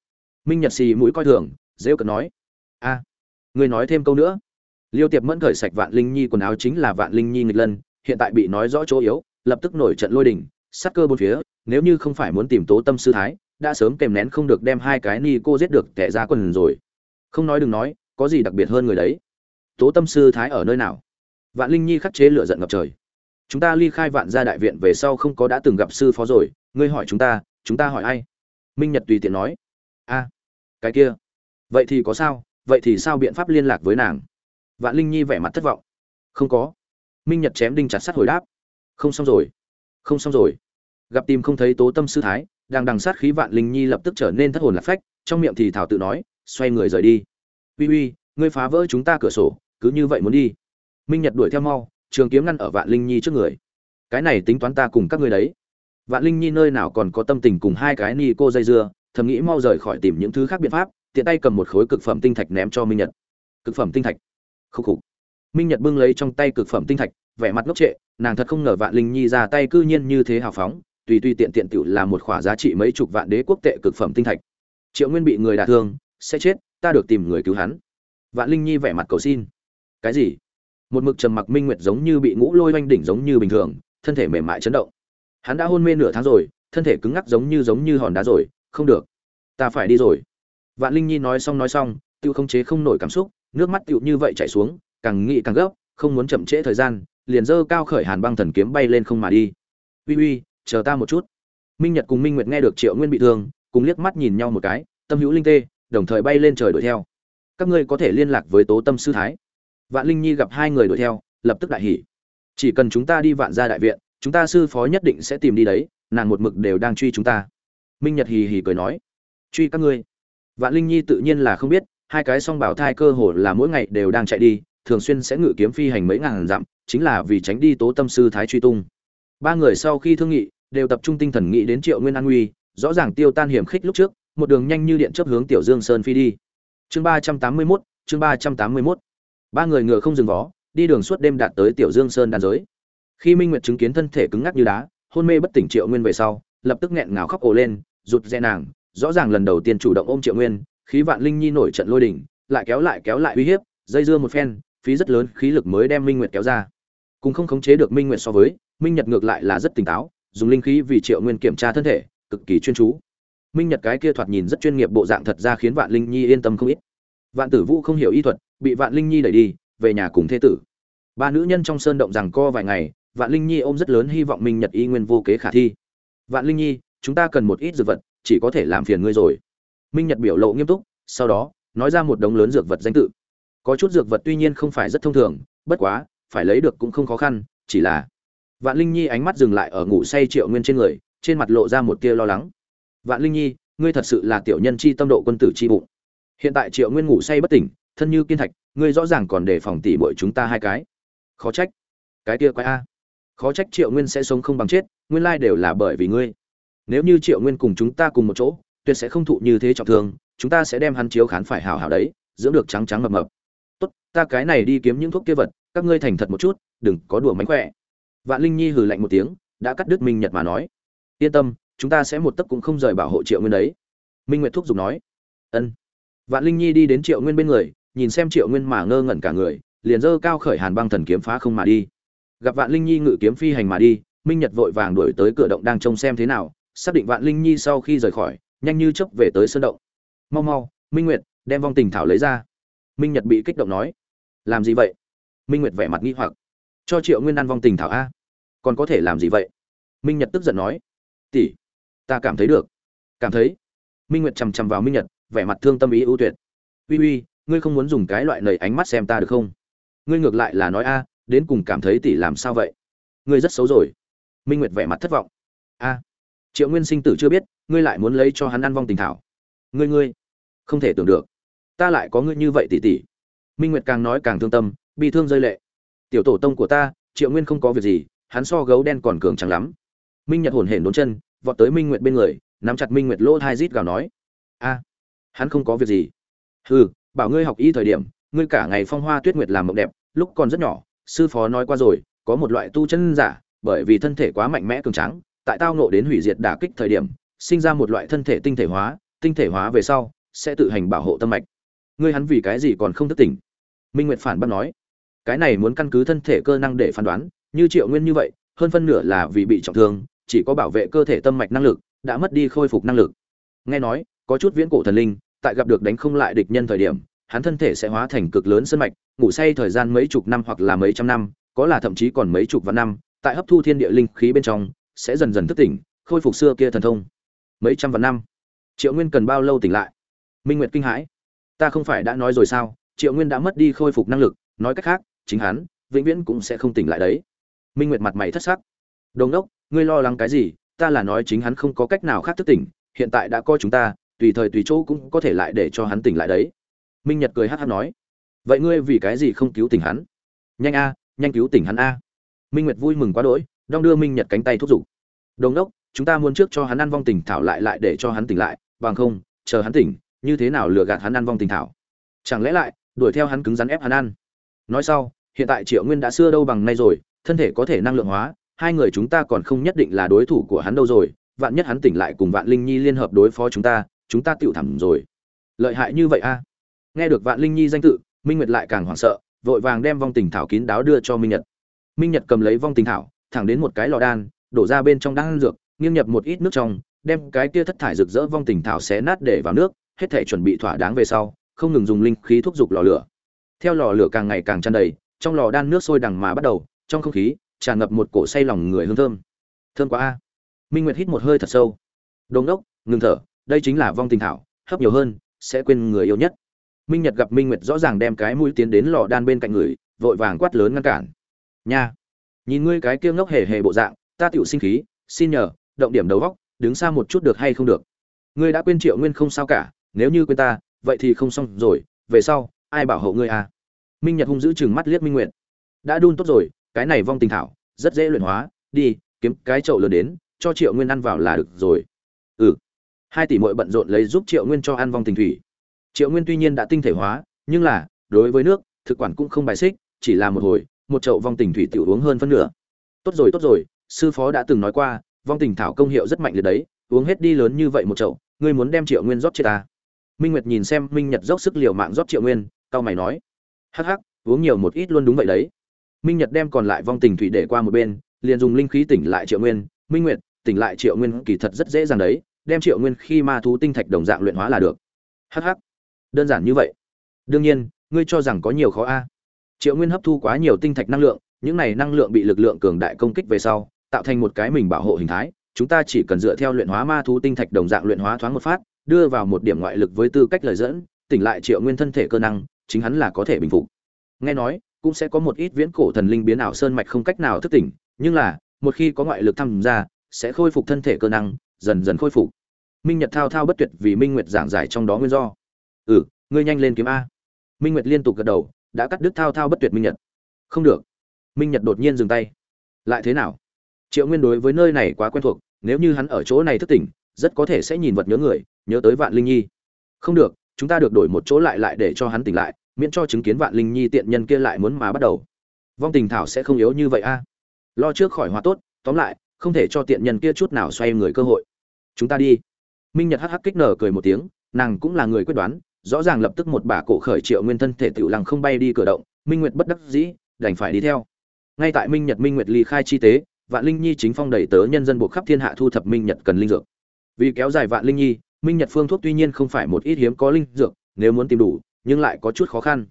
Speaker 1: Minh nhật xì mũi coi thường, rêu cợt nói. À, a người nói thêm câu nữa. Liêu tiệp mẫn khởi sạch vạn linh nhi quần áo chính là vạn linh nhi nghịch lân, hiện tại bị nói rõ chỗ yếu, lập tức nổi trận lôi đình, sát cơ bốn phía, nếu như không phải muốn tìm tố tâm sư thái, đã sớm kèm nén không được đem hai cái ni cô giết được tẻ ra quần rồi. Không nói đừng nói, có gì đặc biệt hơn người đấy? Tố tâm sư thái ở nơi nào? Vạn linh nhi khắc chế lửa giận ngập trời. Chúng ta ly khai vạn gia đại viện về sau không có đã từng gặp sư phó rồi, ngươi hỏi chúng ta chúng ta hỏi ai? Minh nhật tùy tiện nói. A cái kia. Vậy thì có sao? Vậy thì sao biện pháp liên lạc với nàng? Vạn linh nhi vẻ mặt thất vọng. Không có. Minh nhật chém đinh chặt sắt hồi đáp. Không xong rồi. Không xong rồi. Gặp tìm không thấy tố tâm sư thái, đang đằng sát khí vạn linh nhi lập tức trở nên thất hồn lạc phách, trong miệng thì thảo tự nói, xoay người rời đi. Uy uy, ngươi phá vỡ chúng ta cửa sổ, cứ như vậy muốn đi. Minh nhật đuổi theo mau, trường kiếm ngăn ở vạn linh nhi trước người. Cái này tính toán ta cùng các ngươi đấy. Vạn linh nhi nơi nào còn có tâm tình cùng hai cái ni cô dây dưa, thầm nghĩ mau rời khỏi tìm những thứ khác biện pháp tiện tay cầm một khối cực phẩm tinh thạch ném cho minh nhật. Cực phẩm tinh thạch? Khúc khục minh nhật bưng lấy trong tay cực phẩm tinh thạch, vẻ mặt ngốc trệ, nàng thật không ngờ vạn linh nhi ra tay cư nhiên như thế hào phóng, tùy tùy tiện tiện tiểu là một khỏa giá trị mấy chục vạn đế quốc tệ cực phẩm tinh thạch. Triệu nguyên bị người đả thương, sẽ chết, ta được tìm người cứu hắn. Vạn linh nhi vẻ mặt cầu xin. Cái gì? Một mực trầm mặc minh nguyệt giống như bị ngũ lôi oanh đỉnh giống như bình thường, thân thể mềm mại chấn động. Hắn đã hôn mê nửa tháng rồi, thân thể cứng ngắc giống như giống như hòn đá rồi, không được. Ta phải đi rồi vạn linh nhi nói xong nói xong Tiêu không chế không nổi cảm xúc, nước mắt tiểu như vậy chảy xuống, càng nghĩ càng gấp, không muốn chậm trễ thời gian, liền dơ cao khởi hàn băng thần kiếm bay lên không mà đi. Uy uy, chờ ta một chút. Minh nhật cùng minh nguyệt nghe được triệu nguyên bị thương, cùng liếc mắt nhìn nhau một cái, tâm hữu linh tê, đồng thời bay lên trời đuổi theo. Các ngươi có thể liên lạc với tố tâm sư thái. Vạn linh nhi gặp hai người đuổi theo, lập tức đại hỉ. Chỉ cần chúng ta đi vạn gia đại viện, chúng ta sư phó nhất định sẽ tìm đi đấy, nàng một mực đều đang truy chúng ta. Minh nhật hì hì cười nói. Truy các ngươi vạn linh nhi tự nhiên là không biết, hai cái song bảo thai cơ hồ là mỗi ngày đều đang chạy đi, thường xuyên sẽ ngự kiếm phi hành mấy ngàn dặm, chính là vì tránh đi tố tâm sư thái truy tung. Ba người sau khi thương nghị, đều tập trung tinh thần nghĩ đến triệu nguyên an nguy rõ ràng tiêu tan hiểm khích lúc trước, một đường nhanh như điện chớp hướng tiểu dương sơn phi đi. Chương ba trăm tám mươi mốt, chương ba trăm tám mươi mốt. Ba người ngựa không dừng vó, đi đường suốt đêm đạt tới tiểu dương sơn đàn giới. Khi minh nguyệt chứng kiến thân thể cứng ngắc như đá, hôn mê bất tỉnh triệu nguyên về sau, lập tức nghẹn ngào khóc ồ lên, rụt rè nàng rõ ràng lần đầu tiên chủ động ôm triệu nguyên, khí vạn linh nhi nổi trận lôi đỉnh lại kéo lại kéo lại uy hiếp, dây dưa một phen, phí rất lớn khí lực mới đem minh nguyệt kéo ra. Cùng không khống chế được minh nguyệt so với, minh nhật ngược lại là rất tỉnh táo, dùng linh khí vì triệu nguyên kiểm tra thân thể, cực kỳ chuyên chú. Minh nhật cái kia thoạt nhìn rất chuyên nghiệp bộ dạng thật ra khiến vạn linh nhi yên tâm không ít. Vạn tử vũ không hiểu y thuật, bị vạn linh nhi đẩy đi, về nhà cùng thế tử. Ba nữ nhân trong sơn động rằng co vài ngày, vạn linh nhi ôm rất lớn hy vọng minh nhật y nguyên vô kế khả thi. Vạn linh nhi, chúng ta cần một ít dược vật chỉ có thể làm phiền ngươi rồi. Minh nhật biểu lộ nghiêm túc, sau đó, nói ra một đống lớn dược vật danh tự. Có chút dược vật tuy nhiên không phải rất thông thường, bất quá, phải lấy được cũng không khó khăn, chỉ là vạn linh nhi ánh mắt dừng lại ở ngủ say triệu nguyên trên người, trên mặt lộ ra một tia lo lắng. Vạn linh nhi, ngươi thật sự là tiểu nhân chi tâm độ quân tử chi bụng. Hiện tại triệu nguyên ngủ say bất tỉnh, thân như kiên thạch, ngươi rõ ràng còn đề phòng tỉ bội chúng ta hai cái. Khó trách. Cái kia quái a. Khó trách triệu nguyên sẽ sống không bằng chết, nguyên lai đều là bởi vì ngươi nếu như triệu nguyên cùng chúng ta cùng một chỗ, tuyệt sẽ không thụ như thế trọng thương, chúng ta sẽ đem hắn chiếu khán phải hảo hảo đấy, dưỡng được trắng trắng mập mập. Tốt, ta cái này đi kiếm những thuốc kia vật, các ngươi thành thật một chút, đừng có đùa mánh khỏe. Vạn linh nhi hừ lạnh một tiếng, đã cắt đứt minh nhật mà nói. Yên tâm, chúng ta sẽ một tấc cũng không rời bảo hộ triệu nguyên đấy. Minh nguyệt thúc giục nói. Ân. Vạn linh nhi đi đến triệu nguyên bên người, nhìn xem triệu nguyên mà ngơ ngẩn cả người, liền dơ cao khởi hàn băng thần kiếm phá không mà đi. Gặp vạn linh nhi ngự kiếm phi hành mà đi, minh nhật vội vàng đuổi tới cửa động đang trông xem thế nào xác định vạn linh nhi sau khi rời khỏi, nhanh như chớp về tới sơn động. Mau mau, minh nguyệt, đem vong tình thảo lấy ra. Minh nhật bị kích động nói, làm gì vậy? Minh nguyệt vẻ mặt nghi hoặc, cho triệu nguyên ăn vong tình thảo a? Còn có thể làm gì vậy? Minh nhật tức giận nói, tỷ, ta cảm thấy được. Cảm thấy? Minh nguyệt chằm chằm vào minh nhật, vẻ mặt thương tâm ý ưu tuyệt. Uy uy, ngươi không muốn dùng cái loại nầy ánh mắt xem ta được không? Ngươi ngược lại là nói a, đến cùng cảm thấy tỷ làm sao vậy? Ngươi rất xấu rồi. Minh nguyệt vẻ mặt thất vọng. A triệu nguyên sinh tử chưa biết, ngươi lại muốn lấy cho hắn ăn vong tình thảo. Ngươi ngươi, không thể tưởng được. Ta lại có ngươi như vậy tỷ tỷ minh nguyệt càng nói càng thương tâm bị thương rơi lệ. Tiểu tổ tông của ta, triệu nguyên không có việc gì, hắn so gấu đen còn cường chẳng lắm. Minh nhật hồn hển đốn chân, vọt tới minh nguyệt bên người, nắm chặt minh nguyệt lỗ hai rít gào nói. A, hắn không có việc gì. Hừ, bảo ngươi học y thời điểm, ngươi cả ngày phong hoa tuyết nguyệt làm mộng đẹp, lúc còn rất nhỏ, sư phó nói qua rồi, có một loại tu chân giả, bởi vì thân thể quá mạnh mẽ cường tráng tại tao nộ đến hủy diệt đả kích thời điểm, sinh ra một loại thân thể tinh thể hóa, tinh thể hóa về sau, sẽ tự hành bảo hộ tâm mạch. Ngươi hắn vì cái gì còn không thức tỉnh? Minh nguyệt phản bác nói. Cái này muốn căn cứ thân thể cơ năng để phán đoán, như triệu nguyên như vậy, hơn phân nửa là vì bị trọng thương, chỉ có bảo vệ cơ thể tâm mạch năng lực, đã mất đi khôi phục năng lực. Nghe nói, có chút viễn cổ thần linh, tại gặp được đánh không lại địch nhân thời điểm, hắn thân thể sẽ hóa thành cực lớn sân mạch, ngủ say thời gian mấy chục năm hoặc là mấy trăm năm, có là thậm chí còn mấy chục vạn năm, tại hấp thu thiên địa linh khí bên trong sẽ dần dần thức tỉnh, khôi phục xưa kia thần thông. Mấy trăm vạn năm. Triệu nguyên cần bao lâu tỉnh lại? Minh nguyệt kinh hãi. Ta không phải đã nói rồi sao? Triệu nguyên đã mất đi khôi phục năng lực, nói cách khác, chính hắn, vĩnh viễn cũng sẽ không tỉnh lại đấy. Minh nguyệt mặt mày thất sắc. Đồn đốc ngươi lo lắng cái gì? Ta là nói chính hắn không có cách nào khác thức tỉnh, hiện tại đã coi chúng ta, tùy thời tùy chỗ cũng có thể lại để cho hắn tỉnh lại đấy. Minh nhật cười hát hát nói. Vậy ngươi vì cái gì không cứu tỉnh hắn? Nhanh a, nhanh cứu tỉnh hắn a. Minh nguyệt vui mừng quá đỗi đong đưa minh nhật cánh tay thúc giục. Đồng đốc, chúng ta muốn trước cho hắn ăn vong tình thảo lại lại để cho hắn tỉnh lại, bằng không, chờ hắn tỉnh, như thế nào lừa gạt hắn ăn vong tình thảo? Chẳng lẽ lại, đuổi theo hắn cứng rắn ép hắn ăn? Nói sau, hiện tại triệu nguyên đã xưa đâu bằng nay rồi, thân thể có thể năng lượng hóa, hai người chúng ta còn không nhất định là đối thủ của hắn đâu rồi, vạn nhất hắn tỉnh lại cùng vạn linh nhi liên hợp đối phó chúng ta chúng ta tựu thẳm rồi. Lợi hại như vậy a? Nghe được vạn linh nhi danh tự, minh nguyệt lại càng hoảng sợ, vội vàng đem vong tình thảo kín đáo đưa cho minh nhật. Minh nhật cầm lấy vong tình thảo thẳng đến một cái lò đan, đổ ra bên trong đan dược, nghiêng nhập một ít nước trong, đem cái kia thất thải rực rỡ vong tình thảo xé nát để vào nước, hết thể chuẩn bị thỏa đáng về sau, không ngừng dùng linh khí thúc giục lò lửa. Theo lò lửa càng ngày càng tràn đầy, trong lò đan nước sôi đằng mà bắt đầu, trong không khí, tràn ngập một cổ say lòng người hương thơm. Thơm quá a. Minh nguyệt hít một hơi thật sâu. Đồng đốc, ngừng thở, đây chính là vong tình thảo, hấp nhiều hơn, sẽ quên người yêu nhất. Minh nhật gặp minh nguyệt rõ ràng đem cái mũi tiến đến lò đan bên cạnh người, vội vàng quát lớn ngăn cản. Nha nhìn ngươi cái kia ngốc hề hề bộ dạng, ta tựu sinh khí, xin nhờ, động điểm đầu góc, đứng xa một chút được hay không được. Ngươi đã quên triệu nguyên không sao cả, nếu như quên ta, vậy thì không xong rồi, về sau, ai bảo hộ ngươi à? Minh nhật hung giữ chừng mắt liếc minh nguyện đã đun tốt rồi, cái này vong tình thảo, rất dễ luyện hóa, đi, kiếm cái chậu lớn đến, cho triệu nguyên ăn vào là được rồi. Ừ. Hai tỷ mội bận rộn lấy giúp triệu nguyên cho ăn vong tình thủy. Triệu nguyên tuy nhiên đã tinh thể hóa, nhưng là, đối với nước, thực quản cũng không bài xích, chỉ là một hồi một chậu vong tình thủy tiểu uống hơn phân nửa. Tốt rồi tốt rồi, sư phó đã từng nói qua, vong tình thảo công hiệu rất mạnh liệt đấy, uống hết đi lớn như vậy một chậu, ngươi muốn đem triệu nguyên rót chết ta minh nguyệt nhìn xem minh nhật dốc sức liều mạng rót triệu nguyên cao mày nói. Hắc hắc, uống nhiều một ít luôn đúng vậy đấy. Minh nhật đem còn lại vong tình thủy để qua một bên, liền dùng linh khí tỉnh lại triệu nguyên. Minh nguyệt, tỉnh lại triệu nguyên kỳ thật rất dễ dàng đấy, đem triệu nguyên khi ma thú tinh thạch đồng dạng luyện hóa là được. Hắc hắc, đơn giản như vậy. Đương nhiên, ngươi cho rằng có nhiều khó a? Triệu nguyên hấp thu quá nhiều tinh thạch năng lượng, những này năng lượng bị lực lượng cường đại công kích về sau, tạo thành một cái mình bảo hộ hình thái. Chúng ta chỉ cần dựa theo luyện hóa ma thú tinh thạch đồng dạng luyện hóa thoáng một phát, đưa vào một điểm ngoại lực với tư cách lời dẫn, tỉnh lại triệu nguyên thân thể cơ năng, chính hắn là có thể bình phục. Nghe nói, cũng sẽ có một ít viễn cổ thần linh biến ảo sơn mạch không cách nào thức tỉnh, nhưng là, một khi có ngoại lực tham gia sẽ khôi phục thân thể cơ năng, dần dần khôi phục. Minh nhật thao thao bất tuyệt vì minh nguyệt giảng giải trong đó nguyên do. Ừ ngươi nhanh lên kiếm a. Minh nguyệt liên tục gật đầu đã cắt đứt thao thao bất tuyệt minh nhật. Không được. Minh nhật đột nhiên dừng tay. Lại thế nào? Triệu nguyên đối với nơi này quá quen thuộc, nếu như hắn ở chỗ này thức tỉnh, rất có thể sẽ nhìn vật nhớ người, nhớ tới vạn linh nhi. Không được, chúng ta được đổi một chỗ lại lại để cho hắn tỉnh lại, miễn cho chứng kiến vạn linh nhi tiện nhân kia lại muốn mà bắt đầu. Vong tình thảo sẽ không yếu như vậy a. Lo trước khỏi hóa tốt, tóm lại, không thể cho tiện nhân kia chút nào xoay người cơ hội. Chúng ta đi. Minh nhật hắc hắc kích nở cười một tiếng, nàng cũng là người quyết đoán rõ ràng lập tức một bà cổ khởi triệu nguyên thân thể tiểu lăng không bay đi cửa động, minh nguyệt bất đắc dĩ, đành phải đi theo. Ngay tại minh nhật minh nguyệt ly khai chi tế, vạn linh nhi chính phong đẩy tớ nhân dân buộc khắp thiên hạ thu thập minh nhật cần linh dược. Vì kéo dài vạn linh nhi, minh nhật phương thuốc tuy nhiên không phải một ít hiếm có linh dược, nếu muốn tìm đủ, nhưng lại có chút khó khăn.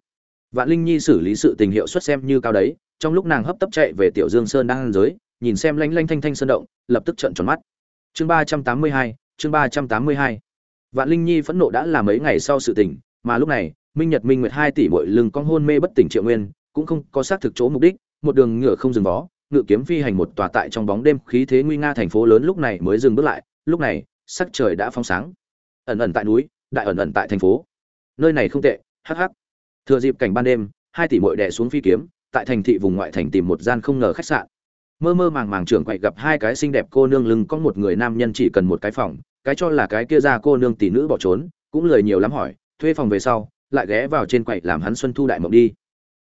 Speaker 1: Vạn linh nhi xử lý sự tình hiệu suất xem như cao đấy, trong lúc nàng hấp tấp chạy về tiểu dương sơn đang ăn giới, nhìn xem lanh lanh thanh thanh sơn động, lập tức trợn tròn mắt. Chương ba trăm tám mươi hai, chương ba trăm tám mươi hai vạn linh nhi phẫn nộ đã là mấy ngày sau sự tình, mà lúc này, minh nhật minh nguyệt hai tỷ muội lưng con hôn mê bất tỉnh triệu nguyên, cũng không có xác thực chỗ mục đích, một đường ngựa không dừng vó, ngựa kiếm phi hành một tòa tại trong bóng đêm khí thế nguy nga thành phố lớn lúc này mới dừng bước lại, lúc này, sắc trời đã phong sáng. Ẩn ẩn tại núi, đại ẩn ẩn tại thành phố. Nơi này không tệ, hắc hắc. Thừa dịp cảnh ban đêm, hai tỷ muội đè xuống phi kiếm, tại thành thị vùng ngoại thành tìm một gian không ngờ khách sạn. Mơ mơ màng màng trưởng quậy gặp hai cái xinh đẹp cô nương lưng có một người nam nhân chỉ cần một cái phòng cái cho là cái kia ra cô nương tỷ nữ bỏ trốn, cũng lời nhiều lắm hỏi, thuê phòng về sau, lại ghé vào trên quậy làm hắn xuân thu đại mộng đi.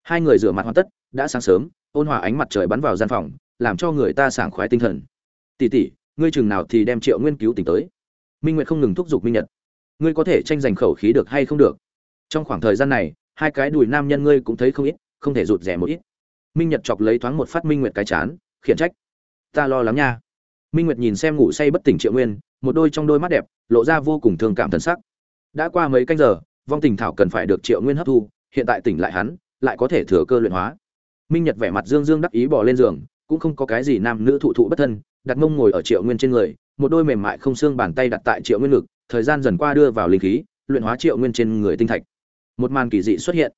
Speaker 1: Hai người rửa mặt hoàn tất, đã sáng sớm, ôn hòa ánh mặt trời bắn vào gian phòng, làm cho người ta sảng khoái tinh thần. Tỷ tỷ, ngươi chừng nào thì đem triệu nguyên cứu tỉnh tới? Minh nguyệt không ngừng thúc giục minh nhật. Ngươi có thể tranh giành khẩu khí được hay không được? Trong khoảng thời gian này, hai cái đùi nam nhân ngươi cũng thấy không ít, không thể rụt rè một ít. Minh nhật chọc lấy thoáng một phát minh nguyệt cái chán, khiển trách. Ta lo lắng nha. Minh nguyệt nhìn xem ngủ say bất tỉnh triệu nguyên một đôi trong đôi mắt đẹp, lộ ra vô cùng thương cảm thần sắc. Đã qua mấy canh giờ, vong tình thảo cần phải được triệu nguyên hấp thu, hiện tại tỉnh lại hắn, lại có thể thừa cơ luyện hóa. Minh nhật vẻ mặt dương dương đắc ý bỏ lên giường, cũng không có cái gì nam nữ thụ thụ bất thân, đặt mông ngồi ở triệu nguyên trên người, một đôi mềm mại không xương bàn tay đặt tại triệu nguyên ngực, thời gian dần qua đưa vào linh khí, luyện hóa triệu nguyên trên người tinh thạch. Một màn kỳ dị xuất hiện.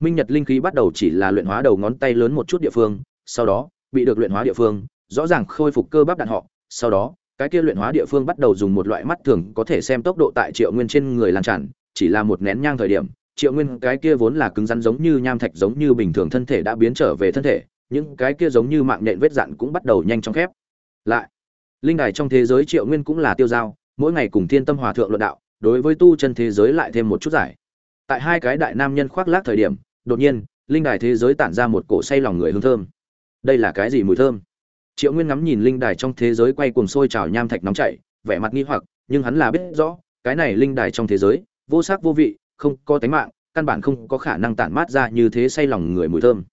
Speaker 1: Minh nhật linh khí bắt đầu chỉ là luyện hóa đầu ngón tay lớn một chút địa phương, sau đó, bị được luyện hóa địa phương, rõ ràng khôi phục cơ bắp đạn họ, sau đó cái kia luyện hóa địa phương bắt đầu dùng một loại mắt thường, có thể xem tốc độ tại triệu nguyên trên người lan tràn, chỉ là một nén nhang thời điểm, triệu nguyên cái kia vốn là cứng rắn giống như nham thạch giống như bình thường thân thể đã biến trở về thân thể, những cái kia giống như mạng nhện vết dạn cũng bắt đầu nhanh chóng khép lại. Linh đài trong thế giới triệu nguyên cũng là tiêu dao, mỗi ngày cùng thiên tâm hòa thượng luận đạo, đối với tu chân thế giới lại thêm một chút giải. Tại hai cái đại nam nhân khoác lác thời điểm, đột nhiên, linh đài thế giới tản ra một cổ say lòng người hương thơm. Đây là cái gì mùi thơm? Triệu nguyên ngắm nhìn linh đài trong thế giới quay cuồng sôi trào nham thạch nóng chảy, vẻ mặt nghi hoặc, nhưng hắn là biết rõ, cái này linh đài trong thế giới, vô sắc vô vị, không có tánh mạng, căn bản không có khả năng tản mát ra như thế say lòng người mùi thơm.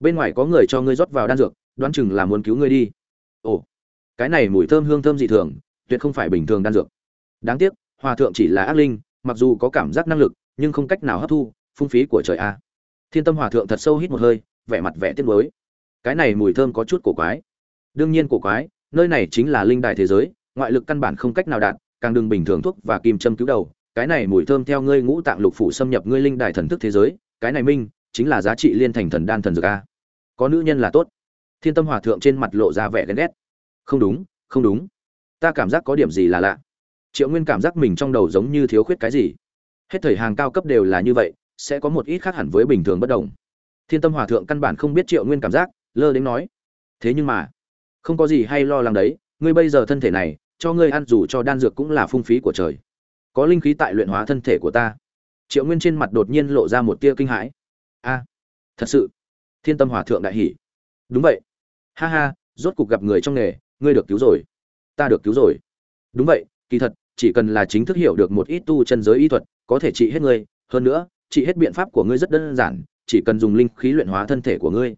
Speaker 1: Bên ngoài có người cho ngươi rót vào đan dược, đoán chừng là muốn cứu ngươi đi. Ồ, cái này mùi thơm hương thơm dị thường, tuyệt không phải bình thường đan dược. Đáng tiếc, hòa thượng chỉ là ác linh, mặc dù có cảm giác năng lực, nhưng không cách nào hấp thu, phung phí của trời a. Thiên tâm hòa thượng thật sâu hít một hơi, vẻ mặt vẻ tiếc mới. cái này mùi thơm có chút cổ quái đương nhiên cổ quái, nơi này chính là linh đài thế giới, ngoại lực căn bản không cách nào đạt, càng đừng bình thường thuốc và kim châm cứu đầu, cái này mùi thơm theo ngươi ngũ tạng lục phủ xâm nhập ngươi linh đài thần thức thế giới, cái này minh, chính là giá trị liên thành thần đan thần dược a. Có nữ nhân là tốt. Thiên tâm hòa thượng trên mặt lộ ra vẻ ghen ghét. Không đúng không đúng. Ta cảm giác có điểm gì là lạ. Triệu nguyên cảm giác mình trong đầu giống như thiếu khuyết cái gì. Hết thời hàng cao cấp đều là như vậy, sẽ có một ít khác hẳn với bình thường bất đồng. Thiên tâm hòa thượng căn bản không biết triệu nguyên cảm giác, lơ đến nói. Thế nhưng mà không có gì hay lo lắng đấy, ngươi bây giờ thân thể này, cho ngươi ăn dù cho đan dược cũng là phung phí của trời. Có linh khí tại luyện hóa thân thể của ta. Triệu nguyên trên mặt đột nhiên lộ ra một tia kinh hãi. A, thật sự. Thiên tâm hòa thượng đại hỷ. Đúng vậy. Ha ha, rốt cục gặp người trong nghề, ngươi được cứu rồi. Ta được cứu rồi. Đúng vậy, kỳ thật, chỉ cần là chính thức hiểu được một ít tu chân giới y thuật, có thể trị hết ngươi. Hơn nữa, trị hết biện pháp của ngươi rất đơn giản, chỉ cần dùng linh khí luyện hóa thân thể của ngươi.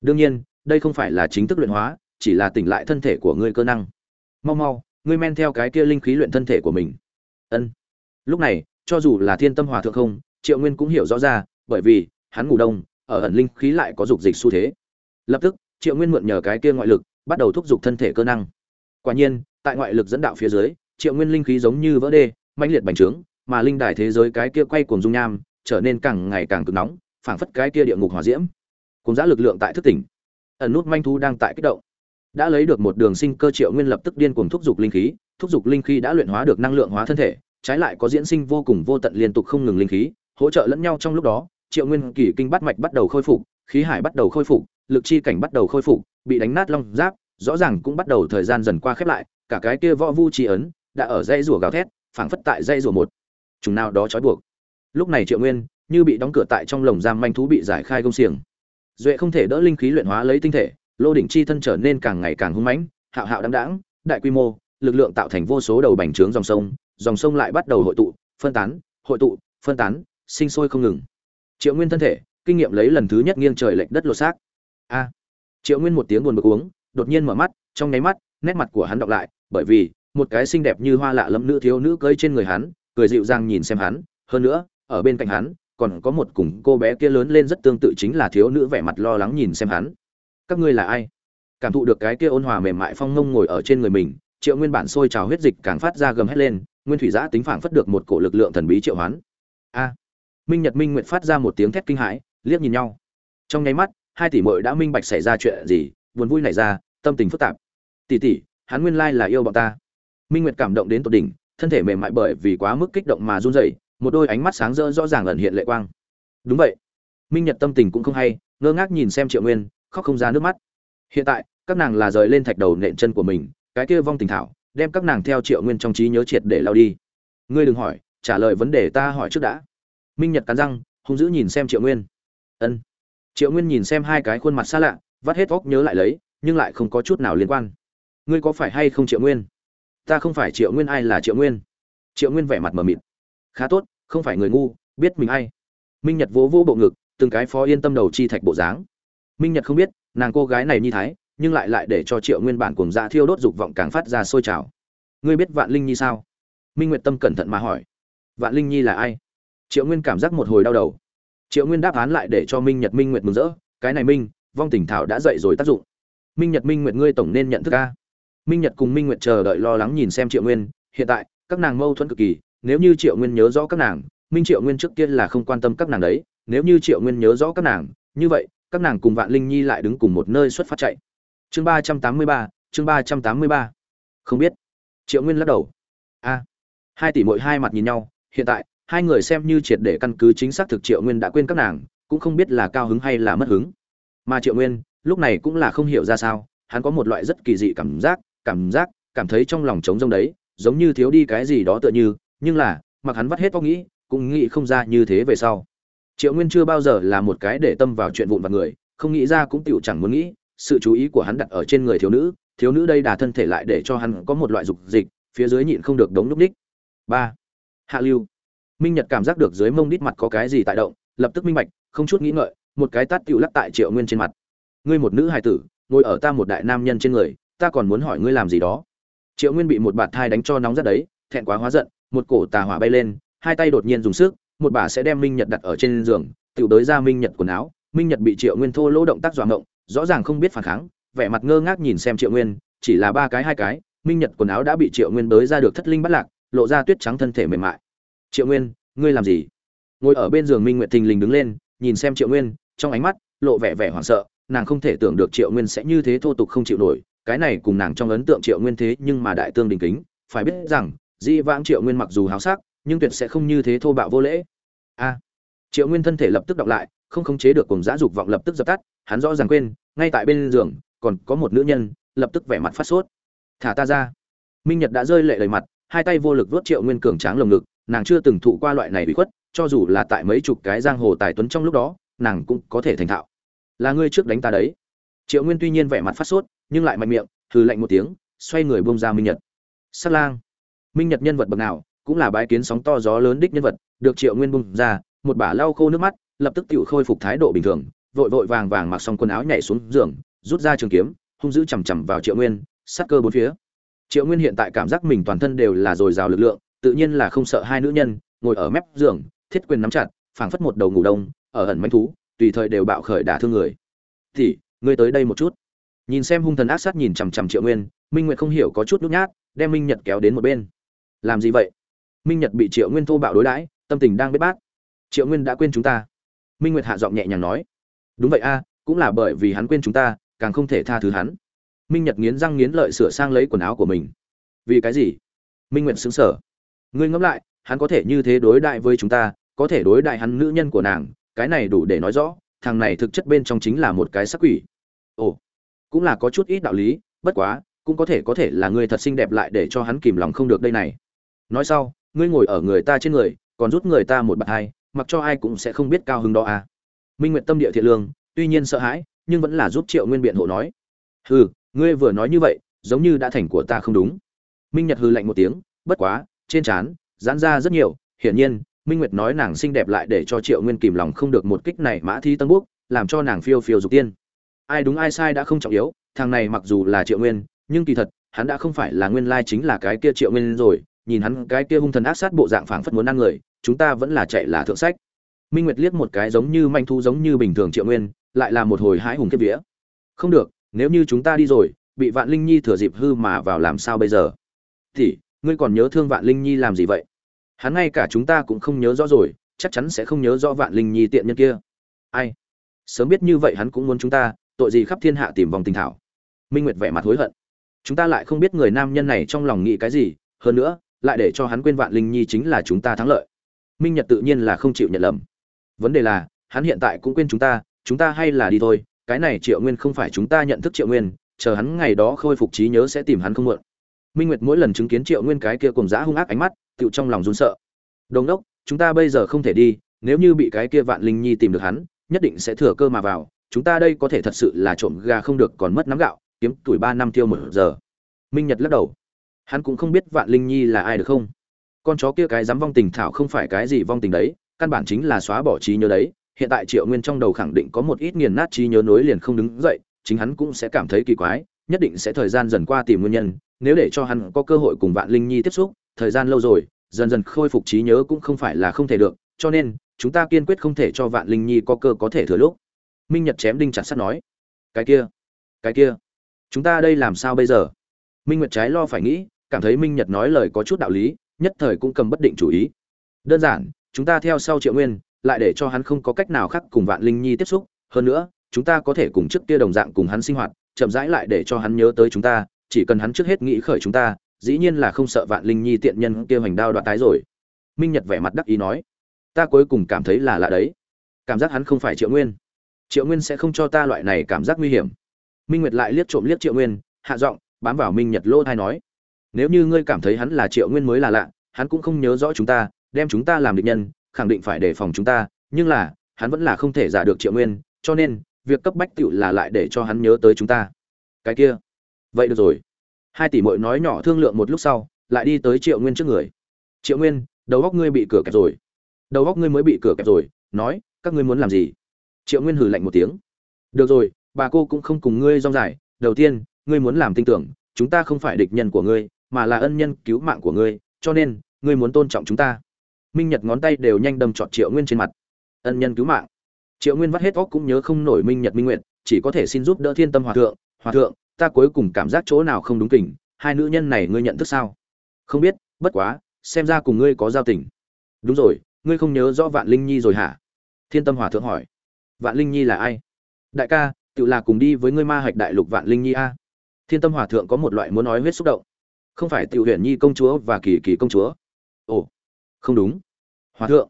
Speaker 1: Đương nhiên, đây không phải là chính thức luyện hóa chỉ là tỉnh lại thân thể của ngươi cơ năng. Mau mau, ngươi men theo cái kia linh khí luyện thân thể của mình. Ân. Lúc này, cho dù là thiên tâm hòa thượng không, triệu nguyên cũng hiểu rõ ra, bởi vì, hắn ngủ đông, ở ẩn linh khí lại có dục dịch xu thế. Lập tức, triệu nguyên mượn nhờ cái kia ngoại lực, bắt đầu thúc giục thân thể cơ năng. Quả nhiên, tại ngoại lực dẫn đạo phía dưới, triệu nguyên linh khí giống như vỡ đê, mãnh liệt bành trướng, mà linh đài thế giới cái kia quay cuồng dung nham, trở nên càng ngày càng cực nóng, phảng phất cái kia địa ngục hỏa diễm. Cùng giá lực lượng tại thức tỉnh. Ẩn nút manh thú đang tại kích động đã lấy được một đường sinh cơ triệu nguyên lập tức điên cuồng thúc giục linh khí, thúc giục linh khí đã luyện hóa được năng lượng hóa thân thể, trái lại có diễn sinh vô cùng vô tận liên tục không ngừng linh khí, hỗ trợ lẫn nhau trong lúc đó, triệu nguyên kỳ kinh bát mạch bắt đầu khôi phục, khí hải bắt đầu khôi phục, lực chi cảnh bắt đầu khôi phục, bị đánh nát long giáp, rõ ràng cũng bắt đầu thời gian dần qua khép lại, cả cái kia võ vu chi ấn đã ở dây rùa gào thét, phảng phất tại dây rùa một. Chúng nào đó trói buộc. Lúc này triệu nguyên như bị đóng cửa tại trong lồng giam manh thú bị giải khai công xiềng. Duệ không thể đỡ linh khí luyện hóa lấy tinh thể lô đỉnh chi thân trở nên càng ngày càng hung mãnh, hạo hạo đáng đáng đại quy mô, lực lượng tạo thành vô số đầu bành trướng dòng sông dòng sông lại bắt đầu hội tụ, phân tán, hội tụ, phân tán, sinh sôi không ngừng. Triệu nguyên thân thể, kinh nghiệm lấy lần thứ nhất nghiêng trời lệch đất lột xác. A! Triệu nguyên một tiếng buồn bực uống, đột nhiên mở mắt, trong nháy mắt, nét mặt của hắn đọc lại, bởi vì, một cái xinh đẹp như hoa lạ lẫm nữ thiếu nữ cơi trên người hắn, cười dịu dàng nhìn xem hắn, hơn nữa, ở bên cạnh hắn, còn có một cùng cô bé kia lớn lên rất tương tự chính là thiếu nữ vẻ mặt lo lắng nhìn xem hắn các ngươi là ai? Cảm thụ được cái kia ôn hòa mềm mại phong ngông ngồi ở trên người mình, triệu nguyên bản sôi trào huyết dịch càng phát ra gầm hét lên, nguyên thủy giã tính phảng phất được một cổ lực lượng thần bí triệu hoán. A! Minh nhật minh nguyện phát ra một tiếng thét kinh hãi, liếc nhìn nhau. Trong nháy mắt, hai tỷ mội đã minh bạch xảy ra chuyện gì, buồn vui nảy ra, tâm tình phức tạp. Tỷ tỷ, hắn nguyên lai là yêu bọn ta. Minh nguyệt cảm động đến tột đỉnh, thân thể mềm mại bởi vì quá mức kích động mà run rẩy, một đôi ánh mắt sáng rỡ rõ ràng ẩn hiện lệ quang. Đúng vậy. Minh nhật tâm tình cũng không hay, ngơ ngác nhìn xem triệu nguyên khóc không ra nước mắt. Hiện tại, các nàng là rời lên thạch đầu nện chân của mình, cái kia vong tình thảo, đem các nàng theo triệu nguyên trong trí nhớ triệt để lao đi. Ngươi đừng hỏi, trả lời vấn đề ta hỏi trước đã. Minh nhật cắn răng, hung dữ nhìn xem triệu nguyên. Ân. Triệu nguyên nhìn xem hai cái khuôn mặt xa lạ, vắt hết óc nhớ lại lấy, nhưng lại không có chút nào liên quan. Ngươi có phải hay không triệu nguyên? Ta không phải triệu nguyên, ai là triệu nguyên? Triệu nguyên vẻ mặt mờ mịt. Khá tốt, không phải người ngu, biết mình ai. Minh nhật vỗ vỗ bộ ngực, từng cái phó yên tâm đầu chi thạch bộ dáng minh nhật không biết, nàng cô gái này như thái, nhưng lại lại để cho triệu nguyên bản cùng dạ thiêu đốt dục vọng càng phát ra sôi trào. Ngươi biết vạn linh nhi sao? Minh nguyệt tâm cẩn thận mà hỏi. Vạn linh nhi là ai? Triệu nguyên cảm giác một hồi đau đầu. Triệu nguyên đáp án lại để cho minh nhật minh nguyệt mừng rỡ. Cái này minh, vong tỉnh thảo đã dậy rồi tác dụng. Minh nhật minh nguyệt ngươi tổng nên nhận thức ca minh nhật cùng minh nguyệt chờ đợi lo lắng nhìn xem triệu nguyên. Hiện tại, các nàng mâu thuẫn cực kỳ. Nếu như triệu nguyên nhớ rõ các nàng, minh triệu nguyên trước kia là không quan tâm các nàng đấy. Nếu như triệu nguyên nhớ rõ các nàng, như vậy các nàng cùng vạn linh nhi lại đứng cùng một nơi xuất phát chạy. Chương ba trăm tám mươi ba, chương ba trăm tám mươi ba. Không biết. Triệu nguyên lắc đầu. A. Hai tỷ muội hai mặt nhìn nhau, hiện tại, hai người xem như triệt để căn cứ chính xác thực triệu nguyên đã quên các nàng, cũng không biết là cao hứng hay là mất hứng. Mà triệu nguyên, lúc này cũng là không hiểu ra sao, hắn có một loại rất kỳ dị cảm giác cảm giác, cảm thấy trong lòng trống rỗng đấy, giống như thiếu đi cái gì đó tựa như, nhưng là, mặc hắn vắt hết óc nghĩ, cũng nghĩ không ra như thế về sau triệu nguyên chưa bao giờ là một cái để tâm vào chuyện vụn vặt người, không nghĩ ra cũng tựu chẳng muốn nghĩ, sự chú ý của hắn đặt ở trên người thiếu nữ thiếu nữ đây đà thân thể lại để cho hắn có một loại dục dịch, phía dưới nhịn không được đống núp ních ba. Hạ lưu. Minh nhật cảm giác được dưới mông đít mặt có cái gì tại động, lập tức minh bạch, không chút nghĩ ngợi, một cái tát tựu lắc tại triệu nguyên trên mặt. Ngươi một nữ hài tử, ngồi ở ta một đại nam nhân trên người, ta còn muốn hỏi ngươi làm gì đó. Triệu nguyên bị một bạt thai đánh cho nóng rất đấy, thẹn quá hóa giận, một cổ tà hỏa bay lên, hai tay đột nhiên dùng sức một bà sẽ đem minh nhật đặt ở trên giường tự đới ra minh nhật quần áo, minh nhật bị triệu nguyên thô lỗ động tác dọa ngộng, rõ ràng không biết phản kháng, vẻ mặt ngơ ngác nhìn xem triệu nguyên, chỉ là ba cái hai cái, minh nhật quần áo đã bị triệu nguyên đới ra được thất linh bắt lạc, lộ ra tuyết trắng thân thể mềm mại. Triệu nguyên, ngươi làm gì? Ngồi ở bên giường minh nguyệt thình lình đứng lên, nhìn xem triệu nguyên, trong ánh mắt lộ vẻ vẻ hoảng sợ, nàng không thể tưởng được triệu nguyên sẽ như thế thô tục không chịu nổi, cái này cùng nàng trong ấn tượng triệu nguyên thế nhưng mà đại tương đình kính, phải biết rằng dĩ vãng triệu nguyên mặc dù háo sắc nhưng tuyệt sẽ không như thế thô bạo vô lễ. A. Triệu nguyên thân thể lập tức đọc lại, không khống chế được cùng giã dục vọng lập tức dập tắt, hắn rõ ràng quên, ngay tại bên giường, còn có một nữ nhân, lập tức vẻ mặt phát sốt. Thả ta ra. Minh nhật đã rơi lệ đầy mặt, hai tay vô lực vớt triệu nguyên cường tráng lồng ngực, nàng chưa từng thụ qua loại này bị khuất, cho dù là tại mấy chục cái giang hồ tài tuấn trong lúc đó, nàng cũng có thể thành thạo. Là ngươi trước đánh ta đấy. Triệu nguyên tuy nhiên vẻ mặt phát sốt, nhưng lại mạnh miệng, hừ lạnh một tiếng, xoay người bông ra minh nhật. Sát lang. Minh nhật nhân vật bậc nào cũng là bái kiến sóng to gió lớn đích nhân vật, được triệu nguyên bung ra, một bả lau khô nước mắt, lập tức tự khôi phục thái độ bình thường, vội vội vàng vàng mặc xong quần áo nhảy xuống giường, rút ra trường kiếm, hung dữ chằm chằm vào triệu nguyên, sát cơ bốn phía. Triệu nguyên hiện tại cảm giác mình toàn thân đều là dồi dào lực lượng, tự nhiên là không sợ hai nữ nhân, ngồi ở mép giường, thiết quyền nắm chặt, phảng phất một đầu ngủ đông, ở ẩn mãnh thú, tùy thời đều bạo khởi đả thương người. Thì ngươi tới đây một chút. Nhìn xem hung thần ác sát nhìn chằm chằm triệu nguyên, minh nguyệt không hiểu có chút nhút nhát, đem minh nhật kéo đến một bên. Làm gì vậy? Minh nhật bị triệu nguyên thô bạo đối đãi, tâm tình đang bế bát. Triệu nguyên đã quên chúng ta. Minh nguyệt hạ giọng nhẹ nhàng nói. Đúng vậy a, cũng là bởi vì hắn quên chúng ta, càng không thể tha thứ hắn. Minh nhật nghiến răng nghiến lợi sửa sang lấy quần áo của mình. Vì cái gì? Minh nguyệt xứng sở ngươi ngẫm lại, hắn có thể như thế đối đại với chúng ta, có thể đối đại hắn nữ nhân của nàng, cái này đủ để nói rõ, thằng này thực chất bên trong chính là một cái sắc quỷ. Ồ, cũng là có chút ít đạo lý, bất quá, cũng có thể có thể là ngươi thật xinh đẹp lại để cho hắn kìm lòng không được đây này. Nói sau ngươi ngồi ở người ta trên người, còn rút người ta một bạt hai, mặc cho ai cũng sẽ không biết cao hứng đó à. Minh nguyện tâm địa thiện lương, tuy nhiên sợ hãi, nhưng vẫn là giúp triệu nguyên biện hộ nói. Hừ, ngươi vừa nói như vậy, giống như đã thành của ta không đúng. Minh nhật hừ lạnh một tiếng, bất quá, trên trán, giãn ra rất nhiều, hiển nhiên, minh nguyệt nói nàng xinh đẹp lại để cho triệu nguyên kìm lòng không được một kích này mã thi tân quốc, làm cho nàng phiêu phiêu dục tiên. Ai đúng ai sai đã không trọng yếu, thằng này mặc dù là triệu nguyên, nhưng kỳ thật, hắn đã không phải là nguyên lai chính là cái kia triệu nguyên rồi nhìn hắn cái kia hung thần ác sát bộ dạng phảng phất muốn ăn người, chúng ta vẫn là chạy là thượng sách. Minh nguyệt liếc một cái giống như manh thu giống như bình thường triệu nguyên, lại là một hồi hãi hùng kiếp vía. Không được, nếu như chúng ta đi rồi, bị vạn linh nhi thừa dịp hư mà vào làm sao bây giờ? Thì, ngươi còn nhớ thương vạn linh nhi làm gì vậy? Hắn ngay cả chúng ta cũng không nhớ rõ rồi, chắc chắn sẽ không nhớ rõ vạn linh nhi tiện nhân kia. Ai? Sớm biết như vậy hắn cũng muốn chúng ta, tội gì khắp thiên hạ tìm vòng tình thảo. Minh nguyệt vẻ mặt hối hận. Chúng ta lại không biết người nam nhân này trong lòng nghĩ cái gì, hơn nữa lại để cho hắn quên vạn linh nhi chính là chúng ta thắng lợi. Minh nhật tự nhiên là không chịu nhận lầm. Vấn đề là, hắn hiện tại cũng quên chúng ta chúng ta hay là đi thôi, cái này triệu nguyên không phải chúng ta nhận thức triệu nguyên, chờ hắn ngày đó khôi phục trí nhớ sẽ tìm hắn không muộn minh nguyệt mỗi lần chứng kiến triệu nguyên cái kia cùng dã hung ác ánh mắt tựu trong lòng run sợ. Đồng đốc, chúng ta bây giờ không thể đi, nếu như bị cái kia vạn linh nhi tìm được hắn, nhất định sẽ thừa cơ mà vào, chúng ta đây có thể thật sự là trộm gà không được còn mất nắm gạo, kiếm tuổi ba năm tiêu một giờ. Minh nhật lắc đầu hắn cũng không biết vạn linh nhi là ai được không. Con chó kia cái dám vong tình thảo không phải cái gì vong tình đấy, căn bản chính là xóa bỏ trí nhớ đấy. Hiện tại triệu nguyên trong đầu khẳng định có một ít nghiền nát trí nhớ nối liền không đứng dậy, chính hắn cũng sẽ cảm thấy kỳ quái, nhất định sẽ thời gian dần qua tìm nguyên nhân, nếu để cho hắn có cơ hội cùng vạn linh nhi tiếp xúc, thời gian lâu rồi, dần dần khôi phục trí nhớ cũng không phải là không thể được, cho nên, chúng ta kiên quyết không thể cho vạn linh nhi có cơ có thể thừa lúc. Minh nhật chém đinh chặt sắt nói, cái kia cái kia, chúng ta đây làm sao bây giờ? Minh nguyệt trái lo phải nghĩ cảm thấy minh nhật nói lời có chút đạo lý, nhất thời cũng cầm bất định chủ ý. Đơn giản, chúng ta theo sau triệu nguyên, lại để cho hắn không có cách nào khác cùng vạn linh nhi tiếp xúc, hơn nữa, chúng ta có thể cùng trước kia đồng dạng cùng hắn sinh hoạt, chậm rãi lại để cho hắn nhớ tới chúng ta, chỉ cần hắn trước hết nghĩ khởi chúng ta, dĩ nhiên là không sợ vạn linh nhi tiện nhân kia hoành đao đoạn tái rồi. Minh nhật vẻ mặt đắc ý nói, ta cuối cùng cảm thấy là lạ đấy. Cảm giác hắn không phải triệu nguyên. Triệu nguyên sẽ không cho ta loại này cảm giác nguy hiểm. Minh nguyệt lại liếc trộm liếc triệu nguyên, hạ giọng, bám vào minh nhật lỗ thai nói nếu như ngươi cảm thấy hắn là triệu nguyên mới là lạ, hắn cũng không nhớ rõ chúng ta, đem chúng ta làm địch nhân, khẳng định phải đề phòng chúng ta, nhưng là, hắn vẫn là không thể giả được triệu nguyên, cho nên, việc cấp bách tựu là lại để cho hắn nhớ tới chúng ta. Cái kia. Vậy được rồi. Hai tỷ mội nói nhỏ thương lượng một lúc sau, lại đi tới triệu nguyên trước người. Triệu nguyên, đầu góc ngươi bị cửa kẹp rồi. Đầu góc ngươi mới bị cửa kẹp rồi, nói, các ngươi muốn làm gì? Triệu nguyên hử lạnh một tiếng. Được rồi, bà cô cũng không cùng ngươi rong dài. Đầu tiên, ngươi muốn làm tin tưởng, chúng ta không phải địch nhân của ngươi mà là ân nhân cứu mạng của ngươi, cho nên, ngươi muốn tôn trọng chúng ta. Minh nhật ngón tay đều nhanh đâm trọt triệu nguyên trên mặt. Ân nhân cứu mạng. Triệu nguyên vắt hết óc cũng nhớ không nổi minh nhật minh nguyện chỉ có thể xin giúp đỡ thiên tâm hòa thượng. Hòa thượng, ta cuối cùng cảm giác chỗ nào không đúng kỉnh hai nữ nhân này ngươi nhận thức sao? Không biết, bất quá, xem ra cùng ngươi có giao tình. Đúng rồi, ngươi không nhớ rõ vạn linh nhi rồi hả? Thiên tâm hòa thượng hỏi. Vạn linh nhi là ai? Đại ca, tự là cùng đi với ngươi ma hạch đại lục vạn linh nhi a. Thiên tâm hòa thượng có một loại muốn nói huyết xúc động không phải tiểu huyền nhi công chúa và kỳ kỳ công chúa. Ồ, không đúng. Hòa thượng,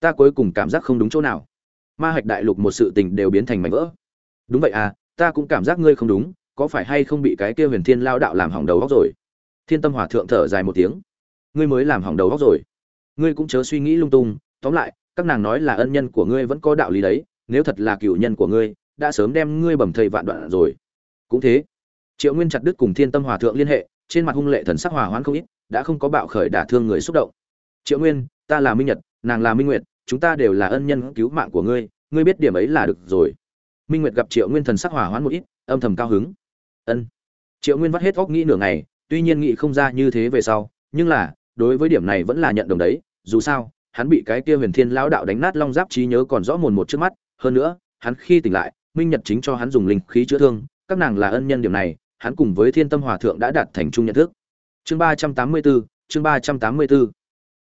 Speaker 1: ta cuối cùng cảm giác không đúng chỗ nào. Ma hạch đại lục một sự tình đều biến thành mảnh vỡ. Đúng vậy à ta cũng cảm giác ngươi không đúng, có phải hay không bị cái kia huyền thiên lao đạo làm hỏng đầu góc rồi? Thiên tâm hòa thượng thở dài một tiếng. Ngươi mới làm hỏng đầu góc rồi. Ngươi cũng chớ suy nghĩ lung tung. Tóm lại, các nàng nói là ân nhân của ngươi vẫn có đạo lý đấy, nếu thật là cựu nhân của ngươi, đã sớm đem ngươi bầm thầy vạn đoạn rồi. Cũng thế. Triệu nguyên chặt đứt cùng thiên tâm hòa thượng liên hệ trên mặt hung lệ thần sắc hòa hoãn không ít, đã không có bạo khởi đả thương người xúc động. Triệu nguyên, ta là minh nhật, nàng là minh nguyệt, chúng ta đều là ân nhân cứu mạng của ngươi ngươi biết điểm ấy là được rồi. Minh nguyệt gặp triệu nguyên thần sắc hòa hoãn một ít, âm thầm cao hứng. Ân. Triệu nguyên vắt hết óc nghĩ nửa ngày, tuy nhiên nghĩ không ra như thế về sau, nhưng là, đối với điểm này vẫn là nhận đồng đấy, dù sao, hắn bị cái kia huyền thiên lão đạo đánh nát long giáp trí nhớ còn rõ mồn một trước mắt, hơn nữa, hắn khi tỉnh lại, minh nhật chính cho hắn dùng linh khí chữa thương, các nàng là ân nhân điểm này hắn cùng với thiên tâm hòa thượng đã đạt thành chung nhận thức. Chương ba trăm tám mươi bốn chương ba trăm tám mươi bốn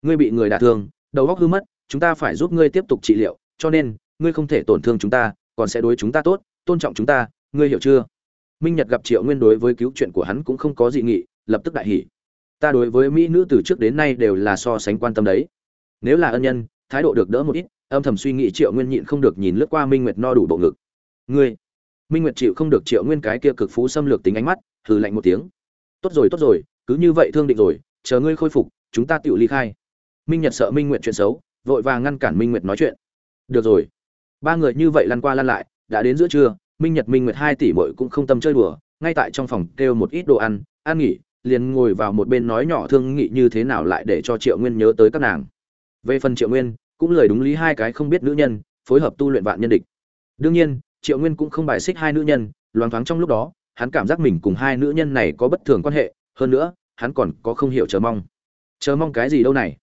Speaker 1: ngươi bị người đả thương, đầu óc hư mất, chúng ta phải giúp ngươi tiếp tục trị liệu, cho nên, ngươi không thể tổn thương chúng ta, còn sẽ đối chúng ta tốt, tôn trọng chúng ta, ngươi hiểu chưa? Minh nhật gặp triệu nguyên đối với cứu chuyện của hắn cũng không có dị nghị, lập tức đại hỉ. Ta đối với mỹ nữ từ trước đến nay đều là so sánh quan tâm đấy. Nếu là ân nhân, thái độ được đỡ một ít, âm thầm suy nghĩ triệu nguyên nhịn không được nhìn lướt qua minh nguyệt no đủ bộ ngực. Ngươi minh nguyệt chịu không được triệu nguyên cái kia cực phú xâm lược tính ánh mắt, hừ lạnh một tiếng. Tốt rồi tốt rồi, cứ như vậy thương định rồi, chờ ngươi khôi phục, chúng ta tự ly khai. Minh nhật sợ minh nguyệt chuyện xấu, vội vàng ngăn cản minh nguyệt nói chuyện. Được rồi. Ba người như vậy lăn qua lăn lại, đã đến giữa trưa, minh nhật, minh nguyệt hai tỷ mội cũng không tâm chơi đùa, ngay tại trong phòng kêu một ít đồ ăn ăn nghỉ, liền ngồi vào một bên nói nhỏ thương nghị như thế nào lại để cho triệu nguyên nhớ tới các nàng. Về phần triệu nguyên, cũng lời đúng lý hai cái không biết nữ nhân, phối hợp tu luyện vạn nhân địch. Đương nhiên triệu nguyên cũng không bài xích hai nữ nhân, loáng thoáng trong lúc đó, hắn cảm giác mình cùng hai nữ nhân này có bất thường quan hệ, hơn nữa, hắn còn có không hiểu chờ mong. Chờ mong cái gì đâu này?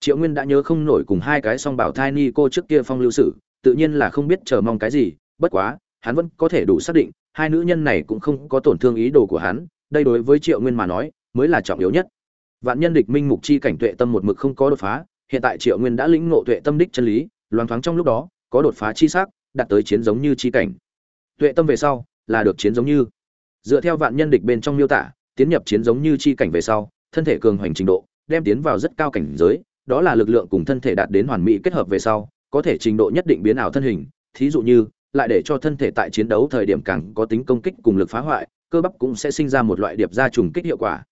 Speaker 1: Triệu nguyên đã nhớ không nổi cùng hai cái song bảo thai ni cô trước kia phong lưu sử, tự nhiên là không biết chờ mong cái gì, bất quá, hắn vẫn có thể đủ xác định, hai nữ nhân này cũng không có tổn thương ý đồ của hắn, đây đối với triệu nguyên mà nói, mới là trọng yếu nhất. Vạn nhân địch minh mục chi cảnh tuệ tâm một mực không có đột phá, hiện tại triệu nguyên đã lĩnh ngộ tuệ tâm đích chân lý, loáng thoáng trong lúc đó, có đột phá chi sắc đạt tới chiến giống như chi cảnh. Tuệ tâm về sau, là được chiến giống như. Dựa theo vạn nhân địch bên trong miêu tả, tiến nhập chiến giống như chi cảnh về sau, thân thể cường hoành trình độ, đem tiến vào rất cao cảnh giới, đó là lực lượng cùng thân thể đạt đến hoàn mỹ kết hợp về sau, có thể trình độ nhất định biến ảo thân hình. Thí dụ như, lại để cho thân thể tại chiến đấu thời điểm càng có tính công kích cùng lực phá hoại, cơ bắp cũng sẽ sinh ra một loại điệp gia trùng kích hiệu quả.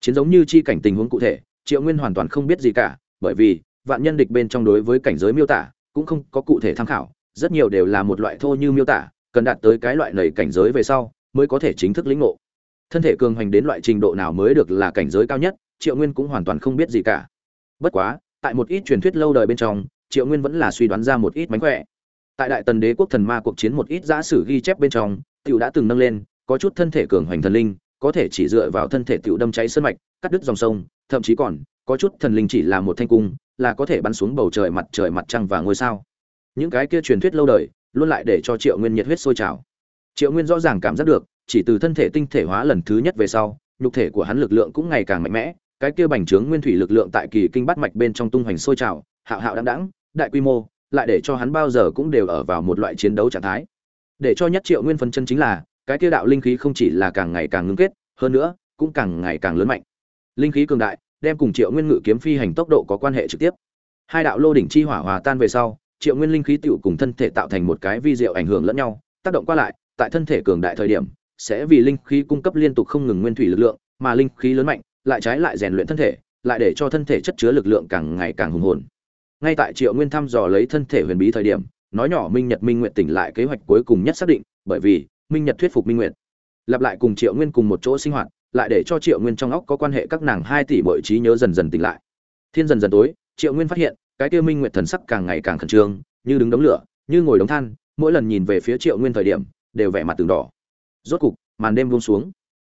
Speaker 1: Chiến giống như chi cảnh tình huống cụ thể, triệu nguyên hoàn toàn không biết gì cả, bởi vì vạn nhân địch bên trong đối với cảnh giới miêu tả cũng không có cụ thể tham khảo rất nhiều đều là một loại thô như miêu tả, cần đạt tới cái loại nầy cảnh giới về sau mới có thể chính thức lĩnh ngộ. Thân thể cường hành đến loại trình độ nào mới được là cảnh giới cao nhất, triệu nguyên cũng hoàn toàn không biết gì cả. Bất quá, tại một ít truyền thuyết lâu đời bên trong, triệu nguyên vẫn là suy đoán ra một ít mánh khỏe. Tại đại tần đế quốc thần ma cuộc chiến một ít giã sử ghi chép bên trong t i ể u đã từng nâng lên, có chút thân thể cường hoành thần linh, có thể chỉ dựa vào thân thể t i ể u đâm cháy sân mạch, cắt đứt dòng sông, thậm chí còn, có chút thần linh chỉ là một thanh cung, là có thể bắn xuống bầu trời mặt trời mặt trăng và ngôi sao những cái kia truyền thuyết lâu đời, luôn lại để cho triệu nguyên nhiệt huyết sôi trào. Triệu nguyên rõ ràng cảm giác được, chỉ từ thân thể tinh thể hóa lần thứ nhất về sau, nhục thể của hắn lực lượng cũng ngày càng mạnh mẽ, cái kia bành trướng nguyên thủy lực lượng tại kỳ kinh bắt mạch bên trong tung hoành sôi trào, hạo hạo đáng đáng đại quy mô, lại để cho hắn bao giờ cũng đều ở vào một loại chiến đấu trạng thái. Để cho nhất triệu nguyên phân chân chính là, cái kia đạo linh khí không chỉ là càng ngày càng ngưng kết, hơn nữa, cũng càng ngày càng lớn mạnh. Linh khí cường đại, đem cùng triệu nguyên ngự kiếm phi hành tốc độ có quan hệ trực tiếp. Hai đạo lô đỉnh chi hỏa hòa tan về sau triệu nguyên linh khí tựu cùng thân thể tạo thành một cái vi diệu ảnh hưởng lẫn nhau, tác động qua lại, tại thân thể cường đại thời điểm, sẽ vì linh khí cung cấp liên tục không ngừng nguyên thủy lực lượng, mà linh khí lớn mạnh, lại trái lại rèn luyện thân thể, lại để cho thân thể chất chứa lực lượng càng ngày càng hùng hồn. Ngay tại triệu nguyên thăm dò lấy thân thể huyền bí thời điểm, nói nhỏ minh nhật minh nguyện tỉnh lại kế hoạch cuối cùng nhất xác định, bởi vì, minh nhật thuyết phục minh nguyện lặp lại cùng triệu nguyên cùng một chỗ sinh hoạt, lại để cho triệu nguyên trong óc có quan hệ các nàng hai tỷ bội trí nhớ dần dần tỉnh lại. Thiên dần dần tối, triệu nguyên phát hiện cái kia minh Nguyệt thần sắc càng ngày càng khẩn trương, như đứng đống lửa, như ngồi đống than, mỗi lần nhìn về phía triệu nguyên thời điểm, đều vẻ mặt từng đỏ. Rốt cục, màn đêm buông xuống.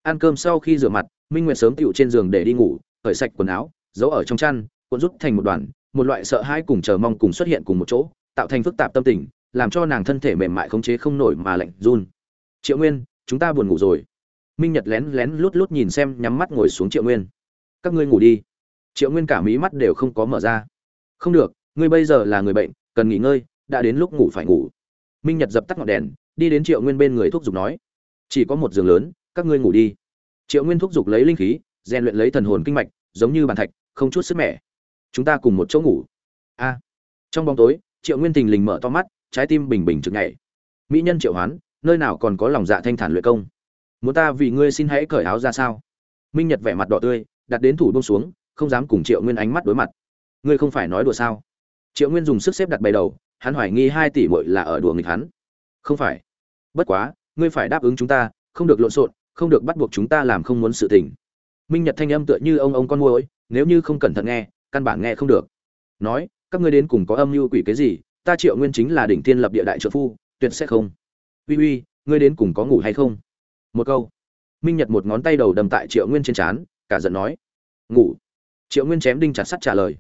Speaker 1: Ăn cơm sau khi rửa mặt, minh nguyệt sớm tựu trên giường để đi ngủ khởi sạch quần áo, giấu ở trong chăn, cuộn rút thành một đoàn, một loại sợ hãi cùng chờ mong cùng xuất hiện cùng một chỗ, tạo thành phức tạp tâm tình, làm cho nàng thân thể mềm mại khống chế không nổi mà lạnh run. Triệu nguyên, chúng ta buồn ngủ rồi. Minh nhật lén lén lút lút nhìn xem, nhắm mắt ngồi xuống triệu nguyên. Các ngươi ngủ đi. Triệu nguyên cả mí mắt đều không có mở ra không được, ngươi bây giờ là người bệnh, cần nghỉ ngơi, đã đến lúc ngủ phải ngủ. Minh nhật dập tắt ngọn đèn, đi đến triệu nguyên bên người thúc giục nói. Chỉ có một giường lớn, các ngươi ngủ đi. Triệu nguyên thúc giục lấy linh khí, rèn luyện lấy thần hồn kinh mạch, giống như bàn thạch, không chút sức mẻ. Chúng ta cùng một chỗ ngủ. A. Trong bóng tối, triệu nguyên tình lình mở to mắt, trái tim bình bình chực nhảy. Mỹ nhân triệu hoán, nơi nào còn có lòng dạ thanh thản luyện công? Muốn ta vì ngươi xin hãy cởi áo ra sao? Minh nhật vẻ mặt đỏ tươi, đặt đến thủ bông xuống, không dám cùng triệu nguyên ánh mắt đối mặt ngươi không phải nói đùa sao? Triệu nguyên dùng sức xếp đặt bày đầu, hắn hoài nghi hai tỷ bội là ở đùa nghịch hắn. Không phải. Bất quá, ngươi phải đáp ứng chúng ta, không được lộn xộn, không được bắt buộc chúng ta làm không muốn sự tình. Minh nhật thanh âm tựa như ông ông con môi nếu như không cẩn thận nghe, căn bản nghe không được. Nói, các ngươi đến cùng có âm mưu quỷ cái gì? Ta triệu nguyên chính là đỉnh tiên lập địa đại trợ phu, tuyệt sẽ không. Uy uy, ngươi đến cùng có ngủ hay không? Một câu. Minh nhật một ngón tay đầu đầm tại triệu nguyên trên trán, cả giận nói. Ngủ. Triệu nguyên chém đinh chặt sắt trả lời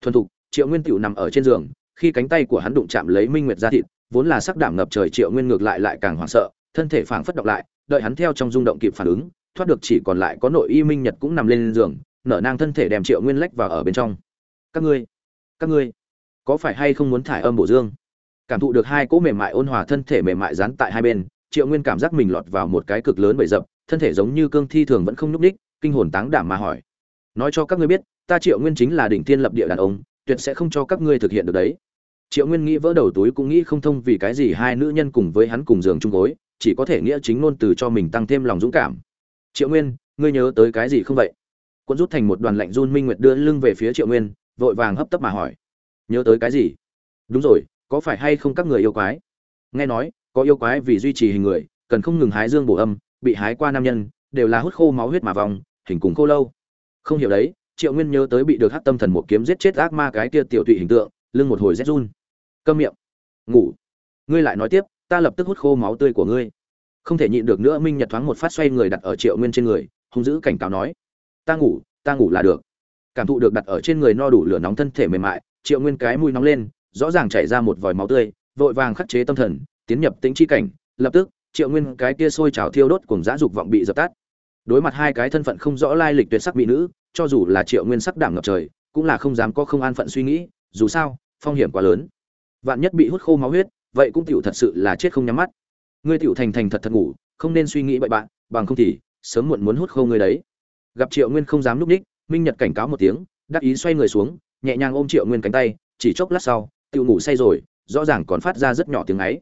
Speaker 1: thuần thục, triệu nguyên tựu nằm ở trên giường, khi cánh tay của hắn đụng chạm lấy minh nguyệt ra thịt, vốn là sắc đảm ngập trời, triệu nguyên ngược lại lại càng hoảng sợ, thân thể phảng phất động lại, đợi hắn theo trong rung động kịp phản ứng, thoát được chỉ còn lại có nội y minh nhật cũng nằm lên giường, nở nang thân thể đem triệu nguyên lách vào ở bên trong. Các ngươi các ngươi, có phải hay không muốn thải âm bổ dương? Cảm thụ được hai cỗ mềm mại ôn hòa thân thể mềm mại dán tại hai bên, triệu nguyên cảm giác mình lọt vào một cái cực lớn bầy dập thân thể giống như cương thi thường vẫn không nhúc ních kinh hồn táng đảm mà hỏi, nói cho các ngươi biết ta triệu nguyên chính là đỉnh tiên lập địa đàn ông, tuyệt sẽ không cho các ngươi thực hiện được đấy. Triệu nguyên nghĩ vỡ đầu túi cũng nghĩ không thông vì cái gì hai nữ nhân cùng với hắn cùng giường chung gối, chỉ có thể nghĩa chính ngôn từ cho mình tăng thêm lòng dũng cảm. Triệu nguyên, ngươi nhớ tới cái gì không vậy? Quân rút thành một đoàn lạnh run minh nguyệt đưa lưng về phía triệu nguyên, vội vàng hấp tấp mà hỏi. Nhớ tới cái gì? Đúng rồi, có phải hay không các người yêu quái? Nghe nói, có yêu quái vì duy trì hình người, cần không ngừng hái dương bổ âm, bị hái qua nam nhân, đều là hút khô máu huyết mà vòng hình cùng khô lâu. Không hiểu đấy triệu nguyên nhớ tới bị được hát tâm thần một kiếm giết chết ác ma cái kia tiểu tụy hình tượng, lưng một hồi rét run. Câm miệng. Ngủ. Ngươi lại nói tiếp, ta lập tức hút khô máu tươi của ngươi. Không thể nhịn được nữa, minh nhật thoáng một phát xoay người đặt ở triệu nguyên trên người, hung dữ cảnh cáo nói. Ta ngủ ta ngủ là được. Cảm thụ được đặt ở trên người no đủ lửa nóng thân thể mềm mại, triệu nguyên cái mũi nóng lên, rõ ràng chảy ra một vòi máu tươi, vội vàng khắc chế tâm thần, tiến nhập tính chi cảnh. Lập tức, triệu nguyên cái kia sôi trào thiêu đốt cùng dã dục vọng bị dập tắt. Đối mặt hai cái thân phận không rõ lai lịch tuyệt sắc mỹ nữ cho dù là triệu nguyên sắc đảm ngập trời, cũng là không dám có không an phận suy nghĩ, dù sao, phong hiểm quá lớn. Vạn nhất bị hút khô máu huyết, vậy cũng tiểu thật sự là chết không nhắm mắt. Ngươi tiểu thành thành thật thật ngủ, không nên suy nghĩ bậy bạn, bằng không thì, sớm muộn muốn hút khô ngươi đấy. Gặp triệu nguyên không dám núp ních minh nhật cảnh cáo một tiếng, đắc ý xoay người xuống, nhẹ nhàng ôm triệu nguyên cánh tay, chỉ chốc lát sau, tiểu ngủ say rồi, rõ ràng còn phát ra rất nhỏ tiếng ấy.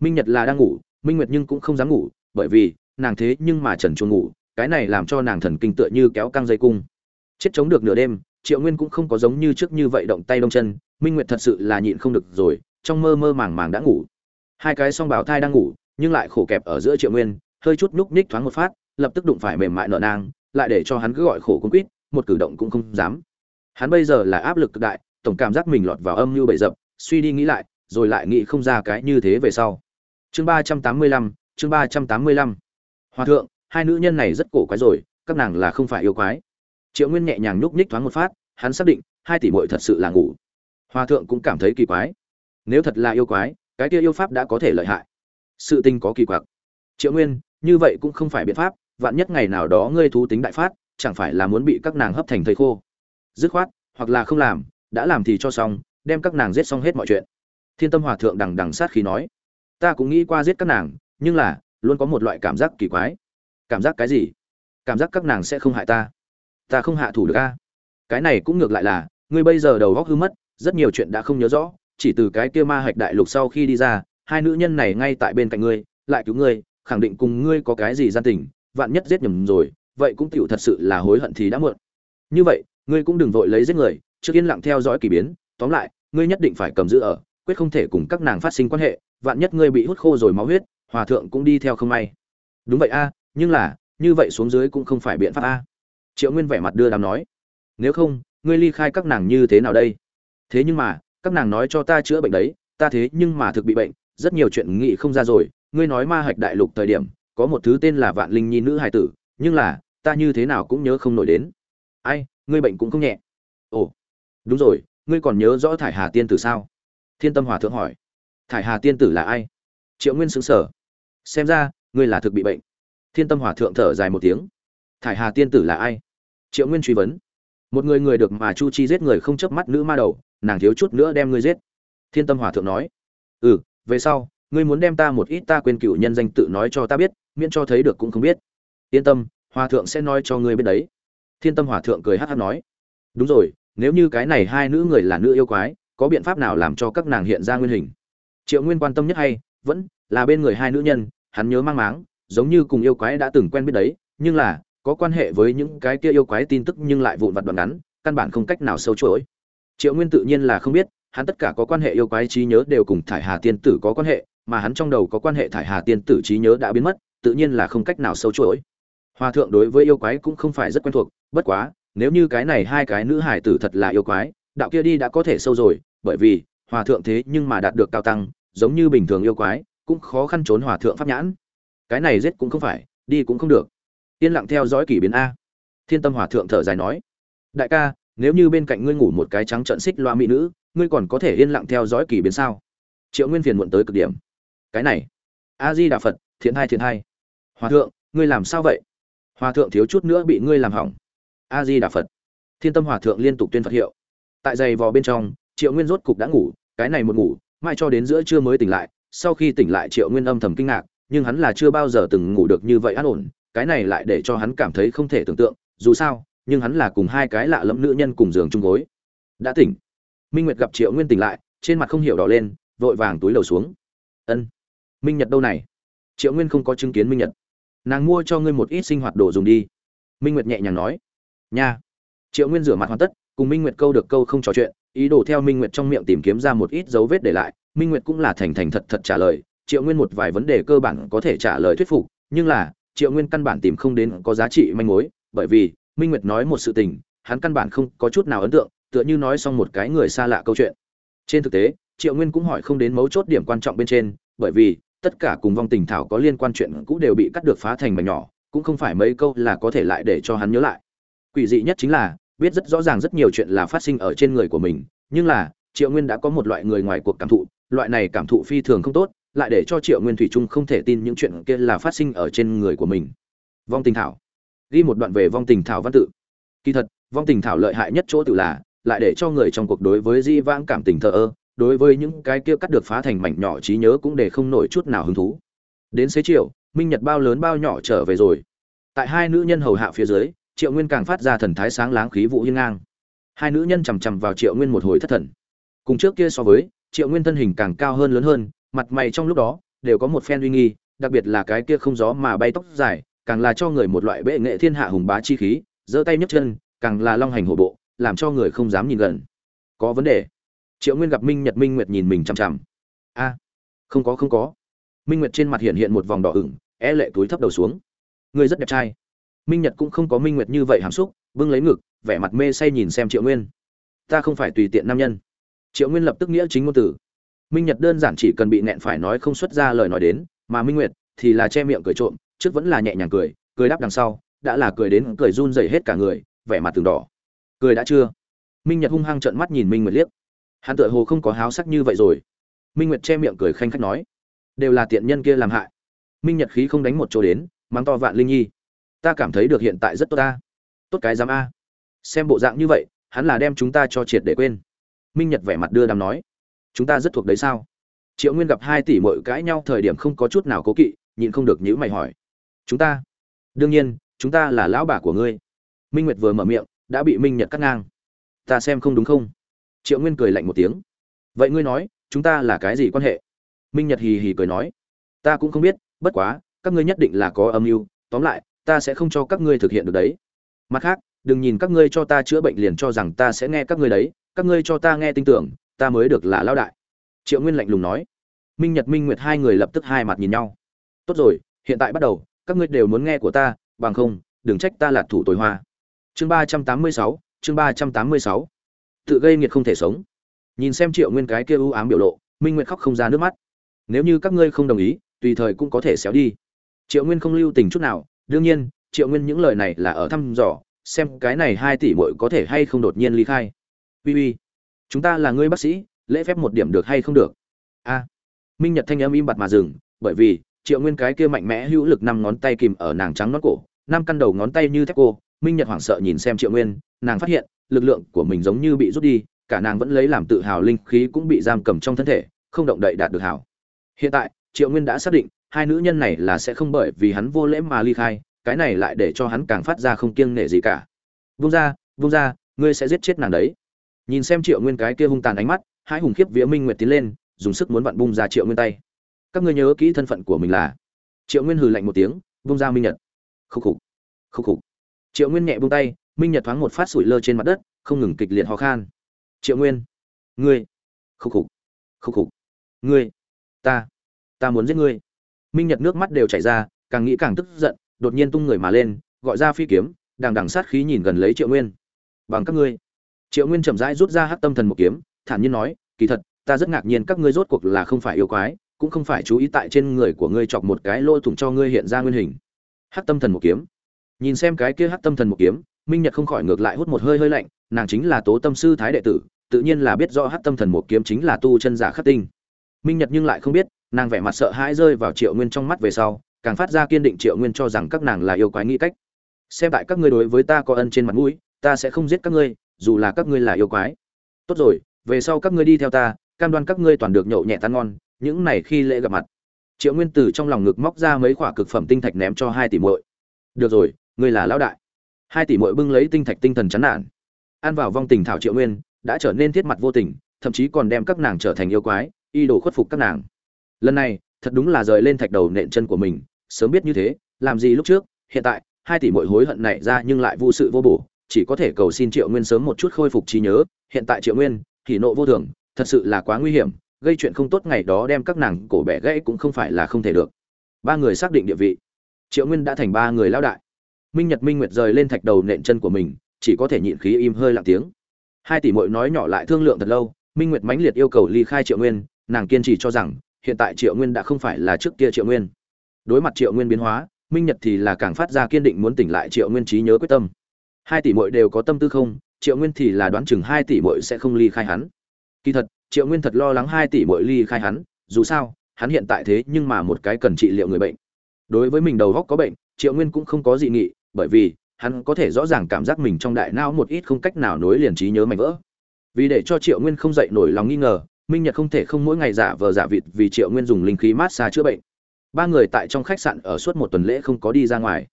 Speaker 1: Minh nhật là đang ngủ, minh nguyệt nhưng cũng không dám ngủ, bởi vì, nàng thế nhưng mà trần chuồng ngủ, cái này làm cho nàng thần kinh tựa như kéo căng dây cung chết chống được nửa đêm, triệu nguyên cũng không có giống như trước như vậy động tay đông chân, minh nguyệt thật sự là nhịn không được rồi, trong mơ mơ màng màng đã ngủ. Hai cái song bảo thai đang ngủ, nhưng lại khổ kẹp ở giữa triệu nguyên, hơi chút núc ních thoáng một phát, lập tức đụng phải mềm mại nợ nang, lại để cho hắn cứ gọi khổ cung quýt, một cử động cũng không dám. Hắn bây giờ là áp lực cực đại, tổng cảm giác mình lọt vào âm mưu bậy dập, suy đi nghĩ lại, rồi lại nghĩ không ra cái như thế về sau. Chương ba trăm tám mươi lăm, chương ba trăm tám mươi lăm. Hòa thượng, hai nữ nhân này rất cổ quái rồi, các nàng là không phải yêu quái triệu nguyên nhẹ nhàng nhúc nhích thoáng một phát, hắn xác định, hai tỷ muội thật sự là ngủ. Hòa thượng cũng cảm thấy kỳ quái. Nếu thật là yêu quái, cái kia yêu pháp đã có thể lợi hại. Sự tình có kỳ quặc. Triệu nguyên, như vậy cũng không phải biện pháp, vạn nhất ngày nào đó ngươi thú tính đại phát, chẳng phải là muốn bị các nàng hấp thành thầy khô. Dứt khoát, hoặc là không làm, đã làm thì cho xong, đem các nàng giết xong hết mọi chuyện. Thiên tâm hòa thượng đằng đằng sát khí nói, ta cũng nghĩ qua giết các nàng, nhưng là, luôn có một loại cảm giác kỳ quái. Cảm giác cái gì? Cảm giác các nàng sẽ không hại ta ta không hạ thủ được a. Cái này cũng ngược lại là, ngươi bây giờ đầu góc hư mất, rất nhiều chuyện đã không nhớ rõ, chỉ từ cái kia ma hạch đại lục sau khi đi ra, hai nữ nhân này ngay tại bên cạnh ngươi, lại cứu ngươi, khẳng định cùng ngươi có cái gì gian tình, vạn nhất giết nhầm rồi, vậy cũng tựu thật sự là hối hận thì đã muộn. Như vậy, ngươi cũng đừng vội lấy giết người, trước yên lặng theo dõi kỳ biến, tóm lại, ngươi nhất định phải cầm giữ ở, quyết không thể cùng các nàng phát sinh quan hệ, vạn nhất ngươi bị hút khô rồi máu huyết, hòa thượng cũng đi theo không may. Đúng vậy a, nhưng là, như vậy xuống dưới cũng không phải biện pháp a triệu nguyên vẻ mặt đưa đám nói, nếu không, ngươi ly khai các nàng như thế nào đây? Thế nhưng mà, các nàng nói cho ta chữa bệnh đấy, ta thế nhưng mà thực bị bệnh, rất nhiều chuyện nghĩ không ra rồi. Ngươi nói ma hạch đại lục thời điểm, có một thứ tên là vạn linh nhi nữ hài tử, nhưng là, ta như thế nào cũng nhớ không nổi đến. Ai, ngươi bệnh cũng không nhẹ. Ồ, đúng rồi, ngươi còn nhớ rõ thải hà tiên tử sao? Thiên tâm hòa thượng hỏi. Thải hà tiên tử là ai? Triệu nguyên xứng sở xem ra, ngươi là thực bị bệnh. Thiên tâm hòa thượng thở dài một tiếng. Thải hà tiên tử là ai? Triệu nguyên truy vấn. Một người người được mà chu chi giết người không chớp mắt nữ ma đầu, nàng thiếu chút nữa đem ngươi giết. Thiên tâm hòa thượng nói. Ừ về sau, ngươi muốn đem ta một ít ta quên cựu nhân danh tự nói cho ta biết, miễn cho thấy được cũng không biết. Yên tâm, hòa thượng sẽ nói cho ngươi biết đấy. Thiên tâm hòa thượng cười hát hát nói. Đúng rồi, nếu như cái này hai nữ người là nữ yêu quái, có biện pháp nào làm cho các nàng hiện ra nguyên hình? Triệu nguyên quan tâm nhất hay, vẫn là bên người hai nữ nhân, hắn nhớ mang máng, giống như cùng yêu quái đã từng quen biết đấy, nhưng là có quan hệ với những cái kia yêu quái tin tức nhưng lại vụn vặt đoạn ngắn, căn bản không cách nào sâu chuỗi. Triệu nguyên tự nhiên là không biết, hắn tất cả có quan hệ yêu quái trí nhớ đều cùng thải hà tiên tử có quan hệ, mà hắn trong đầu có quan hệ thải hà tiên tử trí nhớ đã biến mất, tự nhiên là không cách nào sâu chuỗi. Hòa thượng đối với yêu quái cũng không phải rất quen thuộc, bất quá, nếu như cái này hai cái nữ hải tử thật là yêu quái, đạo kia đi đã có thể sâu rồi, bởi vì, hòa thượng thế nhưng mà đạt được cao tăng, giống như bình thường yêu quái, cũng khó khăn trốn hòa thượng pháp nhãn. Cái này giết cũng không phải, đi cũng không được yên lặng theo dõi kỷ biến a. Thiên tâm hòa thượng thở dài nói, đại ca, nếu như bên cạnh ngươi ngủ một cái trắng trận xích loa mỹ nữ, ngươi còn có thể yên lặng theo dõi kỳ biến sao? Triệu nguyên phiền muộn tới cực điểm. Cái này a di đà phật, thiện hai thiện hai. Hòa thượng, ngươi làm sao vậy? Hòa thượng thiếu chút nữa bị ngươi làm hỏng. A di đà phật. Thiên tâm hòa thượng liên tục tuyên phật hiệu. Tại giày vò bên trong, triệu nguyên rốt cục đã ngủ, cái này một ngủ, mai cho đến giữa trưa mới tỉnh lại. Sau khi tỉnh lại, triệu nguyên âm thầm kinh ngạc, nhưng hắn là chưa bao giờ từng ngủ được như vậy an ổn cái này lại để cho hắn cảm thấy không thể tưởng tượng, dù sao, nhưng hắn là cùng hai cái lạ lẫm nữ nhân cùng giường chung gối. Đã tỉnh. Minh nguyệt gặp triệu nguyên tỉnh lại, trên mặt không hiểu đỏ lên, vội vàng túi lầu xuống. Ân, minh nhật đâu này? Triệu nguyên không có chứng kiến minh nhật. Nàng mua cho ngươi một ít sinh hoạt đồ dùng đi. Minh nguyệt nhẹ nhàng nói. Nha. Triệu nguyên rửa mặt hoàn tất, cùng minh nguyệt câu được câu không trò chuyện, ý đồ theo minh nguyệt trong miệng tìm kiếm ra một ít dấu vết để lại. Minh nguyệt cũng là thành thành thật thật trả lời, triệu nguyên một vài vấn đề cơ bản có thể trả lời thuyết phục, nhưng là triệu nguyên căn bản tìm không đến có giá trị manh mối, bởi vì minh nguyệt nói một sự tình, hắn căn bản không có chút nào ấn tượng, tựa như nói xong một cái người xa lạ câu chuyện. Trên thực tế, triệu nguyên cũng hỏi không đến mấu chốt điểm quan trọng bên trên, bởi vì tất cả cùng vong tình thảo có liên quan chuyện cũ đều bị cắt được phá thành mảnh nhỏ, cũng không phải mấy câu là có thể lại để cho hắn nhớ lại. Quỷ dị nhất chính là, biết rất rõ ràng rất nhiều chuyện là phát sinh ở trên người của mình, nhưng là, triệu nguyên đã có một loại người ngoài cuộc cảm thụ, loại này cảm thụ phi thường không tốt lại để cho triệu nguyên thủy trung không thể tin những chuyện kia là phát sinh ở trên người của mình. Vong tình thảo. Ghi một đoạn về vong tình thảo văn tự. Kỳ thật, vong tình thảo lợi hại nhất chỗ tự là, lại để cho người trong cuộc đối với di vãng cảm tình thờ ơ, đối với những cái kia cắt được phá thành mảnh nhỏ trí nhớ cũng để không nổi chút nào hứng thú. Đến xế chiều, minh nhật bao lớn bao nhỏ trở về rồi. Tại hai nữ nhân hầu hạ phía dưới, triệu nguyên càng phát ra thần thái sáng láng khí vụ hiên ngang. Hai nữ nhân chằm chằm vào triệu nguyên một hồi thất thần. Cùng trước kia so với, triệu nguyên thân hình càng cao hơn lớn hơn mặt mày trong lúc đó đều có một phen uy nghi, đặc biệt là cái kia không gió mà bay tóc dài, càng là cho người một loại bệ nghệ thiên hạ hùng bá chi khí, giơ tay nhấc chân, càng là long hành hổ bộ, làm cho người không dám nhìn gần. Có vấn đề? Triệu nguyên gặp minh nhật minh nguyệt nhìn mình chằm chằm. A, không có không có. Minh nguyệt trên mặt hiện hiện một vòng đỏ ửng, é lệ túi thấp đầu xuống. Người rất đẹp trai. Minh nhật cũng không có minh nguyệt như vậy hàm xúc, bưng lấy ngực, vẻ mặt mê say nhìn xem triệu nguyên. Ta không phải tùy tiện nam nhân. Triệu nguyên lập tức nghĩa chính ngôn tử minh nhật đơn giản chỉ cần bị nẹn phải nói không xuất ra lời nói đến, mà minh nguyệt thì là che miệng cười trộm, trước vẫn là nhẹ nhàng cười cười đáp đằng sau, đã là cười đến cười run rẩy hết cả người, vẻ mặt từng đỏ. Cười đã chưa? Minh nhật hung hăng trợn mắt nhìn minh nguyệt liếc. Hắn tựa hồ không có háo sắc như vậy rồi. Minh nguyệt che miệng cười khanh khách nói, đều là tiện nhân kia làm hại. Minh nhật khí không đánh một chỗ đến, mắng to vạn linh nhi, ta cảm thấy được hiện tại rất tốt ta. Tốt cái dám a. Xem bộ dạng như vậy, hắn là đem chúng ta cho triệt để quên. Minh nhật vẻ mặt đưa đàm nói chúng ta rất thuộc đấy sao? Triệu nguyên gặp hai tỷ mội cãi nhau thời điểm không có chút nào cố kỵ, nhịn không được nhữ mày hỏi. Chúng ta? Đương nhiên, chúng ta là lão bà của ngươi. Minh nguyệt vừa mở miệng, đã bị minh nhật cắt ngang. Ta xem không đúng không? Triệu nguyên cười lạnh một tiếng. Vậy ngươi nói, chúng ta là cái gì quan hệ? Minh nhật hì hì cười nói. Ta cũng không biết, bất quá, các ngươi nhất định là có âm mưu. Tóm lại, ta sẽ không cho các ngươi thực hiện được đấy. Mặt khác, đừng nhìn các ngươi cho ta chữa bệnh liền cho rằng ta sẽ nghe các ngươi đấy. Các ngươi cho ta nghe tin tưởng ta mới được là lão đại. Triệu nguyên lạnh lùng nói. Minh nhật, minh nguyệt hai người lập tức hai mặt nhìn nhau. Tốt rồi, hiện tại bắt đầu, các ngươi đều muốn nghe của ta, bằng không, đừng trách ta là thủ tối hoa. Chương ba trăm tám mươi sáu, chương ba trăm tám mươi sáu. Tự gây nghiệt không thể sống. Nhìn xem triệu nguyên cái kia ưu ám biểu lộ, minh nguyệt khóc không ra nước mắt. Nếu như các ngươi không đồng ý, tùy thời cũng có thể xéo đi. Triệu nguyên không lưu tình chút nào. Đương nhiên, triệu nguyên những lời này là ở thăm dò, xem cái này hai tỷ bội có thể hay không đột nhiên ly khai. Uy uy chúng ta là ngươi bác sĩ, lễ phép một điểm được hay không được? A. Minh nhật thanh âm im bặt mà dừng, bởi vì, triệu nguyên cái kia mạnh mẽ hữu lực năm ngón tay kìm ở nàng trắng nón cổ, năm căn đầu ngón tay như thép cô, minh nhật hoảng sợ nhìn xem triệu nguyên, nàng phát hiện, lực lượng của mình giống như bị rút đi, cả nàng vẫn lấy làm tự hào linh khí cũng bị giam cầm trong thân thể, không động đậy đạt được hảo. Hiện tại, triệu nguyên đã xác định, hai nữ nhân này là sẽ không bởi vì hắn vô lễ mà ly khai, cái này lại để cho hắn càng phát ra không kiêng nể gì cả. Vung ra vung ra ngươi sẽ giết chết nàng đấy nhìn xem triệu nguyên cái kia hung tàn ánh mắt, hai hùng khiếp vía minh nguyệt tiến lên, dùng sức muốn vặn bung ra triệu nguyên tay. Các ngươi nhớ kỹ thân phận của mình là? Triệu nguyên hừ lạnh một tiếng, bung ra minh nhật. Khúc khục khúc khục. Triệu nguyên nhẹ bung tay, minh nhật thoáng một phát sủi lơ trên mặt đất, không ngừng kịch liệt ho khan. Triệu nguyên, ngươi. Khúc khục khúc khục, ngươi. Ta ta muốn giết ngươi. Minh nhật nước mắt đều chảy ra, càng nghĩ càng tức giận, đột nhiên tung người mà lên, gọi ra phi kiếm, đằng đằng sát khí nhìn gần lấy triệu nguyên. Bằng các ngươi triệu nguyên chậm rãi rút ra hát tâm thần một kiếm, thản nhiên nói, kỳ thật, ta rất ngạc nhiên các ngươi rốt cuộc là không phải yêu quái, cũng không phải chú ý tại trên người của ngươi chọc một cái lỗ thủng cho ngươi hiện ra nguyên hình. Hát tâm thần một kiếm. Nhìn xem cái kia hát tâm thần một kiếm, minh nhật không khỏi ngược lại hút một hơi hơi lạnh, nàng chính là tố tâm sư thái đệ tử, tự nhiên là biết rõ hát tâm thần một kiếm chính là tu chân giả khắc tinh. Minh nhật nhưng lại không biết, nàng vẻ mặt sợ hãi rơi vào triệu nguyên trong mắt về sau, càng phát ra kiên định triệu nguyên cho rằng các nàng là yêu quái nghĩ cách. Xem tại các ngươi đối với ta có ân trên mặt mũi, ta sẽ không giết các ngươi dù là các ngươi là yêu quái. Tốt rồi, về sau các ngươi đi theo ta, cam đoan các ngươi toàn được nhậu nhẹ tan ngon, những này khi lễ gặp mặt. Triệu nguyên tử trong lòng ngực móc ra mấy quả cực phẩm tinh thạch ném cho hai tỷ muội. Được rồi, ngươi là lão đại. Hai tỷ muội bưng lấy tinh thạch tinh thần chán nản. Ăn vào vong tình thảo triệu nguyên, đã trở nên thiết mặt vô tình, thậm chí còn đem các nàng trở thành yêu quái, y đồ khuất phục các nàng. Lần này, thật đúng là rời lên thạch đầu nện chân của mình, sớm biết như thế, làm gì lúc trước, hiện tại, hai tỷ muội hối hận này ra nhưng lại vô sự vô bổ chỉ có thể cầu xin triệu nguyên sớm một chút khôi phục trí nhớ, hiện tại triệu nguyên thì nộ vô thường, thật sự là quá nguy hiểm, gây chuyện không tốt ngày đó đem các nàng cổ bẻ gãy cũng không phải là không thể được. Ba người xác định địa vị. Triệu nguyên đã thành ba người lao đại. Minh nhật minh nguyệt rời lên thạch đầu nện chân của mình, chỉ có thể nhịn khí im hơi lặng tiếng. Hai tỷ mội nói nhỏ lại thương lượng thật lâu, minh nguyệt mãnh liệt yêu cầu ly khai triệu nguyên, nàng kiên trì cho rằng, hiện tại triệu nguyên đã không phải là trước kia triệu nguyên. Đối mặt triệu nguyên biến hóa, minh nhật thì là càng phát ra kiên định muốn tỉnh lại triệu nguyên trí nhớ quyết tâm hai tỷ muội đều có tâm tư không, triệu nguyên thì là đoán chừng hai tỷ muội sẽ không ly khai hắn. Kỳ thật, triệu nguyên thật lo lắng hai tỷ muội ly khai hắn, dù sao, hắn hiện tại thế nhưng mà một cái cần trị liệu người bệnh. Đối với mình đầu góc có bệnh, triệu nguyên cũng không có dị nghị, bởi vì, hắn có thể rõ ràng cảm giác mình trong đại não một ít không cách nào nối liền trí nhớ mạnh vỡ. Vì để cho triệu nguyên không dậy nổi lòng nghi ngờ, minh nhật không thể không mỗi ngày giả vờ giả vịt vì triệu nguyên dùng linh khí mát xa chữa bệnh. Ba người tại trong khách sạn ở suốt một tuần lễ không có đi ra ngoài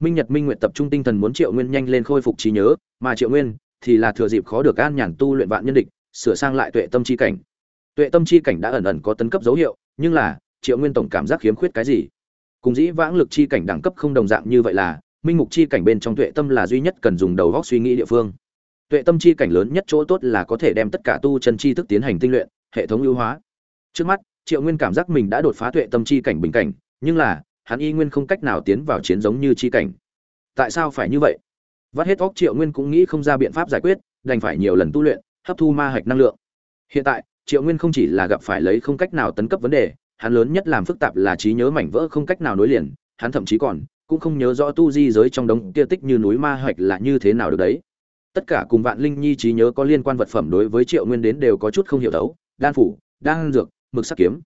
Speaker 1: minh nhật minh nguyện tập trung tinh thần muốn triệu nguyên nhanh lên khôi phục trí nhớ, mà triệu nguyên thì là thừa dịp khó được an nhàn tu luyện vạn nhân địch, sửa sang lại tuệ tâm chi cảnh. Tuệ tâm chi cảnh đã ẩn ẩn có tấn cấp dấu hiệu, nhưng là, triệu nguyên tổng cảm giác khiếm khuyết cái gì? Cùng dĩ vãng lực chi cảnh đẳng cấp không đồng dạng như vậy là, minh mục chi cảnh bên trong tuệ tâm là duy nhất cần dùng đầu góc suy nghĩ địa phương. Tuệ tâm chi cảnh lớn nhất chỗ tốt là có thể đem tất cả tu chân chi thức tiến hành tinh luyện, hệ thống ưu hóa. Trước mắt, triệu nguyên cảm giác mình đã đột phá tuệ tâm chi cảnh bình cảnh, nhưng là hắn y nguyên không cách nào tiến vào chiến giống như chi cảnh. Tại sao phải như vậy? Vắt hết óc triệu nguyên cũng nghĩ không ra biện pháp giải quyết, đành phải nhiều lần tu luyện, hấp thu ma hạch năng lượng. Hiện tại, triệu nguyên không chỉ là gặp phải lấy không cách nào tấn cấp vấn đề, hắn lớn nhất làm phức tạp là trí nhớ mảnh vỡ không cách nào nối liền, hắn thậm chí còn cũng không nhớ rõ tu di giới trong đống kia tích như núi ma hạch là như thế nào được đấy. Tất cả cùng vạn linh nhi trí nhớ có liên quan vật phẩm đối với triệu nguyên đến đều có chút không hiểu đấu, đan phủ, đan dược, mực sắc kiếm.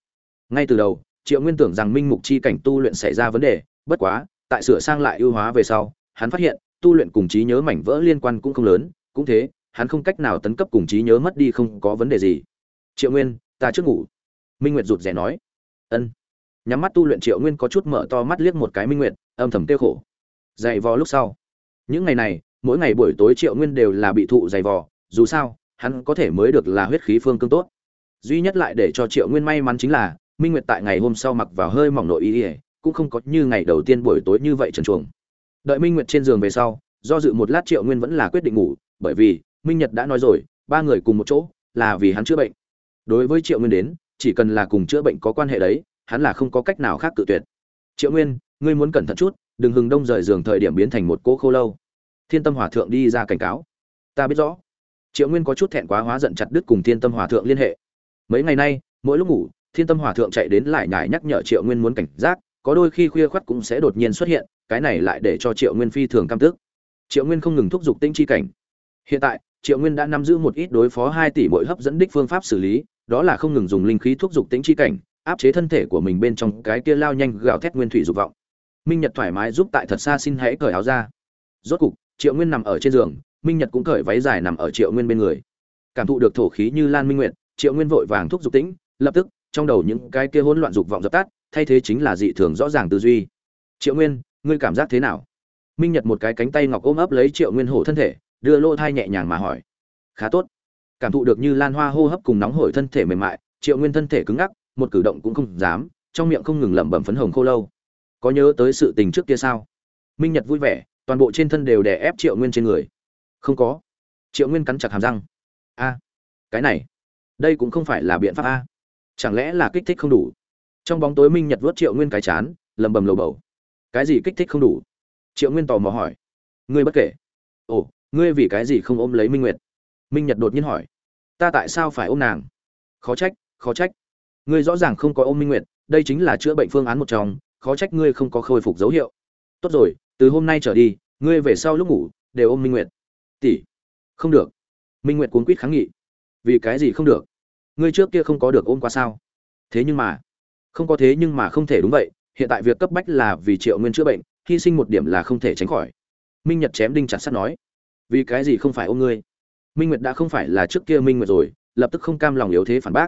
Speaker 1: Ngay từ đầu triệu nguyên tưởng rằng minh mục chi cảnh tu luyện xảy ra vấn đề, bất quá, tại sửa sang lại ưu hóa về sau, hắn phát hiện, tu luyện cùng trí nhớ mảnh vỡ liên quan cũng không lớn, cũng thế, hắn không cách nào tấn cấp cùng trí nhớ mất đi không có vấn đề gì. Triệu nguyên, ta trước ngủ. Minh nguyệt rụt rè nói. Ân. Nhắm mắt tu luyện triệu nguyên có chút mở to mắt liếc một cái minh nguyệt, âm thầm tiêu khổ. Dày vò lúc sau. Những ngày này, mỗi ngày buổi tối triệu nguyên đều là bị thụ dày vò, dù sao, hắn có thể mới được là huyết khí phương cương tốt. Duy nhất lại để cho triệu nguyên may mắn chính là minh nguyệt tại ngày hôm sau mặc vào hơi mỏng nội y ỉa cũng không có như ngày đầu tiên buổi tối như vậy trần chuồng đợi minh nguyệt trên giường về sau, do dự một lát triệu nguyên vẫn là quyết định ngủ, bởi vì, minh nhật đã nói rồi, ba người cùng một chỗ, là vì hắn chữa bệnh. Đối với triệu nguyên đến, chỉ cần là cùng chữa bệnh có quan hệ đấy, hắn là không có cách nào khác tự tuyệt. Triệu nguyên, ngươi muốn cẩn thận chút, đừng hừng đông rời giường thời điểm biến thành một cỗ khô lâu. Thiên tâm hòa thượng đi ra cảnh cáo. Ta biết rõ. Triệu nguyên có chút thẹn quá hóa giận chặt đứt cùng thiên tâm hòa thượng liên hệ. Mấy ngày nay, mỗi lúc ngủ thiên tâm hòa thượng chạy đến lại nhải nhắc nhở triệu nguyên muốn cảnh giác, có đôi khi khuya khoắt cũng sẽ đột nhiên xuất hiện, cái này lại để cho triệu nguyên phi thường cam tức. Triệu nguyên không ngừng thúc giục tinh chi cảnh. Hiện tại, triệu nguyên đã nắm giữ một ít đối phó hai tỷ mỗi hấp dẫn đích phương pháp xử lý, đó là không ngừng dùng linh khí thúc giục tính chi cảnh, áp chế thân thể của mình bên trong cái kia lao nhanh gào thét nguyên thủy dục vọng. Minh nhật thoải mái giúp tại thật xa xin hãy cởi áo ra. Rốt cục, triệu nguyên nằm ở trên giường, minh nhật cũng cởi váy dài nằm ở triệu nguyên bên người. Cảm thụ được thổ khí như lan minh nguyệt, triệu nguyên vội vàng thúc giục tĩnh, lập tức trong đầu những cái kia hỗn loạn dục vọng dập tắt, thay thế chính là dị thường rõ ràng tư duy. Triệu nguyên, ngươi cảm giác thế nào? Minh nhật một cái cánh tay ngọc ôm ấp lấy triệu nguyên hổ thân thể, đưa lô thai nhẹ nhàng mà hỏi. Khá tốt. Cảm thụ được như lan hoa hô hấp cùng nóng hổi thân thể mềm mại, triệu nguyên thân thể cứng ngắc, một cử động cũng không dám, trong miệng không ngừng lẩm bẩm phấn hồng khô lâu. Có nhớ tới sự tình trước kia sao? Minh nhật vui vẻ, toàn bộ trên thân đều đè ép triệu nguyên trên người. Không có. Triệu nguyên cắn chặt hàm răng. A, cái này, đây cũng không phải là biện pháp a chẳng lẽ là kích thích không đủ? Trong bóng tối minh nhật vớt triệu nguyên cái chán, lầm bầm lầu bầu. Cái gì kích thích không đủ? Triệu nguyên tò mò hỏi. Ngươi bất kể. Ồ, ngươi vì cái gì không ôm lấy minh nguyệt? Minh nhật đột nhiên hỏi. Ta tại sao phải ôm nàng? Khó trách khó trách. Ngươi rõ ràng không có ôm minh nguyệt, đây chính là chữa bệnh phương án một trong, khó trách ngươi không có khôi phục dấu hiệu. Tốt rồi, từ hôm nay trở đi, ngươi về sau lúc ngủ, đều ôm minh nguyệt. Tỷ. Không được. Minh nguyệt cuốn quýt kháng nghị. Vì cái gì không được? Ngươi trước kia không có được ôm qua sao? Thế nhưng mà, không có thế nhưng mà không thể đúng vậy, hiện tại việc cấp bách là vì triệu nguyên chữa bệnh, hy sinh một điểm là không thể tránh khỏi. Minh nhật chém đinh chặt sắt nói, vì cái gì không phải ôm ngươi? Minh nguyệt đã không phải là trước kia minh nguyệt rồi, lập tức không cam lòng yếu thế phản bác.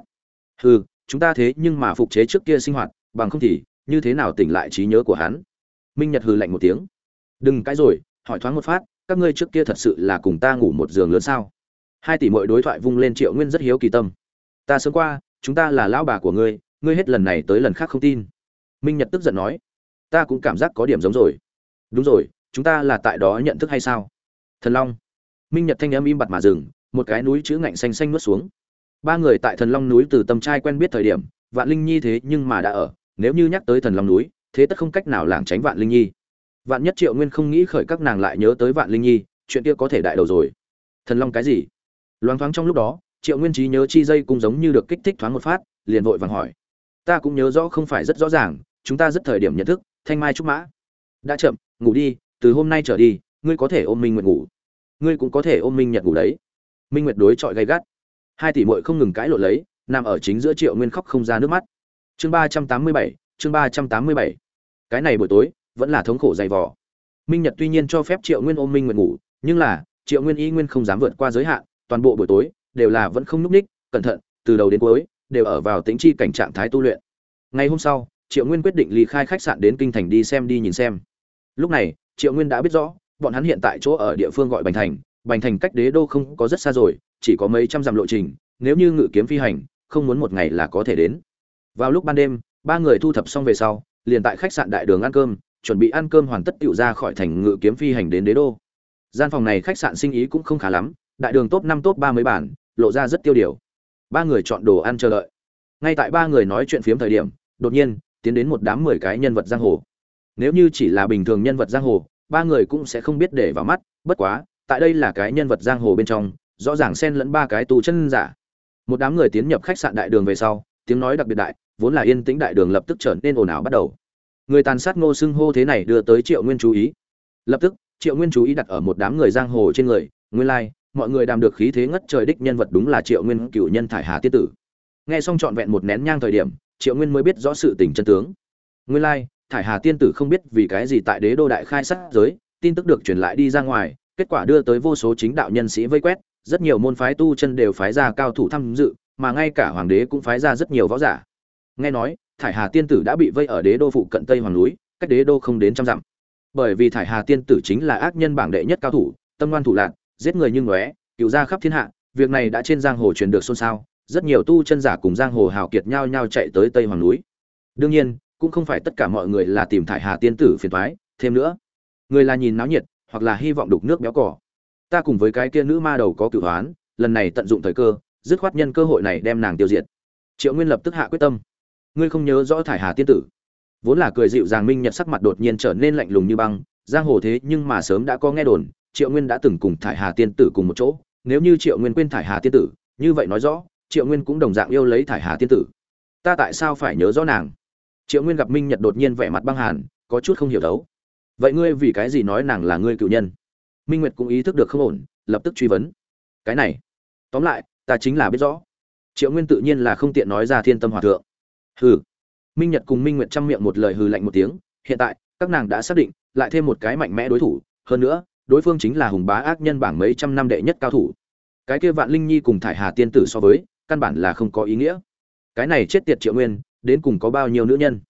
Speaker 1: Hừ, chúng ta thế nhưng mà phục chế trước kia sinh hoạt, bằng không thì như thế nào tỉnh lại trí nhớ của hắn? Minh nhật hừ lạnh một tiếng. Đừng cãi rồi, hỏi thoáng một phát, các ngươi trước kia thật sự là cùng ta ngủ một giường lớn sao? Hai tỷ mọi đối thoại vung lên triệu nguyên rất hiếu kỳ tâm ta sớm qua, chúng ta là lão bà của ngươi ngươi hết lần này tới lần khác không tin. Minh nhật tức giận nói, ta cũng cảm giác có điểm giống rồi. Đúng rồi, chúng ta là tại đó nhận thức hay sao? Thần long. Minh nhật thanh âm im bặt mà dừng, một cái núi chữ ngạnh xanh xanh nuốt xuống. Ba người tại thần long núi từ tâm trai quen biết thời điểm, vạn linh nhi thế nhưng mà đã ở, nếu như nhắc tới thần long núi, thế tất không cách nào lảng tránh vạn linh nhi. Vạn nhất triệu nguyên không nghĩ khởi các nàng lại nhớ tới vạn linh nhi, chuyện kia có thể đại đầu rồi. Thần long cái gì? Loáng thoáng trong lúc đó triệu nguyên trí nhớ chi dây cũng giống như được kích thích thoáng một phát, liền vội vàng hỏi. Ta cũng nhớ rõ không phải rất rõ ràng, chúng ta rất thời điểm nhận thức, thanh mai trúc mã. Đã chậm, ngủ đi, từ hôm nay trở đi, ngươi có thể ôm minh nguyệt ngủ. Ngươi cũng có thể ôm minh nhật ngủ đấy. Minh nguyệt đối chọi gay gắt. Hai tỷ muội không ngừng cãi lộn lấy, nằm ở chính giữa triệu nguyên khóc không ra nước mắt. Chương ba trăm tám mươi bảy, chương ba trăm tám mươi bảy. Cái này buổi tối, vẫn là thống khổ dày vò. Minh nhật tuy nhiên cho phép triệu nguyên ôm minh nguyệt ngủ, nhưng là, triệu nguyên y nguyên không dám vượt qua giới hạn, toàn bộ buổi tối đều là vẫn không núp ních, cẩn thận, từ đầu đến cuối, đều ở vào tính chi cảnh trạng thái tu luyện. Ngày hôm sau, triệu nguyên quyết định ly khai khách sạn đến kinh thành đi xem đi nhìn xem. Lúc này, triệu nguyên đã biết rõ, bọn hắn hiện tại chỗ ở địa phương gọi bành thành. Bành thành cách đế đô không có rất xa rồi, chỉ có mấy trăm dặm lộ trình, nếu như ngự kiếm phi hành, không muốn một ngày là có thể đến. Vào lúc ban đêm, ba người thu thập xong về sau, liền tại khách sạn đại đường ăn cơm, chuẩn bị ăn cơm hoàn tất tựu ra khỏi thành ngự kiếm phi hành đến đế đô. Gian phòng này khách sạn sinh ý cũng không khá lắm, đại đường top năm, top ba mươi bản lộ ra rất tiêu điều. Ba người chọn đồ ăn chờ đợi. Ngay tại ba người nói chuyện phiếm thời điểm đột nhiên tiến đến một đám mười cái nhân vật giang hồ. Nếu như chỉ là bình thường nhân vật giang hồ ba người cũng sẽ không biết để vào mắt bất quá tại đây là cái nhân vật giang hồ bên trong rõ ràng xen lẫn ba cái tù chân giả. Một đám người tiến nhập khách sạn đại đường về sau tiếng nói đặc biệt đại vốn là yên tĩnh đại đường lập tức trở nên ồn ào bắt đầu. Người tàn sát ngô xưng hô thế này đưa tới triệu nguyên chú ý. Lập tức triệu nguyên chú ý đặt ở một đám người giang hồ trên người nguyên lai、like, mọi người đàm được khí thế ngất trời đích nhân vật đúng là triệu nguyên, cựu nhân thải hà tiết tử. Nghe xong trọn vẹn một nén nhang thời điểm, triệu nguyên mới biết rõ sự tình chân tướng. Nguyên lai, thải hà tiên tử không biết vì cái gì tại đế đô đại khai sát giới, tin tức được truyền lại đi ra ngoài, kết quả đưa tới vô số chính đạo nhân sĩ vây quét, rất nhiều môn phái tu chân đều phái ra cao thủ tham dự, mà ngay cả hoàng đế cũng phái ra rất nhiều võ giả. Nghe nói, thải hà tiên tử đã bị vây ở đế đô phụ cận tây hoàng núi, cách đế đô không đến trăm dặm. Bởi vì thải hà tiên tử chính là ác nhân bảng đệ nhất cao thủ, tâm ngoan thủ lạc giết người như ngóe cựu ra khắp thiên hạ, việc này đã trên giang hồ truyền được xôn xao, rất nhiều tu chân giả cùng giang hồ hào kiệt nhau nhau chạy tới tây hoàng núi. Đương nhiên, cũng không phải tất cả mọi người là tìm thải hà tiên tử phiền toái, thêm nữa, người là nhìn náo nhiệt, hoặc là hy vọng đục nước béo cỏ ta cùng với cái kia nữ ma đầu có cửu hoán, lần này tận dụng thời cơ, dứt khoát nhân cơ hội này đem nàng tiêu diệt. Triệu nguyên lập tức hạ quyết tâm. Ngươi không nhớ rõ thải hà tiên tử? Vốn là cười dịu dàng minh nhật sắc mặt đột nhiên trở nên lạnh lùng như băng, giang hồ thế nhưng mà sớm đã có nghe đồn triệu nguyên đã từng cùng thải hà tiên tử cùng một chỗ, nếu như triệu nguyên quên thải hà tiên tử, như vậy nói rõ, triệu nguyên cũng đồng dạng yêu lấy thải hà tiên tử. Ta tại sao phải nhớ rõ nàng? Triệu nguyên gặp minh nhật đột nhiên vẻ mặt băng hàn, có chút không hiểu đấu. Vậy ngươi vì cái gì nói nàng là ngươi cựu nhân? Minh nguyệt cũng ý thức được không ổn, lập tức truy vấn. Cái này, tóm lại, ta chính là biết rõ. Triệu nguyên tự nhiên là không tiện nói ra thiên tâm hòa thượng. Hừ. Minh nhật cùng minh nguyệt chăm miệng một lời hừ lạnh một tiếng, hiện tại, các nàng đã xác định, lại thêm một cái mạnh mẽ đối thủ, hơn nữa đối phương chính là hùng bá ác nhân bảng mấy trăm năm đệ nhất cao thủ. Cái kia vạn linh nhi cùng thải hà tiên tử so với, căn bản là không có ý nghĩa. Cái này chết tiệt triệu nguyên, đến cùng có bao nhiêu nữ nhân?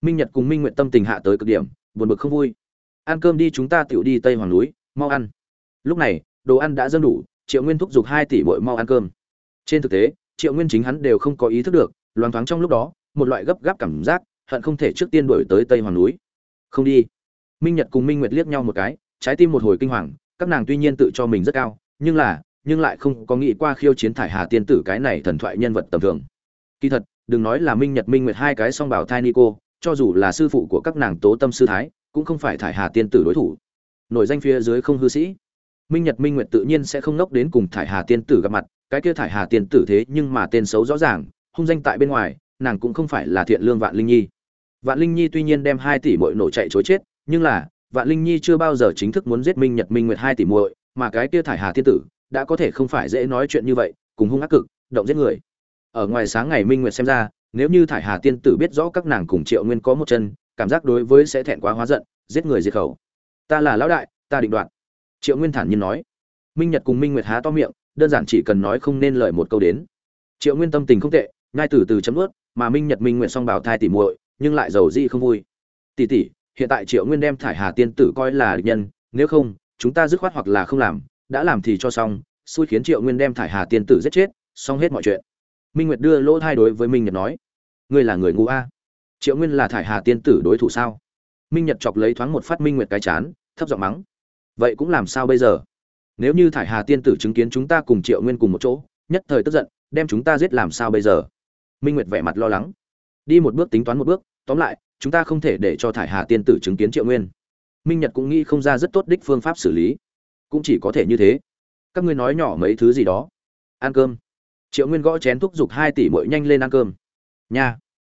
Speaker 1: Minh nhật cùng minh nguyện tâm tình hạ tới cực điểm, buồn bực không vui. Ăn cơm đi chúng ta tựu đi tây hoàng núi, mau ăn. Lúc này, đồ ăn đã dâng đủ, triệu nguyên thúc giục hai tỷ bội mau ăn cơm. Trên thực tế, triệu nguyên chính hắn đều không có ý thức được, loáng thoáng trong lúc đó, một loại gấp gáp cảm giác, hận không thể trước tiên đổi tới tây hoàng núi. Không đi. Minh nhật cùng minh nguyệt liếc nhau một cái trái tim một hồi kinh hoàng, các nàng tuy nhiên tự cho mình rất cao, nhưng là, nhưng lại không có nghĩ qua khiêu chiến thải hà tiên tử cái này thần thoại nhân vật tầm thường. Kỳ thật, đừng nói là minh nhật minh nguyệt hai cái song bảo thai nico, cho dù là sư phụ của các nàng tố tâm sư thái, cũng không phải thải hà tiên tử đối thủ. Nổi danh phía dưới không hư sĩ. Minh nhật minh nguyệt tự nhiên sẽ không nốc đến cùng thải hà tiên tử gặp mặt, cái kia thải hà tiên tử thế nhưng mà tên xấu rõ ràng, hung danh tại bên ngoài, nàng cũng không phải là thiện lương vạn linh nhi. Vạn linh nhi tuy nhiên đem hai tỷ bội nổ chạy chối chết, nhưng là vạn linh nhi chưa bao giờ chính thức muốn giết minh nhật minh nguyệt hai tỷ muội, mà cái kia thải hà Thiên tử đã có thể không phải dễ nói chuyện như vậy, cùng hung ác cực, động giết người. Ở ngoài sáng ngày minh nguyệt xem ra, nếu như thải hà tiên tử biết rõ các nàng cùng triệu nguyên có một chân, cảm giác đối với sẽ thẹn quá hóa giận, giết người diệt khẩu. Ta là lão đại, ta định đoạt. Triệu nguyên thản nhiên nói. Minh nhật cùng minh nguyệt há to miệng, đơn giản chỉ cần nói không nên lời một câu đến. Triệu nguyên tâm tình không tệ, ngay từ từ chấm ướt mà minh nhật minh nguyệt song bảo thai tỉ muội, nhưng lại giàu di không vui. Tỷ tỷ hiện tại triệu nguyên đem thải hà tiên tử coi là địch nhân, nếu không, chúng ta dứt khoát hoặc là không làm, đã làm thì cho xong, xui khiến triệu nguyên đem thải hà tiên tử giết chết, xong hết mọi chuyện. Minh nguyệt đưa lỗ thai đối với minh nhật nói, ngươi là người ngu a? Triệu nguyên là thải hà tiên tử đối thủ sao? Minh nhật chọc lấy thoáng một phát minh nguyệt cái chán, thấp giọng mắng, vậy cũng làm sao bây giờ? Nếu như thải hà tiên tử chứng kiến chúng ta cùng triệu nguyên cùng một chỗ, nhất thời tức giận, đem chúng ta giết làm sao bây giờ? Minh nguyệt vẻ mặt lo lắng, đi một bước tính toán một bước, tóm lại chúng ta không thể để cho thải hà tiên tử chứng kiến triệu nguyên. Minh nhật cũng nghĩ không ra rất tốt đích phương pháp xử lý. Cũng chỉ có thể như thế. Các ngươi nói nhỏ mấy thứ gì đó. Ăn cơm. Triệu nguyên gõ chén thúc giục hai tỷ mội nhanh lên ăn cơm. Nha.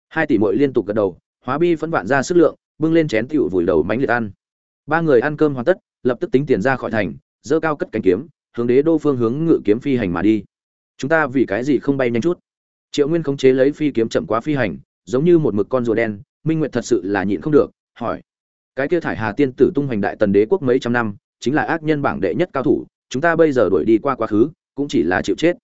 Speaker 1: Hai tỷ mội liên tục gật đầu, hóa bi phấn vạn ra sức lượng, bưng lên chén tựu vùi đầu mánh liệt ăn. Ba người ăn cơm hoàn tất, lập tức tính tiền ra khỏi thành dơ cao cất cánh kiếm, hướng đế đô phương hướng ngự kiếm phi hành mà đi. Chúng ta vì cái gì không bay nhanh chút? Triệu nguyên khống chế lấy phi kiếm chậm quá phi hành, giống như một mực con rùa đen minh nguyệt thật sự là nhịn không được, hỏi. Cái kia thải hà tiên tử tung hoành đại tần đế quốc mấy trăm năm, chính là ác nhân bảng đệ nhất cao thủ, chúng ta bây giờ đuổi đi qua quá khứ, cũng chỉ là chịu chết.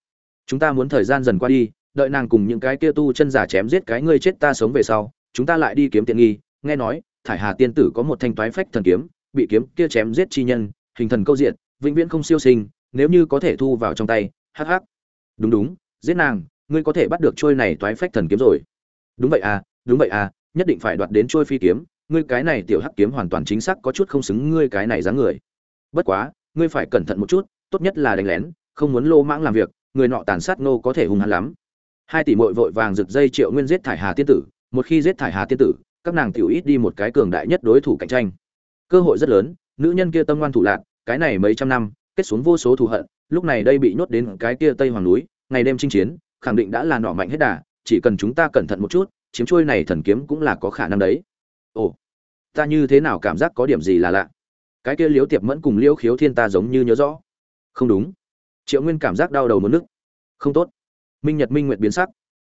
Speaker 1: Chúng ta muốn thời gian dần qua đi, đợi nàng cùng những cái kia tu chân giả chém giết cái ngươi chết ta sống về sau, chúng ta lại đi kiếm tiện nghi. Nghe nói, thải hà tiên tử có một thanh toái phách thần kiếm, bị kiếm kia chém giết chi nhân, hình thần câu diện, vĩnh viễn không siêu sinh, nếu như có thể thu vào trong tay, hắc hắc. Đúng đúng, giết nàng, ngươi có thể bắt được trôi này toái phách thần kiếm rồi. Đúng vậy à đúng vậy à nhất định phải đoạt đến trôi phi kiếm, ngươi cái này tiểu hắc kiếm hoàn toàn chính xác có chút không xứng ngươi cái này dáng người. Bất quá, ngươi phải cẩn thận một chút, tốt nhất là đánh lén, không muốn lô mãng làm việc, người nọ tàn sát nô có thể hung hăng lắm. Hai tỷ muội vội vàng rực dây triệu nguyên giết thải hà tiên tử, một khi giết thải hà tiên tử, các nàng tiểu ít đi một cái cường đại nhất đối thủ cạnh tranh. Cơ hội rất lớn, nữ nhân kia tâm ngoan thủ lạc, cái này mấy trăm năm, kết xuống vô số thù hận, lúc này đây bị nhốt đến cái kia tây hoàng núi, ngày đêm chinh chiến, khẳng định đã là nọ mạnh hết đà, chỉ cần chúng ta cẩn thận một chút chiếm trôi này thần kiếm cũng là có khả năng đấy. Ồ, ta như thế nào cảm giác có điểm gì là lạ? Cái kia liếu tiệp mẫn cùng liễu khiếu thiên ta giống như nhớ rõ. Không đúng. Triệu nguyên cảm giác đau đầu mất nước không tốt. Minh nhật minh nguyệt biến sắc.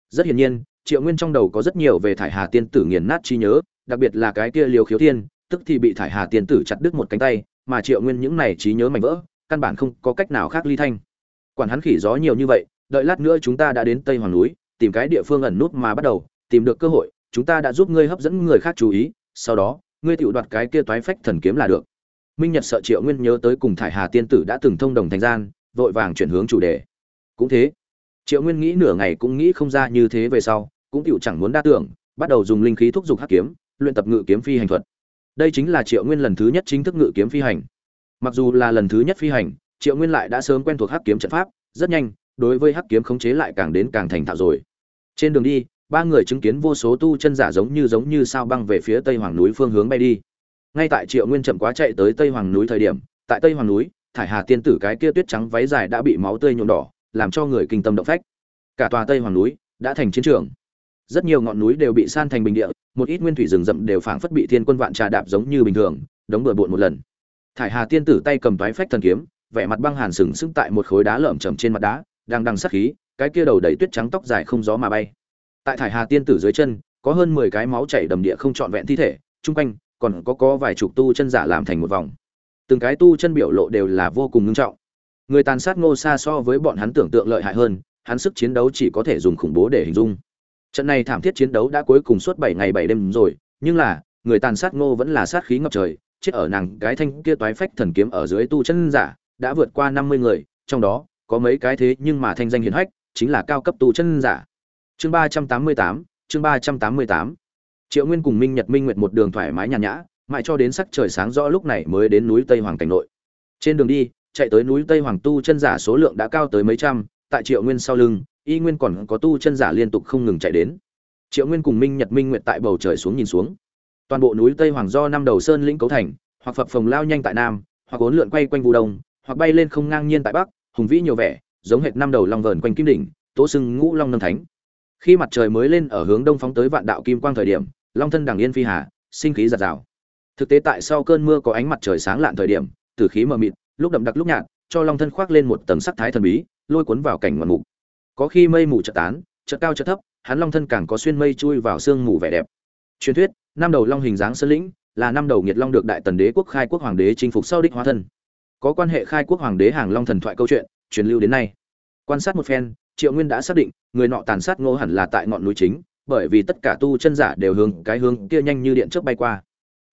Speaker 1: Rất hiển nhiên, triệu nguyên trong đầu có rất nhiều về thải hà tiên tử nghiền nát trí nhớ, đặc biệt là cái kia liều khiếu thiên, tức thì bị thải hà tiên tử chặt đứt một cánh tay, mà triệu nguyên những này trí nhớ mảnh vỡ, căn bản không có cách nào khác ly thanh. Quản hắn khỉ gió nhiều như vậy, đợi lát nữa chúng ta đã đến tây hoàng núi, tìm cái địa phương ẩn nút mà bắt đầu tìm được cơ hội, chúng ta đã giúp ngươi hấp dẫn người khác chú ý, sau đó, ngươi tự đoạt cái kia toái phách thần kiếm là được. Minh nhật sợ triệu nguyên nhớ tới cùng thải hà tiên tử đã từng thông đồng thành gian, vội vàng chuyển hướng chủ đề. Cũng thế, triệu nguyên nghĩ nửa ngày cũng nghĩ không ra như thế về sau, cũng tựu chẳng muốn đa tưởng, bắt đầu dùng linh khí thúc giục hắc kiếm, luyện tập ngự kiếm phi hành thuật. Đây chính là triệu nguyên lần thứ nhất chính thức ngự kiếm phi hành. Mặc dù là lần thứ nhất phi hành, triệu nguyên lại đã sớm quen thuộc hắc kiếm trận pháp, rất nhanh, đối với hắc kiếm khống chế lại càng đến càng thành thạo rồi. Trên đường đi ba người chứng kiến vô số tu chân giả giống như giống như sao băng về phía tây hoàng núi phương hướng bay đi. Ngay tại triệu nguyên chậm quá chạy tới tây hoàng núi thời điểm, tại tây hoàng núi, thải hà tiên tử cái kia tuyết trắng váy dài đã bị máu tươi nhuộm đỏ, làm cho người kinh tâm động phách. Cả tòa tây hoàng núi đã thành chiến trường. Rất nhiều ngọn núi đều bị san thành bình địa, một ít nguyên thủy rừng rậm đều phảng phất bị thiên quân vạn trà đạp giống như bình thường, đống bừa bộn một lần. Thải hà tiên tử tay cầm toái phách thần kiếm, vẻ mặt băng hàn sừng sững tại một khối đá lởm chởm trên mặt đá, đang đằng sát khí, cái kia đầu đầy tuyết trắng tóc dài không gió mà bay tại thải hà tiên tử dưới chân, có hơn mười cái máu chảy đầm địa không trọn vẹn thi thể, chung quanh còn có có vài chục tu chân giả làm thành một vòng. Từng cái tu chân biểu lộ đều là vô cùng ngưng trọng. Người tàn sát ngô xa so với bọn hắn tưởng tượng lợi hại hơn, hắn sức chiến đấu chỉ có thể dùng khủng bố để hình dung. Trận này thảm thiết chiến đấu đã cuối cùng suốt bảy ngày bảy đêm rồi, nhưng là, người tàn sát ngô vẫn là sát khí ngập trời, chết ở nàng cái thanh kia toái phách thần kiếm ở dưới tu chân giả, đã vượt qua năm mươi người, trong đó, có mấy cái thế nhưng mà thanh danh hiển hách, chính là cao cấp tu chân giả chương ba trăm tám mươi tám, chương ba trăm tám mươi tám. Triệu nguyên cùng minh nhật minh nguyệt một đường thoải mái nhàn nhã, mãi cho đến sắc trời sáng rõ lúc này mới đến núi tây hoàng cảnh nội. Trên đường đi, chạy tới núi tây hoàng tu chân giả số lượng đã cao tới mấy trăm, tại triệu nguyên sau lưng, y nguyên còn có tu chân giả liên tục không ngừng chạy đến. Triệu nguyên cùng minh nhật minh nguyệt tại bầu trời xuống nhìn xuống. Toàn bộ núi tây hoàng do năm đầu sơn lĩnh cấu thành, hoặc phập phồng lao nhanh tại nam, hoặc ốn lượn quay quanh vụ đông, hoặc bay lên không ngang nhiên tại bắc, hùng vĩ nhiều vẻ, giống hệt năm đầu long vờn quanh kim đỉnh, tố sưng ngũ long nâng thánh khi mặt trời mới lên ở hướng đông phóng tới vạn đạo kim quang thời điểm, long thân đằng yên phi hà, sinh khí giạt rào. Thực tế tại sau cơn mưa có ánh mặt trời sáng lạn thời điểm từ khí mờ mịt, lúc đậm đặc lúc nhạt, cho long thân khoác lên một tầng sắc thái thần bí, lôi cuốn vào cảnh ngoạn mục. Có khi mây mù chợt tán, chợt cao chợt thấp, hắn long thân càng có xuyên mây chui vào sương mù vẻ đẹp. Truyền thuyết, năm đầu long hình dáng sơn lĩnh, là năm đầu nghiệt long được đại tần đế quốc khai quốc hoàng đế chinh phục sau đích hóa thân. Có quan hệ khai quốc hoàng đế hàng long thần thoại câu chuyện, truyền lưu đến nay. Quan sát một phen triệu nguyên đã xác định, người nọ tàn sát ngô hẳn là tại ngọn núi chính, bởi vì tất cả tu chân giả đều hướng, cái hướng kia nhanh như điện trước bay qua.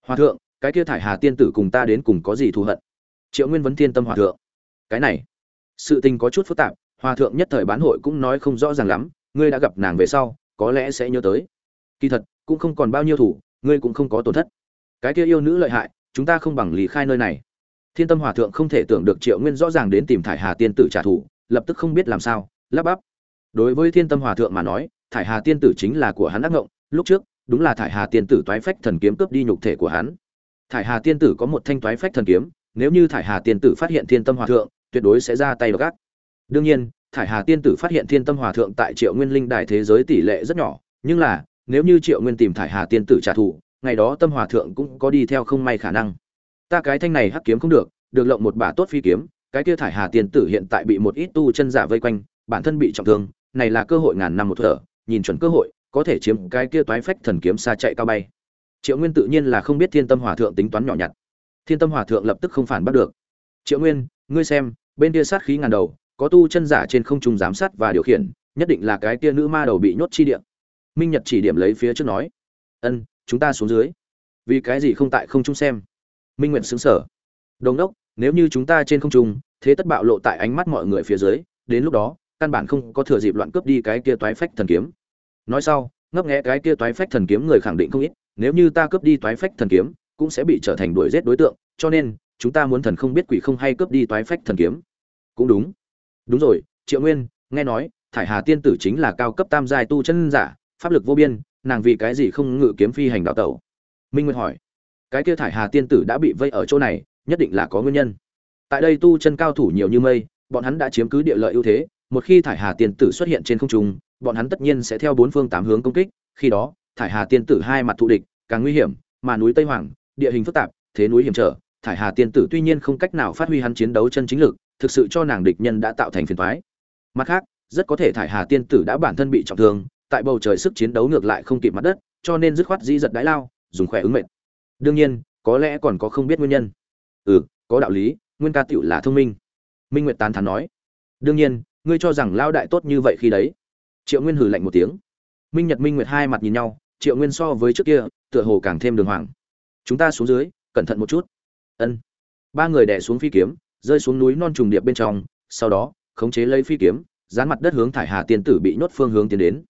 Speaker 1: Hòa thượng, cái kia thải hà tiên tử cùng ta đến cùng có gì thù hận? Triệu nguyên vấn thiên tâm hòa thượng. Cái này, sự tình có chút phức tạp, hòa thượng nhất thời bán hội cũng nói không rõ ràng lắm, ngươi đã gặp nàng về sau, có lẽ sẽ nhớ tới. Kỳ thật, cũng không còn bao nhiêu thủ, ngươi cũng không có tổn thất. Cái kia yêu nữ lợi hại, chúng ta không bằng lý khai nơi này. Thiên tâm hòa thượng không thể tưởng được triệu nguyên rõ ràng đến tìm thải hà tiên tử trả thù, lập tức không biết làm sao lắp bắp. Đối với thiên tâm hòa thượng mà nói, thải hà tiên tử chính là của hắn ác ngộng, lúc trước, đúng là thải hà tiên tử toái phách thần kiếm cướp đi nhục thể của hắn. Thải hà tiên tử có một thanh toái phách thần kiếm, nếu như thải hà tiên tử phát hiện thiên tâm hòa thượng, tuyệt đối sẽ ra tay gác. Đương nhiên, thải hà tiên tử phát hiện thiên tâm hòa thượng tại triệu nguyên linh đại thế giới tỷ lệ rất nhỏ, nhưng là, nếu như triệu nguyên tìm thải hà tiên tử trả thù, ngày đó tâm hòa thượng cũng có đi theo không may khả năng. Ta cái thanh này hắc kiếm không được được lộng một bả tốt phi kiếm, cái kia thải hà tiên tử hiện tại bị một ít tu chân giả vây quanh bản thân bị trọng thương, này là cơ hội ngàn năm một thở, nhìn chuẩn cơ hội, có thể chiếm cái kia toái phách thần kiếm xa chạy cao bay. Triệu nguyên tự nhiên là không biết thiên tâm hòa thượng tính toán nhỏ nhặt. Thiên tâm hòa thượng lập tức không phản bắt được. Triệu nguyên, ngươi xem, bên kia sát khí ngàn đầu, có tu chân giả trên không trung giám sát và điều khiển, nhất định là cái kia nữ ma đầu bị nhốt chi địa. minh nhật chỉ điểm lấy phía trước nói, ân, chúng ta xuống dưới. Vì cái gì không tại không trung xem? Minh nguyện xứng sở đồng đốc, nếu như chúng ta trên không trung, thế tất bạo lộ tại ánh mắt mọi người phía dưới, đến lúc đó căn bản không có thừa dịp loạn cướp đi cái kia toái phách thần kiếm. Nói sau, ngấp nghé cái kia toái phách thần kiếm người khẳng định không ít, nếu như ta cướp đi toái phách thần kiếm, cũng sẽ bị trở thành đuổi giết đối tượng, cho nên, chúng ta muốn thần không biết quỷ không hay cướp đi toái phách thần kiếm. Cũng đúng. Đúng rồi, triệu nguyên, nghe nói, thải hà tiên tử chính là cao cấp tam giai tu chân giả, pháp lực vô biên, nàng vì cái gì không ngự kiếm phi hành đạo tẩu? Minh nguyên hỏi. Cái kia thải hà tiên tử đã bị vây ở chỗ này, nhất định là có nguyên nhân. Tại đây tu chân cao thủ nhiều như mây, bọn hắn đã chiếm cứ địa lợi ưu thế một khi thải hà tiên tử xuất hiện trên không trung, bọn hắn tất nhiên sẽ theo bốn phương tám hướng công kích, khi đó, thải hà tiên tử hai mặt thù địch, càng nguy hiểm, mà núi tây hoàng, địa hình phức tạp, thế núi hiểm trở, thải hà tiên tử tuy nhiên không cách nào phát huy hắn chiến đấu chân chính lực, thực sự cho nàng địch nhân đã tạo thành phiền toái. Mặt khác, rất có thể thải hà tiên tử đã bản thân bị trọng thương, tại bầu trời sức chiến đấu ngược lại không kịp mặt đất, cho nên dứt khoát dĩ giật đái lao, dùng khỏe ứng mệnh. Đương nhiên, có lẽ còn có không biết nguyên nhân. Ừ có đạo lý, nguyên ca tựu là thông minh. Minh nguyệt tán thán nói. Đương nhiên ngươi cho rằng lao đại tốt như vậy khi đấy? Triệu nguyên hử lạnh một tiếng. Minh nhật minh nguyệt hai mặt nhìn nhau, triệu nguyên so với trước kia, tựa hồ càng thêm đường hoàng. Chúng ta xuống dưới, cẩn thận một chút. Ân. Ba người đẻ xuống phi kiếm, rơi xuống núi non trùng điệp bên trong, sau đó, khống chế lấy phi kiếm, dán mặt đất hướng thải hà tiên tử bị nhốt phương hướng tiến đến.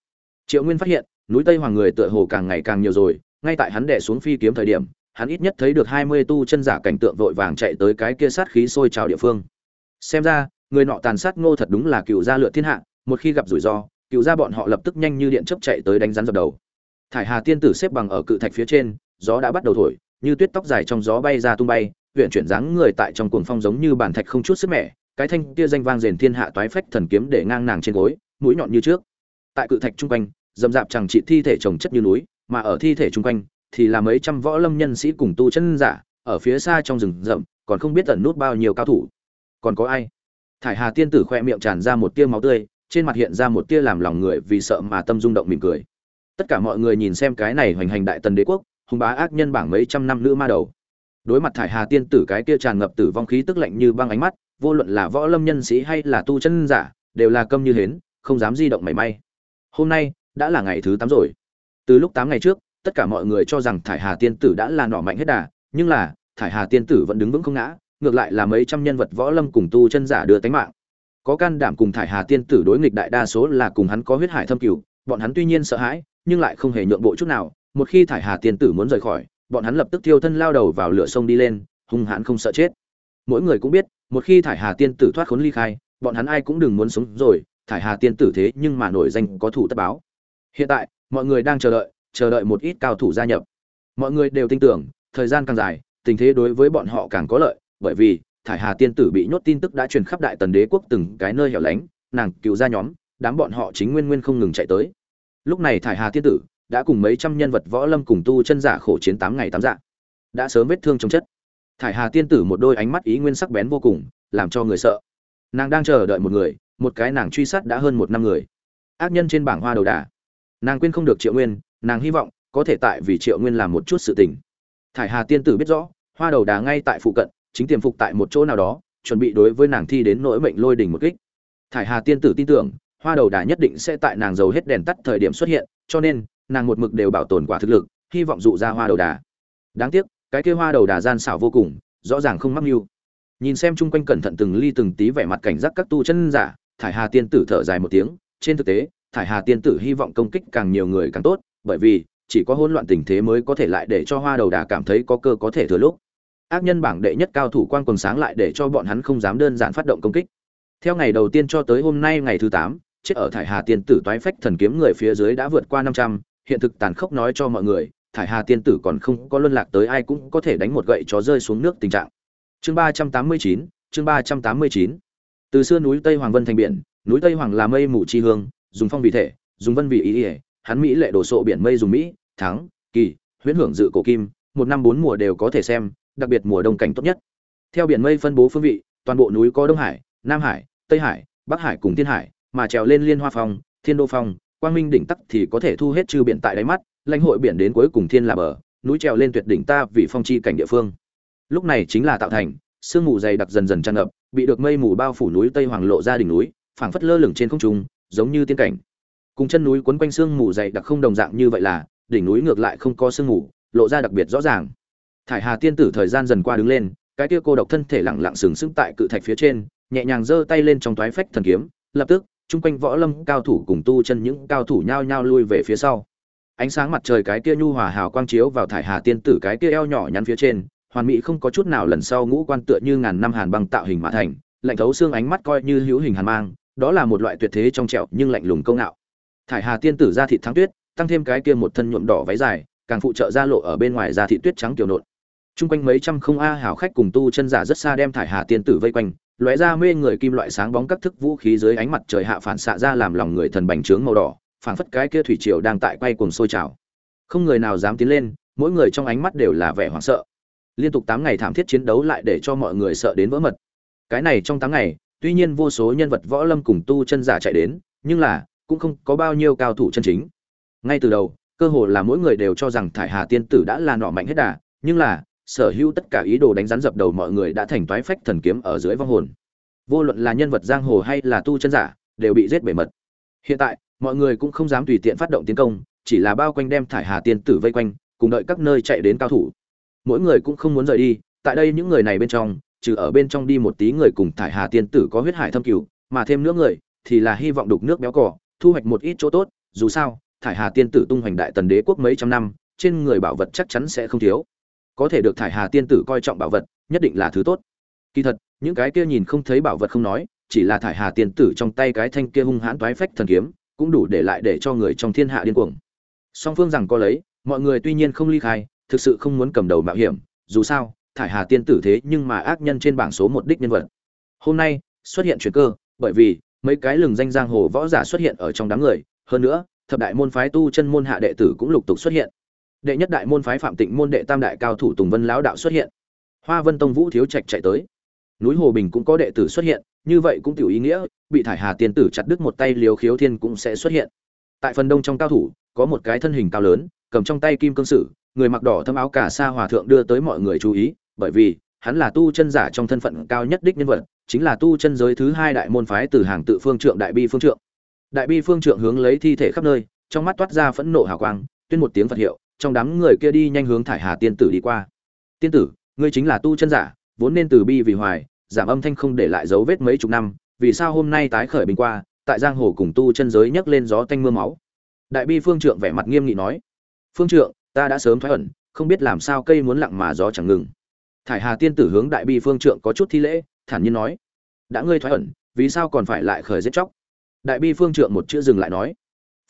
Speaker 1: Triệu nguyên phát hiện, núi tây hoàng người tựa hồ càng ngày càng nhiều rồi, ngay tại hắn đẻ xuống phi kiếm thời điểm, hắn ít nhất thấy được hai mươi tu chân giả cảnh tượng vội vàng chạy tới cái kia sát khí sôi trào địa phương. Xem ra người nọ tàn sát ngô thật đúng là cựu gia lựa thiên hạ, một khi gặp rủi ro, cựu gia bọn họ lập tức nhanh như điện chấp chạy tới đánh rắn dập đầu. Thải hà tiên tử xếp bằng ở cự thạch phía trên, gió đã bắt đầu thổi, như tuyết tóc dài trong gió bay ra tung bay, huyện chuyển dáng người tại trong cuồng phong giống như bản thạch không chút sức mẻ, cái thanh kia danh vang rền thiên hạ toái phách thần kiếm để ngang nàng trên gối, mũi nhọn như trước. Tại cự thạch trung quanh, dầm dạp chẳng trị thi thể trồng chất như núi, mà ở thi thể trung quanh thì là mấy trăm võ lâm nhân sĩ cùng tu chân giả, ở phía xa trong rừng rậm, còn không biết tẩn nút bao nhiêu cao thủ. Còn có ai? Thải hà tiên tử khoe miệng tràn ra một tia máu tươi, trên mặt hiện ra một tia làm lòng người vì sợ mà tâm rung động mỉm cười. Tất cả mọi người nhìn xem cái này hoành hành đại tần đế quốc, hùng bá ác nhân bảng mấy trăm năm nữ ma đầu. Đối mặt thải hà tiên tử cái kia tràn ngập tử vong khí tức lạnh như băng ánh mắt, vô luận là võ lâm nhân sĩ hay là tu chân giả, đều là câm như hến, không dám di động mảy may. Hôm nay, đã là ngày thứ tám rồi. Từ lúc tám ngày trước, tất cả mọi người cho rằng thải hà tiên tử đã là nỏ mạnh hết đà, nhưng là, thải hà tiên tử vẫn đứng vững không ngã ngược lại là mấy trăm nhân vật võ lâm cùng tu chân giả đưa tánh mạng. Có can đảm cùng thải hà tiên tử đối nghịch đại đa số là cùng hắn có huyết hải thâm cửu, bọn hắn tuy nhiên sợ hãi, nhưng lại không hề nhượng bộ chút nào. Một khi thải hà tiên tử muốn rời khỏi, bọn hắn lập tức thiêu thân lao đầu vào lửa sông đi lên, hung hãn không sợ chết. Mỗi người cũng biết, một khi thải hà tiên tử thoát khốn ly khai, bọn hắn ai cũng đừng muốn sống rồi, thải hà tiên tử thế nhưng mà nổi danh có thủ tất báo. Hiện tại, mọi người đang chờ đợi chờ đợi một ít cao thủ gia nhập. Mọi người đều tin tưởng, thời gian càng dài, tình thế đối với bọn họ càng có lợi bởi vì, thải hà tiên tử bị nhốt tin tức đã truyền khắp đại tần đế quốc từng cái nơi hẻo lánh, nàng cựu ra nhóm, đám bọn họ chính nguyên nguyên không ngừng chạy tới. Lúc này thải hà tiên tử đã cùng mấy trăm nhân vật võ lâm cùng tu chân giả khổ chiến tám ngày tám dạ. Đã sớm vết thương trong chất. Thải hà tiên tử một đôi ánh mắt ý nguyên sắc bén vô cùng, làm cho người sợ. Nàng đang chờ đợi một người, một cái nàng truy sát đã hơn một năm người. Ác nhân trên bảng hoa đầu đà. Nàng quên không được triệu nguyên, nàng hy vọng có thể tại vì triệu nguyên làm một chút sự tình. Thải hà tiên tử biết rõ, hoa đầu đà ngay tại phụ cận chính tiềm phục tại một chỗ nào đó, chuẩn bị đối với nàng thi đến nỗi mệnh lôi đỉnh một kích. Thải hà tiên tử tin tưởng, hoa đầu đà nhất định sẽ tại nàng giàu hết đèn tắt thời điểm xuất hiện, cho nên, nàng một mực đều bảo tồn quả thực lực, hy vọng dụ ra hoa đầu đà. Đáng tiếc, cái kia hoa đầu đà gian xảo vô cùng, rõ ràng không mắc mưu. Nhìn xem chung quanh cẩn thận từng ly từng tí vẻ mặt cảnh giác các tu chân giả, thải hà tiên tử thở dài một tiếng, trên thực tế, thải hà tiên tử hy vọng công kích càng nhiều người càng tốt, bởi vì, chỉ có hỗn loạn tình thế mới có thể lại để cho hoa đầu đà cảm thấy có cơ có thể thừa lúc ác nhân bảng đệ nhất cao thủ quan quần sáng lại để cho bọn hắn không dám đơn giản phát động công kích. Theo ngày đầu tiên cho tới hôm nay ngày thứ tám, chết ở thải hà tiên tử toái phách thần kiếm người phía dưới đã vượt qua năm trăm, hiện thực tàn khốc nói cho mọi người, thải hà tiên tử còn không có luân lạc tới ai cũng có thể đánh một gậy chó rơi xuống nước tình trạng. Chương ba trăm tám mươi chín, chương ba trăm tám mươi chín. Từ xưa núi tây hoàng vân thành biển, núi tây hoàng là mây mù chi hương, dùng phong vì thể, dùng vân vì ý ỉa, hắn mỹ lệ đổ sộ biển mây dùng mỹ, thắng, kỳ, huyễn hưởng dự cổ kim, một năm bốn mùa đều có thể xem đặc biệt mùa đông cảnh tốt nhất. Theo biển mây phân bố phương vị, toàn bộ núi có đông hải, nam hải, tây hải, bắc hải cùng thiên hải, mà trèo lên liên hoa phong, thiên đô phong, quang minh đỉnh tắc thì có thể thu hết trừ biển tại đáy mắt, lãnh hội biển đến cuối cùng thiên là bờ, núi trèo lên tuyệt đỉnh ta vì phong chi cảnh địa phương. Lúc này chính là tạo thành, sương mù dày đặc dần dần tràn ngập, bị được mây mù bao phủ núi tây hoàng lộ ra đỉnh núi, phảng phất lơ lửng trên không trung, giống như tiên cảnh. Cùng chân núi quấn quanh sương mù dày đặc không đồng dạng như vậy là, đỉnh núi ngược lại không có sương mù, lộ ra đặc biệt rõ ràng thải hà tiên tử thời gian dần qua đứng lên, cái kia cô độc thân thể lẳng lặng sừng sững tại cự thạch phía trên, nhẹ nhàng giơ tay lên trong toái phách thần kiếm, lập tức, chung quanh võ lâm cao thủ cùng tu chân những cao thủ nhao nhao lui về phía sau. Ánh sáng mặt trời cái kia nhu hòa hào quang chiếu vào thải hà tiên tử cái kia eo nhỏ nhắn phía trên, hoàn mỹ không có chút nào lần sau ngũ quan tựa như ngàn năm hàn băng tạo hình mã thành, lạnh thấu xương ánh mắt coi như hữu hình hàn mang, đó là một loại tuyệt thế trong trẹo nhưng lạnh lùng công ngạo thải hà tiên tử ra thịt thắng tuyết, tăng thêm cái kia một thân nhuộm đỏ váy dài, càng phụ trợ ra lộ ở bên ngoài ra thị tuyết trắng tiểu nộn chung quanh mấy trăm không a hảo khách cùng tu chân giả rất xa đem thải hà tiên tử vây quanh, lóe ra mê người kim loại sáng bóng các thức vũ khí dưới ánh mặt trời hạ phản xạ ra làm lòng người thần bành trướng màu đỏ, phảng phất cái kia thủy triều đang tại quay cuồng sôi trào. Không người nào dám tiến lên, mỗi người trong ánh mắt đều là vẻ hoảng sợ. Liên tục tám ngày thảm thiết chiến đấu lại để cho mọi người sợ đến vỡ mật. Cái này trong tám ngày, tuy nhiên vô số nhân vật võ lâm cùng tu chân giả chạy đến, nhưng là, cũng không có bao nhiêu cao thủ chân chính. Ngay từ đầu, cơ hồ là mỗi người đều cho rằng thải hà tiên tử đã là nọ mạnh hết đà, nhưng là sở hữu tất cả ý đồ đánh rắn dập đầu mọi người đã thành toái phách thần kiếm ở dưới vong hồn. Vô luận là nhân vật giang hồ hay là tu chân giả, đều bị giết bể mật. Hiện tại, mọi người cũng không dám tùy tiện phát động tiến công, chỉ là bao quanh đem thải hà tiên tử vây quanh, cùng đợi các nơi chạy đến cao thủ. Mỗi người cũng không muốn rời đi, tại đây những người này bên trong, trừ ở bên trong đi một tí người cùng thải hà tiên tử có huyết hải thâm cửu, mà thêm nữa người, thì là hy vọng đục nước béo cỏ, thu hoạch một ít chỗ tốt, dù sao, thải hà tiên tử tung hoành đại tần đế quốc mấy trăm năm, trên người bảo vật chắc chắn sẽ không thiếu có thể được thải hà tiên tử coi trọng bảo vật, nhất định là thứ tốt. Kỳ thật, những cái kia nhìn không thấy bảo vật không nói, chỉ là thải hà tiên tử trong tay cái thanh kia hung hãn toái phách thần kiếm, cũng đủ để lại để cho người trong thiên hạ điên cuồng. Song phương rằng có lấy, mọi người tuy nhiên không ly khai, thực sự không muốn cầm đầu mạo hiểm, dù sao, thải hà tiên tử thế nhưng mà ác nhân trên bảng số một đích nhân vật. Hôm nay, xuất hiện chuyện cơ, bởi vì, mấy cái lừng danh giang hồ võ giả xuất hiện ở trong đám người, hơn nữa, thập đại môn phái tu chân môn hạ đệ tử cũng lục tục xuất hiện đệ nhất đại môn phái phạm tịnh môn đệ tam đại cao thủ tùng vân lão đạo xuất hiện. Hoa vân tông vũ thiếu trạch chạy tới. Núi hồ bình cũng có đệ tử xuất hiện, như vậy cũng tiểu ý nghĩa, bị thải hà tiên tử chặt đứt một tay liều khiếu thiên cũng sẽ xuất hiện. Tại phần đông trong cao thủ, có một cái thân hình cao lớn, cầm trong tay kim cương sử, người mặc đỏ thâm áo cả sa hòa thượng đưa tới mọi người chú ý, bởi vì, hắn là tu chân giả trong thân phận cao nhất đích nhân vật, chính là tu chân giới thứ hai đại môn phái từ hàng tự phương trượng đại bi phương trượng. Đại bi phương trượng hướng lấy thi thể khắp nơi, trong mắt toát ra phẫn nộ hào quang, tuyên một tiếng phật hiệu trong đám người kia đi nhanh hướng thải hà tiên tử đi qua. Tiên tử, ngươi chính là tu chân giả, vốn nên từ bi vì hoài, giảm âm thanh không để lại dấu vết mấy chục năm, vì sao hôm nay tái khởi bình qua, tại giang hồ cùng tu chân giới nhấc lên gió tanh mưa máu? Đại bi phương trượng vẻ mặt nghiêm nghị nói. Phương trượng, ta đã sớm thoái ẩn, không biết làm sao cây muốn lặng mà gió chẳng ngừng. Thải hà tiên tử hướng đại bi phương trượng có chút thi lễ, thản nhiên nói. Đã ngươi thoái ẩn, vì sao còn phải lại khởi giết chóc? Đại bi phương trượng một chữ dừng lại nói.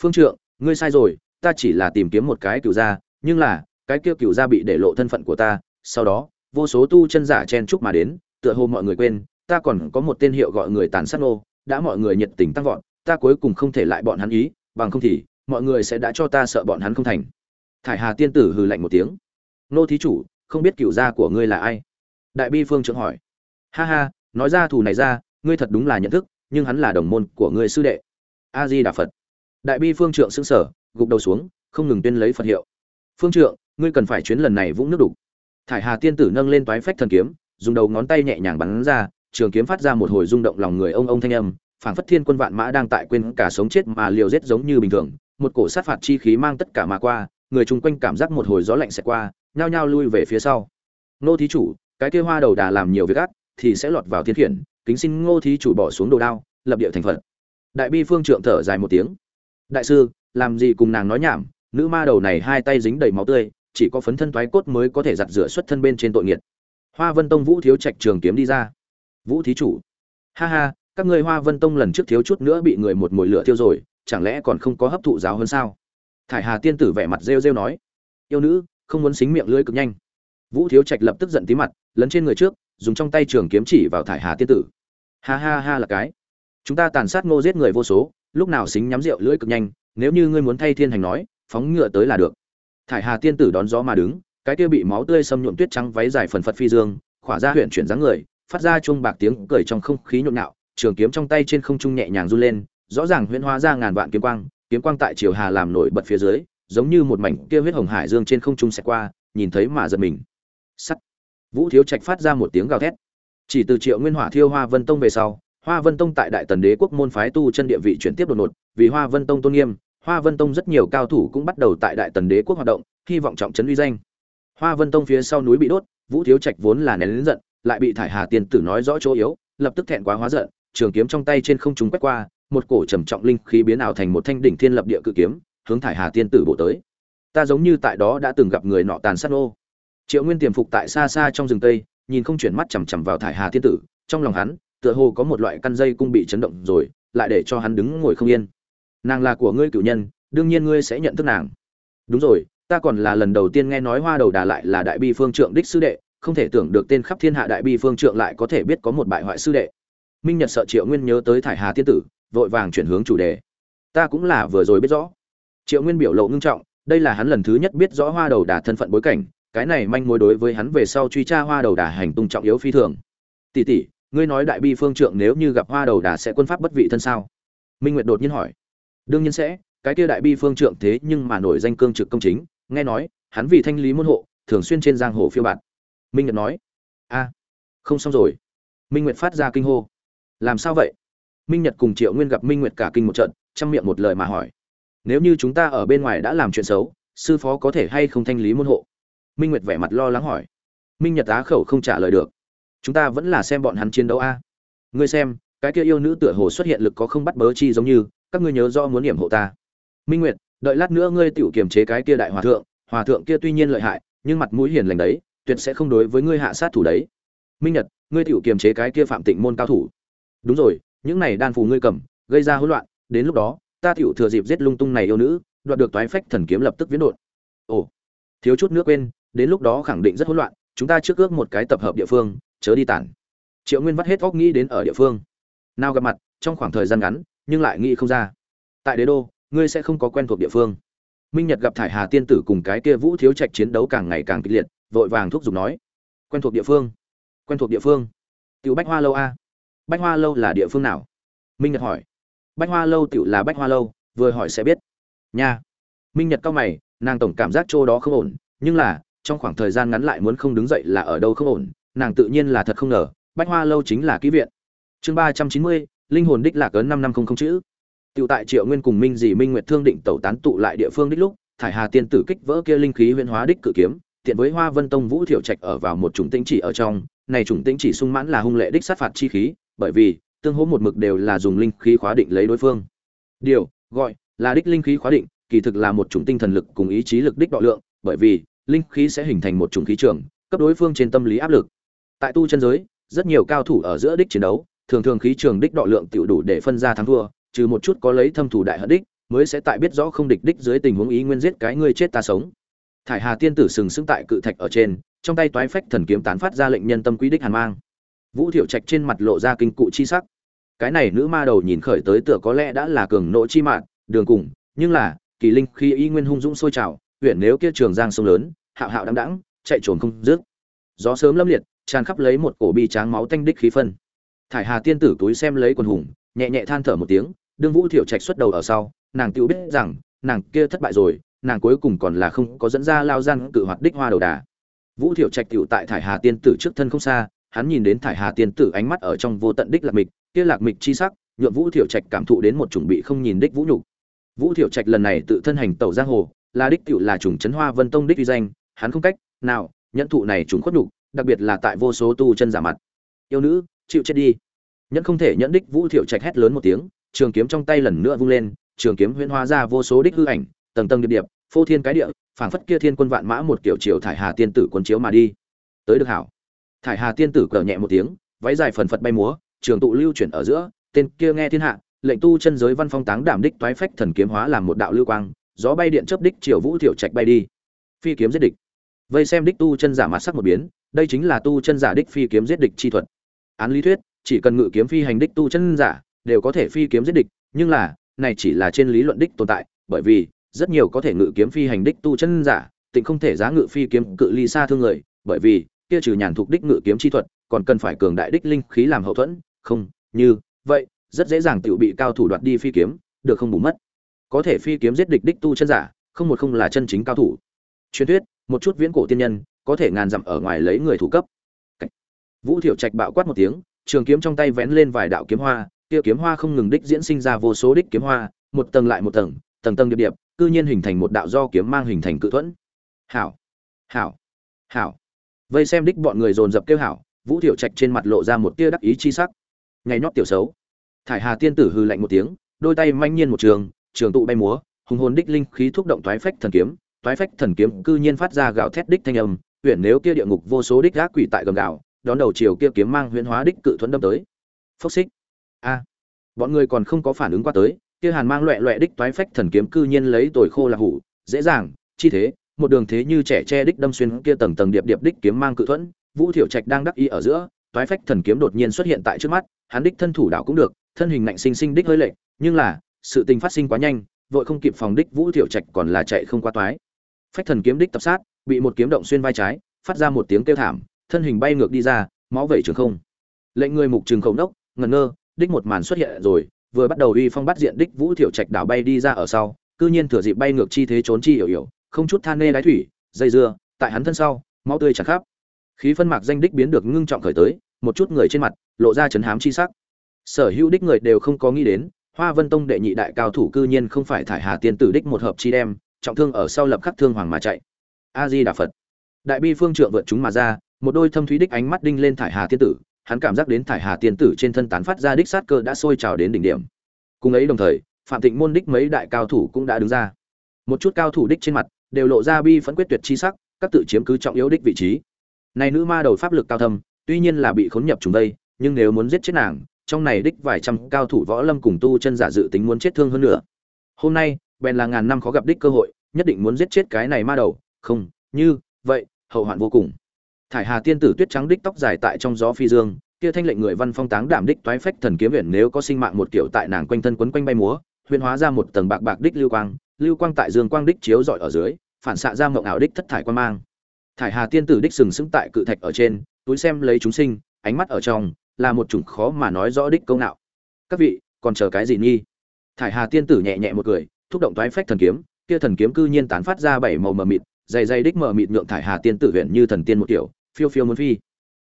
Speaker 1: Phương trượng, ngươi sai rồi ta chỉ là tìm kiếm một cái cựu gia, nhưng là, cái kia cựu gia bị để lộ thân phận của ta, sau đó, vô số tu chân giả chen chúc mà đến, tựa hồ mọi người quên, ta còn có một tên hiệu gọi người tàn sát nô, đã mọi người nhiệt tình tăng vọt, ta cuối cùng không thể lại bọn hắn ý, bằng không thì, mọi người sẽ đã cho ta sợ bọn hắn không thành. Thải hà tiên tử hừ lạnh một tiếng. Nô thí chủ, không biết cựu gia của ngươi là ai? Đại bi phương trưởng hỏi. Ha ha, nói ra thù này ra, ngươi thật đúng là nhận thức, nhưng hắn là đồng môn của ngươi sư đệ. A di đà phật. Đại bi phương trượng xưng sở gục đầu xuống, không ngừng tuyên lấy phật hiệu. Phương trượng, ngươi cần phải chuyến lần này vũng nước đục. Thải hà tiên tử nâng lên toái phách thần kiếm, dùng đầu ngón tay nhẹ nhàng bắn ra, trường kiếm phát ra một hồi rung động lòng người ông ông thanh âm, phảng phất thiên quân vạn mã đang tại quên cả sống chết mà liều giết giống như bình thường, một cổ sát phạt chi khí mang tất cả mà qua, người chung quanh cảm giác một hồi gió lạnh sẽ qua, nhao nhao lui về phía sau. Nô thí chủ, cái kia hoa đầu đà làm nhiều việc ác, thì sẽ lọt vào thiên khiển, kính xin ngô thí chủ bỏ xuống đồ đao, lập địa thành phật. Đại bi phương trượng thở dài một tiếng. Đại sư làm gì cùng nàng nói nhảm, nữ ma đầu này hai tay dính đầy máu tươi, chỉ có phấn thân toái cốt mới có thể giặt rửa xuất thân bên trên tội nghiệt. Hoa vân tông vũ thiếu trạch trường kiếm đi ra. Vũ thí chủ. Ha ha, các ngươi hoa vân tông lần trước thiếu chút nữa bị người một mồi lửa thiêu rồi, chẳng lẽ còn không có hấp thụ giáo hơn sao? Thải hà tiên tử vẻ mặt rêu rêu nói. Yêu nữ, không muốn xính miệng lưỡi cực nhanh. Vũ thiếu trạch lập tức giận tí mặt, lấn trên người trước, dùng trong tay trường kiếm chỉ vào thải hà tiên tử. Ha ha ha là cái. Chúng ta tàn sát ngô giết người vô số, lúc nào xính nhắm rượu lưỡi cực nhanh nếu như ngươi muốn thay thiên hành nói, phóng ngựa tới là được. Thải hà tiên tử đón gió mà đứng, cái kia bị máu tươi xâm nhuộm tuyết trắng váy dài phần phật phi dương, khỏa ra huyện chuyển dáng người, phát ra chuông bạc tiếng cười trong không khí nhộn nhạo, trường kiếm trong tay trên không trung nhẹ nhàng run lên, rõ ràng huyễn hóa ra ngàn vạn kiếm quang kiếm quang tại chiều hà làm nổi bật phía dưới, giống như một mảnh kia huyết hồng hải dương trên không trung xẹt qua, nhìn thấy mà giật mình. Sắt. Vũ thiếu trạch phát ra một tiếng gào thét. Chỉ từ triệu nguyên hỏa thiêu hoa vân tông về sau hoa vân tông tại đại tần đế quốc môn phái tu chân địa vị chuyển tiếp đột ngột, vì hoa vân tông tôn nghiêm, hoa vân tông rất nhiều cao thủ cũng bắt đầu tại đại tần đế quốc hoạt động, hy vọng trọng trấn uy danh. Hoa vân tông phía sau núi bị đốt, vũ thiếu trạch vốn là nén lớn giận, lại bị thải hà tiên tử nói rõ chỗ yếu, lập tức thẹn quá hóa giận, trường kiếm trong tay trên không trung quét qua, một cổ trầm trọng linh khí biến ảo thành một thanh đỉnh thiên lập địa cự kiếm, hướng thải hà tiên tử bộ tới. Ta giống như tại đó đã từng gặp người nọ tàn sát ô. Triệu nguyên tiềm phục tại xa xa trong rừng tây, nhìn không chuyển mắt chằm chằm vào thải hà tiên tử, trong lòng hắn tựa hồ có một loại căn dây cung bị chấn động rồi, lại để cho hắn đứng ngồi không yên. Nàng là của ngươi cựu nhân, đương nhiên ngươi sẽ nhận thức nàng. Đúng rồi, ta còn là lần đầu tiên nghe nói hoa đầu đà lại là đại bi phương trượng đích sư đệ, không thể tưởng được tên khắp thiên hạ đại bi phương trượng lại có thể biết có một bại hoại sư đệ. Minh nhật sợ triệu nguyên nhớ tới thải hà tiên tử, vội vàng chuyển hướng chủ đề. Ta cũng là vừa rồi biết rõ. Triệu nguyên biểu lộ ngưng trọng, đây là hắn lần thứ nhất biết rõ hoa đầu đà thân phận bối cảnh, cái này manh mối đối với hắn về sau truy tra hoa đầu đà hành tung trọng yếu phi thường. Tỷ tỷ ngươi nói đại bi phương trượng nếu như gặp hoa đầu đà sẽ quân pháp bất vị thân sao? Minh nguyệt đột nhiên hỏi. Đương nhiên sẽ, cái kia đại bi phương trượng thế nhưng mà nổi danh cương trực công chính, nghe nói, hắn vì thanh lý môn hộ, thường xuyên trên giang hồ phiêu bạt. Minh nguyệt nói. A, không xong rồi. Minh nguyệt phát ra kinh hô. Làm sao vậy? Minh nhật cùng triệu nguyên gặp minh nguyệt cả kinh một trận, chăm miệng một lời mà hỏi. Nếu như chúng ta ở bên ngoài đã làm chuyện xấu, sư phó có thể hay không thanh lý môn hộ? Minh nguyệt vẻ mặt lo lắng hỏi. Minh nhật á khẩu không trả lời được chúng ta vẫn là xem bọn hắn chiến đấu a. Ngươi xem, cái kia yêu nữ tựa hồ xuất hiện lực có không bắt bớ chi giống như, các ngươi nhớ do muốn điểm hộ ta. Minh nguyệt, đợi lát nữa ngươi tự kiềm chế cái kia đại hòa thượng hòa thượng kia tuy nhiên lợi hại, nhưng mặt mũi hiền lành đấy, tuyệt sẽ không đối với ngươi hạ sát thủ đấy. Minh nhật, ngươi tự kiềm chế cái kia phạm tịnh môn cao thủ. Đúng rồi, những này đan phù ngươi cầm, gây ra hỗn loạn, đến lúc đó, ta tiểu thừa dịp giết lung tung này yêu nữ, đoạt được toái phách thần kiếm lập tức viễn đột ồ, thiếu chút nước quên, đến lúc đó khẳng định rất hỗn loạn, chúng ta trước ước một cái tập hợp địa phương chớ đi tản. Triệu nguyên vắt hết óc nghĩ đến ở địa phương. Nào gặp mặt, trong khoảng thời gian ngắn, nhưng lại nghĩ không ra. Tại đế đô, ngươi sẽ không có quen thuộc địa phương. Minh nhật gặp thải hà tiên tử cùng cái kia vũ thiếu trạch chiến đấu càng ngày càng kịch liệt, vội vàng thúc giục nói, quen thuộc địa phương, quen thuộc địa phương. Tiểu bách hoa lâu a? Bách hoa lâu là địa phương nào? Minh nhật hỏi. Bách hoa lâu tiểu là bách hoa lâu, vừa hỏi sẽ biết. Nha. Minh nhật cao mày, nàng tổng cảm giác chỗ đó không ổn, nhưng là, trong khoảng thời gian ngắn lại muốn không đứng dậy là ở đâu không ổn nàng tự nhiên là thật không ngờ bách hoa lâu chính là ký viện. Chương ba trăm chín mươi linh hồn đích lạc ấn năm năm không không chữ. Tiểu tại Triệu Nguyên cùng Minh Dĩ Minh Nguyệt Thương định tẩu tán tụ lại địa phương đích lúc, Thải Hà tiên tử kích vỡ kia linh khí huyền hóa đích cự kiếm, tiện với Hoa Vân Tông Vũ Thiểu Trạch ở vào một chủng tinh chỉ ở trong, này chủng tĩnh chỉ sung mãn là hung lệ đích sát phạt chi khí bởi vì tương hỗ một mực đều là dùng linh khí khóa định lấy đối phương. Điều gọi là đích linh khí khóa định kỳ thực là một chủng tinh thần lực cùng ý chí lực đích độ lượng bởi vì linh khí sẽ hình thành một chủng khí trường cấp đối phương trên tâm lý áp lực tại tu chân giới, rất nhiều cao thủ ở giữa đích chiến đấu, thường thường khí trường đích độ lượng tiểu đủ để phân ra thắng thua, trừ một chút có lấy thâm thủ đại hận đích, mới sẽ tại biết rõ không địch đích dưới tình huống ý nguyên giết cái ngươi chết ta sống. Thải hà tiên tử sừng sững tại cự thạch ở trên, trong tay toái phách thần kiếm tán phát ra lệnh nhân tâm quý đích hàn mang. Vũ thiệu trạch trên mặt lộ ra kinh cụ chi sắc. Cái này nữ ma đầu nhìn khởi tới tựa có lẽ đã là cường nộ chi mạng đường cùng, nhưng là, kỳ linh khi y nguyên hung dũng sôi trào, huyện nếu kia trường giang sông lớn, hạo hạo đăng đẳng chạy trốn không dứt. Gió sớm lâm liệt tràn khắp lấy một cổ bi tráng máu tanh đích khí phân. Thải hà tiên tử túi xem lấy quần hùng, nhẹ nhẹ than thở một tiếng, đương vũ thiệu trạch xuất đầu ở sau, nàng tự biết rằng, nàng kia thất bại rồi, nàng cuối cùng còn là không có dẫn ra lao gian cự hoạt đích hoa đầu đà. Vũ thiệu trạch tiểu tại thải hà tiên tử trước thân không xa, hắn nhìn đến thải hà tiên tử ánh mắt ở trong vô tận đích lạc mịch, kia lạc mịch chi sắc, nhượng vũ thiệu trạch cảm thụ đến một chuẩn bị không nhìn đích vũ nhục. Vũ thiệu trạch lần này tự thân hành tẩu giang hồ, là đích tiểu là chủng trấn hoa vân tông đích uy danh, hắn không cách nào nhận thụ này chủng khuất nhục đặc biệt là tại vô số tu chân giả mặt. Yêu nữ, chịu chết đi. Nhẫn không thể nhẫn đích vũ thiệu trạch hét lớn một tiếng, trường kiếm trong tay lần nữa vung lên, trường kiếm huyễn hóa ra vô số đích hư ảnh, tầng tầng điệp điệp, phô thiên cái địa, phảng phất kia thiên quân vạn mã một kiểu chiều thải hà tiên tử quân chiếu mà đi. Tới được hảo. Thải hà tiên tử cờ nhẹ một tiếng, váy dài phần phật bay múa, trường tụ lưu chuyển ở giữa, tên kia nghe thiên hạ, lệnh tu chân giới văn phong táng đảm đích toái phách thần kiếm hóa làm một đạo lưu quang, gió bay điện chớp đích chiều vũ thiệu trạch bay đi. Phi kiếm giết địch. Vây xem đích tu chân giả mặt sắc một biến đây chính là tu chân giả đích phi kiếm giết địch chi thuật. Án lý thuyết, chỉ cần ngự kiếm phi hành đích tu chân giả đều có thể phi kiếm giết địch, nhưng là, này chỉ là trên lý luận đích tồn tại, bởi vì, rất nhiều có thể ngự kiếm phi hành đích tu chân giả, tịnh không thể giá ngự phi kiếm cự ly xa thương người, bởi vì, kia trừ nhàn thuộc đích ngự kiếm chi thuật, còn cần phải cường đại đích linh khí làm hậu thuẫn, không, như, vậy, rất dễ dàng tự bị cao thủ đoạt đi phi kiếm, được không bù mất. Có thể phi kiếm giết địch đích tu chân giả, không một không là chân chính cao thủ. Truyền thuyết, một chút viễn cổ tiên nhân có thể ngàn dặm ở ngoài lấy người thủ cấp. Vũ thiệu trạch bạo quát một tiếng, trường kiếm trong tay vén lên vài đạo kiếm hoa, kia kiếm hoa không ngừng đích diễn sinh ra vô số đích kiếm hoa, một tầng lại một tầng tầng tầng điệp điệp, cư nhiên hình thành một đạo do kiếm mang hình thành cự thuẫn. Hảo. Hảo. Hảo. Vây xem đích bọn người dồn dập kêu hảo, vũ thiệu trạch trên mặt lộ ra một tia đắc ý chi sắc. Ngày nhót tiểu xấu. Thải hà tiên tử hư lạnh một tiếng, đôi tay manh nhiên một trường trường tụ bay múa, hùng hồn đích linh khí thúc động toái phách thần kiếm, toái phách thần kiếm cư nhiên phát ra gạo thét đích thanh âm huyện nếu kia địa ngục vô số đích gác quỷ tại gầm gạo đón đầu chiều kia kiếm mang huyễn hóa đích cự thuẫn đâm tới. Phốc xích. A. Bọn người còn không có phản ứng qua tới, kia hàn mang loẹ loẹ đích toái phách thần kiếm cư nhiên lấy tồi khô là hủ, dễ dàng, chi thế, một đường thế như trẻ che đích đâm xuyên kia tầng tầng điệp điệp đích kiếm mang cự thuẫn, vũ thiểu trạch đang đắc ý ở giữa, toái phách thần kiếm đột nhiên xuất hiện tại trước mắt, hắn đích thân thủ đạo cũng được, thân hình nạnh sinh sinh đích hơi lệch, nhưng là, sự tình phát sinh quá nhanh, vội không kịp phòng đích vũ thiểu trạch còn là chạy không qua toái. Phách thần kiếm đích tập sát bị một kiếm động xuyên vai trái, phát ra một tiếng kêu thảm, thân hình bay ngược đi ra, máu vẩy trường không. Lệnh người mục trường khổng đốc ngẩn ngơ, đích một màn xuất hiện rồi, vừa bắt đầu uy phong bắt diện đích vũ thiểu trạch đảo bay đi ra ở sau, cư nhiên thừa dịp bay ngược chi thế trốn chi hiểu hiểu, không chút than nê đái thủy, dây dưa, tại hắn thân sau, máu tươi tràn khắp. Khí phân mạc danh đích biến được ngưng trọng khởi tới, một chút người trên mặt, lộ ra chấn hám chi sắc. Sở hữu đích người đều không có nghĩ đến, hoa vân tông đệ nhị đại cao thủ cư nhiên không phải thải hà tiên tử đích một hợp chi đem, trọng thương ở sau lập khắc thương hoàng mà chạy a di đà phật. Đại bi phương trượng vượt chúng mà ra, một đôi thâm thúy đích ánh mắt đinh lên thải hà tiên tử, hắn cảm giác đến thải hà tiên tử trên thân tán phát ra đích sát cơ đã sôi trào đến đỉnh điểm. Cùng ấy đồng thời, phạm Thịnh môn đích mấy đại cao thủ cũng đã đứng ra. Một chút cao thủ đích trên mặt, đều lộ ra bi phẫn quyết tuyệt chi sắc, các tự chiếm cứ trọng yếu đích vị trí. Này nữ ma đầu pháp lực cao thâm, tuy nhiên là bị khốn nhập chúng đây, nhưng nếu muốn giết chết nàng, trong này đích vài trăm cao thủ võ lâm cùng tu chân giả dự tính muốn chết thương hơn nữa. Hôm nay, bèn là ngàn năm khó gặp đích cơ hội, nhất định muốn giết chết cái này ma đầu không, như, vậy, hậu hoạn vô cùng. Thải hà tiên tử tuyết trắng đích tóc dài tại trong gió phi dương, kia thanh lệnh người văn phong táng đảm đích toái phách thần kiếm viện nếu có sinh mạng một kiểu tại nàng quanh thân quấn quanh bay múa, huyền hóa ra một tầng bạc bạc đích lưu quang lưu quang tại dương quang đích chiếu rọi ở dưới, phản xạ ra mộng ảo đích thất thải quan mang. Thải hà tiên tử đích sừng sững tại cự thạch ở trên, túi xem lấy chúng sinh, ánh mắt ở trong, là một chủng khó mà nói rõ đích câu nạo các vị, còn chờ cái gì nghi? Thải hà tiên tử nhẹ nhẹ một cười, thúc động toái phách thần kiếm, kia thần kiếm cư nhiên tán phát ra bảy màu mờ mịt dày dày đích mờ mịt nhượng thải hà tiên tử huyện như thần tiên một kiểu, phiêu phiêu muốn phi.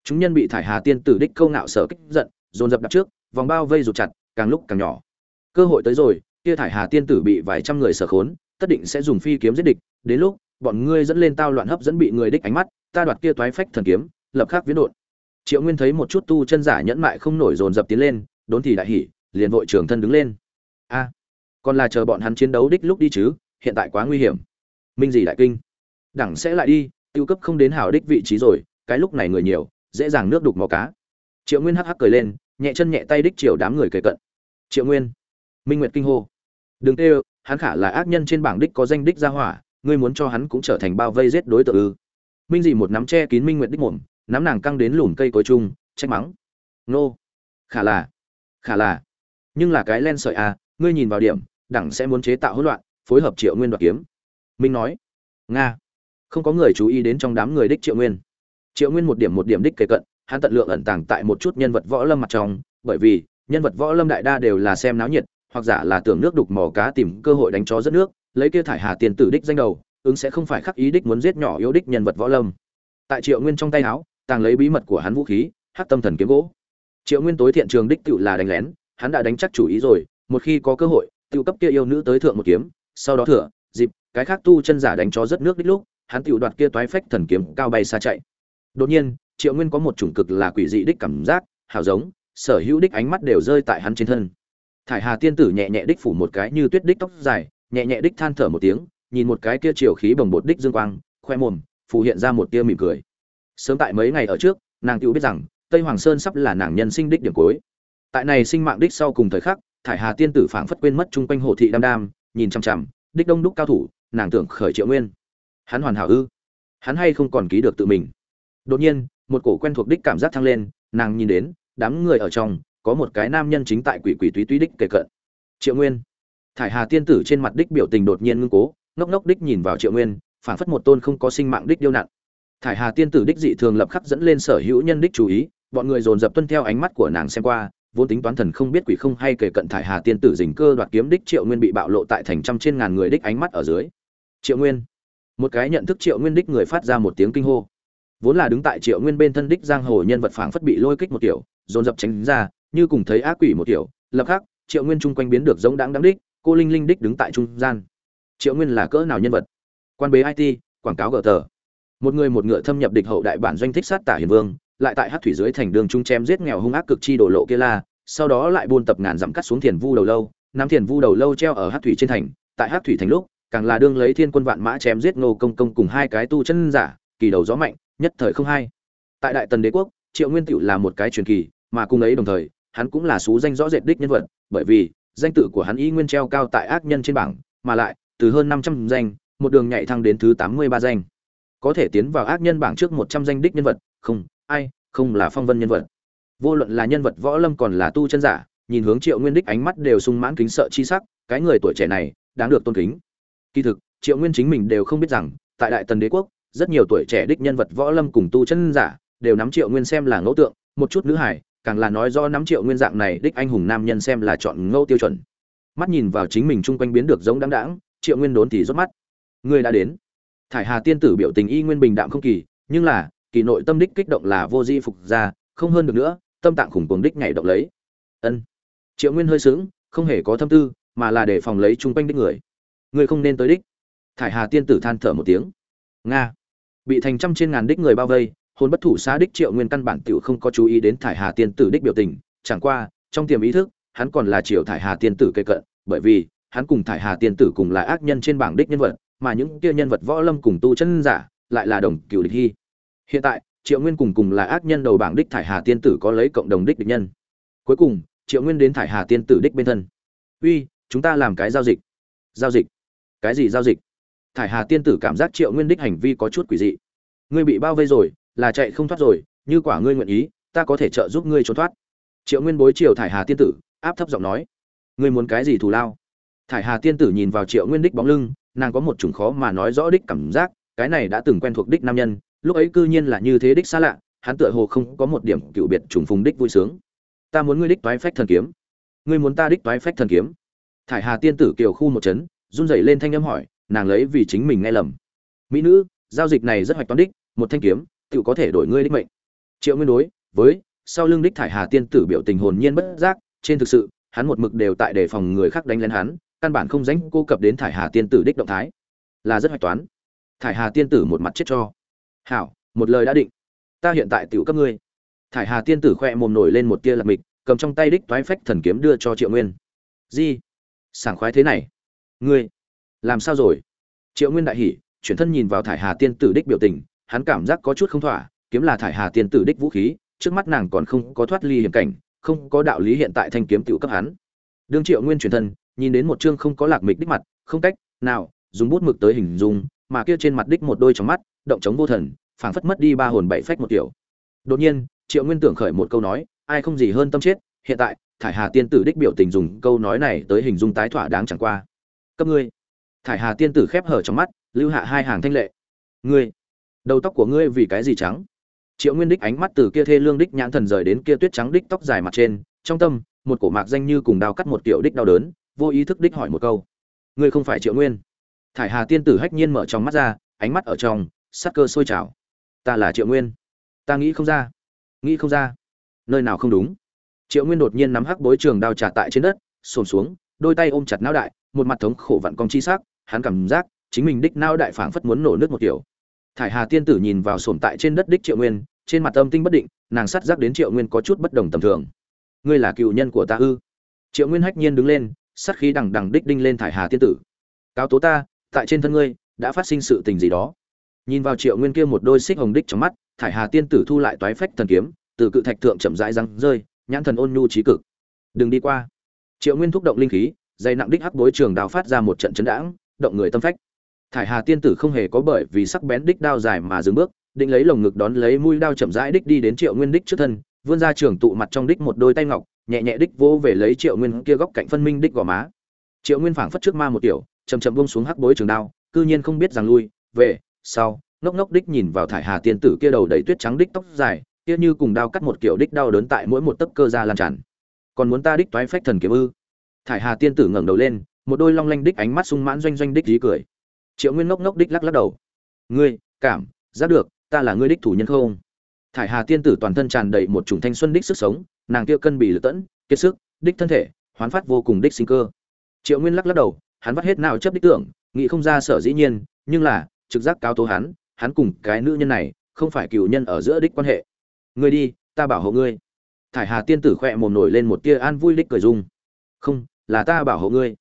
Speaker 1: Chúng nhân bị thải hà tiên tử đích câu nạo sở kích giận, dồn dập đặt trước, vòng bao vây rụt chặt, càng lúc càng nhỏ. Cơ hội tới rồi, kia thải hà tiên tử bị vài trăm người sở khốn, tất định sẽ dùng phi kiếm giết địch, đến lúc, bọn ngươi dẫn lên tao loạn hấp dẫn bị người đích ánh mắt, ta đoạt kia toái phách thần kiếm, lập khắc viễn đột triệu nguyên thấy một chút tu chân giả nhẫn mại không nổi dồn dập tiến lên, đốn thì đại hỉ, liền vội trường thân đứng lên. A, còn là chờ bọn hắn chiến đấu đích lúc đi chứ, hiện tại quá nguy hiểm. Minh gì đại kinh đẳng sẽ lại đi, tiêu cấp không đến hảo đích vị trí rồi, cái lúc này người nhiều, dễ dàng nước đục mò cá. Triệu nguyên hắc hắc cười lên, nhẹ chân nhẹ tay đích chiều đám người kề cận. Triệu nguyên, minh nguyệt kinh hô. Đừng tê hắn khả là ác nhân trên bảng đích có danh đích ra hỏa, ngươi muốn cho hắn cũng trở thành bao vây giết đối tượng ư. Minh dị một nắm che kín minh nguyệt đích mồm, nắm nàng căng đến lùn cây cối chung, trách mắng. Nô, khả là khả là. Nhưng là cái len sợi à ngươi nhìn vào điểm, đẳng sẽ muốn chế tạo hỗn loạn, phối hợp triệu nguyên đoạt kiếm. Minh nói, nga không có người chú ý đến trong đám người đích triệu nguyên. Triệu nguyên một điểm một điểm đích kề cận, hắn tận lượng ẩn tàng tại một chút nhân vật võ lâm mặt trong, bởi vì, nhân vật võ lâm đại đa đều là xem náo nhiệt, hoặc giả là tưởng nước đục mò cá tìm cơ hội đánh chó rất nước, lấy kia thải hà tiền tử đích danh đầu, ứng sẽ không phải khắc ý đích muốn giết nhỏ yếu đích nhân vật võ lâm. Tại triệu nguyên trong tay áo, tàng lấy bí mật của hắn vũ khí, hắc tâm thần kiếm gỗ. Triệu nguyên tối thiện trường đích tự là đánh lén, hắn đã đánh chắc chủ ý rồi, một khi có cơ hội tự cấp kia yêu nữ tới thượng một kiếm, sau đó thừa, dịp, cái khác tu chân giả đánh chó rất nước đích lúc hắn tiểu đoạt kia toái phách thần kiếm cao bay xa chạy. Đột nhiên, triệu nguyên có một chủng cực là quỷ dị đích cảm giác, hào giống, sở hữu đích ánh mắt đều rơi tại hắn trên thân. Thải hà tiên tử nhẹ nhẹ đích phủ một cái như tuyết đích tóc dài, nhẹ nhẹ đích than thở một tiếng, nhìn một cái kia chiều khí bồng bột đích dương quang, khoe mồm, phù hiện ra một tia mỉm cười. Sớm tại mấy ngày ở trước, nàng tiểu biết rằng, tây hoàng sơn sắp là nàng nhân sinh đích điểm cuối. Tại này sinh mạng đích sau cùng thời khắc, thải hà tiên tử phảng phất quên mất chung quanh hồ thị đam đam, nhìn chằm chằm, đích đông đúc cao thủ, nàng tưởng khởi triệu nguyên hắn hoàn hảo ư? Hắn hay không còn ký được tự mình? Đột nhiên, một cổ quen thuộc đích cảm giác thăng lên, nàng nhìn đến, đám người ở trong, có một cái nam nhân chính tại quỷ quỷ túy túy đích kề cận. Triệu nguyên. Thải hà tiên tử trên mặt đích biểu tình đột nhiên ngưng cố, ngốc ngốc đích nhìn vào triệu nguyên phản phất một tôn không có sinh mạng đích điêu nặng. Thải hà tiên tử đích dị thường lập khắc dẫn lên sở hữu nhân đích chú ý, bọn người dồn dập tuân theo ánh mắt của nàng xem qua, vốn tính toán thần không biết quỷ không hay kể cận thải hà tiên tử dình cơ đoạt kiếm đích triệu nguyên bị bạo lộ tại thành trăm trên ngàn người đích ánh mắt ở dưới. Triệu nguyên một cái nhận thức triệu nguyên đích người phát ra một tiếng kinh hô. Vốn là đứng tại triệu nguyên bên thân đích giang hồ nhân vật phảng phất bị lôi kích một kiểu, dồn dập tránh ra, như cùng thấy ác quỷ một kiểu, lập khắc, triệu nguyên chung quanh biến được giống đáng đáng đích, cô linh linh đích đứng tại trung gian. Triệu nguyên là cỡ nào nhân vật? Quan bế it quảng cáo gờ tờ. Một người một ngựa thâm nhập địch hậu đại bản doanh thích sát tả hiền vương, lại tại hát thủy dưới thành đường trung chém giết nghèo hung ác cực chi đổ lộ kia la, sau đó lại buôn tập ngàn dặm cắt xuống thiền vu đầu lâu nam thiền vu đầu lâu treo ở hát thủy trên thành, tại hát thủy thành lúc càng là đương lấy thiên quân vạn mã chém giết ngô công công cùng hai cái tu chân giả, kỳ đầu gió mạnh, nhất thời không hay. Tại đại tần đế quốc, triệu nguyên tựu là một cái truyền kỳ, mà cùng ấy đồng thời, hắn cũng là số danh rõ rệt đích nhân vật, bởi vì, danh tự của hắn y nguyên treo cao tại ác nhân trên bảng, mà lại, từ hơn năm trăm danh, một đường nhảy thăng đến thứ tám mươi ba danh. Có thể tiến vào ác nhân bảng trước một trăm danh đích nhân vật, không, ai, không là phong vân nhân vật. Vô luận là nhân vật võ lâm còn là tu chân giả, nhìn hướng triệu nguyên đích ánh mắt đều sung mãn kính sợ chi sắc, cái người tuổi trẻ này, đáng được tôn kính kỳ thực triệu nguyên chính mình đều không biết rằng tại đại tần đế quốc rất nhiều tuổi trẻ đích nhân vật võ lâm cùng tu chân giả đều nắm triệu nguyên xem là ngẫu tượng một chút nữ hải càng là nói do nắm triệu nguyên dạng này đích anh hùng nam nhân xem là chọn ngẫu tiêu chuẩn. Mắt nhìn vào chính mình chung quanh biến được giống đáng đãng, triệu nguyên đốn thì rốt mắt. Người đã đến. Thải hà tiên tử biểu tình y nguyên bình đạm không kỳ nhưng là kỳ nội tâm đích kích động là vô di phục ra không hơn được nữa tâm tạng khủng cuồng đích nhảy động lấy. Ân. Triệu nguyên hơi sướng không hề có thâm tư mà là để phòng lấy chung quanh đích người người không nên tới đích. Thải hà tiên tử than thở một tiếng. Nga. Bị thành trăm trên ngàn đích người bao vây, hồn bất thủ xá đích triệu nguyên căn bản tiểu không có chú ý đến thải hà tiên tử đích biểu tình. Chẳng qua, trong tiềm ý thức, hắn còn là triệu thải hà tiên tử cây cận, bởi vì, hắn cùng thải hà tiên tử cùng là ác nhân trên bảng đích nhân vật, mà những kia nhân vật võ lâm cùng tu chân giả, lại là đồng cựu địch hy. Hiện tại, triệu nguyên cùng cùng là ác nhân đầu bảng đích thải hà tiên tử có lấy cộng đồng đích địch nhân. Cuối cùng, triệu nguyên đến thải hà tiên tử đích bên thân. Uy, chúng ta làm cái giao dịch. Giao dịch? Cái gì giao dịch? Thải hà tiên tử cảm giác triệu nguyên đích hành vi có chút quỷ dị. Ngươi bị bao vây rồi, là chạy không thoát rồi, như quả ngươi nguyện ý, ta có thể trợ giúp ngươi trốn thoát. Triệu nguyên bối triều thải hà tiên tử, áp thấp giọng nói. Ngươi muốn cái gì thù lao? Thải hà tiên tử nhìn vào triệu nguyên đích bóng lưng, nàng có một chủng khó mà nói rõ đích cảm giác, cái này đã từng quen thuộc đích nam nhân, lúc ấy cư nhiên là như thế đích xa lạ, hắn tựa hồ không có một điểm cựu biệt trùng phùng đích vui sướng. Ta muốn ngươi đích toái phách thần kiếm. Ngươi muốn ta đích toái phách thần kiếm. Thải hà tiên tử kiều khu một chấn run rẩy lên thanh âm hỏi, nàng lấy vì chính mình nghe lầm. Mỹ nữ, giao dịch này rất hoạch toán đích, một thanh kiếm tự có thể đổi ngươi đích mệnh. Triệu nguyên đối với sau lưng đích thải hà tiên tử biểu tình hồn nhiên bất giác, trên thực sự, hắn một mực đều tại đề phòng người khác đánh lén hắn, căn bản không dánh cô cập đến thải hà tiên tử đích động thái. Là rất hoạch toán. Thải hà tiên tử một mặt chết cho. Hảo, một lời đã định. Ta hiện tại tiểu cấp ngươi. Thải hà tiên tử khoe mồm nổi lên một tia lạc mịch, cầm trong tay đích toái phách thần kiếm đưa cho triệu nguyên. Di, sảng khoái thế này ngươi, làm sao rồi? Triệu nguyên đại hỉ, chuyển thân nhìn vào thải hà tiên tử đích biểu tình, hắn cảm giác có chút không thỏa, kiếm là thải hà tiên tử đích vũ khí, trước mắt nàng còn không có thoát ly hiểm cảnh, không có đạo lý hiện tại thanh kiếm tiểu cấp hắn. Đương triệu nguyên chuyển thân, nhìn đến một chương không có lạc mịch đích mặt, không cách nào, dùng bút mực tới hình dung, mà kia trên mặt đích một đôi trong mắt, động chống vô thần, phảng phất mất đi ba hồn bảy phách một tiểu đột nhiên, triệu nguyên tưởng khởi một câu nói, ai không gì hơn tâm chết, hiện tại, thải hà tiên tử đích biểu tình dùng câu nói này tới hình dung tái thỏa đáng chẳng qua cấp ngươi. Thải hà tiên tử khép hở trong mắt, lưu hạ hai hàng thanh lệ. Ngươi, đầu tóc của ngươi vì cái gì trắng? Triệu nguyên đích ánh mắt từ kia thê lương đích nhãn thần rời đến kia tuyết trắng đích tóc dài mặt trên, trong tâm, một cổ mạc danh như cùng đao cắt một tiểu đích đau đớn, vô ý thức đích hỏi một câu. Ngươi không phải triệu nguyên. Thải hà tiên tử hách nhiên mở trong mắt ra, ánh mắt ở trong, sắc cơ sôi trào. Ta là triệu nguyên. Ta nghĩ không ra. Nghĩ không ra. Nơi nào không đúng. Triệu nguyên đột nhiên nắm hắc bối trường đao trả tại trên đất sồn xuống, đôi tay ôm chặt não đại một mặt thống khổ vặn cong chi sắc, hắn cảm giác chính mình đích nao đại phảng phất muốn nổ nước một kiểu. Thải hà tiên tử nhìn vào sồn tại trên đất đích triệu nguyên, trên mặt âm tinh bất định, nàng sát giác đến triệu nguyên có chút bất đồng tầm thường. Ngươi là cựu nhân của ta ư? Triệu nguyên hách nhiên đứng lên, sát khí đằng đằng đích đinh lên thải hà tiên tử. Cáo tố ta, tại trên thân ngươi đã phát sinh sự tình gì đó? Nhìn vào triệu nguyên kia một đôi xích hồng đích trong mắt, thải hà tiên tử thu lại toái phách thần kiếm, từ cự thạch thượng chậm rãi răng rơi, nhãn thần ôn nhu trí cực. Đừng đi qua. Triệu nguyên thúc động linh khí dây nặng đích hắc bối trường đào phát ra một trận chấn đãng, động người tâm phách. Thải hà tiên tử không hề có bởi vì sắc bén đích đao dài mà dừng bước, định lấy lồng ngực đón lấy mũi đao chậm rãi đích đi đến triệu nguyên đích trước thân, vươn ra trường tụ mặt trong đích một đôi tay ngọc, nhẹ nhẹ đích vô về lấy triệu nguyên kia góc cạnh phân minh đích gò má. Triệu nguyên phảng phất trước ma một tiểu chầm chậm bông xuống hắc bối trường đao, cư nhiên không biết rằng lui, về, sau, ngốc ngốc đích nhìn vào thải hà tiên tử kia đầu đầy tuyết trắng đích tóc dài, kia như cùng đao cắt một kiểu đích đau đớn tại mỗi một tấc cơ ra lan tràn. Còn muốn ta đích toái phách thần kiếm ư? Thải hà tiên tử ngẩng đầu lên, một đôi long lanh đích ánh mắt sung mãn doanh doanh đích dí cười. Triệu nguyên ngốc ngốc đích lắc lắc đầu. Ngươi, cảm, giác được, ta là ngươi đích thủ nhân không? Thải hà tiên tử toàn thân tràn đầy một chủng thanh xuân đích sức sống, nàng kia cân bị lựa tẫn, kiệt sức, đích thân thể, hoán phát vô cùng đích sinh cơ. Triệu nguyên lắc lắc đầu, hắn vắt hết nào chấp đích tưởng, nghĩ không ra sở dĩ nhiên, nhưng là, trực giác cao tố hắn hắn cùng cái nữ nhân này, không phải cựu nhân ở giữa đích quan hệ. Ngươi đi, ta bảo hộ ngươi. Thải hà tiên tử khỏe mồm nổi lên một tia an vui đích cười dung không là ta bảo hộ ngươi.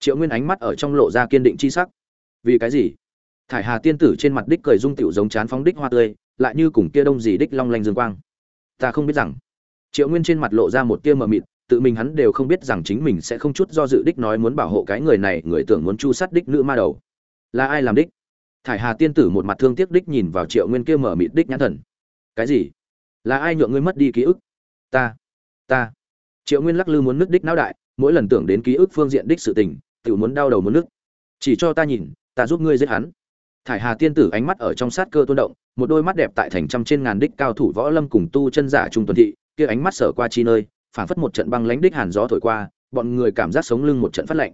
Speaker 1: Triệu nguyên ánh mắt ở trong lộ ra kiên định c h i sắc. Vì cái gì? Thải hà tiên tử trên mặt đích cười dung tiểu giống chán phóng đích hoa tươi, lại như cùng kia đông gì đích long lanh dương quang. Ta không biết rằng. Triệu nguyên trên mặt lộ ra một tia mờ mịt, tự mình hắn đều không biết rằng chính mình sẽ không chút do dự đích nói muốn bảo hộ cái người này, người tưởng muốn chu sát đích nữ ma đầu. Là ai làm đích? Thải hà tiên tử một mặt thương tiếc đích nhìn vào triệu nguyên kia mở mịt đích nhãn thần. Cái gì? Là ai nhượng ngươi mất đi ký ức? Ta. Ta. Triệu nguyên lắc lư muốn nước đích não đại mỗi lần tưởng đến ký ức phương diện đích sự tình tự muốn đau đầu muốn nước chỉ cho ta nhìn, ta giúp ngươi giết hắn. Thải hà tiên tử ánh mắt ở trong sát cơ tuôn động, một đôi mắt đẹp tại thành trăm trên ngàn đích cao thủ võ lâm cùng tu chân giả trung tuần thị, kia ánh mắt sở qua chi nơi, phảng phất một trận băng lánh đích hàn gió thổi qua, bọn người cảm giác sống lưng một trận phát lạnh.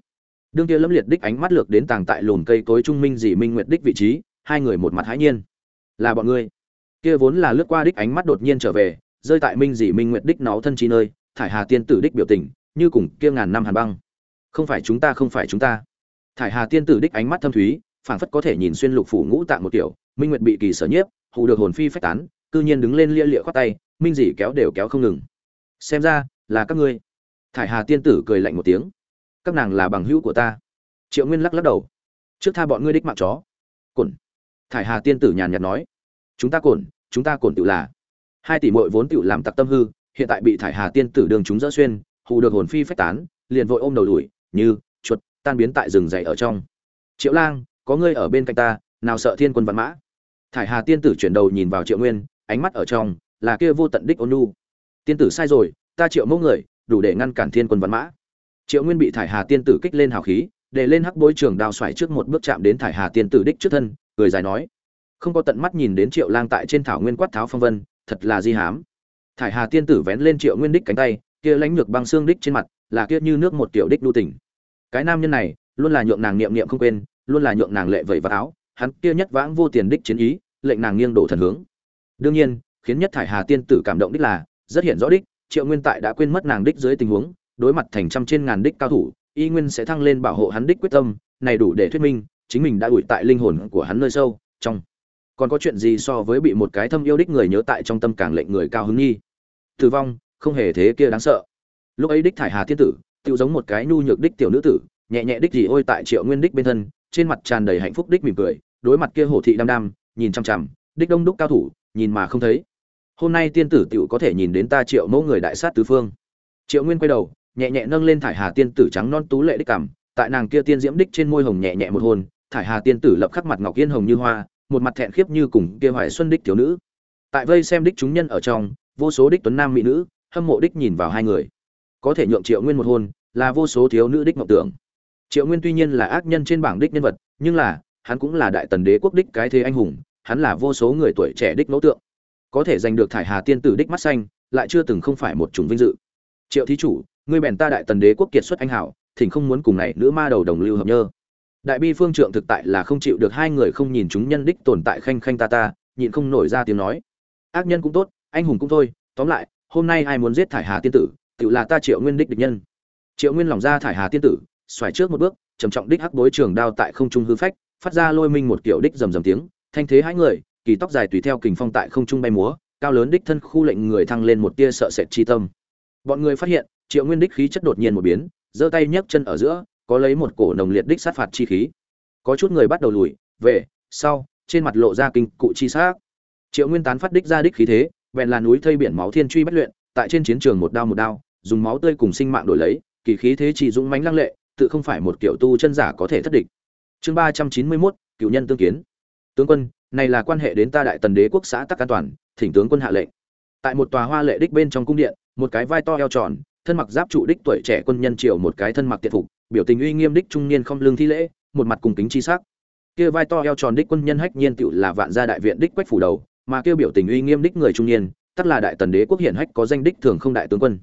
Speaker 1: Đương kia lâm liệt đích ánh mắt lược đến tàng tại lùn cây cối trung minh dì minh nguyệt đích vị trí, hai người một mặt hãi nhiên. Là bọn ngươi. Kia vốn là lướt qua đích ánh mắt đột nhiên trở về, rơi tại minh dì minh nguyệt đích nó thân chi nơi, thải hà tiên tử đích biểu tình như cùng kia ngàn năm hàn băng. Không phải chúng ta, không phải chúng ta. Thải hà tiên tử đích ánh mắt thâm thúy, phảng phất có thể nhìn xuyên lục phủ ngũ tạng một kiểu, minh nguyệt bị kỳ sở nhiếp, hù được hồn phi phách tán, cư nhiên đứng lên lia lịa khoát tay, minh dĩ kéo đều kéo không ngừng. Xem ra, là các ngươi. Thải hà tiên tử cười lạnh một tiếng. Các nàng là bằng hữu của ta. Triệu nguyên lắc lắc đầu. Trước tha bọn ngươi đích mạng chó. Cồn thải hà tiên tử nhàn nhạt nói. Chúng ta cồn chúng ta cồn tự là. Hai tỷ mội vốn tự làm tặc tâm hư, hiện tại bị thải hà tiên tử đường chúng dỡ xuyên hù được hồn phi phách tán, liền vội ôm đầu đuổi, như, chuột, tan biến tại rừng dày ở trong. Triệu lang, có ngươi ở bên cạnh ta, nào sợ thiên quân văn mã? Thải hà tiên tử chuyển đầu nhìn vào triệu nguyên, ánh mắt ở trong, là kia vô tận đích ôn nu tiên tử sai rồi, ta triệu mẫu người, đủ để ngăn cản thiên quân văn mã. Triệu nguyên bị thải hà tiên tử kích lên hào khí, để lên hắc bối trường đao xoài trước một bước chạm đến thải hà tiên tử đích trước thân, cười dài nói, không có tận mắt nhìn đến triệu lang tại trên thảo nguyên quát tháo phong vân, thật là di hám. Thải hà tiên tử vén lên triệu nguyên đích cánh tay kia lãnh lược băng xương đích trên mặt, là kia như nước một tiểu đích đu tỉnh. Cái nam nhân này, luôn là nhượng nàng niệm niệm không quên, luôn là nhượng nàng lệ vẩy vào áo, hắn kia nhất vãng vô tiền đích chiến ý, lệnh nàng nghiêng đổ thần hướng. Đương nhiên, khiến nhất thải hà tiên tử cảm động đích là, rất hiện rõ đích, triệu nguyên tại đã quên mất nàng đích dưới tình huống, đối mặt thành trăm trên ngàn đích cao thủ, y nguyên sẽ thăng lên bảo hộ hắn đích quyết tâm, này đủ để thuyết minh, chính mình đã ủi tại linh hồn của hắn nơi sâu, trong. Còn có chuyện gì so với bị một cái thâm yêu đích người nhớ tại trong tâm càng lệnh người cao hứng nghi? Tử vong không hề thế kia đáng sợ. Lúc ấy đích thải hà thiên tử tự giống một cái nhu nhược đích tiểu nữ tử, nhẹ nhẹ đích gì ôi tại triệu nguyên đích bên thân, trên mặt tràn đầy hạnh phúc đích mỉm cười, đối mặt kia hổ thị đăm đăm nhìn chằm chằm, đích đông đúc cao thủ, nhìn mà không thấy. Hôm nay tiên tử tiểu có thể nhìn đến ta triệu mẫu người đại sát tứ phương. Triệu nguyên quay đầu, nhẹ nhẹ nâng lên thải hà tiên tử trắng non tú lệ đích cảm tại nàng kia tiên diễm đích trên môi hồng nhẹ nhẹ một hôn, thải hà tiên tử lập khắc mặt ngọc yên hồng như hoa, một mặt thẹn khiếp như cùng kia hoài xuân đích thiếu nữ. Tại vây xem đích chúng nhân ở trong, vô số đích tuấn nam mỹ nữ hâm mộ đích nhìn vào hai người. Có thể nhượng triệu nguyên một hôn, là vô số thiếu nữ đích mộng tưởng. Triệu nguyên tuy nhiên là ác nhân trên bảng đích nhân vật, nhưng là, hắn cũng là đại tần đế quốc đích cái thế anh hùng, hắn là vô số người tuổi trẻ đích mẫu tượng. Có thể giành được thải hà tiên tử đích mắt xanh, lại chưa từng không phải một chủng vinh dự. Triệu thí chủ, ngươi bèn ta đại tần đế quốc kiệt xuất anh hảo, thỉnh không muốn cùng này nữ ma đầu đồng lưu hợp nhơ. Đại bi phương trượng thực tại là không chịu được hai người không nhìn chúng nhân đích tồn tại khanh khanh ta ta, nhịn không nổi ra tiếng nói. Ác nhân cũng tốt, anh hùng cũng thôi, tóm lại hôm nay ai muốn giết thải hà tiên tử, tự là ta triệu nguyên đích địch nhân. Triệu nguyên lòng ra thải hà tiên tử, xoài trước một bước, trầm trọng đích hắc bối trường đao tại không trung hư phách, phát ra lôi minh một kiểu đích rầm rầm tiếng, thanh thế hãi người, kỳ tóc dài tùy theo kình phong tại không trung bay múa, cao lớn đích thân khu lệnh người thăng lên một tia sợ sệt chi tâm. Bọn người phát hiện, triệu nguyên đích khí chất đột nhiên một biến, giơ tay nhấc chân ở giữa, có lấy một cổ nồng liệt đích sát phạt chi khí. Có chút người bắt đầu lùi, về, sau, trên mặt lộ ra kinh cụ chi xác triệu nguyên tán phát đích ra đích khí thế vẹn là núi thây biển máu thiên truy bất luyện, tại trên chiến trường một đao một đao, dùng máu tươi cùng sinh mạng đổi lấy, kỳ khí thế chỉ dũng mãnh lăng lệ, tự không phải một kiểu tu chân giả có thể thất địch. Chương ba trăm chín mươi mốt, cựu nhân tương kiến. Tướng quân, này là quan hệ đến ta đại tần đế quốc xã tắc an toàn, thỉnh tướng quân hạ lệnh. Tại một tòa hoa lệ đích bên trong cung điện, một cái vai to eo tròn, thân mặc giáp trụ đích tuổi trẻ quân nhân triều một cái thân mặc tiện phục, biểu tình uy nghiêm đích trung niên không lương thi lễ, một mặt cùng kính chi sắc. Kia vai to eo tròn đích quân nhân hách nhiên tựu là vạn gia đại viện đích quách phủ đầu mà kêu biểu tình uy nghiêm đích người trung niên tất là đại tần đế quốc hiển hách có danh đích thường không đại tướng quân.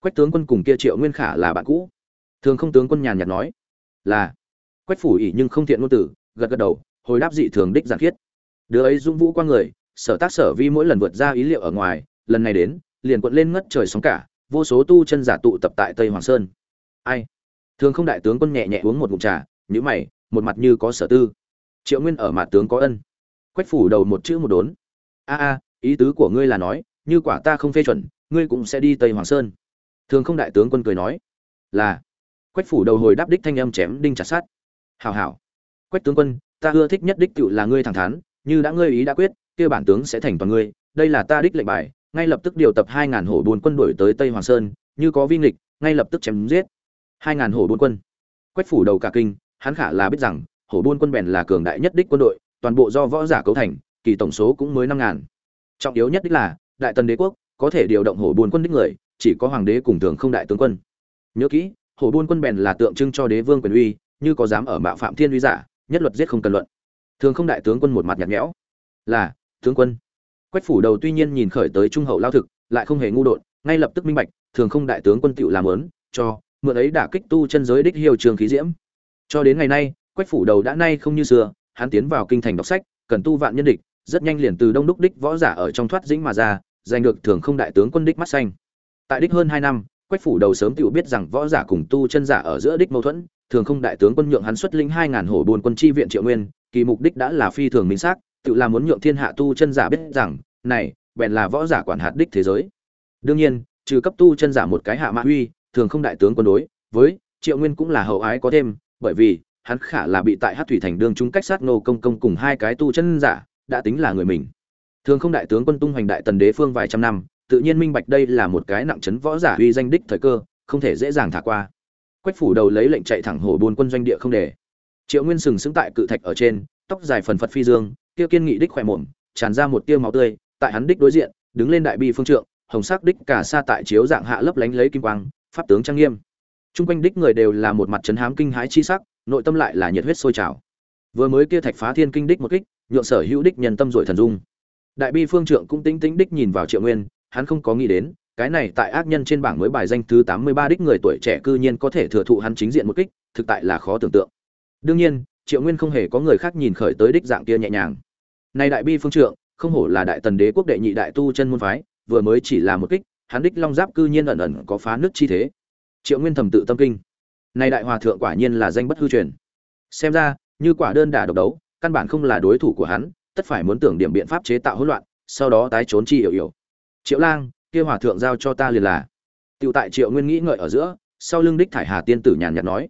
Speaker 1: Quách tướng quân cùng kia triệu nguyên khả là bạn cũ. Thường không tướng quân nhàn nhạt nói, là. Quách phủ ỉ nhưng không thiện ngôn tử, gật gật đầu, hồi đáp dị thường đích giản khiết. Đứa ấy dung vũ qua người, sở tác sở vi mỗi lần vượt ra ý liệu ở ngoài, lần này đến, liền quận lên ngất trời sóng cả, vô số tu chân giả tụ tập tại tây hoàng sơn. Ai? Thường không đại tướng quân nhẹ nhẹ uống một ngụm trà nhữ mày, một mặt như có sở tư. Triệu nguyên ở mặt tướng có ân. Quách phủ đầu một chữ một đốn a a, ý tứ của ngươi là nói, như quả ta không phê chuẩn, ngươi cũng sẽ đi tây hoàng sơn. Thường không đại tướng quân cười nói, là. Quách phủ đầu hồi đáp đích thanh âm chém đinh chặt sát hào hào quách tướng quân, ta ưa thích nhất đích cựu là ngươi thẳng thắn, như đã ngươi ý đã quyết, kia bản tướng sẽ thành toàn ngươi, đây là ta đích lệnh bài, ngay lập tức điều tập hai ngàn hổ buôn quân đuổi tới tây hoàng sơn, như có vi nghịch, ngay lập tức chém giết. Hai ngàn hổ buôn quân. Quách phủ đầu cả kinh, hắn khả là biết rằng, hổ buôn quân bèn là cường đại nhất đích quân đội, toàn bộ do võ giả cấu thành kỳ tổng số cũng mới năm ngàn. Trọng yếu nhất đích là, đại tần đế quốc có thể điều động hổ buôn quân đích người, chỉ có hoàng đế cùng thường không đại tướng quân. Nhớ kỹ, hổ buôn quân bèn là tượng trưng cho đế vương quyền uy, như có dám ở mạo phạm thiên uy giả, nhất luật giết không cần luận. Thường không đại tướng quân một mặt nhạt nhẽo. Là, tướng quân. Quách phủ đầu tuy nhiên nhìn khởi tới trung hậu lao thực, lại không hề ngu đột ngay lập tức minh bạch, thường không đại tướng quân tựu làm lớn, cho, mượn ấy đã kích tu chân giới đích hiêu trường khí diễm. Cho đến ngày nay, quách phủ đầu đã nay không như xưa, hắn tiến vào kinh thành đọc sách, cần tu vạn nhân địch rất nhanh liền từ đông đúc đích võ giả ở trong thoát dĩnh mà ra, giành được thường không đại tướng quân đích mắt xanh. Tại đích hơn hai năm, quách phủ đầu sớm tự biết rằng võ giả cùng tu chân giả ở giữa đích mâu thuẫn, thường không đại tướng quân nhượng hắn xuất lĩnh hai ngàn hổ buôn quân chi viện triệu nguyên, kỳ mục đích đã là phi thường minh xác, tự là muốn nhượng thiên hạ tu chân giả biết rằng, này, bèn là võ giả quản hạt đích thế giới. Đương nhiên, trừ cấp tu chân giả một cái hạ mã huy thường không đại tướng quân đối với triệu nguyên cũng là hậu ái có thêm, bởi vì hắn khả là bị tại hát thủy thành đương chúng cách sát nô công công cùng hai cái tu chân giả đã tính là người mình. Thường không đại tướng quân tung hoành đại tần đế phương vài trăm năm, tự nhiên minh bạch đây là một cái nặng chấn võ giả uy danh đích thời cơ, không thể dễ dàng thả qua. Quách phủ đầu lấy lệnh chạy thẳng hổ buôn quân doanh địa không để. Triệu nguyên sừng sững tại cự thạch ở trên, tóc dài phần phật phi dương, kia kiên nghị đích khỏe mồm, tràn ra một tia máu tươi, tại hắn đích đối diện, đứng lên đại bi phương trượng, hồng sắc đích cả xa tại chiếu dạng hạ lấp lánh lấy kim quang, pháp tướng trang nghiêm. Chung quanh đích người đều là một mặt chấn hám kinh hái chi sắc, nội tâm lại là nhiệt huyết sôi trào. Vừa mới kia thạch phá thiên kinh đích một kích nhượng sở hữu đích nhân tâm rồi thần dung. Đại bi phương trượng cũng tính tính đích nhìn vào triệu nguyên, hắn không có nghĩ đến, cái này tại ác nhân trên bảng mới bài danh thứ tám mươi ba đích người tuổi trẻ cư nhiên có thể thừa thụ hắn chính diện một kích, thực tại là khó tưởng tượng. Đương nhiên, triệu nguyên không hề có người khác nhìn khởi tới đích dạng kia nhẹ nhàng. Nay đại bi phương trượng, không hổ là đại tần đế quốc đệ nhị đại tu chân môn phái, vừa mới chỉ là một kích, hắn đích long giáp cư nhiên ẩn ẩn có phá nước chi thế. Triệu nguyên thầm tự tâm kinh. Nay đại hòa thượng quả nhiên là danh bất hư truyền. Xem ra, như quả đơn đả độc đấu căn bản không là đối thủ của hắn tất phải muốn tưởng điểm biện pháp chế tạo hỗn loạn sau đó tái trốn chi hiểu hiểu triệu lang kia hòa thượng giao cho ta liền là Tiểu tại Triệu Nguyên nghĩ ngợi ở giữa, sau lưng đích thải Hà tiên tử nhàn nhạt nói: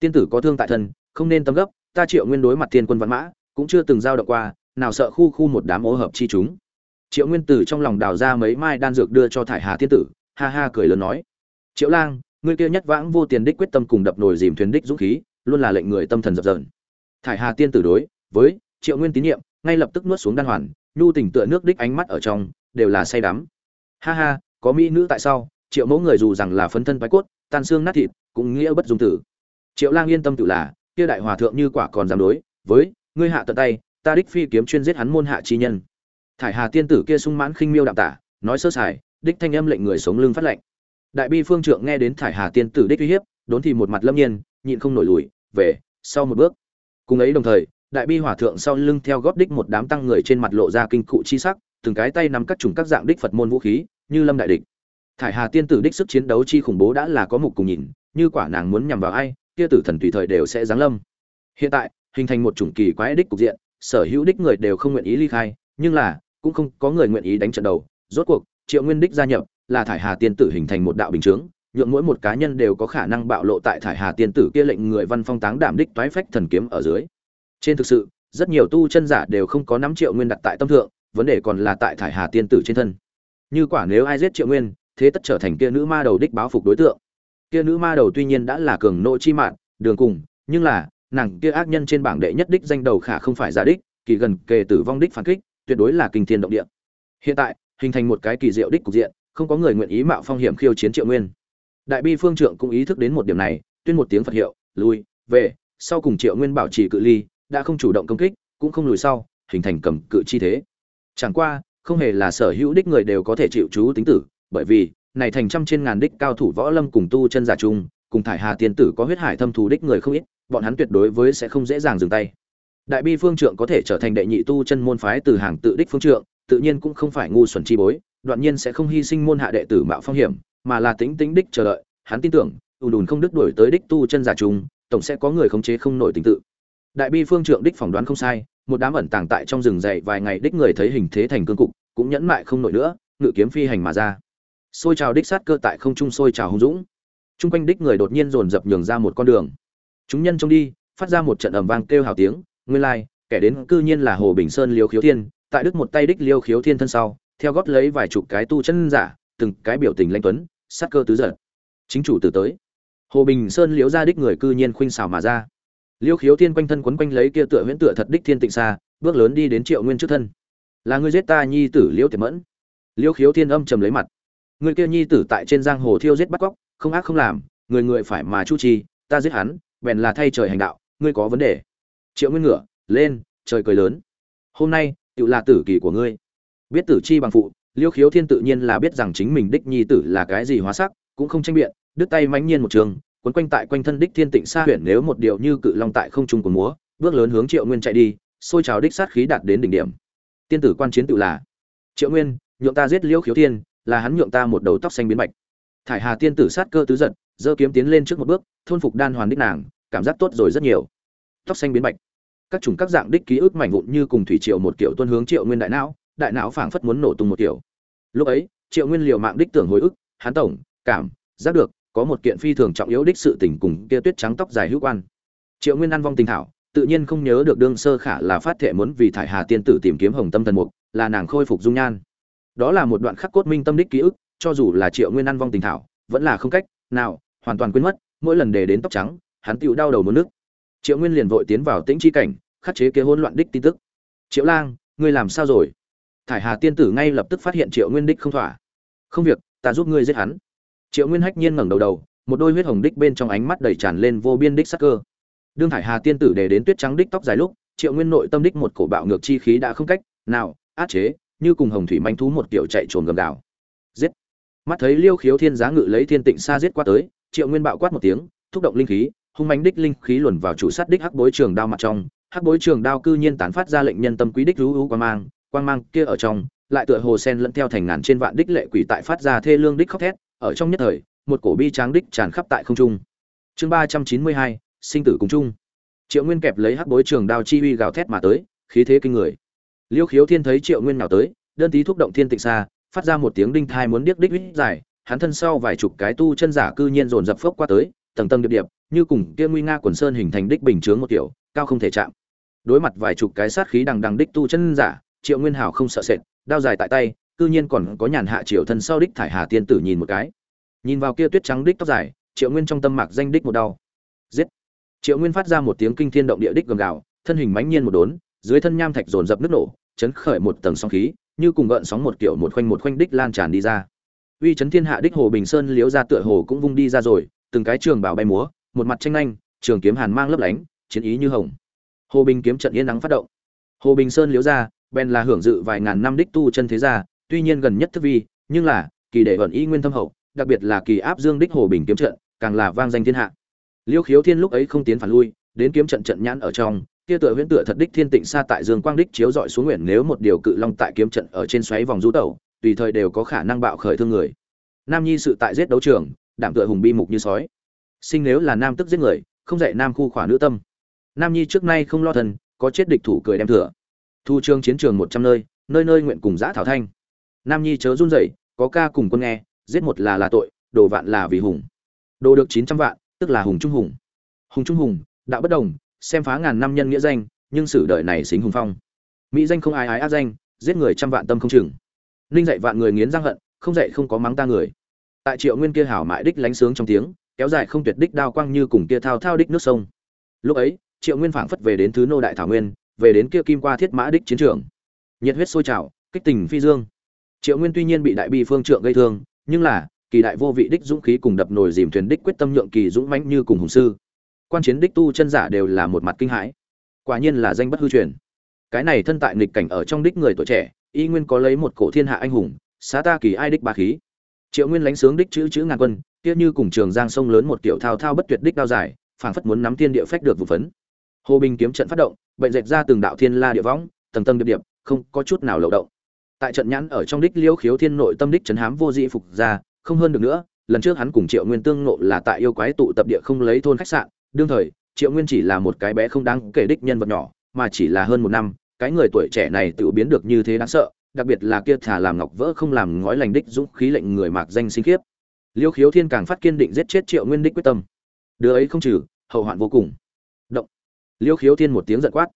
Speaker 1: "Tiên tử có thương tại thân, không nên tâm gấp, ta Triệu Nguyên đối mặt tiên quân văn mã, cũng chưa từng giao động qua, nào sợ khu khu một đám ô hợp chi chúng." Triệu Nguyên tử trong lòng đào ra mấy mai đan dược đưa cho thải Hà tiên tử, ha ha cười lớn nói: "Triệu Lang, ngươi kia nhất vãng vô tiền đích quyết tâm cùng đập nồi dìm thuyền đích dũng khí, luôn là lệnh người tâm thần dập dờn." Thải Hà tiên tử đối với Triệu Nguyên tín nhiệm, ngay lập tức nuốt xuống đan hoàn, nhu tình tựa nước đích ánh mắt ở trong, đều là say đắm. Ha ha, có mỹ nữ tại sao? triệu mẫu người dù rằng là phấn thân bái cốt tan xương nát thịt cũng nghĩa bất dung tử triệu lang yên tâm tự là kia đại hòa thượng như quả còn dám đối với ngươi hạ tận tay ta đích phi kiếm chuyên giết hắn môn hạ chi nhân thải hà tiên tử kia sung mãn khinh miêu đạm tả nói sơ sài đích thanh âm lệnh người sống lưng phát lệnh đại bi phương trượng nghe đến thải hà tiên tử đích uy hiếp đốn thì một mặt lâm nhiên nhịn không nổi lùi về sau một bước cùng ấy đồng thời đại bi hòa thượng sau lưng theo gót đích một đám tăng người trên mặt lộ ra kinh cụ chi sắc, từng cái tay nắm các chủng các dạng đích phật môn vũ khí, như lâm đại địch. Thải hà tiên tử đích sức chiến đấu chi khủng bố đã là có mục cùng nhìn, như quả nàng muốn nhằm vào ai, kia tử thần tùy thời đều sẽ giáng lâm. Hiện tại, hình thành một chủng kỳ quái đích cục diện, sở hữu đích người đều không nguyện ý ly khai, nhưng là, cũng không có người nguyện ý đánh trận đầu. Rốt cuộc, triệu nguyên đích gia nhập, là thải hà tiên tử hình thành một đạo bình chướng, nhượng mỗi một cá nhân đều có khả năng bạo lộ tại thải hà tiên tử kia lệnh người văn phong táng đảm đích toái phách thần kiếm ở dưới trên thực sự, rất nhiều tu chân giả đều không có năm triệu nguyên đặt tại tâm thượng, vấn đề còn là tại thải hà tiên tử trên thân. Như quả nếu ai giết triệu nguyên, thế tất trở thành kia nữ ma đầu đích báo phục đối tượng. Kia nữ ma đầu tuy nhiên đã là cường nộ chi mạng đường cùng, nhưng là, nàng kia ác nhân trên bảng đệ nhất đích danh đầu khả không phải giả đích, kỳ gần kề tử vong đích phản kích, tuyệt đối là kinh thiên động địa. Hiện tại, hình thành một cái kỳ diệu đích cục diện, không có người nguyện ý mạo phong hiểm khiêu chiến triệu nguyên. Đại bi phương trượng cũng ý thức đến một điểm này, tuyên một tiếng phật hiệu, lui, về, sau cùng triệu nguyên bảo trì cự ly đã không chủ động công kích, cũng không lùi sau, hình thành cầm cự chi thế. Chẳng qua, không hề là sở hữu đích người đều có thể chịu chú tính tử, bởi vì, này thành trăm trên ngàn đích cao thủ võ lâm cùng tu chân giả chung, cùng thải hà tiên tử có huyết hải thâm thù đích người không ít, bọn hắn tuyệt đối với sẽ không dễ dàng dừng tay. Đại bi phương trượng có thể trở thành đệ nhị tu chân môn phái từ hàng tự đích phương trượng, tự nhiên cũng không phải ngu xuẩn chi bối, đoạn nhiên sẽ không hy sinh môn hạ đệ tử mạo phong hiểm, mà là tính tính đích chờ đợi. Hắn tin tưởng, ùn đùn không đứt đuổi tới đích tu chân giả chung, tổng sẽ có người khống chế không nổi tình tự đại bi phương trượng đích phỏng đoán không sai, một đám ẩn tàng tại trong rừng dậy vài ngày đích người thấy hình thế thành cương cục, cũng nhẫn mại không nổi nữa, ngự kiếm phi hành mà ra. Xôi trào đích sát cơ tại không trung xôi trào hung dũng. Chung quanh đích người đột nhiên dồn dập nhường ra một con đường. Chúng nhân trông đi, phát ra một trận ầm vang kêu hào tiếng, nguyên lai, kẻ đến cư nhiên là hồ bình sơn liêu khiếu thiên, tại đức một tay đích liêu khiếu thiên thân sau, theo gót lấy vài chục cái tu chân giả, từng cái biểu tình lanh tuấn, sát cơ tứ giật chính chủ từ tới. Hồ bình sơn liếu ra đích người cư nhiên khuynh xào mà ra liêu khiếu thiên quanh thân quấn quanh lấy kia tựa huyễn tựa thật đích thiên tịnh xa, bước lớn đi đến triệu nguyên trước thân. Là người giết ta, nhi tử liêu tiệm mẫn. Liêu khiếu thiên âm trầm lấy mặt. Người kia nhi tử tại trên giang hồ thiêu giết bắt cóc, không ác không làm, người người phải mà chu trì, ta giết hắn, bèn là thay trời hành đạo, ngươi có vấn đề. Triệu nguyên ngựa lên, trời cười lớn. Hôm nay tự là tử kỳ của ngươi. Biết tử chi bằng phụ, liêu khiếu thiên tự nhiên là biết rằng chính mình đích nhi tử là cái gì hóa sắc, cũng không tranh biện, đứt tay mãnh nhiên một trường quấn quanh tại quanh thân đích thiên tịnh xa huyền nếu một điều như cự long tại không trung của múa, bước lớn hướng triệu nguyên chạy đi, xôi trào đích sát khí đạt đến đỉnh điểm. Tiên tử quan chiến tự là, triệu nguyên, nhượng ta giết liễu khiếu thiên, là hắn nhượng ta một đầu tóc xanh biến bạch thải hà tiên tử sát cơ tứ giận, giơ kiếm tiến lên trước một bước, thôn phục đan hoàn đích nàng, cảm giác tốt rồi rất nhiều. Tóc xanh biến bạch các chủng các dạng đích ký ức mảnh vụn như cùng thủy triệu một kiểu tuân hướng triệu nguyên đại não đại não phảng phất muốn nổ tung một kiểu. Lúc ấy, triệu nguyên liều mạng đích tưởng hồi ức, hắn tổng, cảm, giác được có một kiện phi thường trọng yếu đích sự tình cùng kia tuyết trắng tóc dài hữu quan. Triệu nguyên ăn vong tình thảo, tự nhiên không nhớ được đương sơ khả là phát thệ muốn vì thải hà tiên tử tìm kiếm hồng tâm thần mục, là nàng khôi phục dung nhan. Đó là một đoạn khắc cốt minh tâm đích ký ức, cho dù là triệu nguyên ăn vong tình thảo, vẫn là không cách nào, hoàn toàn quên mất, mỗi lần đề đến tóc trắng, hắn tựu đau đầu muốn nước triệu nguyên liền vội tiến vào tĩnh chi cảnh, khắc chế kế hỗn loạn đích tin tức. Triệu lang, ngươi làm sao rồi? Thải hà tiên tử ngay lập tức phát hiện triệu nguyên đích không thỏa. Không việc, ta giúp ngươi giết hắn triệu nguyên hách nhiên ngẩng đầu đầu, một đôi huyết hồng đích bên trong ánh mắt đầy tràn lên vô biên đích sắc cơ. Đương thải hà tiên tử để đến tuyết trắng đích tóc dài lúc, triệu nguyên nội tâm đích một cổ bạo ngược chi khí đã không cách nào át chế, như cùng hồng thủy manh thú một kiểu chạy trồn gầm gào. Giết! Mắt thấy liêu khiếu thiên giá ngự lấy thiên tịnh xa giết qua tới, triệu nguyên bạo quát một tiếng, thúc động linh khí, hung manh đích linh khí luồn vào chủ sát đích hắc bối trường đao mặt trong. Hắc bối trường đao cư nhiên tán phát ra lệnh nhân tâm quý đích rú rú quang mang quang mang kia ở trong, lại tựa hồ sen lẫn theo thành ngàn trên vạn đích lệ quỷ tại phát ra thê lương đích khóc thét ở trong nhất thời, một cổ bi tráng đích tràn khắp tại không trung. Chương ba trăm chín mươi hai, sinh tử cùng chung. Triệu nguyên kẹp lấy hắc bối trường đao chi uy gào thét mà tới, khí thế kinh người. Liêu khiếu thiên thấy triệu nguyên nào tới, đơn tí thúc động thiên tịnh xa, phát ra một tiếng đinh thai muốn điếc đích huýt dài, hắn thân sau vài chục cái tu chân giả cư nhiên dồn dập phốc qua tới, tầng tầng điệp điệp, như cùng kia nguy nga quần sơn hình thành đích bình chướng một kiểu, cao không thể chạm. Đối mặt vài chục cái sát khí đằng đằng đích tu chân giả, triệu nguyên hảo không sợ sệt, đao dài tại tay cư nhiên còn có nhàn hạ triệu thân sau đích thải hà tiên tử nhìn một cái. Nhìn vào kia tuyết trắng đích tóc dài, triệu nguyên trong tâm mạc danh đích một đau. Giết! Triệu nguyên phát ra một tiếng kinh thiên động địa đích gầm gào, thân hình mãnh nhiên một đốn, dưới thân nham thạch dồn dập nước nổ, chấn khởi một tầng sóng khí, như cùng gợn sóng một kiểu một khoanh một khoanh đích lan tràn đi ra. Uy chấn thiên hạ đích hồ bình sơn liếu ra tựa hồ cũng vung đi ra rồi, từng cái trường bảo bay múa, một mặt tranh nhanh trường kiếm hàn mang lấp lánh, chiến ý như hồng. Hồ bình kiếm trận yên nắng phát động. Hồ bình sơn liếu ra, bèn là hưởng dự vài ngàn năm đích tu chân thế gia tuy nhiên gần nhất thức vi, nhưng là, kỳ đệ vận y nguyên thâm hậu, đặc biệt là kỳ áp dương đích hồ bình kiếm trận, càng là vang danh thiên hạ. Liêu khiếu thiên lúc ấy không tiến phản lui, đến kiếm trận trận nhãn ở trong, kia tựa huyễn tựa thật đích thiên tịnh xa tại dương quang đích chiếu dọi xuống nguyện nếu một điều cự long tại kiếm trận ở trên xoáy vòng rũ tẩu, tùy thời đều có khả năng bạo khởi thương người. Nam nhi sự tại giết đấu trường, đảm tựa hùng bi mục như sói. Sinh nếu là nam tức giết người, không dạy nam khu khỏa nữ tâm. Nam nhi trước nay không lo thân, có chết địch thủ cười đem thừa. Thu trương chiến trường một trăm nơi nơi nơi nguyện cùng giã thảo thanh nam nhi chớ run rẩy, có ca cùng quân nghe, giết một là là tội, đồ vạn là vì hùng. Đồ được chín trăm vạn, tức là hùng trung hùng. Hùng trung hùng, đạo bất đồng, xem phá ngàn năm nhân nghĩa danh, nhưng sử đời này xính hùng phong. Mỹ danh không ai ái át danh, giết người trăm vạn tâm không chừng. Ninh dạy vạn người nghiến răng hận, không dạy không có mắng ta người. Tại triệu nguyên kia hảo mại đích lánh sướng trong tiếng, kéo dài không tuyệt đích đao quang như cùng kia thao thao đích nước sông. Lúc ấy, triệu nguyên phảng phất về đến thứ nô đại thảo nguyên, về đến kia kim qua thiết mã đích chiến trường. Nhiệt huyết sôi trào, kích tình phi dương triệu nguyên tuy nhiên bị đại bi phương trượng gây thương, nhưng là, kỳ đại vô vị đích dũng khí cùng đập nồi dìm thuyền đích quyết tâm nhượng kỳ dũng mãnh như cùng hùng sư. Quan chiến đích tu chân giả đều là một mặt kinh hãi. Quả nhiên là danh bất hư truyền. Cái này thân tại nghịch cảnh ở trong đích người tuổi trẻ, y nguyên có lấy một cổ thiên hạ anh hùng, xá ta kỳ ai đích ba khí. Triệu nguyên lánh sướng đích chữ chữ ngàn quân, kia như cùng trường giang sông lớn một tiểu thao thao bất tuyệt đích đao dài, phảng phất muốn nắm thiên địa phách được vụ phấn. Hồ bình kiếm trận phát động, bệnh dệt ra từng đạo thiên la địa võng, tầng tầng điệp điệp, không có chút nào lậu động tại trận nhãn ở trong đích liễu khiếu thiên nội tâm đích trấn hám vô dị phục ra, không hơn được nữa, lần trước hắn cùng triệu nguyên tương nộ là tại yêu quái tụ tập địa không lấy thôn khách sạn, đương thời, triệu nguyên chỉ là một cái bé không đáng kể đích nhân vật nhỏ, mà chỉ là hơn một năm, cái người tuổi trẻ này tự biến được như thế đáng sợ, đặc biệt là kia thả làm ngọc vỡ không làm ngói lành đích dũng khí lệnh người mạc danh sinh khiếp. Liêu khiếu thiên càng phát kiên định giết chết triệu nguyên đích quyết tâm. Đứa ấy không trừ, hậu hoạn vô cùng. Động. Liêu khiếu thiên một tiếng giận quát.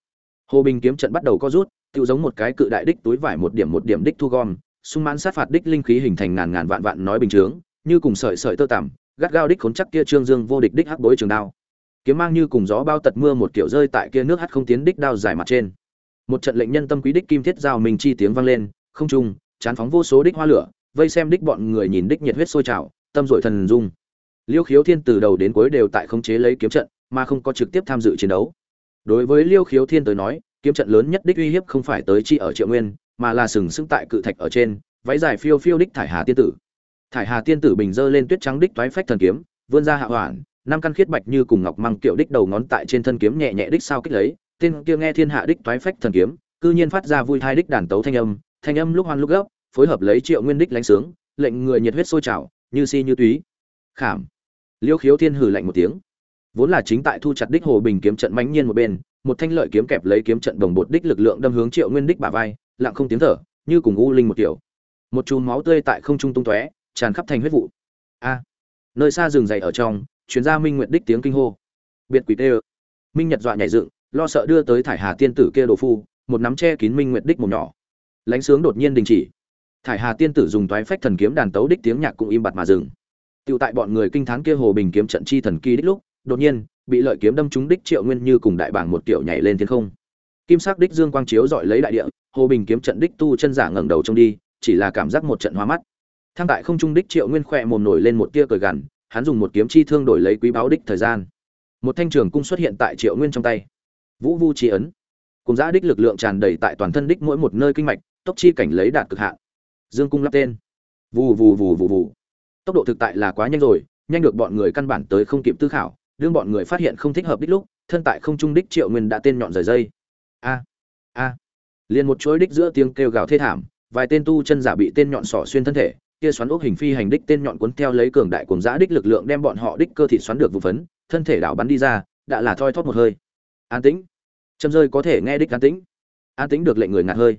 Speaker 1: Hồ bình kiếm trận bắt đầu co rút tự giống một cái cự đại đích túi vải một điểm một điểm đích thu gom, sung mãn sát phạt đích linh khí hình thành ngàn ngàn vạn vạn nói bình chướng, như cùng sợi sợi tơ tằm, gắt gao đích khốn chắc kia trương dương vô địch đích hắc bối trường đao. Kiếm mang như cùng gió bao tật mưa một kiểu rơi tại kia nước hắt không tiến đích đao dài mặt trên. Một trận lệnh nhân tâm quý đích kim thiết giao mình chi tiếng vang lên, không trung, chán phóng vô số đích hoa lửa, vây xem đích bọn người nhìn đích nhiệt huyết sôi trào, tâm dội thần dung. Liêu khiếu thiên từ đầu đến cuối đều tại khống chế lấy kiếm trận, mà không có trực tiếp tham dự chiến đấu. Đối với liêu khiếu thiên tới nói kiếm trận lớn nhất đích uy hiếp không phải tới chi ở triệu nguyên, mà là sừng sững tại cự thạch ở trên, váy dài phiêu phiêu đích thải hà tiên tử. Thải hà tiên tử bình dơ lên tuyết trắng đích toái phách thần kiếm, vươn ra hạ hoản năm căn khiết bạch như cùng ngọc măng kiệu đích đầu ngón tại trên thân kiếm nhẹ nhẹ đích sao kích lấy, tên kia nghe thiên hạ đích toái phách thần kiếm, cư nhiên phát ra vui thai đích đàn tấu thanh âm thanh âm lúc hoan lúc gấp, phối hợp lấy triệu nguyên đích lánh sướng, lệnh người nhiệt huyết sôi trào, như si như túy. Khảm. Liêu khiếu thiên hừ lạnh một tiếng. Vốn là chính tại thu chặt đích hồ bình kiếm trận mãnh nhiên một bên một thanh lợi kiếm kẹp lấy kiếm trận đồng bột đích lực lượng đâm hướng triệu nguyên đích bả vai, lặng không tiếng thở, như cùng u linh một kiểu. Một chùm máu tươi tại không trung tung tóe, tràn khắp thành huyết vụ. A! Nơi xa rừng dày ở trong chuyến ra minh nguyện đích tiếng kinh hô. Biệt quỷ tê minh nhật dọa nhảy dựng, lo sợ đưa tới thải hà tiên tử kia đồ phu, một nắm che kín minh nguyện đích một nhỏ. Lánh sướng đột nhiên đình chỉ. Thải hà tiên tử dùng toái phách thần kiếm đàn tấu đích tiếng nhạc cũng im bặt mà dừng. Tựu tại bọn người kinh thán kia hồ bình kiếm trận chi thần kỳ đích lúc, đột nhiên bị lợi kiếm đâm trúng đích triệu nguyên như cùng đại bảng một tiểu nhảy lên thiên không. Kim sắc đích dương quang chiếu dọi lấy đại địa, hồ bình kiếm trận đích tu chân giả ngẩng đầu trông đi, chỉ là cảm giác một trận hoa mắt. Thang tại không trung đích triệu nguyên khỏe mồm nổi lên một tia cười gằn, hắn dùng một kiếm chi thương đổi lấy quý báo đích thời gian. Một thanh trường cung xuất hiện tại triệu nguyên trong tay. Vũ vu chi ấn. Cùng giã đích lực lượng tràn đầy tại toàn thân đích mỗi một nơi kinh mạch, tốc chi cảnh lấy đạt cực hạn. Dương cung lắp tên. Vù vù vù vù vù. Tốc độ thực tại là quá nhanh rồi, nhanh được bọn người căn bản tới không kịp tư khảo đương bọn người phát hiện không thích hợp đích lúc, thân tại không trung đích triệu nguyên đã tên nhọn rời dây. A a. Liền một chuỗi đích giữa tiếng kêu gào thê thảm, vài tên tu chân giả bị tên nhọn sỏ xuyên thân thể, kia xoắn ốc hình phi hành đích tên nhọn cuốn theo lấy cường đại cuồng giã đích lực lượng đem bọn họ đích cơ thịt xoắn được vụ phấn, thân thể đảo bắn đi ra, đã là thoi thóp một hơi. An tĩnh. Châm rơi có thể nghe đích an tĩnh. An tĩnh được lệnh người ngạt hơi.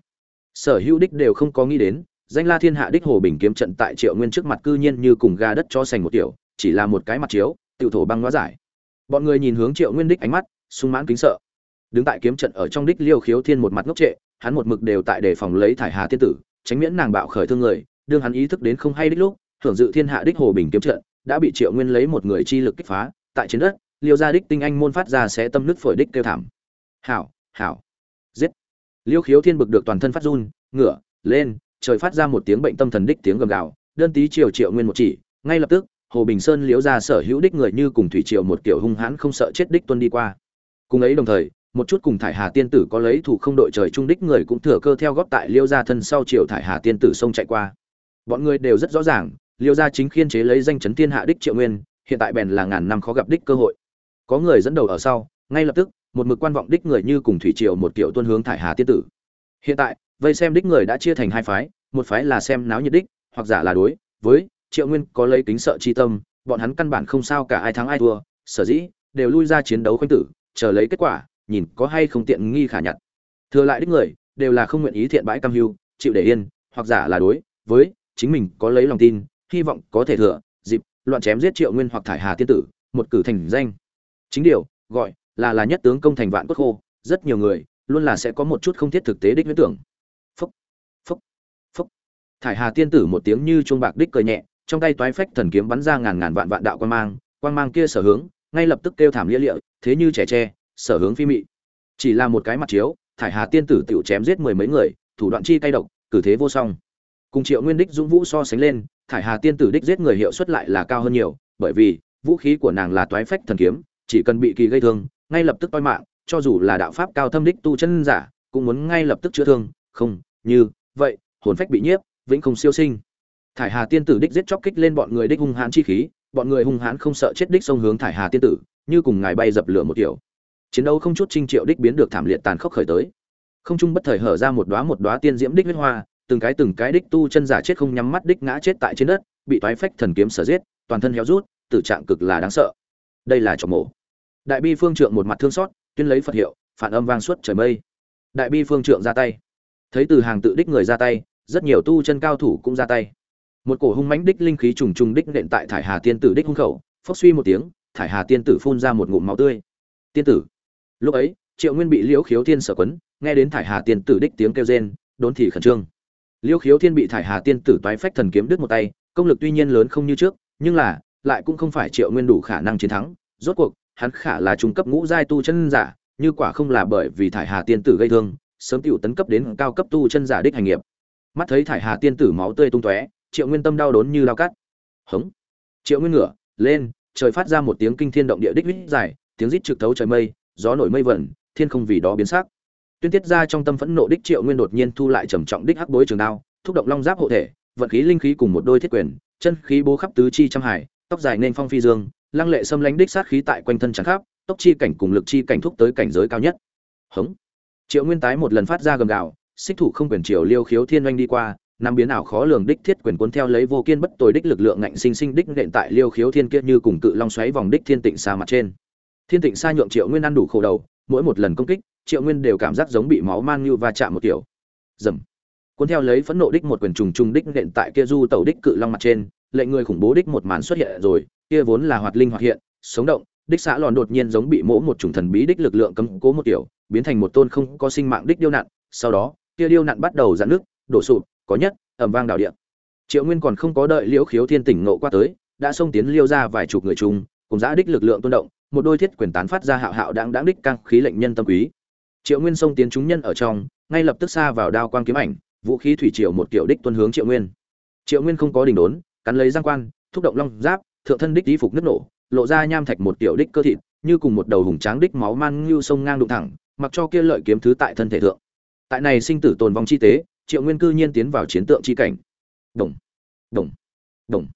Speaker 1: Sở hữu đích đều không có nghĩ đến, danh la thiên hạ đích hồ bình kiếm trận tại triệu nguyên trước mặt cư nhiên như cùng ga đất cho sành một tiểu, chỉ là một cái mặt chiếu, tiểu thổ băng hóa giải bọn người nhìn hướng triệu nguyên đích ánh mắt, sung mãn kính sợ. Đứng tại kiếm trận ở trong đích liêu khiếu thiên một mặt ngốc trệ, hắn một mực đều tại đề phòng lấy thải hà tiên tử, tránh miễn nàng bạo khởi thương người, đương hắn ý thức đến không hay đích lúc, thưởng dự thiên hạ đích hồ bình kiếm trận, đã bị triệu nguyên lấy một người chi lực kích phá, tại trên đất, liêu gia đích tinh anh môn phát ra sẽ tâm nứt phổi đích kêu thảm. Hảo hảo. Giết. Liêu khiếu thiên bực được toàn thân phát run, ngửa lên, trời phát ra một tiếng bệnh tâm thần đích tiếng gầm gào, đơn tí triều triệu nguyên một chỉ, ngay lập tức hồ bình sơn liếu ra sở hữu đích người như cùng thủy triều một kiểu hung hãn không sợ chết đích tuân đi qua. Cùng ấy đồng thời, một chút cùng thải hà tiên tử có lấy thủ không đội trời trung đích người cũng thừa cơ theo góp tại liêu gia thân sau triều thải hà tiên tử sông chạy qua. Bọn người đều rất rõ ràng, liêu gia chính khiên chế lấy danh chấn thiên hạ đích triệu nguyên, hiện tại bèn là ngàn năm khó gặp đích cơ hội. Có người dẫn đầu ở sau, ngay lập tức, một mực quan vọng đích người như cùng thủy triều một kiểu tuân hướng thải hà tiên tử. Hiện tại, vây xem đích người đã chia thành hai phái, một phái là xem náo nhiệt đích, hoặc giả là đối, với triệu nguyên có lấy kính sợ chi tâm, bọn hắn căn bản không sao cả ai thắng ai thua, sở dĩ, đều lui ra chiến đấu khoanh tử, chờ lấy kết quả, nhìn có hay không tiện nghi khả nhặt. Thừa lại đích người, đều là không nguyện ý thiện bãi cam hưu, chịu để yên, hoặc giả là đối với chính mình có lấy lòng tin, hy vọng có thể thừa, dịp, loạn chém giết triệu nguyên hoặc thải hà tiên tử, một cử thành danh. Chính điều, gọi là là nhất tướng công thành vạn cốt khô, rất nhiều người luôn là sẽ có một chút không thiết thực tế đích huyễn tưởng. Phúc phúc phúc. Thải hà tiên tử một tiếng như chuông bạc đích cười nhẹ trong tay toái phách thần kiếm bắn ra ngàn ngàn vạn vạn đạo quang mang quang mang kia sở hướng, ngay lập tức kêu thảm lia lịa, thế như trẻ tre, sở hướng phi mị. Chỉ là một cái mặt chiếu, thải hà tiên tử tiểu chém giết mười mấy người, thủ đoạn chi cay độc, cử thế vô song. Cùng triệu nguyên đích dũng vũ so sánh lên, thải hà tiên tử đích giết người hiệu suất lại là cao hơn nhiều, bởi vì, vũ khí của nàng là toái phách thần kiếm, chỉ cần bị kỳ gây thương, ngay lập tức toi mạng, cho dù là đạo pháp cao thâm đích tu chân giả, cũng muốn ngay lập tức chữa thương, không, như, vậy, hồn phách bị nhiếp, vĩnh không siêu sinh thải hà tiên tử đích giết chóc kích lên bọn người đích hung hãn chi khí, bọn người hung hãn không sợ chết đích sông hướng thải hà tiên tử, như cùng ngài bay dập lửa một kiểu. Chiến đấu không chút trinh triệu đích biến được thảm liệt tàn khốc khởi tới. Không trung bất thời hở ra một đóa một đóa tiên diễm đích huyết hoa, từng cái từng cái đích tu chân giả chết không nhắm mắt đích ngã chết tại trên đất, bị toái phách thần kiếm sở giết, toàn thân héo rút, tử trạng cực là đáng sợ. Đây là trọng mổ. Đại bi phương trượng một mặt thương xót, tuyên lấy phật hiệu, phản âm vang suốt trời mây. Đại bi phương trượng ra tay. Thấy từ hàng tự đích người ra tay, rất nhiều tu chân cao thủ cũng ra tay một cổ hung mãnh đích linh khí trùng trùng đích nện tại thải hà tiên tử đích hung khẩu, phốc suy một tiếng, thải hà tiên tử phun ra một ngụm máu tươi. Tiên tử. Lúc ấy, triệu nguyên bị liễu khiếu thiên sở quấn, nghe đến thải hà tiên tử đích tiếng kêu rên, đốn thì khẩn trương. Liễu khiếu thiên bị thải hà tiên tử toái phách thần kiếm đứt một tay, công lực tuy nhiên lớn không như trước, nhưng là, lại cũng không phải triệu nguyên đủ khả năng chiến thắng. Rốt cuộc, hắn khả là trung cấp ngũ giai tu chân giả, như quả không là bởi vì thải hà tiên tử gây thương, sớm tiểu tấn cấp đến cao cấp tu chân giả đích hành nghiệp. Mắt thấy thải hà tiên tử máu tươi tung tóe triệu nguyên tâm đau đớn như lao cắt. Hống. Triệu nguyên ngửa lên, trời phát ra một tiếng kinh thiên động địa đích huýt dài, tiếng rít trực thấu trời mây, gió nổi mây vẩn, thiên không vì đó biến sắc. Tuyên tiết ra trong tâm phẫn nộ đích triệu nguyên đột nhiên thu lại trầm trọng đích hắc bối trường đao, thúc động long giáp hộ thể, vận khí linh khí cùng một đôi thiết quyền, chân khí bố khắp tứ chi trăm hải, tóc dài nên phong phi dương, lăng lệ xâm lánh đích sát khí tại quanh thân trắng khắp, tốc chi cảnh cùng lực chi cảnh thúc tới cảnh giới cao nhất. Hống. Triệu nguyên tái một lần phát ra gầm gào, xích thủ không quyền triều liêu khiếu thiên oanh đi qua năm biến ảo khó lường đích thiết quyền cuốn theo lấy vô kiên bất tồi đích lực lượng ngạnh sinh sinh đích nện tại liêu khiếu thiên kia như cùng cự long xoáy vòng đích thiên tịnh xa mặt trên. Thiên tịnh xa nhượng triệu nguyên ăn đủ khổ đầu, mỗi một lần công kích, triệu nguyên đều cảm giác giống bị máu man như va chạm một kiểu. Dầm. Cuốn theo lấy phẫn nộ đích một quyền trùng trùng đích nện tại kia du tẩu đích cự long mặt trên, lệnh người khủng bố đích một màn xuất hiện rồi, kia vốn là hoạt linh hoạt hiện, sống động, đích xã lòn đột nhiên giống bị mỗ một chủng thần bí đích lực lượng cấm cố một kiểu, biến thành một tôn không có sinh mạng đích điêu nặn, sau đó, kia điêu nặn bắt đầu giãn nước, đổ sụp có nhất, ẩm vang đảo địa. Triệu nguyên còn không có đợi liễu khiếu thiên tỉnh nộ qua tới, đã xông tiến liêu ra vài chục người chung, cùng giã đích lực lượng tôn động, một đôi thiết quyền tán phát ra hạo hạo đáng đáng đích căng khí lệnh nhân tâm quý. Triệu nguyên xông tiến chúng nhân ở trong, ngay lập tức xa vào đao quang kiếm ảnh, vũ khí thủy triều một kiểu đích tuân hướng triệu nguyên. Triệu nguyên không có đình đốn, cắn lấy giang quan, thúc động long giáp, thượng thân đích di phục nước nổ, lộ ra nham thạch một kiểu đích cơ thịt, như cùng một đầu hùng tráng đích máu man ngưu sông ngang đụng thẳng, mặc cho kia lợi kiếm thứ tại thân thể thượng. Tại này sinh tử tồn vong chi tế triệu nguyên cư nhiên tiến vào chiến tượng chi cảnh. Đồng đồng đồng.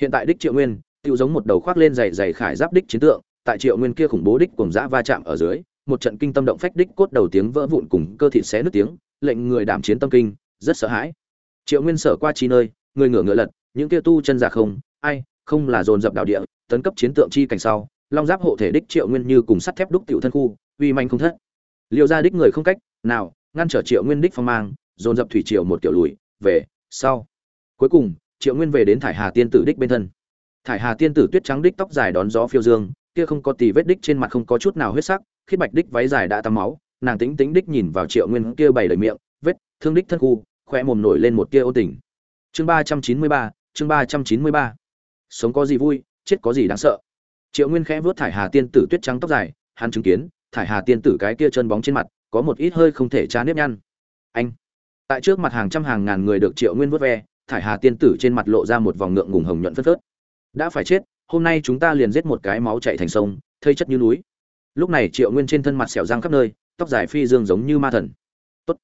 Speaker 1: Hiện tại đích triệu nguyên tự giống một đầu khoác lên dày dày khải giáp đích chiến tượng, tại triệu nguyên kia khủng bố đích cùng dã va chạm ở dưới, một trận kinh tâm động phách đích cốt đầu tiếng vỡ vụn cùng cơ thịt xé nước tiếng, lệnh người đảm chiến tâm kinh, rất sợ hãi. Triệu nguyên sở qua chi nơi, người ngửa ngựa lật, những kia tu chân giả không, ai, không là dồn dập đảo địa, tấn cấp chiến tượng chi cảnh sau, long giáp hộ thể đích triệu nguyên như cùng sắt thép đúc tiểu thân khu, uy manh không thất. Liệu ra đích người không cách nào ngăn trở triệu nguyên đích phong mang dồn dập thủy triều một kiểu lùi, về, sau. Cuối cùng, triệu nguyên về đến thải hà tiên tử đích bên thân. Thải hà tiên tử tuyết trắng đích tóc dài đón gió phiêu dương, kia không có tì vết đích trên mặt không có chút nào huyết sắc khiết bạch đích váy dài đã tắm máu, nàng tính tính đích nhìn vào triệu nguyên kia bày đầy miệng, vết thương đích thân khu khoe mồm nổi lên một tia ô tình. Chương ba trăm chín mươi ba, chương ba trăm chín mươi ba. Sống có gì vui, chết có gì đáng sợ. Triệu nguyên khẽ vớt thải hà tiên tử tuyết trắng tóc dài, hắn chứng kiến, thải hà tiên tử cái kia chân bóng trên mặt, có một ít hơi không thể tra nếp nhăn. Anh tại trước mặt hàng trăm hàng ngàn người được triệu nguyên vớt ve, thải hà tiên tử trên mặt lộ ra một vòng ngượng ngùng hồng nhuận phất phớt. Đã phải chết, hôm nay chúng ta liền giết một cái máu chạy thành sông, thây chất như núi. Lúc này triệu nguyên trên thân mặt xẻo răng khắp nơi, tóc dài phi dương giống như ma thần. Tốt.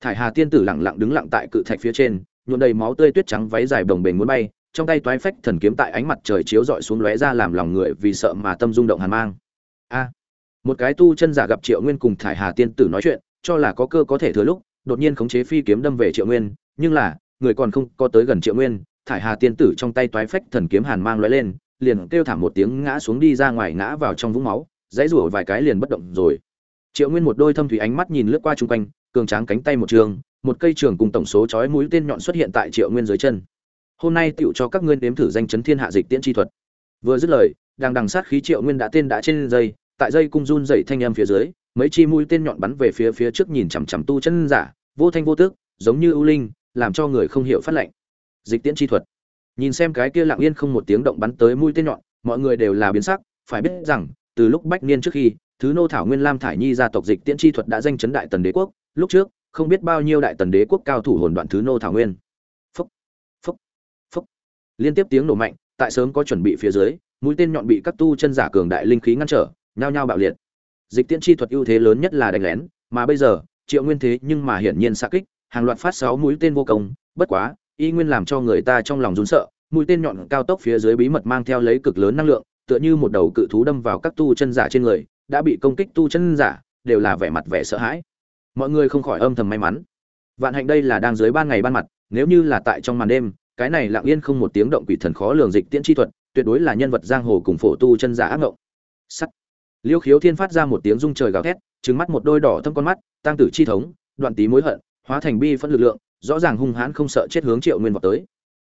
Speaker 1: thải hà tiên tử lặng lặng đứng lặng tại cự thạch phía trên nhuộn đầy máu tươi tuyết trắng váy dài đồng bền muốn bay, trong tay toái phách thần kiếm tại ánh mặt trời chiếu rọi xuống lóe ra làm lòng người vì sợ mà tâm rung động hàn mang. A. Một cái tu chân giả gặp triệu nguyên cùng thải hà tiên tử nói chuyện, cho là có cơ có thể thừa lúc đột nhiên khống chế phi kiếm đâm về triệu nguyên, nhưng là, người còn không có tới gần triệu nguyên, thải hà tiên tử trong tay toái phách thần kiếm hàn mang lóe lên, liền kêu thảm một tiếng ngã xuống đi ra ngoài ngã vào trong vũng máu, dãy rủa vài cái liền bất động rồi. Triệu nguyên một đôi thâm thủy ánh mắt nhìn lướt qua chung quanh, cường tráng cánh tay một trường, một cây trường cùng tổng số chói mũi tên nhọn xuất hiện tại triệu nguyên dưới chân. Hôm nay tựu cho các ngươi nếm thử danh chấn thiên hạ dịch tiễn chi thuật. Vừa dứt lời, đang đằng sát khí triệu nguyên đã tên đã trên dây, tại dây cung run dậy thanh âm phía dưới mấy chi mũi tên nhọn bắn về phía phía trước nhìn chằm chằm tu chân giả, vô thanh vô tức, giống như ưu linh, làm cho người không hiểu phát lệnh. Dịch tiễn chi thuật. Nhìn xem cái kia lặng yên không một tiếng động bắn tới mũi tên nhọn, mọi người đều là biến sắc, phải biết rằng, từ lúc bách niên trước khi, thứ nô thảo nguyên lam thải nhi gia tộc dịch tiễn chi thuật đã danh chấn đại tần đế quốc, lúc trước, không biết bao nhiêu đại tần đế quốc cao thủ hồn đoạn thứ nô thảo nguyên. Phúc phúc phúc. Liên tiếp tiếng nổ mạnh, tại sớm có chuẩn bị phía dưới, mũi tên nhọn bị các tu chân giả cường đại linh khí ngăn trở, nhao nhao bạo liệt dịch tiễn chi thuật ưu thế lớn nhất là đánh lén, mà bây giờ, triệu nguyên thế nhưng mà hiển nhiên xa kích, hàng loạt phát sáu mũi tên vô công, bất quá, y nguyên làm cho người ta trong lòng rún sợ, mũi tên nhọn cao tốc phía dưới bí mật mang theo lấy cực lớn năng lượng, tựa như một đầu cự thú đâm vào các tu chân giả trên người, đã bị công kích tu chân giả, đều là vẻ mặt vẻ sợ hãi. Mọi người không khỏi âm thầm may mắn. Vạn hạnh đây là đang dưới ban ngày ban mặt, nếu như là tại trong màn đêm, cái này lặng yên không một tiếng động quỷ thần khó lường dịch tiễn chi thuật, tuyệt đối là nhân vật giang hồ cùng phổ tu chân giả ác ngộng. Sắt liêu khiếu thiên phát ra một tiếng rung trời gào thét, trừng mắt một đôi đỏ thâm con mắt tăng tử chi thống, đoạn tí mối hận, hóa thành bi phân lực lượng, rõ ràng hung hãn không sợ chết hướng triệu nguyên vào tới.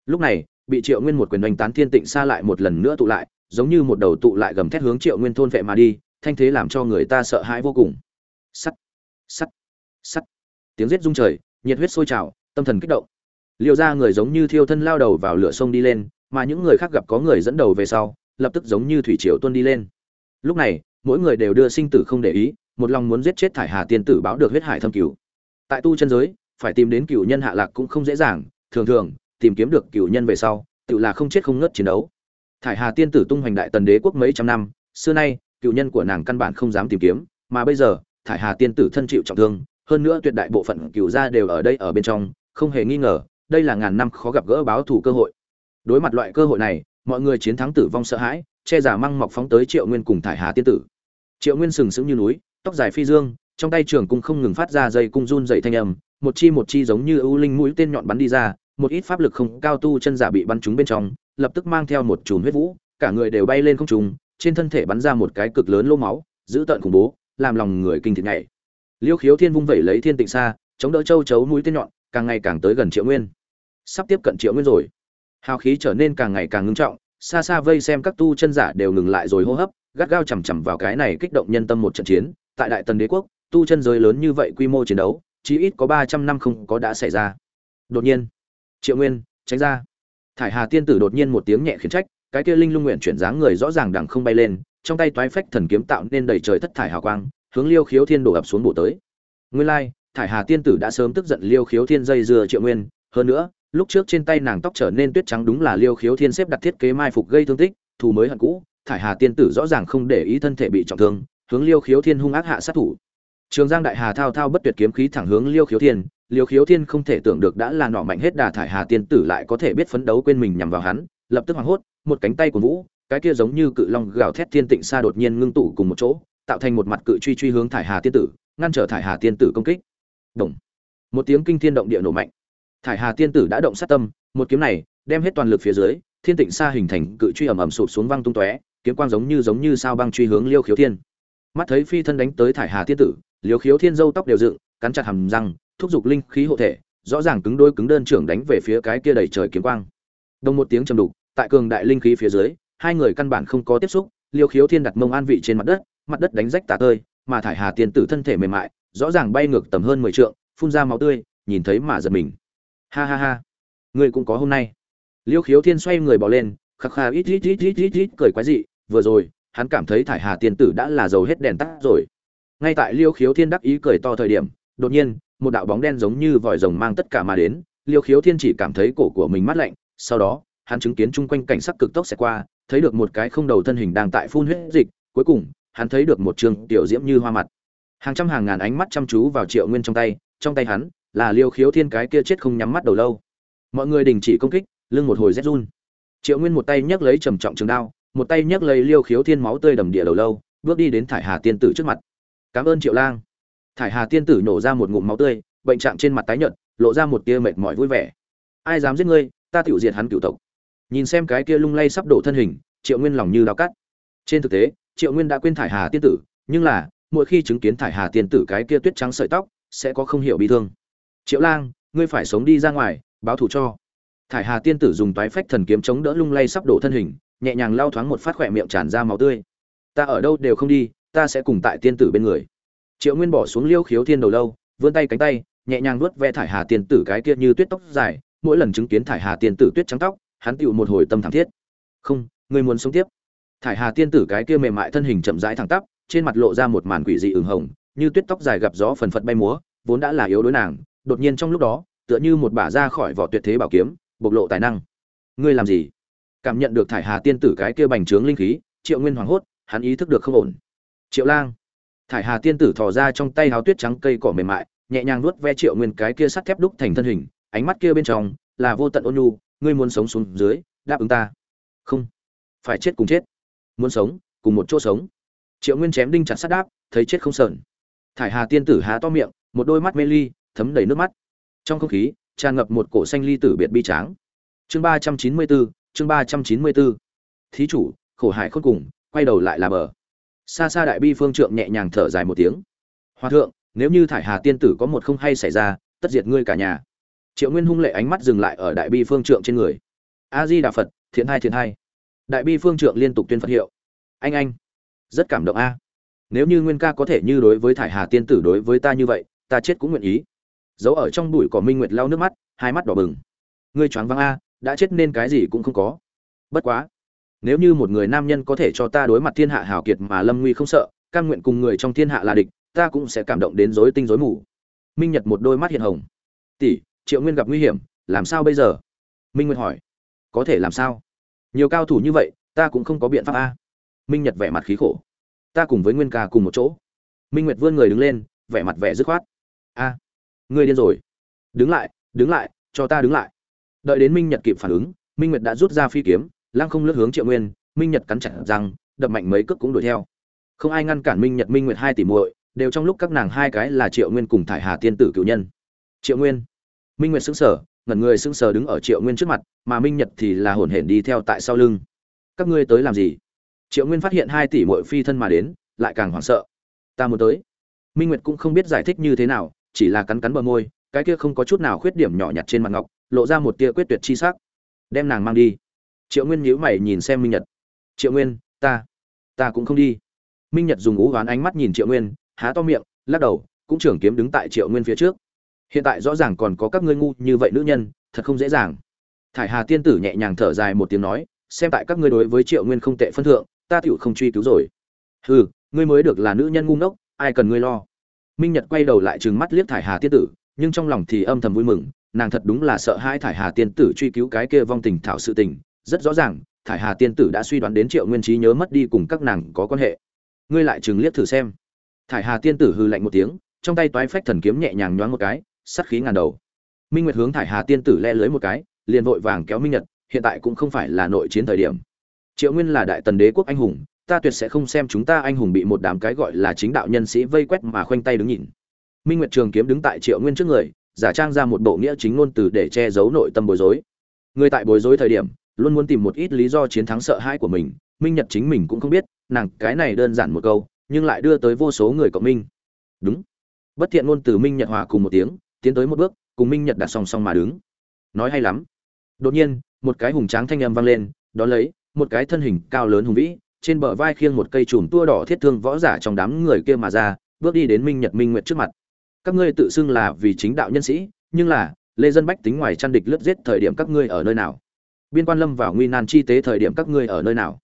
Speaker 1: Lúc này, bị triệu nguyên một quyền đánh tán thiên tịnh xa lại một lần nữa tụ lại, giống như một đầu tụ lại gầm thét hướng triệu nguyên thôn vệ mà đi, thanh thế làm cho người ta sợ hãi vô cùng. Sắt sắt sắt. Tiếng giết rung trời, nhiệt huyết sôi trào, tâm thần kích động. Liệu ra người giống như thiêu thân lao đầu vào lửa sông đi lên, mà những người khác gặp có người dẫn đầu về sau, lập tức giống như thủy triều tuôn đi lên. Lúc này mỗi người đều đưa sinh tử không để ý, một lòng muốn giết chết thải hà tiên tử báo được huyết hải thâm cửu. Tại tu chân giới, phải tìm đến cựu nhân hạ lạc cũng không dễ dàng, thường thường, tìm kiếm được cựu nhân về sau, tự là không chết không ngớt chiến đấu. Thải hà tiên tử tung hoành đại tần đế quốc mấy trăm năm, xưa nay cựu nhân của nàng căn bản không dám tìm kiếm, mà bây giờ, thải hà tiên tử thân chịu trọng thương, hơn nữa tuyệt đại bộ phận cựu gia đều ở đây ở bên trong, không hề nghi ngờ, đây là ngàn năm khó gặp gỡ báo thù cơ hội. Đối mặt loại cơ hội này, mọi người chiến thắng tử vong sợ hãi, che giả măng mọc phóng tới triệu nguyên cùng thải hà tiên tử triệu nguyên sừng sững như núi, tóc dài phi dương, trong tay trường cung không ngừng phát ra dây cung run dày thanh âm, một chi một chi giống như ưu linh mũi tên nhọn bắn đi ra, một ít pháp lực không cao tu chân giả bị bắn trúng bên trong, lập tức mang theo một chùm huyết vũ, cả người đều bay lên không trùng trên thân thể bắn ra một cái cực lớn lô máu, dữ tợn khủng bố, làm lòng người kinh thịt nhảy. Liêu khiếu thiên vung vẩy lấy thiên tịnh xa, chống đỡ châu chấu mũi tên nhọn, càng ngày càng tới gần triệu nguyên. Sắp tiếp cận triệu nguyên rồi. Hào khí trở nên càng ngày càng ngưng trọng, xa xa vây xem các tu chân giả đều ngừng lại rồi hô hấp gắt gao chằm chằm vào cái này kích động nhân tâm một trận chiến. Tại đại tần đế quốc, tu chân giới lớn như vậy quy mô chiến đấu, chí ít có ba trăm năm không có đã xảy ra. Đột nhiên, triệu nguyên, tránh ra. Thải hà tiên tử đột nhiên một tiếng nhẹ khiến trách, cái kia linh lung nguyện chuyển dáng người rõ ràng đằng không bay lên, trong tay toái phách thần kiếm tạo nên đầy trời thất thải hào quang, hướng liêu khiếu thiên đổ ập xuống bổ tới. Nguyên lai, thải hà tiên tử đã sớm tức giận liêu khiếu thiên dây dưa triệu nguyên, hơn nữa, lúc trước trên tay nàng tóc trở nên tuyết trắng đúng là liêu khiếu thiên xếp đặt thiết kế mai phục gây thương tích, thù mới hận cũ thải hà tiên tử rõ ràng không để ý thân thể bị trọng thương, hướng liêu khiếu thiên hung ác hạ sát thủ. Trường giang đại hà thao thao bất tuyệt kiếm khí thẳng hướng liêu khiếu thiên, liêu khiếu thiên không thể tưởng được đã là nọ mạnh hết đà thải hà tiên tử lại có thể biết phấn đấu quên mình nhằm vào hắn, lập tức hoảng hốt, một cánh tay của vũ, cái kia giống như cự long gào thét thiên tịnh xa đột nhiên ngưng tụ cùng một chỗ, tạo thành một mặt cự truy truy hướng thải hà tiên tử, ngăn trở thải hà tiên tử công kích. Động. một tiếng kinh thiên động địa nổ mạnh. Thải hà tiên tử đã động sát tâm, một kiếm này đem hết toàn lực phía dưới, thiên tịnh xa hình thành cự truy ầm ầm sụp xuống văng tung tóe kiếm quang giống như giống như sao băng truy hướng liêu khiếu thiên. Mắt thấy phi thân đánh tới thải hà tiên tử, liêu khiếu thiên dâu tóc đều dựng, cắn chặt hầm răng, thúc giục linh khí hộ thể, rõ ràng cứng đôi cứng đơn trưởng đánh về phía cái kia đầy trời kiếm quang. Đồng một tiếng trầm đục, tại cường đại linh khí phía dưới, hai người căn bản không có tiếp xúc, liêu khiếu thiên đặt mông an vị trên mặt đất mặt đất đánh rách tả tơi, mà thải hà tiên tử thân thể mềm mại, rõ ràng bay ngược tầm hơn mười trượng, phun ra máu tươi, nhìn thấy mà giật mình. Ha ha ha, ngươi cũng có hôm nay. Liêu khiếu thiên xoay người bỏ lên khắc khà, ít ít ít ít ít ít, cười quái dị vừa rồi, hắn cảm thấy thải hà tiên tử đã là dầu hết đèn tắt rồi. Ngay tại liêu khiếu thiên đắc ý cười to thời điểm, đột nhiên, một đạo bóng đen giống như vòi rồng mang tất cả mà đến, liêu khiếu thiên chỉ cảm thấy cổ của mình mát lạnh, sau đó, hắn chứng kiến chung quanh cảnh sắc cực tốc sẽ qua, thấy được một cái không đầu thân hình đang tại phun huyết dịch, cuối cùng, hắn thấy được một trường tiểu diễm như hoa mặt. Hàng trăm hàng ngàn ánh mắt chăm chú vào triệu nguyên trong tay trong tay hắn, là liêu khiếu thiên cái kia chết không nhắm mắt đầu lâu. Mọi người đình chỉ công kích, lưng một hồi rét run. Triệu nguyên một tay nhấc lấy trầm trọng trường đao một tay nhấc lấy liêu khiếu thiên máu tươi đầm địa đầu lâu, bước đi đến thải hà tiên tử trước mặt. Cảm ơn triệu lang. Thải hà tiên tử nổ ra một ngụm máu tươi, bệnh trạng trên mặt tái nhợt, lộ ra một tia mệt mỏi vui vẻ. Ai dám giết ngươi, ta tiểu diệt hắn cựu tộc. Nhìn xem cái kia lung lay sắp đổ thân hình, triệu nguyên lòng như đau cắt. Trên thực tế, triệu nguyên đã quên thải hà tiên tử, nhưng là, mỗi khi chứng kiến thải hà tiên tử cái kia tuyết trắng sợi tóc, sẽ có không hiểu bị thương. Triệu lang, ngươi phải sống đi ra ngoài, báo thù cho. Thải hà tiên tử dùng toái phách thần kiếm chống đỡ lung lay sắp đổ thân hình nhẹ nhàng lao thoáng một phát khỏe miệng tràn ra máu tươi. Ta ở đâu đều không đi, ta sẽ cùng tại tiên tử bên người. Triệu nguyên bỏ xuống liêu khiếu thiên đầu lâu, vươn tay cánh tay, nhẹ nhàng nuốt ve thải hà tiên tử cái kia như tuyết tóc dài, mỗi lần chứng kiến thải hà tiên tử tuyết trắng tóc, hắn tựu một hồi tâm thảm thiết. Không, người muốn sống tiếp. Thải hà tiên tử cái kia mềm mại thân hình chậm rãi thẳng tắp, trên mặt lộ ra một màn quỷ dị ửng hồng, như tuyết tóc dài gặp gió phần phật bay múa, vốn đã là yếu đối nàng, đột nhiên trong lúc đó, tựa như một bả ra khỏi vỏ tuyệt thế bảo kiếm, bộc lộ tài năng. Ngươi làm gì? Cảm nhận được thải hà tiên tử cái kia bành trướng linh khí, triệu nguyên hoảng hốt, hắn ý thức được không ổn. Triệu lang. Thải hà tiên tử thò ra trong tay háo tuyết trắng cây cỏ mềm mại, nhẹ nhàng nuốt ve triệu nguyên cái kia sắt thép đúc thành thân hình, ánh mắt kia bên trong là vô tận ôn nhu, ngươi muốn sống xuống dưới, đáp ứng ta. Không. Phải chết cùng chết. Muốn sống, cùng một chỗ sống. Triệu nguyên chém đinh chặt sắt đáp, thấy chết không sờn. Thải hà tiên tử há to miệng, một đôi mắt mê ly, thấm đầy nước mắt. Trong không khí, tràn ngập một cổ xanh ly tử biệt bi tráng. Chương ba trăm chín mươi bốn chương ba trăm chín mươi bốn. Thí chủ, khổ hại khôn cùng, quay đầu lại là bờ. Xa xa đại bi phương trượng nhẹ nhàng thở dài một tiếng. Hòa thượng, nếu như thải hà tiên tử có một không hay xảy ra, tất diệt ngươi cả nhà. Triệu nguyên hung lệ ánh mắt dừng lại ở đại bi phương trượng trên người. A di đà phật, thiện hai thiện hai. Đại bi phương trượng liên tục tuyên phật hiệu. Anh anh. Rất cảm động a. Nếu như nguyên ca có thể như đối với thải hà tiên tử đối với ta như vậy, ta chết cũng nguyện ý. Giấu ở trong bụi cỏ minh nguyệt lau nước mắt, hai mắt đỏ bừng. Ngươi choáng váng a đã chết nên cái gì cũng không có. Bất quá, nếu như một người nam nhân có thể cho ta đối mặt thiên hạ hào kiệt mà lâm nguy không sợ, cam nguyện cùng người trong thiên hạ là địch, ta cũng sẽ cảm động đến rối tinh rối mù. Minh nhật một đôi mắt hiện hồng. Tỷ, triệu nguyên gặp nguy hiểm, làm sao bây giờ? Minh nguyệt hỏi. Có thể làm sao? Nhiều cao thủ như vậy, ta cũng không có biện pháp a. Minh nhật vẻ mặt khí khổ. Ta cùng với nguyên ca cùng một chỗ. Minh nguyệt vươn người đứng lên, vẻ mặt vẻ dứt khoát. A, ngươi điên rồi. Đứng lại đứng lại, cho ta đứng lại đợi đến minh nhật kịp phản ứng, minh nguyệt đã rút ra phi kiếm, lăng không lướt hướng triệu nguyên, minh nhật cắn chặt răng, đập mạnh mấy cước cũng đuổi theo. Không ai ngăn cản minh nhật, minh nguyệt hai tỷ muội, đều trong lúc các nàng hai cái là triệu nguyên cùng thải hà tiên tử cựu nhân. Triệu nguyên. Minh nguyệt sững sờ, ngẩn người sững sờ đứng ở triệu nguyên trước mặt, mà minh nhật thì là hổn hển đi theo tại sau lưng. Các ngươi tới làm gì? Triệu nguyên phát hiện hai tỷ muội phi thân mà đến, lại càng hoảng sợ. Ta muốn tới. Minh nguyệt cũng không biết giải thích như thế nào, chỉ là cắn cắn bờ môi, cái kia không có chút nào khuyết điểm nhỏ nhặt trên mặt ngọc lộ ra một tia quyết tuyệt chi sắc. Đem nàng mang đi. Triệu nguyên nhíu mày nhìn xem minh nhật. Triệu nguyên, ta ta cũng không đi. Minh nhật dùng u hoán ánh mắt nhìn triệu nguyên, há to miệng, lắc đầu, cũng trưởng kiếm đứng tại triệu nguyên phía trước. Hiện tại rõ ràng còn có các ngươi ngu như vậy nữ nhân, thật không dễ dàng. Thải hà tiên tử nhẹ nhàng thở dài một tiếng nói, xem tại các ngươi đối với triệu nguyên không tệ phân thượng, ta tựu không truy cứu rồi. Hừ, ngươi mới được là nữ nhân ngu ngốc, ai cần ngươi lo? Minh nhật quay đầu lại trừng mắt liếc thải hà tiên tử, nhưng trong lòng thì âm thầm vui mừng nàng thật đúng là sợ hai thải hà tiên tử truy cứu cái kia vong tình thảo sự tình. Rất rõ ràng, thải hà tiên tử đã suy đoán đến triệu nguyên trí nhớ mất đi cùng các nàng có quan hệ. Ngươi lại chừng liếc thử xem. Thải hà tiên tử hư lạnh một tiếng, trong tay toái phách thần kiếm nhẹ nhàng nhoáng một cái, sắt khí ngàn đầu. Minh nguyệt hướng thải hà tiên tử le lưới một cái, liền vội vàng kéo minh nhật, hiện tại cũng không phải là nội chiến thời điểm. Triệu nguyên là đại tần đế quốc anh hùng, ta tuyệt sẽ không xem chúng ta anh hùng bị một đám cái gọi là chính đạo nhân sĩ vây quét mà khoanh tay đứng nhìn. Minh nguyệt trường kiếm đứng tại triệu nguyên trước người giả trang ra một bộ nghĩa chính ngôn từ để che giấu nội tâm bối rối. Người tại bối rối thời điểm, luôn muốn tìm một ít lý do chiến thắng sợ hãi của mình, minh nhật chính mình cũng không biết, nàng cái này đơn giản một câu, nhưng lại đưa tới vô số người cộng minh. Đúng. Bất thiện ngôn từ minh nhật hòa cùng một tiếng, tiến tới một bước, cùng minh nhật đặt song song mà đứng. Nói hay lắm. Đột nhiên, một cái hùng tráng thanh âm vang lên đó lấy, một cái thân hình cao lớn hùng vĩ, trên bờ vai khiêng một cây chùm tua đỏ thiết thương võ giả trong đám người kia mà ra, bước đi đến minh nhật minh nguyệt trước mặt các ngươi tự xưng là vì chính đạo nhân sĩ, nhưng là, lê dân bách tính ngoài chăn địch lướt giết thời điểm các ngươi ở nơi nào? Biên quan lâm vào nguy nan chi tế thời điểm các ngươi ở nơi nào?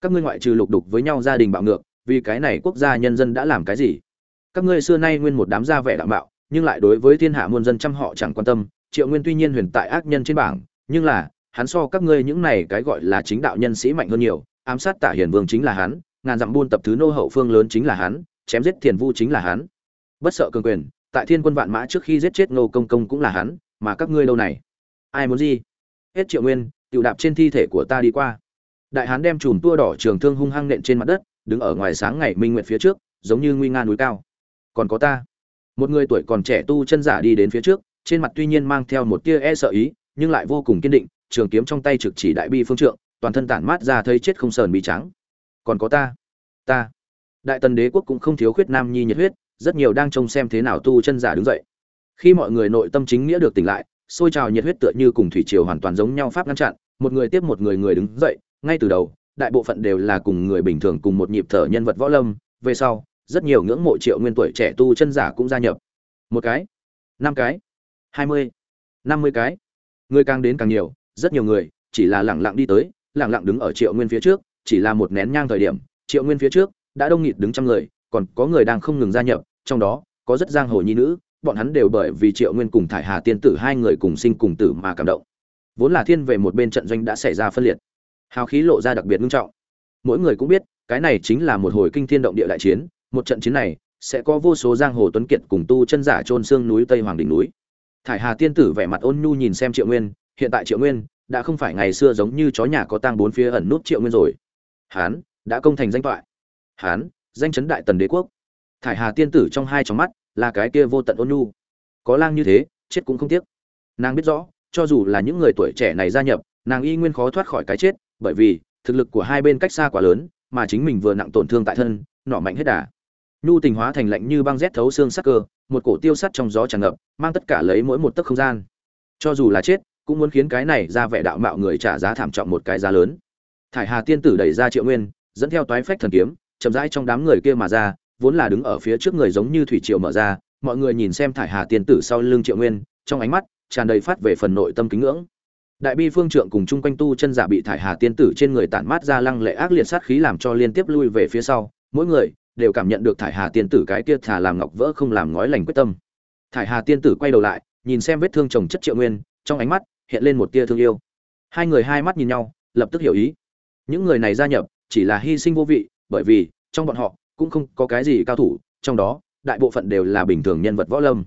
Speaker 1: Các ngươi ngoại trừ lục đục với nhau gia đình bạo ngược, vì cái này quốc gia nhân dân đã làm cái gì? Các ngươi xưa nay nguyên một đám gia vẻ đạo mạo, nhưng lại đối với thiên hạ muôn dân trăm họ chẳng quan tâm, triệu nguyên tuy nhiên huyền tại ác nhân trên bảng, nhưng là, hắn so các ngươi những này cái gọi là chính đạo nhân sĩ mạnh hơn nhiều, ám sát tả hiền vương chính là hắn, ngàn dặm buôn tập thứ nô hậu phương lớn chính là hắn, chém giết thiền vu chính là hắn. Bất sợ cường quyền tại thiên quân vạn mã trước khi giết chết ngô công công cũng là hắn, mà các ngươi đâu này? Ai muốn gì? Hết triệu nguyên tự đạp trên thi thể của ta đi qua. Đại hán đem chùm tua đỏ trường thương hung hăng nện trên mặt đất, đứng ở ngoài sáng ngày minh nguyện phía trước, giống như nguy nga núi cao. Còn có ta. Một người tuổi còn trẻ tu chân giả đi đến phía trước, trên mặt tuy nhiên mang theo một tia e sợ ý, nhưng lại vô cùng kiên định, trường kiếm trong tay trực chỉ đại bi phương trượng, toàn thân tản mát ra thấy chết không sờn bị trắng. Còn có ta. Ta. Đại tần đế quốc cũng không thiếu khuyết nam nhi nhiệt huyết rất nhiều đang trông xem thế nào tu chân giả đứng dậy. Khi mọi người nội tâm chính nghĩa được tỉnh lại, xôi trào nhiệt huyết tựa như cùng thủy triều hoàn toàn giống nhau pháp ngăn chặn, một người tiếp một người người đứng dậy, ngay từ đầu, đại bộ phận đều là cùng người bình thường cùng một nhịp thở nhân vật võ lâm, về sau, rất nhiều ngưỡng mộ triệu nguyên tuổi trẻ tu chân giả cũng gia nhập. Một cái, năm cái, hai mươi, năm mươi cái. Người càng đến càng nhiều, rất nhiều người, chỉ là lẳng lặng đi tới, lẳng lặng đứng ở triệu nguyên phía trước, chỉ là một nén nhang thời điểm, triệu nguyên phía trước, đã đông nghịt đứng trăm người, còn có người đang không ngừng gia nhập trong đó, có rất giang hồ nhi nữ, bọn hắn đều bởi vì triệu nguyên cùng thải hà tiên tử hai người cùng sinh cùng tử mà cảm động. Vốn là thiên về một bên trận doanh đã xảy ra phân liệt. Hào khí lộ ra đặc biệt nghiêm trọng. Mỗi người cũng biết, cái này chính là một hồi kinh thiên động địa đại chiến, một trận chiến này sẽ có vô số giang hồ tuấn kiệt cùng tu chân giả trôn xương núi tây hoàng đỉnh núi. Thải hà tiên tử vẻ mặt ôn nhu nhìn xem triệu nguyên, hiện tại triệu nguyên đã không phải ngày xưa giống như chó nhà có tang bốn phía ẩn nút triệu nguyên rồi. Hán, đã công thành danh toại. Hán, danh chấn đại tần đế quốc thải hà tiên tử trong hai trong mắt là cái kia vô tận ôn nhu. Có lang như thế, chết cũng không tiếc. Nàng biết rõ, cho dù là những người tuổi trẻ này gia nhập, nàng y nguyên khó thoát khỏi cái chết, bởi vì thực lực của hai bên cách xa quá lớn, mà chính mình vừa nặng tổn thương tại thân, nọ mạnh hết đà. Nhu tình hóa thành lạnh như băng rét thấu xương sắc cơ, một cổ tiêu sắt trong gió tràn ngập, mang tất cả lấy mỗi một tấc không gian. Cho dù là chết, cũng muốn khiến cái này ra vẻ đạo mạo người trả giá thảm trọng một cái giá lớn. Thải hà tiên tử đẩy ra triệu nguyên, dẫn theo toái phách thần kiếm, chậm rãi trong đám người kia mà ra vốn là đứng ở phía trước người giống như thủy triều mở ra, mọi người nhìn xem thải hà tiên tử sau lưng triệu nguyên, trong ánh mắt tràn đầy phát về phần nội tâm kính ngưỡng. Đại bi phương trượng cùng chung quanh tu chân giả bị thải hà tiên tử trên người tản mát ra lăng lệ ác liệt sát khí làm cho liên tiếp lui về phía sau, mỗi người đều cảm nhận được thải hà tiên tử cái kia thả làm ngọc vỡ không làm ngói lành quyết tâm. Thải hà tiên tử quay đầu lại, nhìn xem vết thương chồng chất triệu nguyên, trong ánh mắt hiện lên một tia thương yêu. Hai người hai mắt nhìn nhau, lập tức hiểu ý. Những người này gia nhập chỉ là hy sinh vô vị, bởi vì trong bọn họ cũng không có cái gì cao thủ, trong đó, đại bộ phận đều là bình thường nhân vật võ lâm.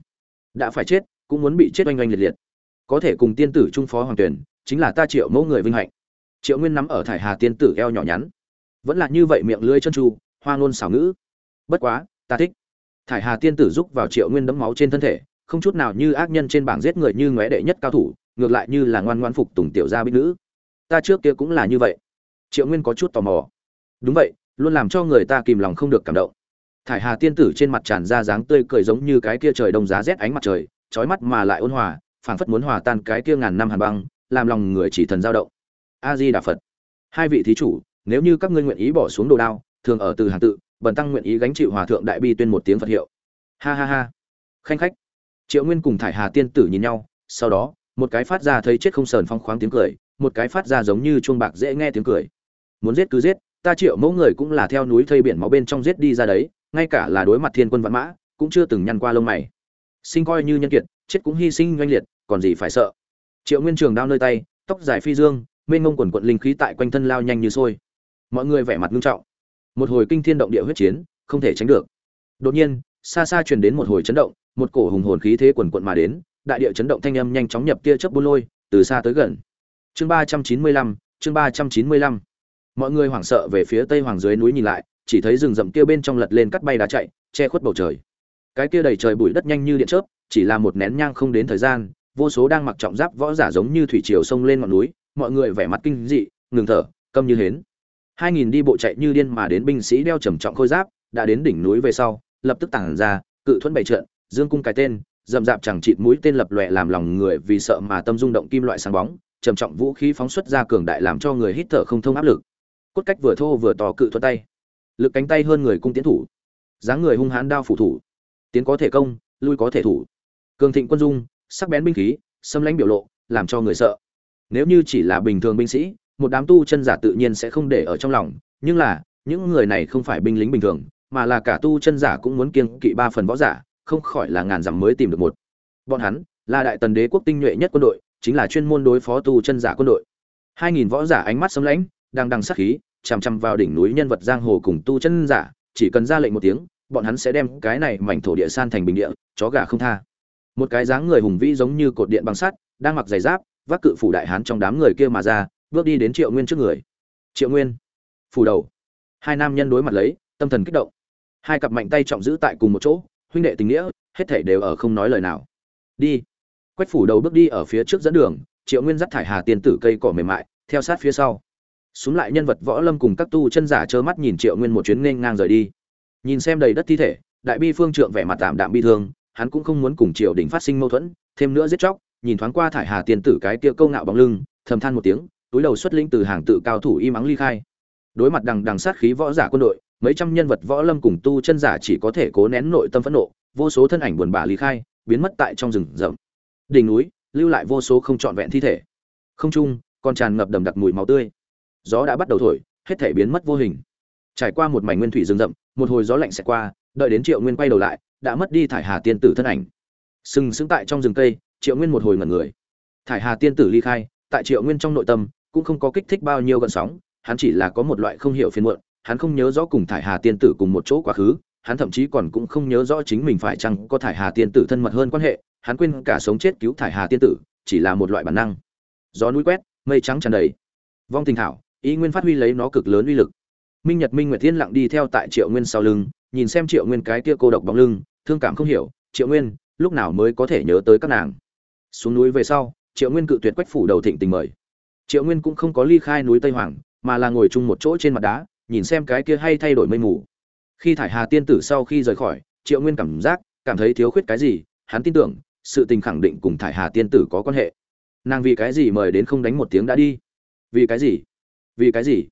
Speaker 1: Đã phải chết, cũng muốn bị chết oanh oanh liệt liệt. Có thể cùng tiên tử trung phó hoàng tuyển, chính là ta triệu mẫu người vinh hạnh. Triệu nguyên nắm ở thải hà tiên tử eo nhỏ nhắn. Vẫn là như vậy miệng lưỡi chân tru, hoa ngôn xảo ngữ. Bất quá, ta thích. Thải hà tiên tử giúp vào triệu nguyên đấm máu trên thân thể, không chút nào như ác nhân trên bảng giết người như ngóe đệ nhất cao thủ, ngược lại như là ngoan ngoan phục tùng tiểu gia bích nữ. Ta trước kia cũng là như vậy. Triệu nguyên có chút tò mò. Đúng vậy luôn làm cho người ta kìm lòng không được cảm động. Thải hà tiên tử trên mặt tràn ra dáng tươi cười giống như cái kia trời đông giá rét ánh mặt trời trói mắt mà lại ôn hòa, phảng phất muốn hòa tan cái kia ngàn năm hàn băng, làm lòng người chỉ thần dao động. A di đà phật hai vị thí chủ, nếu như các ngươi nguyện ý bỏ xuống đồ đao, thường ở từ hàng tự, bần tăng nguyện ý gánh chịu hòa thượng đại bi tuyên một tiếng phật hiệu. Ha ha ha. Khanh khách. Triệu nguyên cùng thải hà tiên tử nhìn nhau, sau đó, một cái phát ra thấy chết không sờn phong khoáng tiếng cười, một cái phát ra giống như chuông bạc dễ nghe tiếng cười. Muốn giết cứ giết ta triệu mẫu người cũng là theo núi thây biển máu bên trong giết đi ra đấy, ngay cả là đối mặt thiên quân vạn mã, cũng chưa từng nhăn qua lông mày. Sinh coi như nhân kiệt, chết cũng hy sinh doanh liệt, còn gì phải sợ. Triệu nguyên trường đao nơi tay, tóc dài phi dương, mênh ngông quần quận linh khí tại quanh thân lao nhanh như sôi. Mọi người vẻ mặt nghiêm trọng. Một hồi kinh thiên động địa huyết chiến, không thể tránh được. Đột nhiên, xa xa truyền đến một hồi chấn động, một cổ hùng hồn khí thế quần quận mà đến, đại địa chấn động thanh âm nhanh chóng nhập tia chớp buôn lôi, từ xa tới gần. Chương ba trăm chín mươi lăm, chương ba trăm chín mươi lăm mọi người hoảng sợ về phía tây hoàng dưới núi nhìn lại, chỉ thấy rừng rậm kia bên trong lật lên cắt bay đá chạy, che khuất bầu trời. Cái kia đầy trời bụi đất nhanh như điện chớp, chỉ là một nén nhang không đến thời gian, vô số đang mặc trọng giáp võ giả giống như thủy triều sông lên ngọn núi, mọi người vẻ mặt kinh dị, ngừng thở, câm như hến. Hai nghìn đi bộ chạy như điên mà đến binh sĩ đeo trầm trọng khôi giáp, đã đến đỉnh núi về sau, lập tức tản ra, cự thuẫn bày trận dương cung cái tên, rậm rạp chẳng chịt mũi tên lập lòe làm lòng người vì sợ mà tâm rung động kim loại sáng bóng, trầm trọng vũ khí phóng xuất ra cường đại làm cho người hít thở không thông áp lực cốt cách vừa thô vừa to cự thuận tay. Lực cánh tay hơn người cung tiến thủ. Dáng người hung hãn đao phủ thủ. Tiến có thể công, lui có thể thủ. Cường thịnh quân dung, sắc bén binh khí, xâm lãnh biểu lộ, làm cho người sợ. Nếu như chỉ là bình thường binh sĩ, một đám tu chân giả tự nhiên sẽ không để ở trong lòng. Nhưng là, những người này không phải binh lính bình thường, mà là cả tu chân giả cũng muốn kiêng kỵ ba phần võ giả, không khỏi là ngàn dặm mới tìm được một. Bọn hắn, là đại tần đế quốc tinh nhuệ nhất quân đội, chính là chuyên môn đối phó tu chân giả quân đội. Hai nghìn võ giả ánh mắt sấm lãnh đang đằng sát khí, chằm chằm vào đỉnh núi nhân vật giang hồ cùng tu chân giả, chỉ cần ra lệnh một tiếng, bọn hắn sẽ đem cái này mảnh thổ địa san thành bình địa, chó gà không tha. Một cái dáng người hùng vĩ giống như cột điện bằng sắt, đang mặc giày giáp, vác cự phủ đại hán trong đám người kia mà ra, bước đi đến triệu nguyên trước người. Triệu nguyên. Phủ đầu. Hai nam nhân đối mặt lấy, tâm thần kích động. Hai cặp mạnh tay trọng giữ tại cùng một chỗ, huynh đệ tình nghĩa, hết thảy đều ở không nói lời nào. Đi. Quách phủ đầu bước đi ở phía trước dẫn đường, triệu nguyên dắt thải hà tiên tử cây cỏ mềm mại, theo sát phía sau xuống lại nhân vật võ lâm cùng các tu chân giả trơ mắt nhìn triệu nguyên một chuyến nên ngang rời đi. Nhìn xem đầy đất thi thể, đại bi phương trượng vẻ mặt tạm đạm bi thương, hắn cũng không muốn cùng triệu đình phát sinh mâu thuẫn, thêm nữa giết chóc, nhìn thoáng qua thải hà tiên tử cái kia câu ngạo bóng lưng, thầm than một tiếng, túi đầu xuất linh từ hàng tự cao thủ y mắng ly khai. Đối mặt đằng đằng sát khí võ giả quân đội, mấy trăm nhân vật võ lâm cùng tu chân giả chỉ có thể cố nén nội tâm phẫn nộ, vô số thân ảnh buồn bã ly khai, biến mất tại trong rừng rậm. Đỉnh núi, lưu lại vô số không trọn vẹn thi thể. Không trung còn tràn ngập đầm đặc mùi máu tươi gió đã bắt đầu thổi, hết thể biến mất vô hình. Trải qua một mảnh nguyên thủy rừng rậm, một hồi gió lạnh sẽ qua, đợi đến triệu nguyên quay đầu lại, đã mất đi thải hà tiên tử thân ảnh. Sừng sững tại trong rừng cây, triệu nguyên một hồi ngẩn người. Thải hà tiên tử ly khai, tại triệu nguyên trong nội tâm, cũng không có kích thích bao nhiêu gợn sóng, hắn chỉ là có một loại không hiểu phiền muộn, hắn không nhớ rõ cùng thải hà tiên tử cùng một chỗ quá khứ, hắn thậm chí còn cũng không nhớ rõ chính mình phải chăng có thải hà tiên tử thân mật hơn quan hệ, hắn quên cả sống chết cứu thải hà tiên tử, chỉ là một loại bản năng. Gió núi quét, mây trắng tràn đầy. Vong tình thảo ý nguyên phát huy lấy nó cực lớn uy lực. Minh nhật minh nguyệt thiên lặng đi theo tại triệu nguyên sau lưng, nhìn xem triệu nguyên cái kia cô độc bóng lưng, thương cảm không hiểu, triệu nguyên, lúc nào mới có thể nhớ tới các nàng? Xuống núi về sau, triệu nguyên cự tuyệt quách phủ đầu thịnh tình mời. Triệu nguyên cũng không có ly khai núi tây hoàng, mà là ngồi chung một chỗ trên mặt đá, nhìn xem cái kia hay thay đổi mây mù. Khi thải hà tiên tử sau khi rời khỏi, triệu nguyên cảm giác, cảm thấy thiếu khuyết cái gì, hắn tin tưởng, sự tình khẳng định cùng thải hà tiên tử có quan hệ. Nàng vì cái gì mời đến không đánh một tiếng đã đi? Vì cái gì? Vì cái gì?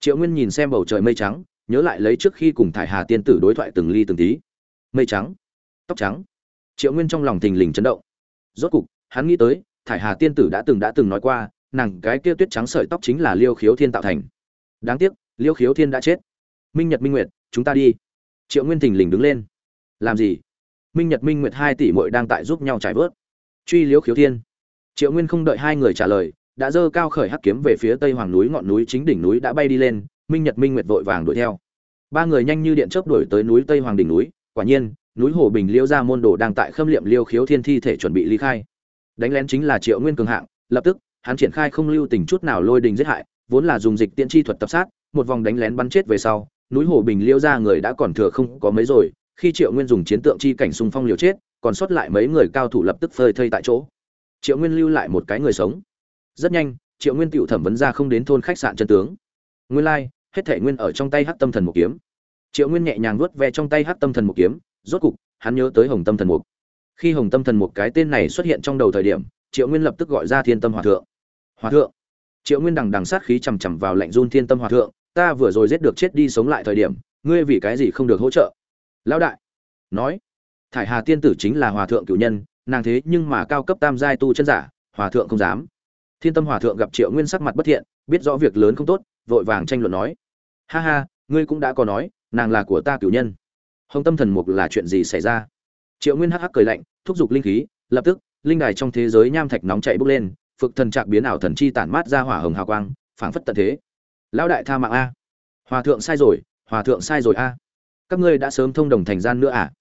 Speaker 1: Triệu nguyên nhìn xem bầu trời mây trắng, nhớ lại lấy trước khi cùng thải hà tiên tử đối thoại từng ly từng tí. Mây trắng, tóc trắng. Triệu nguyên trong lòng thình lình chấn động. Rốt cục, hắn nghĩ tới, thải hà tiên tử đã từng đã từng nói qua, nàng cái kia tuyết trắng sợi tóc chính là liêu khiếu thiên tạo thành. Đáng tiếc, liêu khiếu thiên đã chết. Minh nhật minh nguyệt, chúng ta đi. Triệu nguyên thình lình đứng lên. Làm gì? Minh nhật minh nguyệt hai tỷ mội đang tại giúp nhau trải vớt. Truy liêu khiếu thiên. Triệu nguyên không đợi hai người trả lời đã dơ cao khởi hắc kiếm về phía tây hoàng núi ngọn núi chính đỉnh núi đã bay đi lên, minh nhật minh nguyệt vội vàng đuổi theo. Ba người nhanh như điện chớp đuổi tới núi tây hoàng đỉnh núi, quả nhiên, núi hồ bình liêu ra môn đồ đang tại khâm liệm liêu khiếu thiên thi thể chuẩn bị ly khai. Đánh lén chính là triệu nguyên cường hạng, lập tức, hắn triển khai không lưu tình chút nào lôi đình giết hại, vốn là dùng dịch tiễn chi thuật tập sát, một vòng đánh lén bắn chết về sau, núi hồ bình liêu ra người đã còn thừa không có mấy rồi, khi triệu nguyên dùng chiến tượng chi cảnh xung phong liều chết, còn sót lại mấy người cao thủ lập tức phơi thây tại chỗ. Triệu nguyên lưu lại một cái người sống rất nhanh triệu nguyên tựu thẩm vấn ra không đến thôn khách sạn chân tướng. Nguyên lai、like, hết thể nguyên ở trong tay hát tâm thần một kiếm. Triệu nguyên nhẹ nhàng vuốt ve trong tay hát tâm thần một kiếm rốt cục hắn nhớ tới hồng tâm thần mục. Khi hồng tâm thần một cái tên này xuất hiện trong đầu thời điểm triệu nguyên lập tức gọi ra thiên tâm hòa thượng. Hòa thượng. Triệu nguyên đằng đằng sát khí chằm chằm vào lạnh run thiên tâm hòa thượng ta vừa rồi giết được chết đi sống lại thời điểm ngươi vì cái gì không được hỗ trợ? Lão đại. Nói. Thải hà tiên tử chính là hòa thượng cựu nhân nàng thế nhưng mà cao cấp tam giai tu chân giả hòa thượng không dám thiên tâm hòa thượng gặp triệu nguyên sắc mặt bất thiện, biết rõ việc lớn không tốt, vội vàng tranh luận nói, ha ha, ngươi cũng đã có nói, nàng là của ta cửu nhân. Hồng tâm thần mục là chuyện gì xảy ra? Triệu nguyên hắc hắc cười lạnh, thúc giục linh khí, lập tức, linh đài trong thế giới nham thạch nóng chạy bốc lên phực thần trạc biến ảo thần chi tản mát ra hỏa hồng hào quang, phảng phất tận thế. Lão đại tha mạng a. Hòa thượng sai rồi, hòa thượng sai rồi a. Các ngươi đã sớm thông đồng thành gian nữa à?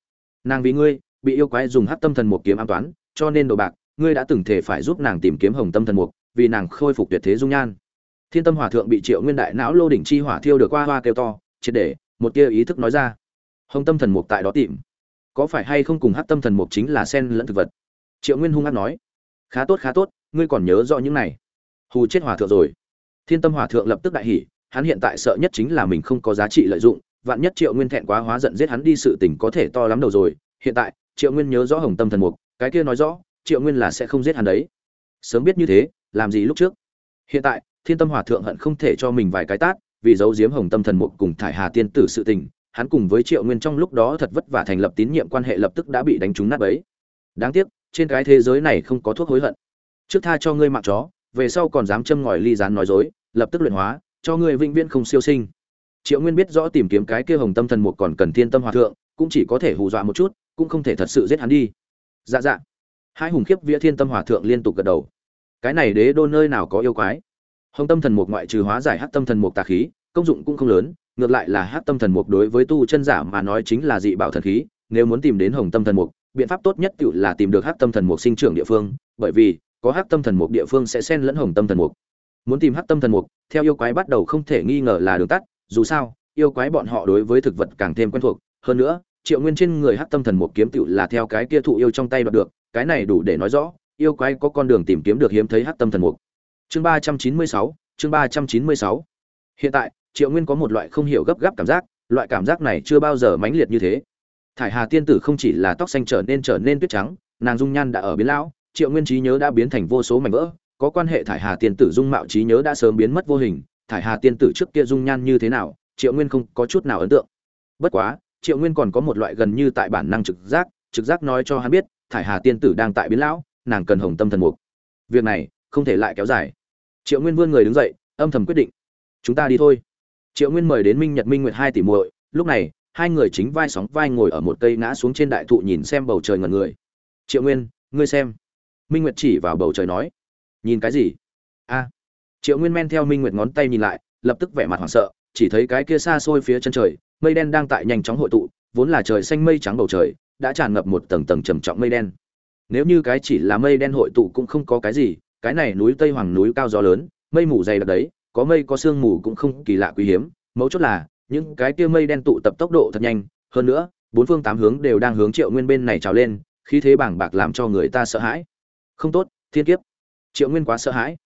Speaker 1: Nàng vì ngươi, bị yêu quái dùng hắc tâm thần mục kiếm an toán, cho nên đồ bạc, ngươi đã từng thể phải giúp nàng tìm kiếm hồng tâm thần mục vì nàng khôi phục tuyệt thế dung nhan. Thiên tâm hòa thượng bị triệu nguyên đại não lô đỉnh chi hỏa thiêu được qua hoa kêu to, triệt để, một tia ý thức nói ra. Hồng tâm thần mục tại đó tìm. Có phải hay không cùng hát tâm thần mục chính là sen lẫn thực vật? Triệu nguyên hung hát nói. Khá tốt khá tốt, ngươi còn nhớ rõ những này. Hù chết hòa thượng rồi. Thiên tâm hòa thượng lập tức đại hỉ, hắn hiện tại sợ nhất chính là mình không có giá trị lợi dụng, vạn nhất triệu nguyên thẹn quá hóa giận giết hắn đi sự tình có thể to lắm đầu rồi. Hiện tại, triệu nguyên nhớ rõ hồng tâm thần mục, cái kia nói rõ, triệu nguyên là sẽ không giết hắn đấy. Sớm biết như thế làm gì lúc trước? Hiện tại, thiên tâm hòa thượng hận không thể cho mình vài cái tát, vì giấu giếm hồng tâm thần mục cùng thải hà tiên tử sự tình, hắn cùng với triệu nguyên trong lúc đó thật vất vả thành lập tín nhiệm quan hệ lập tức đã bị đánh trúng nát ấy đáng tiếc, trên cái thế giới này không có thuốc hối hận. Trước tha cho ngươi mạng chó, về sau còn dám châm ngòi ly rán nói dối, lập tức luyện hóa, cho ngươi vĩnh viễn không siêu sinh. Triệu nguyên biết rõ tìm kiếm cái kia hồng tâm thần mục còn cần thiên tâm hòa thượng, cũng chỉ có thể hù dọa một chút, cũng không thể thật sự giết hắn đi. Dạ dạ. Hai hùng khiếp vía thiên tâm hòa thượng liên tục gật đầu cái này đế đô nơi nào có yêu quái? Hồng tâm thần mục ngoại trừ hóa giải hắc tâm thần mục tà khí, công dụng cũng không lớn, ngược lại là hắc tâm thần mục đối với tu chân giả mà nói chính là dị bảo thần khí, nếu muốn tìm đến hồng tâm thần mục, biện pháp tốt nhất tự là tìm được hắc tâm thần mục sinh trưởng địa phương, bởi vì, có hắc tâm thần mục địa phương sẽ xen lẫn hồng tâm thần mục. Muốn tìm hắc tâm thần mục, theo yêu quái bắt đầu không thể nghi ngờ là đường tắt, dù sao, yêu quái bọn họ đối với thực vật càng thêm quen thuộc. Hơn nữa, triệu nguyên trên người hắc tâm thần mục kiếm tự là theo cái kia thụ yêu trong tay đoạt được, cái này đủ để nói rõ yêu quái có con đường tìm kiếm được hiếm thấy hắc tâm thần mục. Chương ba trăm chín mươi sáu, chương ba trăm chín mươi sáu. Hiện tại, triệu nguyên có một loại không hiểu gấp gáp cảm giác, loại cảm giác này chưa bao giờ mãnh liệt như thế. Thải hà tiên tử không chỉ là tóc xanh trở nên trở nên tuyết trắng, nàng dung nhan đã ở biến lão, triệu nguyên trí nhớ đã biến thành vô số mảnh vỡ, có quan hệ thải hà tiên tử dung mạo trí nhớ đã sớm biến mất vô hình, thải hà tiên tử trước kia dung nhan như thế nào, triệu nguyên không có chút nào ấn tượng. Bất quá, triệu nguyên còn có một loại gần như tại bản năng trực giác trực giác nói cho hắn biết, thải hà tiên tử đang tại biến lão nàng cần hồng tâm thần mục. Việc này, không thể lại kéo dài. Triệu nguyên vươn người đứng dậy, âm thầm quyết định. Chúng ta đi thôi. Triệu nguyên mời đến minh nhật minh nguyệt hai tỷ muội. Lúc này, hai người chính vai sóng vai ngồi ở một cây ngã xuống trên đại thụ nhìn xem bầu trời ngần người. Triệu nguyên, ngươi xem. Minh nguyệt chỉ vào bầu trời nói. Nhìn cái gì? A. Triệu nguyên men theo minh nguyệt ngón tay nhìn lại, lập tức vẻ mặt hoảng sợ, chỉ thấy cái kia xa xôi phía chân trời, mây đen đang tại nhanh chóng hội tụ, vốn là trời xanh mây trắng bầu trời, đã tràn ngập một tầng tầng trầm trọng mây đen nếu như cái chỉ là mây đen hội tụ cũng không có cái gì, cái này núi tây hoàng núi cao gió lớn, mây mù dày đặc đấy, có mây có sương mù cũng không kỳ lạ quý hiếm, mấu chốt là, những cái kia mây đen tụ tập tốc độ thật nhanh, hơn nữa, bốn phương tám hướng đều đang hướng triệu nguyên bên này trào lên, khí thế bảng bạc làm cho người ta sợ hãi. Không tốt, thiên kiếp. Triệu nguyên quá sợ hãi.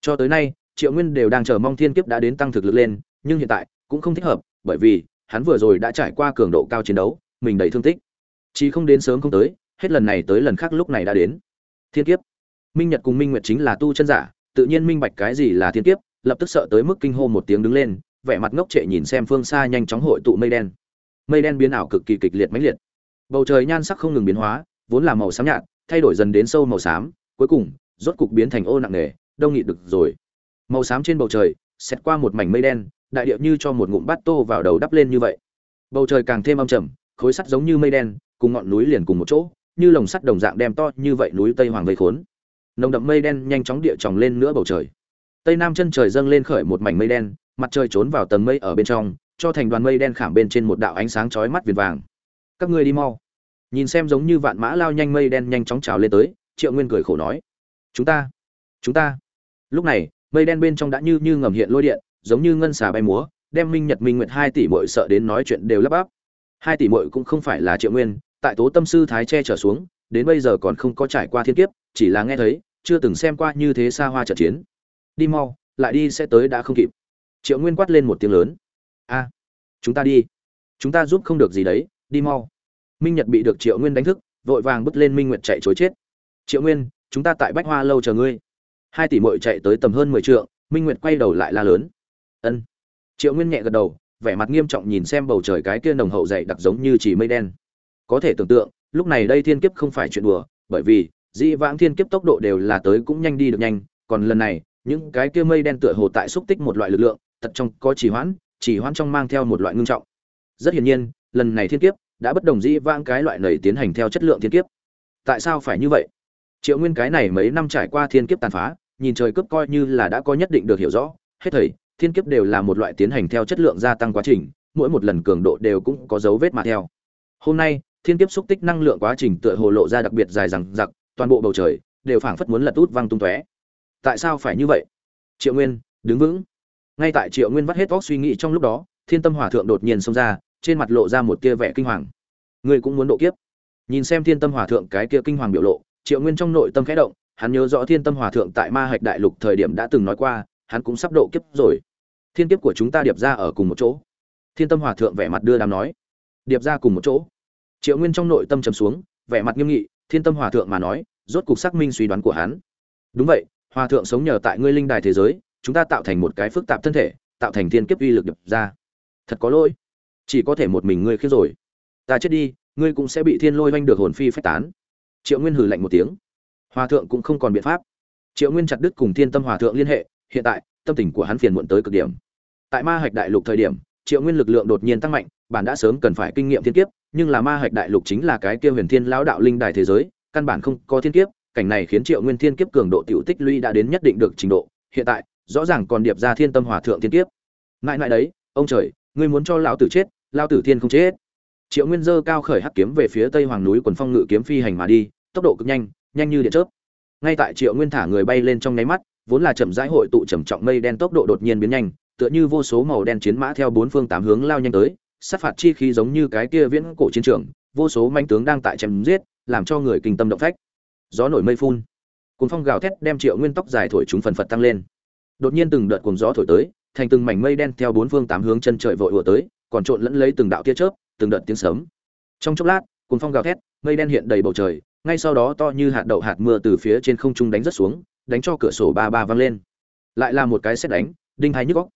Speaker 1: Cho tới nay, triệu nguyên đều đang chờ mong thiên kiếp đã đến tăng thực lực lên, nhưng hiện tại, cũng không thích hợp, bởi vì, hắn vừa rồi đã trải qua cường độ cao chiến đấu, mình đầy thương tích. Chỉ không đến sớm không tới hết lần này tới lần khác lúc này đã đến. Thiên kiếp. Minh nhật cùng minh nguyệt chính là tu chân giả, tự nhiên minh bạch cái gì là thiên kiếp, lập tức sợ tới mức kinh hô một tiếng đứng lên, vẻ mặt ngốc trệ nhìn xem phương xa nhanh chóng hội tụ mây đen. Mây đen biến ảo cực kỳ kịch liệt mãnh liệt. Bầu trời nhan sắc không ngừng biến hóa, vốn là màu xám nhạt, thay đổi dần đến sâu màu xám, cuối cùng, rốt cục biến thành ô nặng nề, đông nghịt được rồi. Màu xám trên bầu trời xét qua một mảnh mây đen, đại điệu như cho một ngụm bát tô vào đầu đắp lên như vậy. Bầu trời càng thêm âm trầm, khối sắt giống như mây đen, cùng ngọn núi liền cùng một chỗ như lồng sắt đồng dạng đem to như vậy núi tây hoàng vây khốn. Nồng đậm mây đen nhanh chóng địa tròng lên nữa bầu trời. Tây nam chân trời dâng lên khởi một mảnh mây đen, mặt trời trốn vào tầng mây ở bên trong, cho thành đoàn mây đen khảm bên trên một đạo ánh sáng chói mắt viền vàng. Các ngươi đi mau. Nhìn xem giống như vạn mã lao nhanh mây đen nhanh chóng trào lên tới, triệu nguyên cười khổ nói. Chúng ta chúng ta. Lúc này, mây đen bên trong đã như như ngầm hiện lôi điện, giống như ngân xà bay múa, đem minh nhật minh nguyệt hai tỷ mội sợ đến nói chuyện đều lắp bắp. Hai tỷ mội cũng không phải là triệu nguyên tại tố tâm sư thái che trở xuống, đến bây giờ còn không có trải qua thiên kiếp, chỉ là nghe thấy, chưa từng xem qua như thế xa hoa trận chiến. Đi mau, lại đi sẽ tới đã không kịp. Triệu nguyên quát lên một tiếng lớn. A, chúng ta đi. Chúng ta giúp không được gì đấy, đi mau. Minh nhật bị được triệu nguyên đánh thức, vội vàng bước lên minh nguyệt chạy chối chết. Triệu nguyên, chúng ta tại bách hoa lâu chờ ngươi. Hai tỷ mội chạy tới tầm hơn mười t minh nguyệt quay đầu lại la lớn. Ân. Triệu nguyên nhẹ gật đầu, vẻ mặt nghiêm trọng nhìn xem bầu trời cái kia nồng hậu dày đặc giống như chỉ mây đen có thể tưởng tượng, lúc này đây thiên kiếp không phải chuyện đùa, bởi vì, dĩ vãng thiên kiếp tốc độ đều là tới cũng nhanh đi được nhanh, còn lần này, những cái kia mây đen tựa hồ tại xúc tích một loại lực lượng, thật trong có chỉ hoãn chỉ hoãn trong mang theo một loại ngưng trọng. Rất hiển nhiên, lần này thiên kiếp đã bất đồng dĩ vãng cái loại này tiến hành theo chất lượng thiên kiếp. Tại sao phải như vậy? Triệu nguyên cái này mấy năm trải qua thiên kiếp tàn phá, nhìn trời cướp coi như là đã có nhất định được hiểu rõ, hết thầy, thiên kiếp đều là một loại tiến hành theo chất lượng gia tăng quá trình, mỗi một lần cường độ đều cũng có dấu vết mà theo. Hôm nay thiên kiếp xúc tích năng lượng quá trình tựa hồ lộ ra đặc biệt dài rằng giặc toàn bộ bầu trời đều phảng phất muốn lật út văng tung tóe. Tại sao phải như vậy? Triệu nguyên, đứng vững. Ngay tại triệu nguyên vắt hết óc suy nghĩ trong lúc đó, thiên tâm hòa thượng đột nhiên xông ra, trên mặt lộ ra một tia vẻ kinh hoàng. Ngươi cũng muốn độ kiếp? Nhìn xem thiên tâm hòa thượng cái kia kinh hoàng biểu lộ, triệu nguyên trong nội tâm khẽ động, hắn nhớ rõ thiên tâm hòa thượng tại ma hạch đại lục thời điểm đã từng nói qua, hắn cũng sắp độ kiếp rồi. Thiên kiếp của chúng ta điệp ra ở cùng một chỗ. Thiên tâm hòa thượng vẻ mặt đưa đàm nói, điệp ra cùng một chỗ triệu nguyên trong nội tâm trầm xuống, vẻ mặt nghiêm nghị, thiên tâm hòa thượng mà nói, rốt cuộc xác minh suy đoán của hắn. Đúng vậy, hòa thượng sống nhờ tại ngươi linh đài thế giới, chúng ta tạo thành một cái phức tạp thân thể, tạo thành thiên kiếp uy lực đập ra. Thật có lỗi. Chỉ có thể một mình ngươi khiến rồi. Ta chết đi, ngươi cũng sẽ bị thiên lôi oanh được hồn phi phách tán. Triệu nguyên hừ lạnh một tiếng. Hòa thượng cũng không còn biện pháp. Triệu nguyên chặt đứt cùng thiên tâm hòa thượng liên hệ, hiện tại, tâm tình của hắn phiền muộn tới cực điểm. Tại ma hạch đại lục thời điểm, triệu nguyên lực lượng đột nhiên tăng mạnh, bản đã sớm cần phải kinh nghiệm thiên kiếp nhưng là ma hạch đại lục chính là cái kia huyền thiên lão đạo linh đài thế giới, căn bản không có thiên kiếp, cảnh này khiến triệu nguyên thiên kiếp cường độ tiểu tích lũy đã đến nhất định được trình độ, hiện tại, rõ ràng còn điệp ra thiên tâm hòa thượng thiên kiếp. Ngại ngại đấy, ông trời, ngươi muốn cho lão tử chết, lão tử thiên không chết. Triệu nguyên dơ cao khởi hắc kiếm về phía tây hoàng núi quần phong ngự kiếm phi hành mà đi, tốc độ cực nhanh nhanh như điện chớp. Ngay tại triệu nguyên thả người bay lên trong nháy mắt, vốn là chậm rãi hội tụ trầm trọng mây đen tốc độ đột nhiên biến nhanh, tựa như vô số màu đen chiến mã theo bốn phương tám hướng lao nhanh tới sát phạt chi khí giống như cái kia viễn cổ chiến trường, vô số manh tướng đang tại chém giết, làm cho người kinh tâm động phách. Gió nổi mây phun. Cuồng phong gào thét đem triệu nguyên tóc dài thổi chúng phần phật tăng lên. Đột nhiên từng đợt cuồng gió thổi tới, thành từng mảnh mây đen theo bốn phương tám hướng chân trời vội ùa tới, còn trộn lẫn lấy từng đạo tia chớp, từng đợt tiếng sấm. Trong chốc lát, cuồng phong gào thét, mây đen hiện đầy bầu trời, ngay sau đó to như hạt đậu hạt mưa từ phía trên không trung đánh rất xuống, đánh cho cửa sổ ba ba vang lên. Lại là một cái xét đánh, đinh hai nhức óc.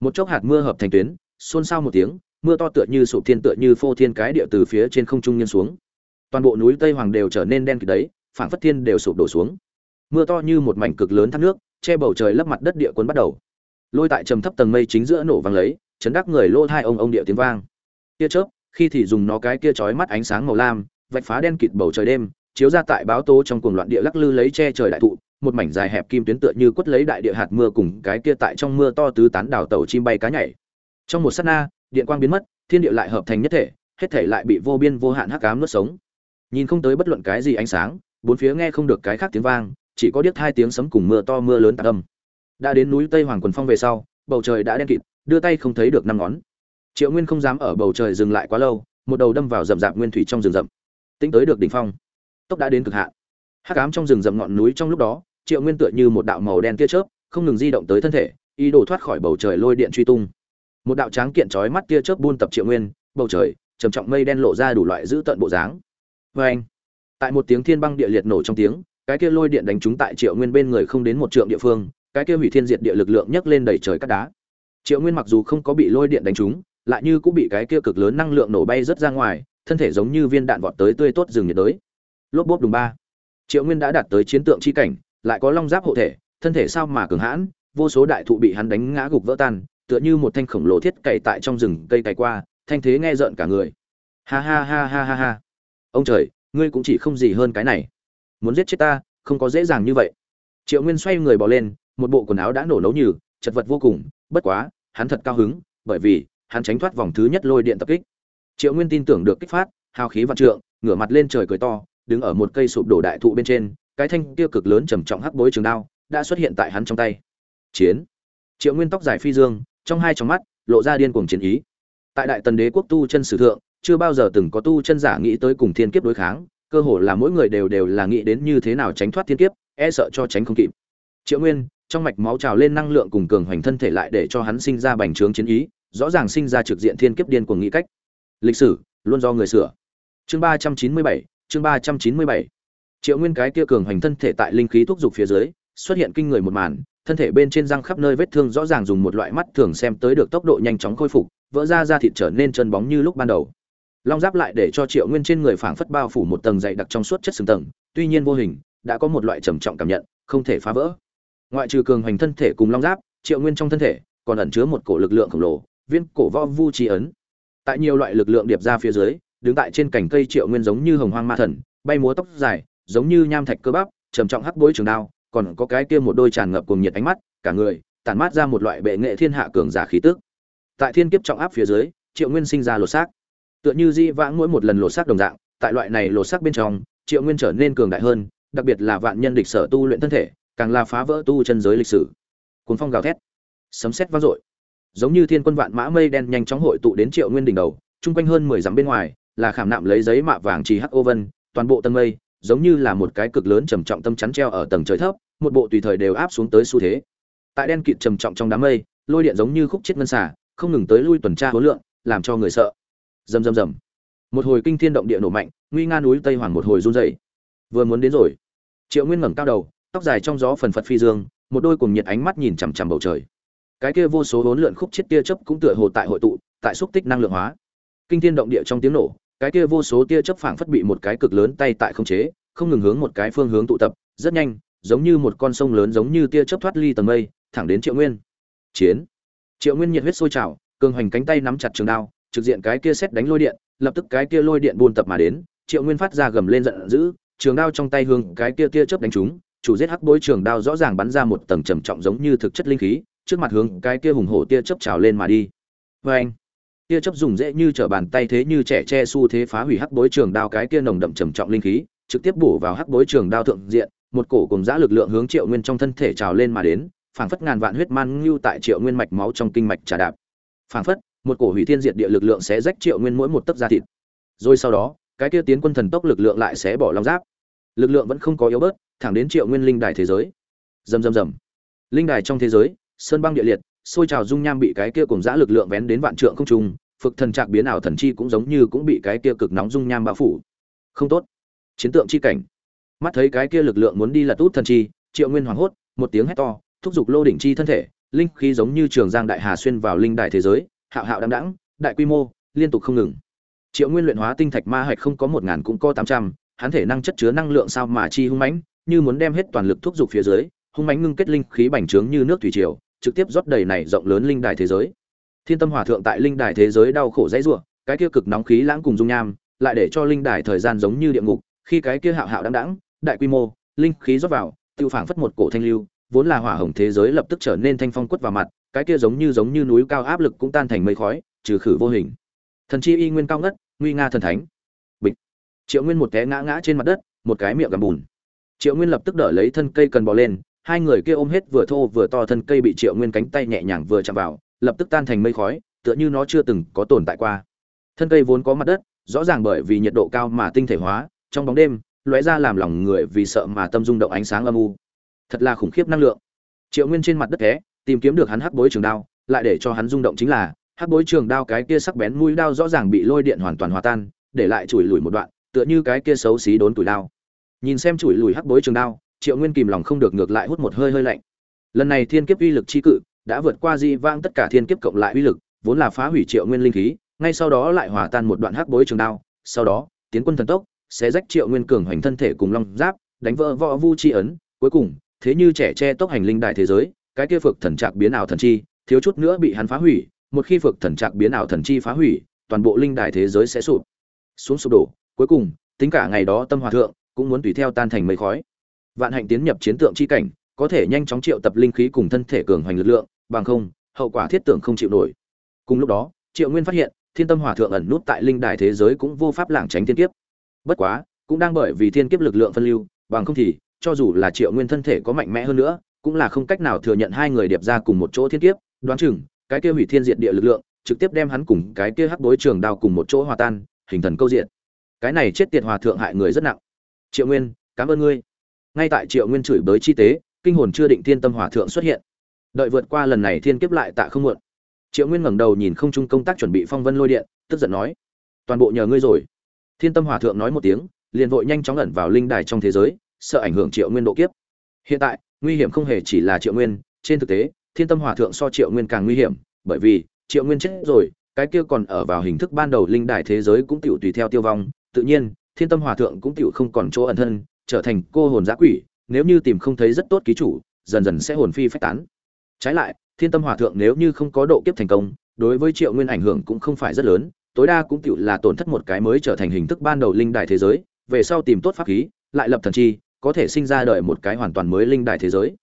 Speaker 1: một chốc hạt mưa hợp thành tuyến, xôn xao một tiếng mưa to tựa như sụp thiên tựa như phô thiên cái địa từ phía trên không trung nhân xuống. Toàn bộ núi tây hoàng đều trở nên đen kịt đấy, phảng phất thiên đều sụp đổ xuống. Mưa to như một mảnh cực lớn thác nước, che bầu trời lấp mặt đất địa quân bắt đầu. Lôi tại trầm thấp tầng mây chính giữa nổ vang lấy, chấn đắc người lô hai ông ông địa tiếng vang. Tia chớp, khi thì dùng nó cái kia chói mắt ánh sáng màu lam, vạch phá đen kịt bầu trời đêm, chiếu ra tại báo tố trong cuồng loạn địa lắc lư lấy che trời đại thụ, một mảnh dài hẹp kim tuyến tựa như quất lấy đại địa hạt mưa cùng cái kia tại trong mưa to tứ tán đảo tàu chim bay cá nhảy. Trong một sát na điện quang biến mất, thiên địa lại hợp thành nhất thể, hết thể lại bị vô biên vô hạn hắc ám nuốt sống. Nhìn không tới bất luận cái gì ánh sáng, bốn phía nghe không được cái khác tiếng vang, chỉ có điếc hai tiếng sấm cùng mưa to mưa lớn tạc âm. Đã đến núi tây hoàng quần phong về sau, bầu trời đã đen kịt, đưa tay không thấy được năm ngón. Triệu nguyên không dám ở bầu trời dừng lại quá lâu, một đầu đâm vào rậm rạp nguyên thủy trong rừng rậm. Tính tới được đỉnh phong, tốc đã đến cực hạn. Hắc ám trong rừng rậm ngọn núi trong lúc đó, triệu nguyên tựa như một đạo màu đen tia chớp, không ngừng di động tới thân thể, ý đồ thoát khỏi bầu trời lôi điện truy tung một đạo tráng kiện trói mắt tia chớp buôn tập triệu nguyên, bầu trời, trầm trọng mây đen lộ ra đủ loại dữ tận bộ dáng. Vê anh, tại một tiếng thiên băng địa liệt nổ trong tiếng, cái kia lôi điện đánh trúng tại triệu nguyên bên người không đến một trượng địa phương, cái kia hủy thiên diệt địa lực lượng nhấc lên đẩy trời cắt đá. Triệu nguyên mặc dù không có bị lôi điện đánh trúng, lại như cũng bị cái kia cực lớn năng lượng nổ bay rất ra ngoài, thân thể giống như viên đạn vọt tới tươi tốt rừng nhiệt đới. Lốp bốp đùng ba. Triệu nguyên đã đạt tới chiến tượng chi cảnh, lại có long giáp hộ thể, thân thể sao mà cường hãn, vô số đại thụ bị hắn đánh ngã gục vỡ tan tựa như một thanh khổng lồ thiết cày tại trong rừng cây cày qua, thanh thế nghe rợn cả người. Ha ha ha ha ha ha. Ông trời, ngươi cũng chỉ không gì hơn cái này. Muốn giết chết ta, không có dễ dàng như vậy. Triệu nguyên xoay người bỏ lên, một bộ quần áo đã nổ nấu nhừ, chật vật vô cùng, bất quá, hắn thật cao hứng, bởi vì, hắn tránh thoát vòng thứ nhất lôi điện tập kích. Triệu nguyên tin tưởng được kích phát, hào khí vạn trượng, ngửa mặt lên trời cười to, đứng ở một cây sụp đổ đại thụ bên trên, cái thanh tiêu cực lớn trầm trọng hắc bối trường đao, đã xuất hiện tại hắn trong tay. Chiến. Triệu nguyên tóc dài phi dương trong hai trong mắt, lộ ra điên cuồng chiến ý. Tại đại tần đế quốc tu chân sử thượng, chưa bao giờ từng có tu chân giả nghĩ tới cùng thiên kiếp đối kháng, cơ hồ là mỗi người đều đều là nghĩ đến như thế nào tránh thoát thiên kiếp e sợ cho tránh không kịp. Triệu nguyên, trong mạch máu trào lên năng lượng cùng cường hoành thân thể lại để cho hắn sinh ra bành trướng chiến ý, rõ ràng sinh ra trực diện thiên kiếp điên cuồng nghĩ cách. Lịch sử, luôn do người sửa. Chương ba trăm chín mươi bảy, chương ba trăm chín mươi bảy. Triệu nguyên cái kia cường hoành thân thể tại linh khí thúc giục phía dưới, xuất hiện kinh người một màn thân thể bên trên răng khắp nơi vết thương rõ ràng dùng một loại mắt thường xem tới được tốc độ nhanh chóng khôi phục, vỡ ra da thịt trở nên chân bóng như lúc ban đầu. Long giáp lại để cho triệu nguyên trên người phảng phất bao phủ một tầng dày đặc trong suốt chất xương tầng, tuy nhiên vô hình, đã có một loại trầm trọng cảm nhận, không thể phá vỡ. Ngoại trừ cường hoành thân thể cùng long giáp, triệu nguyên trong thân thể còn ẩn chứa một cổ lực lượng khổng lồ, viên cổ võ vu trí ấn. Tại nhiều loại lực lượng điệp ra phía dưới, đứng tại trên cành cây triệu nguyên giống như hồng hoang ma thần, bay múa tóc dài, giống như nham thạch cơ bắp, trầm trọng hắc bối trường đao còn có cái kia một đôi tràn ngập cùng nhiệt ánh mắt, cả người, tản mát ra một loại bệ nghệ thiên hạ cường giả khí tức. Tại thiên kiếp trọng áp phía dưới, triệu nguyên sinh ra lột xác. Tựa như di vãng mỗi một lần lột xác đồng dạng, tại loại này lột xác bên trong, triệu nguyên trở nên cường đại hơn, đặc biệt là vạn nhân địch sở tu luyện thân thể, càng là phá vỡ tu chân giới lịch sử. Cuốn phong gào thét, sấm sét vang dội. Giống như thiên quân vạn mã mây đen nhanh chóng hội tụ đến triệu nguyên đỉnh đầu, chung quanh hơn mười dặm bên ngoài, là khảm nạm lấy giấy mạ vàng trì hắc ô vân, toàn bộ tân mây giống như là một cái cực lớn trầm trọng tâm chắn treo ở tầng trời thấp, một bộ tùy thời đều áp xuống tới xu thế. Tại đen kịt trầm trọng trong đám mây, lôi điện giống như khúc chết ngân xả không ngừng tới lui tuần tra huấn lượng, làm cho người sợ. Rầm rầm rầm. Một hồi kinh thiên động địa nổ mạnh, nguy nga núi tây hoàng một hồi run rẩy. Vừa muốn đến rồi. Triệu nguyên ngẩng cao đầu, tóc dài trong gió phần phật phi dương, một đôi cùng nhiệt ánh mắt nhìn chằm chằm bầu trời. Cái kia vô số hỗn lượn khúc chết tia chớp cũng tựa hồ tại hội tụ, tại xúc tích năng lượng hóa. Kinh thiên động địa trong tiếng nổ cái kia vô số tia chớp phảng phất bị một cái cực lớn tay tại không chế, không ngừng hướng một cái phương hướng tụ tập, rất nhanh, giống như một con sông lớn giống như tia chớp thoát ly tầng mây, thẳng đến triệu nguyên. Chiến. Triệu nguyên nhiệt huyết sôi trào, cường hoành cánh tay nắm chặt trường đao, trực diện cái kia xét đánh lôi điện, lập tức cái kia lôi điện buôn tập mà đến, triệu nguyên phát ra gầm lên giận dữ, trường đao trong tay hướng cái kia tia chớp đánh trúng, chủ giết hắc bối trường đao rõ ràng bắn ra một tầng trầm trọng giống như thực chất linh khí, trước mặt hướng cái kia hùng hổ tia chớp trào lên mà đi. Oeng. anh tia chớp dùng dễ như trở bàn tay thế như trẻ che xu thế phá hủy hắc bối trường đao cái kia nồng đậm trầm trọng linh khí, trực tiếp bổ vào hắc bối trường đao thượng diện, một cổ cùng giã lực lượng hướng triệu nguyên trong thân thể trào lên mà đến, phảng phất ngàn vạn huyết man ngưu tại triệu nguyên mạch máu trong kinh mạch trà đạp. Phảng phất, một cổ hủy thiên diệt địa lực lượng sẽ rách triệu nguyên mỗi một tấc da thịt. Rồi sau đó, cái kia tiến quân thần tốc lực lượng lại sẽ bỏ long giáp. Lực lượng vẫn không có yếu bớt, thẳng đến triệu nguyên linh đài thế giới. Rầm rầm rầm. Linh đài trong thế giới, sơn băng địa liệt xôi trào dung nham bị cái kia cùng giã lực lượng vén đến vạn trượng không trung phực thần trạc biến ảo thần chi cũng giống như cũng bị cái kia cực nóng dung nham bao phủ. Không tốt. Chiến tượng chi cảnh. Mắt thấy cái kia lực lượng muốn đi lật út thần chi, triệu nguyên hoảng hốt, một tiếng hét to, thúc giục lô đỉnh chi thân thể, linh khí giống như trường giang đại hà xuyên vào linh đại thế giới, hạo hạo đăng đẳng đại quy mô, liên tục không ngừng. Triệu nguyên luyện hóa tinh thạch ma hạch không có một ngàn cũng có tám trăm, hắn thể năng chất chứa năng lượng sao mà chi hung mãnh, như muốn đem hết toàn lực thúc giục phía dưới, hung mãnh ngưng kết linh khí bành trướng như nước thủy triều, trực tiếp rót đầy này rộng lớn linh đại thế giới thiên tâm hòa thượng tại linh đài thế giới đau khổ dãy rủa, cái kia cực nóng khí lãng cùng dung nham, lại để cho linh đài thời gian giống như địa ngục, khi cái kia hạo hạo đăng đẳng đại quy mô, linh khí rót vào, tiêu phảng phất một cổ thanh lưu, vốn là hỏa hồng thế giới lập tức trở nên thanh phong quất vào mặt, cái kia giống như giống như núi cao áp lực cũng tan thành mây khói, trừ khử vô hình. Thần chi y nguyên cao ngất, nguy nga thần thánh. Bịch. Triệu nguyên một té ngã ngã trên mặt đất, một cái miệng gầm bùn. Triệu nguyên lập tức đỡ lấy thân cây cần bò lên, hai người kia ôm hết vừa thô vừa to thân cây bị triệu nguyên cánh tay nhẹ nhàng vừa chạm vào lập tức tan thành mây khói, tựa như nó chưa từng có tồn tại qua. Thân cây vốn có mặt đất, rõ ràng bởi vì nhiệt độ cao mà tinh thể hóa, trong bóng đêm, lóe ra làm lòng người vì sợ mà tâm rung động ánh sáng âm u. Thật là khủng khiếp năng lượng. Triệu nguyên trên mặt đất té, tìm kiếm được hắn hắc bối trường đao, lại để cho hắn rung động chính là, hắc bối trường đao cái kia sắc bén mũi đao rõ ràng bị lôi điện hoàn toàn hòa tan, để lại chùi lùi một đoạn, tựa như cái kia xấu xí đốn tuổi đao. Nhìn xem chùi lùi hắc bối trường đao, triệu nguyên kìm lòng không được ngược lại hút một hơi hơi lạnh. Lần này thiên kiếp uy lực chi cự đã vượt qua di vang tất cả thiên kiếp cộng lại uy lực, vốn là phá hủy triệu nguyên linh khí, ngay sau đó lại hòa tan một đoạn hắc bối trường đao, sau đó, tiến quân thần tốc sẽ rách triệu nguyên cường hoành thân thể cùng long giáp, đánh vỡ võ vu chi ấn, cuối cùng, thế như trẻ che tốc hành linh đại thế giới, cái kia phược thần trạc biến ảo thần chi, thiếu chút nữa bị hắn phá hủy, một khi phược thần trạc biến ảo thần chi phá hủy, toàn bộ linh đại thế giới sẽ sụp. Xuống sụp đổ, cuối cùng, tính cả ngày đó tâm hòa thượng cũng muốn tùy theo tan thành mây khói. Vạn hạnh tiến nhập chiến tượng chi cảnh có thể nhanh chóng triệu tập linh khí cùng thân thể cường hoành lực lượng, bằng không, hậu quả thiết tưởng không chịu nổi. Cùng lúc đó, triệu nguyên phát hiện, thiên tâm hòa thượng ẩn nút tại linh đài thế giới cũng vô pháp lảng tránh thiên kiếp. Bất quá, cũng đang bởi vì thiên kiếp lực lượng phân lưu, bằng không thì, cho dù là triệu nguyên thân thể có mạnh mẽ hơn nữa, cũng là không cách nào thừa nhận hai người điệp ra cùng một chỗ thiên kiếp. Đoán chừng, cái kia hủy thiên diệt địa lực lượng, trực tiếp đem hắn cùng cái kia hắc đối trường đao cùng một chỗ hòa tan, hình thần câu diện cái này chết tiệt hòa thượng hại người rất nặng. Triệu nguyên, cảm ơn ngươi. Ngay tại triệu nguyên chửi bới chi tế kinh hồn chưa định thiên tâm hòa thượng xuất hiện. Đợi vượt qua lần này thiên kiếp lại tạ không muộn. Triệu nguyên ngẩng đầu nhìn không trung công tác chuẩn bị phong vân lôi điện, tức giận nói, toàn bộ nhờ ngươi rồi. Thiên tâm hòa thượng nói một tiếng, liền vội nhanh chóng ẩn vào linh đài trong thế giới, sợ ảnh hưởng triệu nguyên độ kiếp. Hiện tại, nguy hiểm không hề chỉ là triệu nguyên, trên thực tế, thiên tâm hòa thượng so triệu nguyên càng nguy hiểm, bởi vì, triệu nguyên chết rồi, cái kia còn ở vào hình thức ban đầu linh đài thế giới cũng tiểu tùy theo tiêu vong, tự nhiên, thiên tâm hòa thượng cũng tiểu không còn chỗ ẩn thân, trở thành cô hồn giã quỷ nếu như tìm không thấy rất tốt ký chủ, dần dần sẽ hồn phi phách tán. Trái lại, thiên tâm hòa thượng nếu như không có độ kiếp thành công, đối với triệu nguyên ảnh hưởng cũng không phải rất lớn, tối đa cũng chỉ là tổn thất một cái mới trở thành hình thức ban đầu linh đài thế giới, về sau tìm tốt pháp khí, lại lập thần chi, có thể sinh ra đợi một cái hoàn toàn mới linh đài thế giới.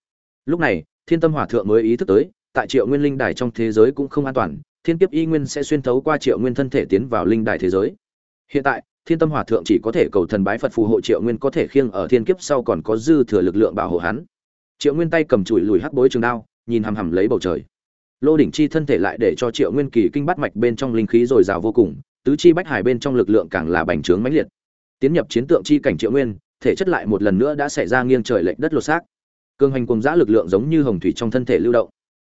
Speaker 1: Lúc này, thiên tâm hòa thượng mới ý thức tới, tại triệu nguyên linh đài trong thế giới cũng không an toàn, thiên kiếp y nguyên sẽ xuyên thấu qua triệu nguyên thân thể tiến vào linh đài thế giới. Hiện tại thiên tâm hòa thượng chỉ có thể cầu thần bái phật phù hộ triệu nguyên có thể khiêng ở thiên kiếp sau còn có dư thừa lực lượng bảo hộ hắn. Triệu nguyên tay cầm chùi lùi hắc bối trường đao, nhìn hằm hằm lấy bầu trời. Lô đỉnh chi thân thể lại để cho triệu nguyên kỳ kinh bắt mạch bên trong linh khí dồi dào vô cùng, tứ chi bách hải bên trong lực lượng càng là bành trướng mãnh liệt. Tiến nhập chiến tượng chi cảnh triệu nguyên, thể chất lại một lần nữa đã xảy ra nghiêng trời lệch đất lột xác. Cường hành cùng giã lực lượng giống như hồng thủy trong thân thể lưu động.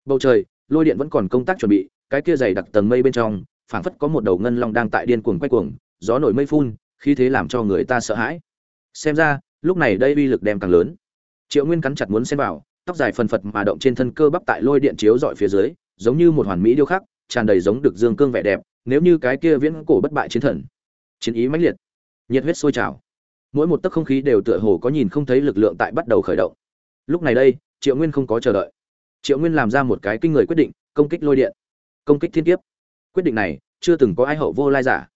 Speaker 1: Bầu trời, lôi điện vẫn còn công tác chuẩn bị, cái kia dày đặc tầng mây bên trong, phảng phất có một đầu ngân long đang tại điên cuồng quay cuồng gió nổi mây phun khi thế làm cho người ta sợ hãi. Xem ra, lúc này đây uy lực đem càng lớn. Triệu nguyên cắn chặt muốn xem vào, tóc dài phần phật mà động trên thân cơ bắp tại lôi điện chiếu dọi phía dưới, giống như một hoàn mỹ điêu khắc, tràn đầy giống được dương cương vẻ đẹp, nếu như cái kia viễn cổ bất bại chiến thần. Chiến ý mãnh liệt, nhiệt huyết sôi trào. Mỗi một tấc không khí đều tựa hồ có nhìn không thấy lực lượng tại bắt đầu khởi động. Lúc này đây, triệu nguyên không có chờ đợi. Triệu nguyên làm ra một cái kinh người quyết định, công kích lôi điện. Công kích thiên kiếp. Quyết định này, chưa từng có ai hậu vô lai giả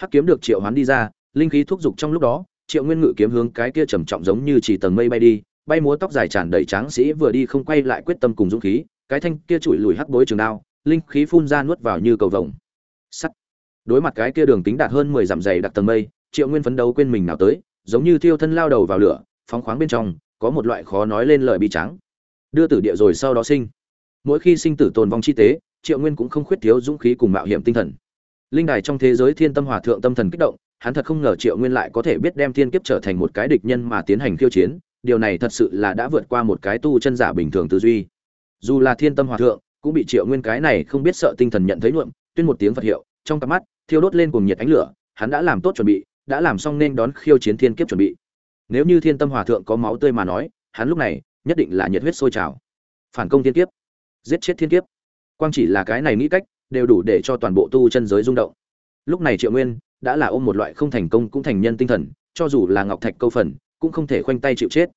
Speaker 1: hắc kiếm được triệu hoán đi ra, linh khí thúc giục trong lúc đó, triệu nguyên ngự kiếm hướng cái kia trầm trọng giống như chỉ tầng mây bay đi, bay múa tóc dài tràn đầy tráng sĩ vừa đi không quay lại quyết tâm cùng dũng khí, cái thanh kia chùi lùi hắc bối trường đao, linh khí phun ra nuốt vào như cầu vồng. Sắt. Đối mặt cái kia đường tính đạt hơn mười dặm dày đặc tầng mây, triệu nguyên phấn đấu quên mình nào tới, giống như thiêu thân lao đầu vào lửa, phóng khoáng bên trong, có một loại khó nói lên lời bi trắng đưa tử địa rồi sau đó sinh. Mỗi khi sinh tử tồn vong chi tế, triệu nguyên cũng không khuyết thiếu dũng khí cùng mạo hiểm tinh thần linh đài trong thế giới thiên tâm hòa thượng tâm thần kích động, hắn thật không ngờ triệu nguyên lại có thể biết đem thiên kiếp trở thành một cái địch nhân mà tiến hành khiêu chiến, điều này thật sự là đã vượt qua một cái tu chân giả bình thường tư duy. Dù là thiên tâm hòa thượng, cũng bị triệu nguyên cái này không biết sợ tinh thần nhận thấy nhuộm tuyên một tiếng phật hiệu, trong cặp mắt, thiêu đốt lên cùng nhiệt ánh lửa, hắn đã làm tốt chuẩn bị, đã làm xong nên đón khiêu chiến thiên kiếp chuẩn bị. Nếu như thiên tâm hòa thượng có máu tươi mà nói, hắn lúc này nhất định là nhiệt huyết sôi trào. Phản công thiên kiếp, giết chết thiên kiếp. Quang chỉ là cái này nghĩ cách đều đủ để cho toàn bộ tu chân giới rung động. Lúc này triệu nguyên đã là ôm một loại không thành công cũng thành nhân tinh thần, cho dù là ngọc thạch câu phần, cũng không thể khoanh tay chịu chết.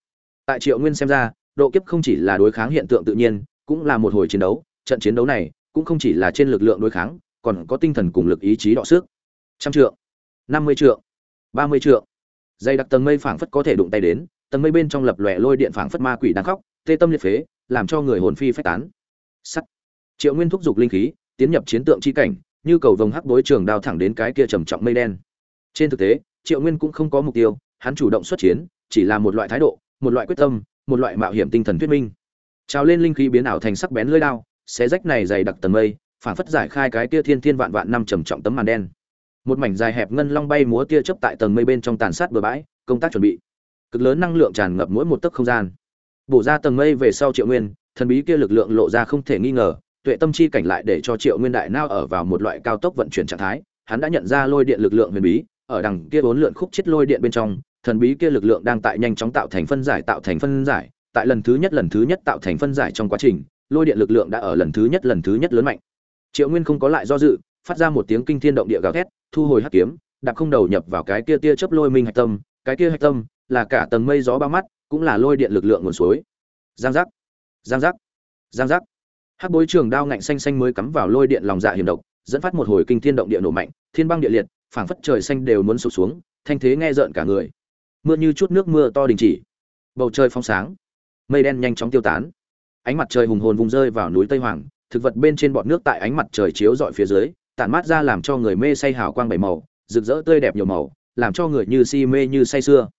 Speaker 1: Tại triệu nguyên xem ra, độ kiếp không chỉ là đối kháng hiện tượng tự nhiên, cũng là một hồi chiến đấu, trận chiến đấu này cũng không chỉ là trên lực lượng đối kháng, còn có tinh thần cùng lực ý chí đọ sức. Trăm trượng, năm mươi trượng, ba mươi trượng. Dây đặc tầng mây phảng phất có thể đụng tay đến, tầng mây bên trong lập lòe lôi điện phảng phất ma quỷ đang khóc, tê tâm liệt phế, làm cho người hồn phi phách tán. Sắt. Triệu nguyên thúc giục linh khí tiến nhập chiến tượng chi cảnh, như cầu vồng hắc bối trường đao thẳng đến cái kia trầm trọng mây đen. Trên thực tế, triệu nguyên cũng không có mục tiêu, hắn chủ động xuất chiến, chỉ là một loại thái độ, một loại quyết tâm, một loại mạo hiểm tinh thần thuyết minh. Trào lên linh khí biến ảo thành sắc bén lưỡi đao, xé rách này dày đặc tầng mây, phản phất giải khai cái kia thiên thiên vạn vạn năm trầm trọng tấm màn đen. Một mảnh dài hẹp ngân long bay múa tia chớp tại tầng mây bên trong tàn sát bừa bãi, công tác chuẩn bị. Cực lớn năng lượng tràn ngập mỗi một tấc không gian. Bổ ra tầng mây về sau triệu nguyên, thần bí kia lực lượng lộ ra không thể nghi ngờ tuệ tâm chi cảnh lại để cho triệu nguyên đại nao ở vào một loại cao tốc vận chuyển trạng thái. Hắn đã nhận ra lôi điện lực lượng huyền bí, ở đằng kia bốn lượn khúc chết lôi điện bên trong, thần bí kia lực lượng đang tại nhanh chóng tạo thành phân giải, tạo thành phân giải. Tại lần thứ nhất, lần thứ nhất tạo thành phân giải trong quá trình, lôi điện lực lượng đã ở lần thứ nhất, lần thứ nhất lớn mạnh. Triệu nguyên không có lại do dự, phát ra một tiếng kinh thiên động địa gào thét, thu hồi hắc kiếm, đạp không đầu nhập vào cái kia tia chớp lôi minh hạch tâm. Cái kia hạch tâm là cả tầng mây gió bao mắt, cũng là lôi điện lực lượng nguồn suối. Giang giác giang giác giang giác hắc bối trường đao ngạnh xanh xanh mới cắm vào lôi điện lòng dạ hiểm độc, dẫn phát một hồi kinh thiên động địa nổ mạnh, thiên băng địa liệt, phảng phất trời xanh đều muốn sụp xuống, thanh thế nghe rợn cả người. Mưa như chút nước mưa to đình chỉ. Bầu trời phong sáng. Mây đen nhanh chóng tiêu tán. Ánh mặt trời hùng hồn vùng rơi vào núi tây hoàng, thực vật bên trên bọt nước tại ánh mặt trời chiếu rọi phía dưới, tản mát ra làm cho người mê say hào quang bảy màu, rực rỡ tươi đẹp nhiều màu, làm cho người như si mê như say sưa.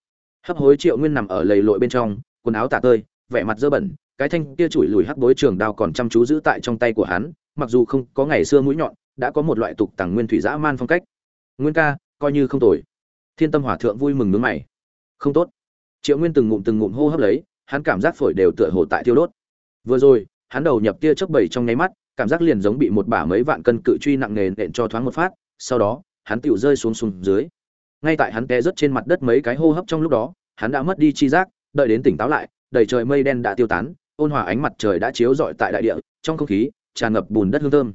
Speaker 1: Hấp hối triệu nguyên nằm ở lầy lội bên trong, quần áo tả tơi, vẻ mặt dơ bẩn cái thanh kia chùi lùi hắc bối trường đao còn chăm chú giữ tại trong tay của hắn, mặc dù không có ngày xưa mũi nhọn, đã có một loại tục tằng nguyên thủy dã man phong cách. Nguyên ca, coi như không tồi. Thiên tâm hỏa thượng vui mừng nhướng mày. Không tốt. Triệu nguyên từng ngụm từng ngụm hô hấp lấy, hắn cảm giác phổi đều tựa hồ tại thiêu đốt. Vừa rồi, hắn đầu nhập tia chớp bảy trong nháy mắt, cảm giác liền giống bị một bả mấy vạn cân cự truy nặng nề nện cho thoáng một phát, sau đó, hắn tiểu rơi xuống xuống dưới. Ngay tại hắn té rớt trên mặt đất mấy cái hô hấp trong lúc đó, hắn đã mất đi chi giác, đợi đến tỉnh táo lại, đầy trời mây đen đã tiêu tán ôn hòa ánh mặt trời đã chiếu rọi tại đại địa trong không khí tràn ngập bùn đất hương thơm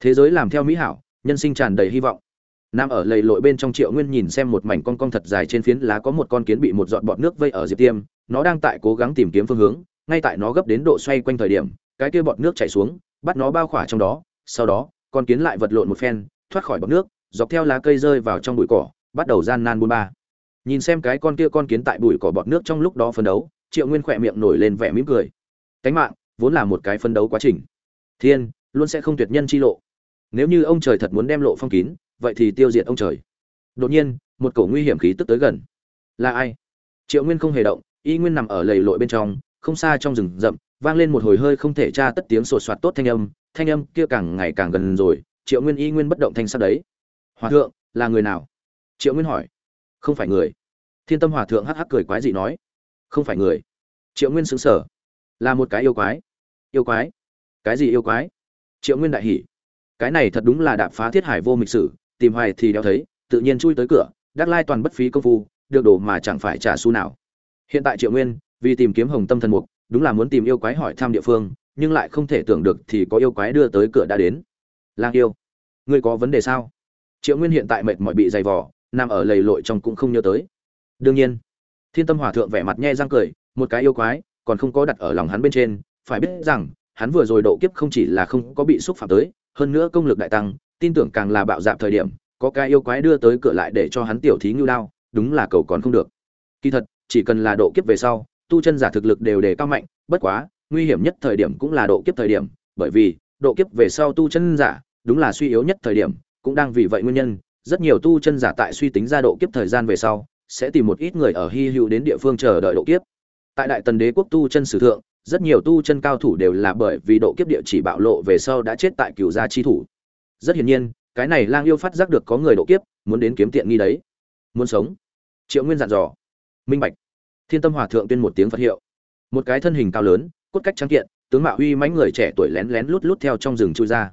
Speaker 1: thế giới làm theo mỹ hảo nhân sinh tràn đầy hy vọng Nam ở lầy lội bên trong Triệu Nguyên nhìn xem một mảnh con con thật dài trên phiến lá có một con kiến bị một giọt bọt nước vây ở Diệp Tiêm, nó đang tại cố gắng tìm kiếm phương hướng, ngay tại nó gấp đến độ xoay quanh thời điểm, cái kia bọt nước chảy xuống, bắt nó bao khỏa trong đó, sau đó, con kiến lại vật lộn một phen, thoát khỏi bọt nước, dọc theo lá cây rơi vào trong bụi cỏ, bắt đầu gian nan buôn ba. Nhìn xem cái con kia con kiến tại bụi cỏ bọt nước trong lúc đó phấn đấu, Triệu Nguyên khẽ miệng nổi lên vẻ mỉm cười. Cánh mạng vốn là một cái phân đấu quá trình. Thiên luôn sẽ không tuyệt nhân chi lộ. Nếu như ông trời thật muốn đem lộ phong kín, vậy thì tiêu diệt ông trời. Đột nhiên một cổ nguy hiểm khí tức tới gần. Là ai? Triệu nguyên không hề động y nguyên nằm ở lầy lội bên trong không xa trong rừng rậm vang lên một hồi hơi không thể tra tất tiếng sột soạt tốt thanh âm thanh âm kia càng ngày càng gần rồi triệu nguyên y nguyên bất động thanh sắc đấy. Hòa thượng là người nào? Triệu nguyên hỏi. Không phải người. Thiên tâm hòa thượng hắc hắc cười quái dị nói. Không phải người. Triệu nguyên xứng sở là một cái yêu quái. Yêu quái? Cái gì yêu quái? Triệu nguyên đại hỉ. Cái này thật đúng là đạp phá thiết hải vô mịch sử, tìm hoài thì đeo thấy, tự nhiên chui tới cửa, đắc lai toàn bất phí công phu, được đổ mà chẳng phải trả xu nào. Hiện tại triệu nguyên, vì tìm kiếm hồng tâm thần mục, đúng là muốn tìm yêu quái hỏi thăm địa phương, nhưng lại không thể tưởng được thì có yêu quái đưa tới cửa đã đến. Lang yêu, ngươi có vấn đề sao? Triệu nguyên hiện tại mệt mỏi bị dày vò, nằm ở lầy lội trong cũng không nhớ tới. Đương nhiên, thiên tâm hòa thượng vẻ mặt nhe răng cười, một cái yêu quái còn không có đặt ở lòng hắn bên trên, phải biết rằng, hắn vừa rồi độ kiếp không chỉ là không có bị xúc phạm tới, hơn nữa công lực đại tăng, tin tưởng càng là bạo dạp thời điểm, có cái yêu quái đưa tới cửa lại để cho hắn tiểu thí ngưu đao, đúng là cầu còn không được. Kỳ thật, chỉ cần là độ kiếp về sau, tu chân giả thực lực đều đề cao mạnh, bất quá, nguy hiểm nhất thời điểm cũng là độ kiếp thời điểm, bởi vì, độ kiếp về sau tu chân giả, đúng là suy yếu nhất thời điểm, cũng đang vì vậy nguyên nhân, rất nhiều tu chân giả tại suy tính ra độ kiếp thời gian về sau, sẽ tìm một ít người ở hy hữu đến địa phương chờ đợi độ kiếp tại đại tần đế quốc tu chân sử thượng, rất nhiều tu chân cao thủ đều là bởi vì độ kiếp địa chỉ bạo lộ về sau đã chết tại cửu gia chi thủ. Rất hiển nhiên, cái này lang yêu phát giác được có người độ kiếp, muốn đến kiếm tiện nghi đấy. Muốn sống. Triệu nguyên dặn dò. Minh bạch. Thiên tâm hòa thượng tuyên một tiếng phật hiệu. Một cái thân hình cao lớn, cốt cách trắng kiện, tướng mạo huy mánh người trẻ tuổi lén lén lút lút theo trong rừng chui ra.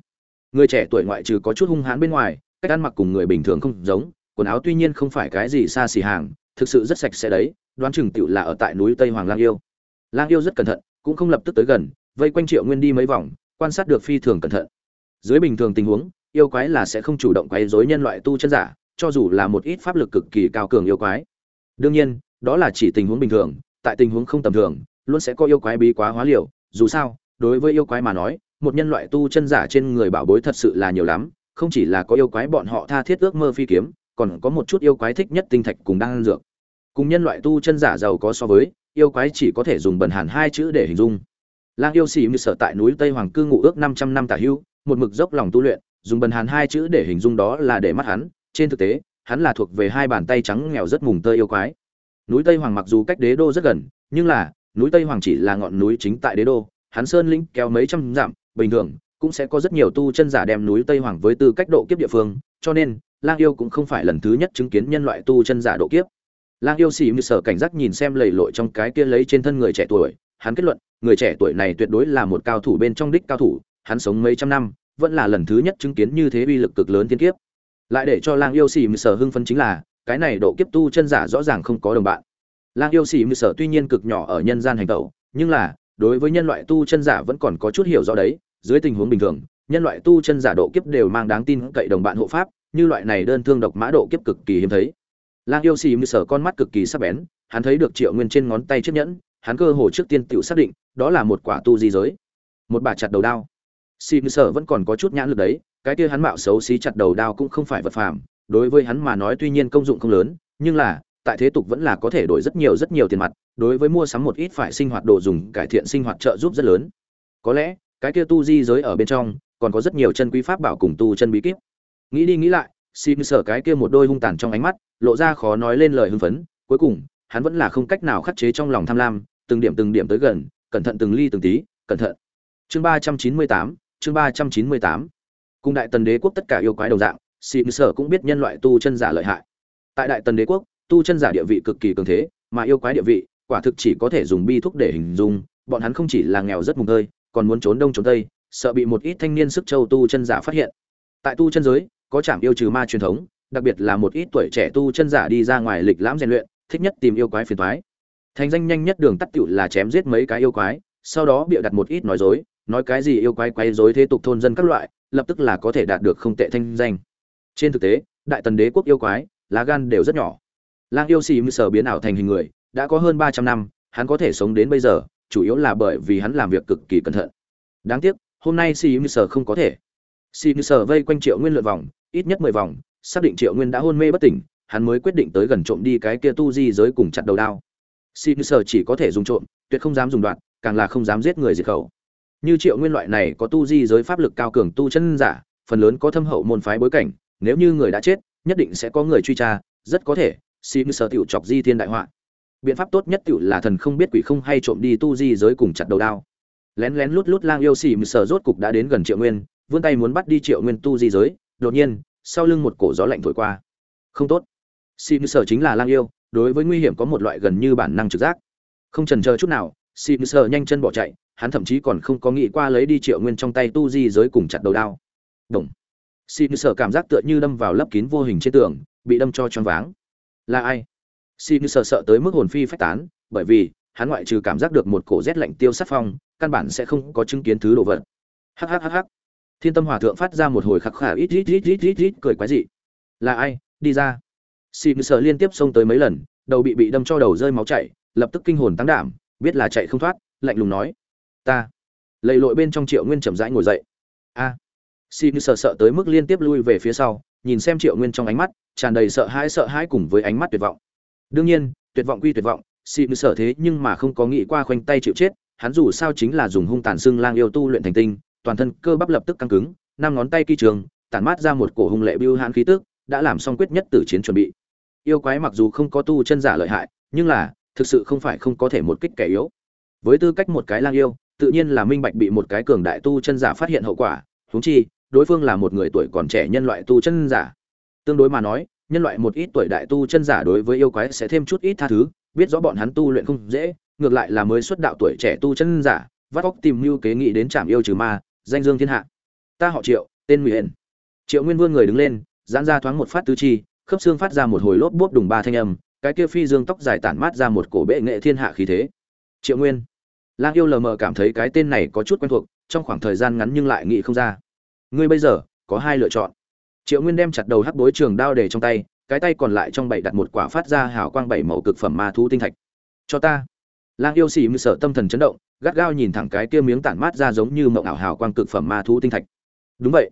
Speaker 1: Người trẻ tuổi ngoại trừ có chút hung hãn bên ngoài, cách ăn mặc cùng người bình thường không giống, quần áo tuy nhiên không phải cái gì xa xỉ hàng thực sự rất sạch sẽ đấy, đoán chừng tựu là ở tại núi tây hoàng lang yêu. Lang yêu rất cẩn thận, cũng không lập tức tới gần, vây quanh triệu nguyên đi mấy vòng, quan sát được phi thường cẩn thận. Dưới bình thường tình huống, yêu quái là sẽ không chủ động quấy rối nhân loại tu chân giả, cho dù là một ít pháp lực cực kỳ cao cường yêu quái. Đương nhiên, đó là chỉ tình huống bình thường, tại tình huống không tầm thường, luôn sẽ có yêu quái bí quá hóa liều, dù sao, đối với yêu quái mà nói, một nhân loại tu chân giả trên người bảo bối thật sự là nhiều lắm, không chỉ là có yêu quái bọn họ tha thiết ước mơ phi kiếm, còn có một chút yêu quái thích nhất tinh thạch cùng đang dược cùng nhân loại tu chân giả giàu có so với, yêu quái chỉ có thể dùng bần hàn hai chữ để hình dung. Lang yêu xì như sở tại núi tây hoàng cư ngụ ước 500 năm tả hưu, một mực dốc lòng tu luyện, dùng bần hàn hai chữ để hình dung đó là để mắt hắn. Trên thực tế, hắn là thuộc về hai bàn tay trắng nghèo rất mùng tơi yêu quái. Núi tây hoàng mặc dù cách đế đô rất gần, nhưng là, núi tây hoàng chỉ là ngọn núi chính tại đế đô. Hắn sơn lĩnh kéo mấy trăm dặm, bình thường, cũng sẽ có rất nhiều tu chân giả đem núi tây hoàng với tư cách độ kiếp địa phương, cho nên, lang yêu cũng không phải lần thứ nhất chứng kiến nhân loại tu chân giả độ kiếp lang yêu xì như sở cảnh giác nhìn xem lầy lội trong cái kia lấy trên thân người trẻ tuổi, hắn kết luận, người trẻ tuổi này tuyệt đối là một cao thủ bên trong đích cao thủ, hắn sống mấy trăm năm, vẫn là lần thứ nhất chứng kiến như thế uy lực cực lớn thiên kiếp. Lại để cho lang yêu xì như sở hưng phấn chính là, cái này độ kiếp tu chân giả rõ ràng không có đồng bạn. Lang yêu xì như sở tuy nhiên cực nhỏ ở nhân gian hành tẩu, nhưng là, đối với nhân loại tu chân giả vẫn còn có chút hiểu rõ đấy, dưới tình huống bình thường, nhân loại tu chân giả độ kiếp đều mang đáng tin cậy đồng bạn hộ pháp, như loại này đơn thương độc mã độ kiếp cực kỳ hiếm thấy lang yêu xì như sở con mắt cực kỳ sắc bén, hắn thấy được triệu nguyên trên ngón tay chiếc nhẫn, hắn cơ hồ trước tiên tự xác định, đó là một quả tu di giới. Một bà chặt đầu đao. Xì như sở vẫn còn có chút nhãn lực đấy, cái kia hắn mạo xấu xí chặt đầu đao cũng không phải vật phàm, đối với hắn mà nói tuy nhiên công dụng không lớn, nhưng là, tại thế tục vẫn là có thể đổi rất nhiều rất nhiều tiền mặt, đối với mua sắm một ít phải sinh hoạt đồ dùng, cải thiện sinh hoạt trợ giúp rất lớn. Có lẽ, cái kia tu di giới ở bên trong, còn có rất nhiều chân quý pháp bảo cùng tu chân bí kíp. Nghĩ đi nghĩ lại xin sở cái kia một đôi hung tàn trong ánh mắt lộ ra khó nói lên lời hưng phấn, cuối cùng, hắn vẫn là không cách nào khắc chế trong lòng tham lam, từng điểm từng điểm tới gần, cẩn thận từng ly từng tí, cẩn thận. Chương ba trăm chín mươi tám, chương ba trăm chín mươi tám. Cùng đại tần đế quốc tất cả yêu quái đồng dạng xin sở cũng biết nhân loại tu chân giả lợi hại. Tại đại tần đế quốc, tu chân giả địa vị cực kỳ cường thế, mà yêu quái địa vị, quả thực chỉ có thể dùng bi thúc để hình dung, bọn hắn không chỉ là nghèo rất mùng tơi, còn muốn trốn đông trốn tây, sợ bị một ít thanh niên sức châu tu chân giả phát hiện. Tại tu chân giới, có trảm yêu trừ ma truyền thống đặc biệt là một ít tuổi trẻ tu chân giả đi ra ngoài lịch lãm rèn luyện, thích nhất tìm yêu quái phiền toái. Thành danh nhanh nhất đường tắt tiểu là chém giết mấy cái yêu quái, sau đó bịa đặt một ít nói dối, nói cái gì yêu quái quấy dối thế tục thôn dân các loại, lập tức là có thể đạt được không tệ thanh danh. Trên thực tế, đại tần đế quốc yêu quái, lá gan đều rất nhỏ. Lang yêu xì mư sở biến ảo thành hình người, đã có hơn ba trăm năm, hắn có thể sống đến bây giờ, chủ yếu là bởi vì hắn làm việc cực kỳ cẩn thận. Đáng tiếc, hôm nay xì mư sở không có thể. Xì mư sở vây quanh triệu nguyên lượn vòng, ít nhất mười vòng xác định triệu nguyên đã hôn mê bất tỉnh, hắn mới quyết định tới gần trộm đi cái kia tu di giới cùng chặt đầu đao. Xin sở chỉ có thể dùng trộm, tuyệt không dám dùng đoạn, càng là không dám giết người diệt khẩu. Như triệu nguyên loại này có tu di giới pháp lực cao cường tu chân giả, phần lớn có thâm hậu môn phái bối cảnh, nếu như người đã chết, nhất định sẽ có người truy tra, rất có thể xin sở tiểu chọc di thiên đại họa. Biện pháp tốt nhất tiểu là thần không biết quỷ không hay trộm đi tu di giới cùng chặt đầu đao. Lén lén lút lút lang yêu xì mờ sở rốt cục đã đến gần triệu nguyên, vươn tay muốn bắt đi triệu nguyên tu di giới, đột nhiên sau lưng một cổ gió lạnh thổi qua. Không tốt. Xin sở chính là lang yêu, đối với nguy hiểm có một loại gần như bản năng trực giác. Không trần chờ chút nào xin sở nhanh chân bỏ chạy, hắn thậm chí còn không có nghĩ qua lấy đi triệu nguyên trong tay tu di giới cùng chặt đầu đao. Đồng. Xin sở cảm giác tựa như đâm vào lấp kín vô hình trên tường, bị đâm cho choáng váng. Là ai? Xin như sợ sợ tới mức hồn phi phách tán, bởi vì, hắn ngoại trừ cảm giác được một cổ rét lạnh tiêu sát phong, căn bản sẽ không có chứng kiến thứ đồ vật. Hhhh thiên tâm hòa thượng phát ra một hồi khắc khả ít ít ít ít ít ít cười quái dị. Là ai? Đi ra. Xì sợ liên tiếp xông tới mấy lần, đầu bị bị đâm cho đầu rơi máu chảy, lập tức kinh hồn tăng đảm, biết là chạy không thoát, lạnh lùng nói. Ta. Lầy lội bên trong triệu nguyên chậm rãi ngồi dậy. A. À. sợ sợ tới mức liên tiếp lui về phía sau, nhìn xem triệu nguyên trong ánh mắt, tràn đầy sợ hãi sợ hãi cùng với ánh mắt tuyệt vọng. Đương nhiên, tuyệt vọng quy tuyệt vọng xì sợ thế nhưng mà không có nghĩ qua khoanh tay chịu chết, hắn dù sao chính là dùng hung tàn xương lang yêu tu luyện thành tinh toàn thân cơ bắp lập tức căng cứng, năm ngón tay kỳ trường, tản mát ra một cổ hung lệ bưu hãn khí tức, đã làm xong quyết nhất tử chiến chuẩn bị. Yêu quái mặc dù không có tu chân giả lợi hại, nhưng là, thực sự không phải không có thể một kích kẻ yếu. Với tư cách một cái lang yêu, tự nhiên là minh bạch bị một cái cường đại tu chân giả phát hiện hậu quả, huống chi, đối phương là một người tuổi còn trẻ nhân loại tu chân giả. Tương đối mà nói, nhân loại một ít tuổi đại tu chân giả đối với yêu quái sẽ thêm chút ít tha thứ, biết rõ bọn hắn tu luyện không dễ, ngược lại là mới xuất đạo tuổi trẻ tu chân giả, vắt óc tìm mưu kế nghị đến trảm yêu trừ ma danh dương thiên hạ. Ta họ triệu, tên ngụy triệu nguyên vương người đứng lên, giãn ra thoáng một phát tứ chi, khớp xương phát ra một hồi lốp bốp đùng ba thanh âm, cái kia phi dương tóc dài tản mát ra một cổ bệ nghệ thiên hạ khí thế. Triệu nguyên. Lang yêu lờ mờ cảm thấy cái tên này có chút quen thuộc, trong khoảng thời gian ngắn nhưng lại nghĩ không ra. Ngươi bây giờ, có hai lựa chọn. Triệu nguyên đem chặt đầu hắc bối trường đao để trong tay, cái tay còn lại trong bảy đặt một quả phát ra hào quang bảy màu cực phẩm ma thú tinh thạch. Cho ta lang yêu xì mư sợ tâm thần chấn động, gắt gao nhìn thẳng cái kia miếng tản mát ra giống như mộng ảo hào quang cực phẩm ma thú tinh thạch. Đúng vậy.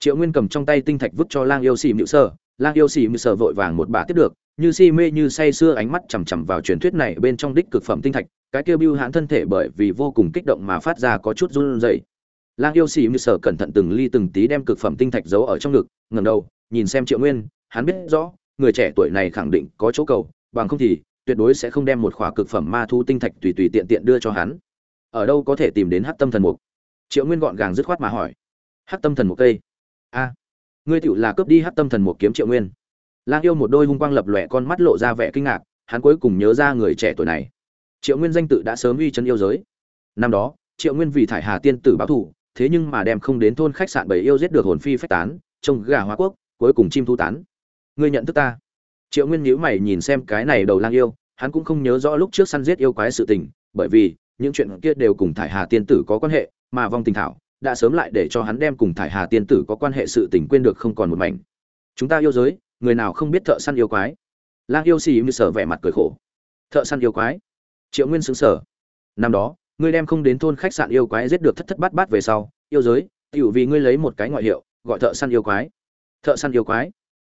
Speaker 1: Triệu nguyên cầm trong tay tinh thạch vứt cho lang yêu xì mịu sơ lang yêu xì mịu sơ vội vàng một bà tiếp được, như si mê như say sưa ánh mắt chằm chằm vào truyền thuyết này bên trong đích cực phẩm tinh thạch, cái kia bưu hãn thân thể bởi vì vô cùng kích động mà phát ra có chút run rẩy. Lang yêu xì mịu sơ cẩn thận từng ly từng tí đem cực phẩm tinh thạch giấu ở trong ngực, ngẩng đầu, nhìn xem triệu nguyên, hắn biết rõ, người trẻ tuổi này khẳng định có chỗ cầu, bằng không thì tuyệt đối sẽ không đem một khỏa cực phẩm ma thu tinh thạch tùy tùy tiện tiện đưa cho hắn. Ở đâu có thể tìm đến hắc tâm thần mục? Triệu nguyên gọn gàng dứt khoát mà hỏi. Hắc tâm thần mục cây. A. Ngươi tựu là cướp đi hắc tâm thần mục kiếm triệu nguyên. Lang yêu một đôi hung quang lập lòe con mắt lộ ra vẻ kinh ngạc, hắn cuối cùng nhớ ra người trẻ tuổi này. Triệu nguyên danh tự đã sớm uy chân yêu giới. Năm đó, triệu nguyên vì thải hà tiên tử báo thủ thế nhưng mà đem không đến thôn khách sạn bảy yêu giết được hồn phi phách tán, trông gà hóa quốc, cuối cùng chim thu tán. Ngươi nhận thức ta? Triệu nguyên nhíu mày nhìn xem cái này đầu lang yêu, hắn cũng không nhớ rõ lúc trước săn giết yêu quái sự tình, bởi vì, những chuyện kia đều cùng thải hà tiên tử có quan hệ, mà vong tình thảo, đã sớm lại để cho hắn đem cùng thải hà tiên tử có quan hệ sự tình quên được không còn một mảnh. Chúng ta yêu giới, người nào không biết thợ săn yêu quái? Lang yêu xì như sở vẻ mặt cười khổ. Thợ săn yêu quái? Triệu nguyên xứng sở năm đó, ngươi đem không đến thôn khách sạn yêu quái giết được thất thất bát bát về sau, yêu giới tựu vì ngươi lấy một cái ngoại hiệu, gọi thợ săn yêu quái. Thợ săn yêu quái?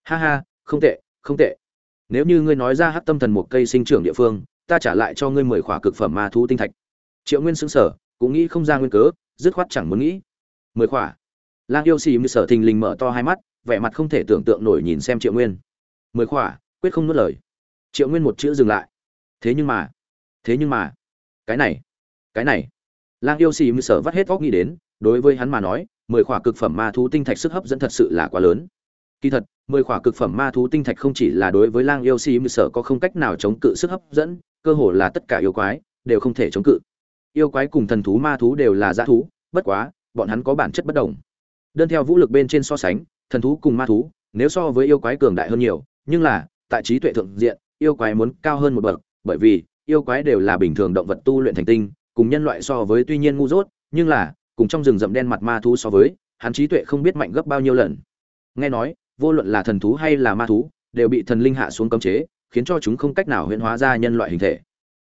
Speaker 1: Ha ha, không tệ không tệ nếu như ngươi nói ra hát tâm thần một cây sinh trưởng địa phương, ta trả lại cho ngươi mười khỏa cực phẩm ma thú tinh thạch. Triệu nguyên xứng sở cũng nghĩ không ra nguyên cớ, dứt khoát chẳng muốn nghĩ. Mười khỏa. Lang yêu xì như sở thình lình mở to hai mắt, vẻ mặt không thể tưởng tượng nổi nhìn xem triệu nguyên. Mười khỏa, quyết không nuốt lời. Triệu nguyên một chữ dừng lại. Thế nhưng mà, thế nhưng mà, cái này cái này. Lang yêu xì như sở vắt hết óc nghĩ đến, đối với hắn mà nói, mười khỏa cực phẩm ma thú tinh thạch sức hấp dẫn thật sự là quá lớn kỳ thật, mười khỏa cực phẩm ma thú tinh thạch không chỉ là đối với lang yêu xì như sở có không cách nào chống cự sức hấp dẫn, cơ hồ là tất cả yêu quái đều không thể chống cự. Yêu quái cùng thần thú ma thú đều là dã thú, bất quá, bọn hắn có bản chất bất đồng. Đơn theo vũ lực bên trên so sánh, thần thú cùng ma thú, nếu so với yêu quái cường đại hơn nhiều, nhưng là, tại trí tuệ thượng diện, yêu quái muốn cao hơn một bậc, bởi vì, yêu quái đều là bình thường động vật tu luyện thành tinh, cùng nhân loại so với tuy nhiên ngu dốt, nhưng là, cùng trong rừng rậm đen mặt ma thú so với, hắn trí tuệ không biết mạnh gấp bao nhiêu lần. Nghe nói vô luận là thần thú hay là ma thú, đều bị thần linh hạ xuống cấm chế, khiến cho chúng không cách nào huyễn hóa ra nhân loại hình thể.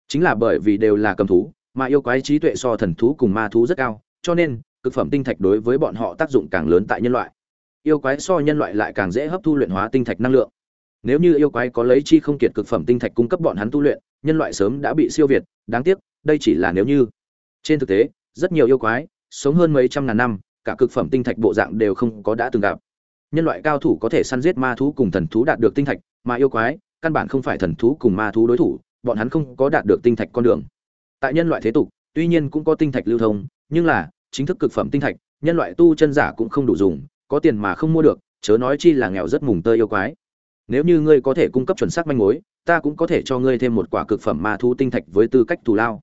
Speaker 1: Chính là bởi vì đều là cầm thú, mà yêu quái trí tuệ so thần thú cùng ma thú rất cao, cho nên, cực phẩm tinh thạch đối với bọn họ tác dụng càng lớn tại nhân loại. Yêu quái so nhân loại lại càng dễ hấp thu luyện hóa tinh thạch năng lượng. Nếu như yêu quái có lấy chi không kiệt cực phẩm tinh thạch cung cấp bọn hắn tu luyện, nhân loại sớm đã bị siêu việt, đáng tiếc, đây chỉ là nếu như. Trên thực tế, rất nhiều yêu quái, sống hơn mấy trăm ngàn năm, cả cực phẩm tinh thạch bộ dạng đều không có đã từng gặp nhân loại cao thủ có thể săn giết ma thú cùng thần thú đạt được tinh thạch, mà yêu quái, căn bản không phải thần thú cùng ma thú đối thủ, bọn hắn không có đạt được tinh thạch con đường. Tại nhân loại thế tục, tuy nhiên cũng có tinh thạch lưu thông, nhưng là, chính thức cực phẩm tinh thạch, nhân loại tu chân giả cũng không đủ dùng, có tiền mà không mua được, chớ nói chi là nghèo rất mùng tơi yêu quái. Nếu như ngươi có thể cung cấp chuẩn xác manh mối, ta cũng có thể cho ngươi thêm một quả cực phẩm ma thú tinh thạch với tư cách thù lao.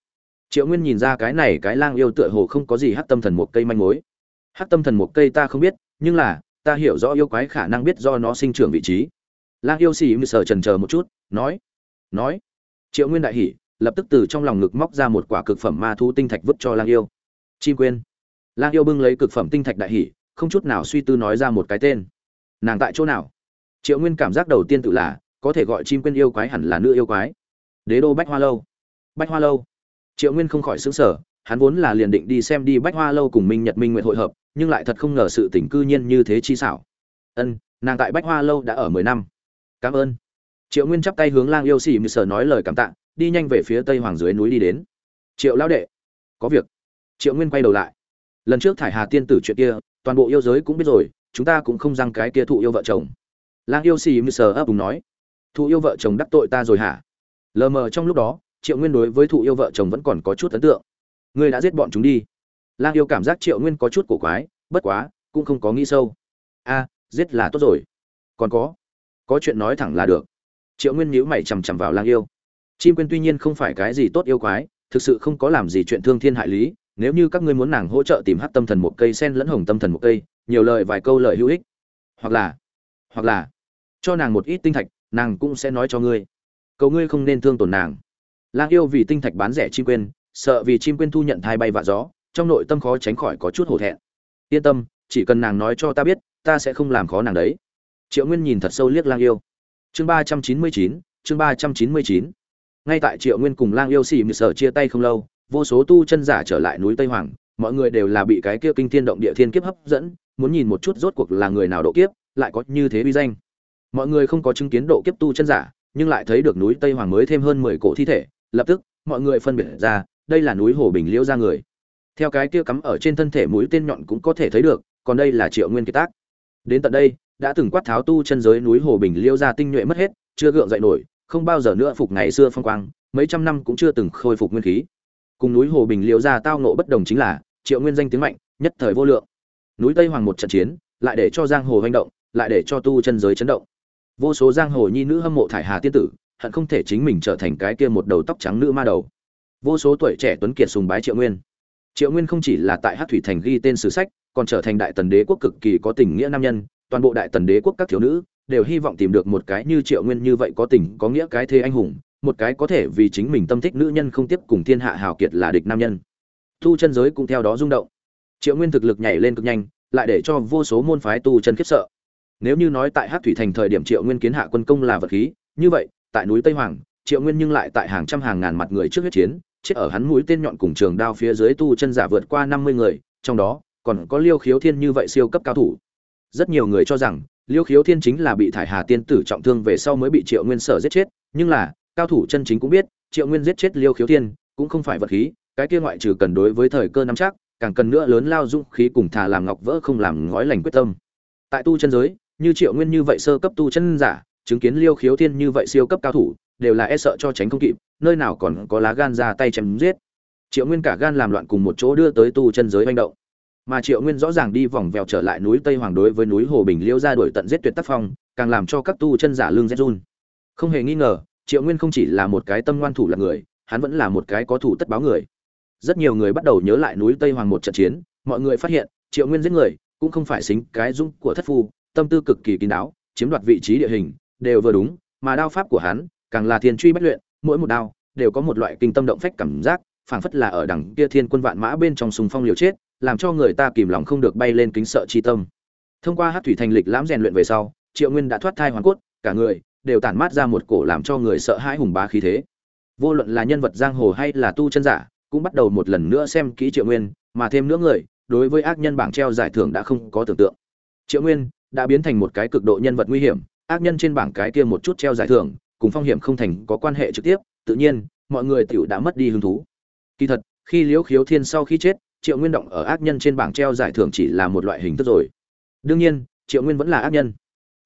Speaker 1: Triệu nguyên nhìn ra cái này cái lang yêu tựa hồ không có gì hát tâm thần một cây manh mối. Hát tâm thần một cây ta không biết, nhưng là ta hiểu rõ yêu quái khả năng biết do nó sinh trưởng vị trí. Lang yêu xì mười sờ trần chờ một chút, nói nói, triệu nguyên đại hỉ, lập tức từ trong lòng ngực móc ra một quả cực phẩm ma thú tinh thạch vứt cho lang yêu. Chim quên. Lang yêu bưng lấy cực phẩm tinh thạch đại hỉ, không chút nào suy tư nói ra một cái tên. Nàng tại chỗ nào? Triệu nguyên cảm giác đầu tiên tự là, có thể gọi chim quên yêu quái hẳn là nữ yêu quái. Đế đô bách hoa lâu. Bách hoa lâu. Triệu nguyên không khỏi xứng sở hắn vốn là liền định đi xem đi bách hoa lâu cùng minh nhật minh nguyện hội hợp, nhưng lại thật không ngờ sự tỉnh cư nhiên như thế chi xảo. Ân, nàng tại bách hoa lâu đã ở mười năm. Cảm ơn. Triệu nguyên chắp tay hướng lang yêu xì mười sở nói lời cảm tạ, đi nhanh về phía tây hoàng dưới núi đi đến. Triệu lão đệ, có việc. Triệu nguyên quay đầu lại. Lần trước thải hà tiên tử chuyện kia, toàn bộ yêu giới cũng biết rồi, chúng ta cũng không răng cái kia thụ yêu vợ chồng. Lang yêu xì mười sở ấp úng nói, thụ yêu vợ chồng đắc tội ta rồi hả? Lờ mờ trong lúc đó, triệu nguyên đối với thụ yêu vợ chồng vẫn còn có chút ấn tượng ngươi đã giết bọn chúng đi. Lang yêu cảm giác triệu nguyên có chút cổ quái, bất quá, cũng không có nghĩ sâu. A, giết là tốt rồi. Còn có có chuyện nói thẳng là được. Triệu nguyên nhíu mày chằm chằm vào lang yêu. Chim quên tuy nhiên không phải cái gì tốt yêu quái, thực sự không có làm gì chuyện thương thiên hại lý, nếu như các ngươi muốn nàng hỗ trợ tìm hát tâm thần một cây, sen lẫn hồng tâm thần một cây, nhiều lời vài câu lời hữu ích. Hoặc là hoặc là, cho nàng một ít tinh thạch, nàng cũng sẽ nói cho ngươi. Cầu ngươi không nên thương tổn nàng. Lang yêu vì tinh thạch bán rẻ chim quên sợ vì chim quên thu nhận thai bay vạ gió, trong nội tâm khó tránh khỏi có chút hổ thẹn. Yên tâm, chỉ cần nàng nói cho ta biết, ta sẽ không làm khó nàng đấy. Triệu nguyên nhìn thật sâu liếc lang yêu. Chương ba trăm chín mươi chín, chương ba trăm chín mươi chín. Ngay tại triệu nguyên cùng lang yêu xì mịt sở chia tay không lâu, vô số tu chân giả trở lại núi tây hoàng, mọi người đều là bị cái kia kinh thiên động địa thiên kiếp hấp dẫn, muốn nhìn một chút rốt cuộc là người nào độ kiếp, lại có như thế uy danh. Mọi người không có chứng kiến độ kiếp tu chân giả, nhưng lại thấy được núi tây hoàng mới thêm hơn mười cổ thi thể, lập tức, mọi người phân biệt ra đây là núi hồ bình liễu ra người. Theo cái kia cắm ở trên thân thể mũi tên nhọn cũng có thể thấy được, còn đây là triệu nguyên kiệt tác. Đến tận đây, đã từng quát tháo tu chân giới núi hồ bình liễu ra tinh nhuệ mất hết, chưa gượng dậy nổi, không bao giờ nữa phục ngày xưa phong quang, mấy trăm năm cũng chưa từng khôi phục nguyên khí. Cùng núi hồ bình liễu ra tao nộ bất đồng chính là, triệu nguyên danh tiếng mạnh, nhất thời vô lượng. Núi tây hoàng một trận chiến, lại để cho giang hồ hành động, lại để cho tu chân giới chấn động. Vô số giang hồ nhi nữ hâm mộ thải hà tiên tử, hận không thể chính mình trở thành cái kia một đầu tóc trắng nữ ma đầu vô số tuổi trẻ tuấn kiệt sùng bái triệu nguyên. Triệu nguyên không chỉ là tại hát thủy thành ghi tên sử sách, còn trở thành đại tần đế quốc cực kỳ có tình nghĩa nam nhân, toàn bộ đại tần đế quốc các thiếu nữ đều hy vọng tìm được một cái như triệu nguyên như vậy có tình, có nghĩa cái thế anh hùng, một cái có thể vì chính mình tâm thích nữ nhân không tiếp cùng thiên hạ hào kiệt là địch nam nhân. Tu chân giới cũng theo đó rung động. Triệu nguyên thực lực nhảy lên cực nhanh, lại để cho vô số môn phái tu chân khiếp sợ. Nếu như nói tại hát thủy thành thời điểm triệu nguyên kiến hạ quân công là vật khí, như vậy, tại núi tây hoàng, triệu nguyên nhưng lại tại hàng trăm hàng ngàn mặt người trước huyết chiến chết ở hắn mũi tên nhọn cùng trường đao phía dưới tu chân giả vượt qua năm mươi người, trong đó, còn có liêu khiếu thiên như vậy siêu cấp cao thủ. Rất nhiều người cho rằng, liêu khiếu thiên chính là bị thải hà tiên tử trọng thương về sau mới bị triệu nguyên sở giết chết, nhưng là, cao thủ chân chính cũng biết, triệu nguyên giết chết liêu khiếu thiên, cũng không phải vật khí, cái kia ngoại trừ cần đối với thời cơ nắm chắc, càng cần nữa lớn lao dũng khí cùng thà làm ngọc vỡ không làm ngói lành quyết tâm. Tại tu chân giới, như triệu nguyên như vậy sơ cấp tu chân giả, chứng kiến liêu khiếu thiên như vậy siêu cấp cao thủ đều là e sợ cho tránh không kịp, nơi nào còn có lá gan ra tay chém giết. Triệu nguyên cả gan làm loạn cùng một chỗ đưa tới tu chân giới manh động. Mà triệu nguyên rõ ràng đi vòng vèo trở lại núi tây hoàng đối với núi hồ bình liêu ra đuổi tận giết tuyệt tác phong, càng làm cho các tu chân giả lương rét run. Không hề nghi ngờ, triệu nguyên không chỉ là một cái tâm ngoan thủ là người, hắn vẫn là một cái có thủ tất báo người. Rất nhiều người bắt đầu nhớ lại núi tây hoàng một trận chiến, mọi người phát hiện, triệu nguyên giết người cũng không phải xính cái dung của thất phu, tâm tư cực kỳ kín đáo, chiếm đoạt vị trí địa hình, đều vừa đúng, mà đao pháp của hắn càng là thiên truy bách luyện, mỗi một đao đều có một loại kinh tâm động phách cảm giác, phảng phất là ở đằng kia thiên quân vạn mã bên trong sùng phong liều chết, làm cho người ta kìm lòng không được bay lên kính sợ chi tâm. Thông qua hát thủy thành lịch lãm rèn luyện về sau, triệu nguyên đã thoát thai hoàn cốt, cả người đều tản mát ra một cổ làm cho người sợ hãi hùng bá khí thế. Vô luận là nhân vật giang hồ hay là tu chân giả, cũng bắt đầu một lần nữa xem kỹ triệu nguyên, mà thêm nữa người, đối với ác nhân bảng treo giải thưởng đã không có tưởng tượng. Triệu nguyên đã biến thành một cái cực độ nhân vật nguy hiểm, ác nhân trên bảng cái kia một chút treo giải thưởng cùng phong hiểm không thành có quan hệ trực tiếp, tự nhiên, mọi người tiểu đã mất đi hứng thú. Kỳ thật, khi liễu khiếu thiên sau khi chết, triệu nguyên động ở ác nhân trên bảng treo giải thưởng chỉ là một loại hình thức rồi. Đương nhiên, triệu nguyên vẫn là ác nhân.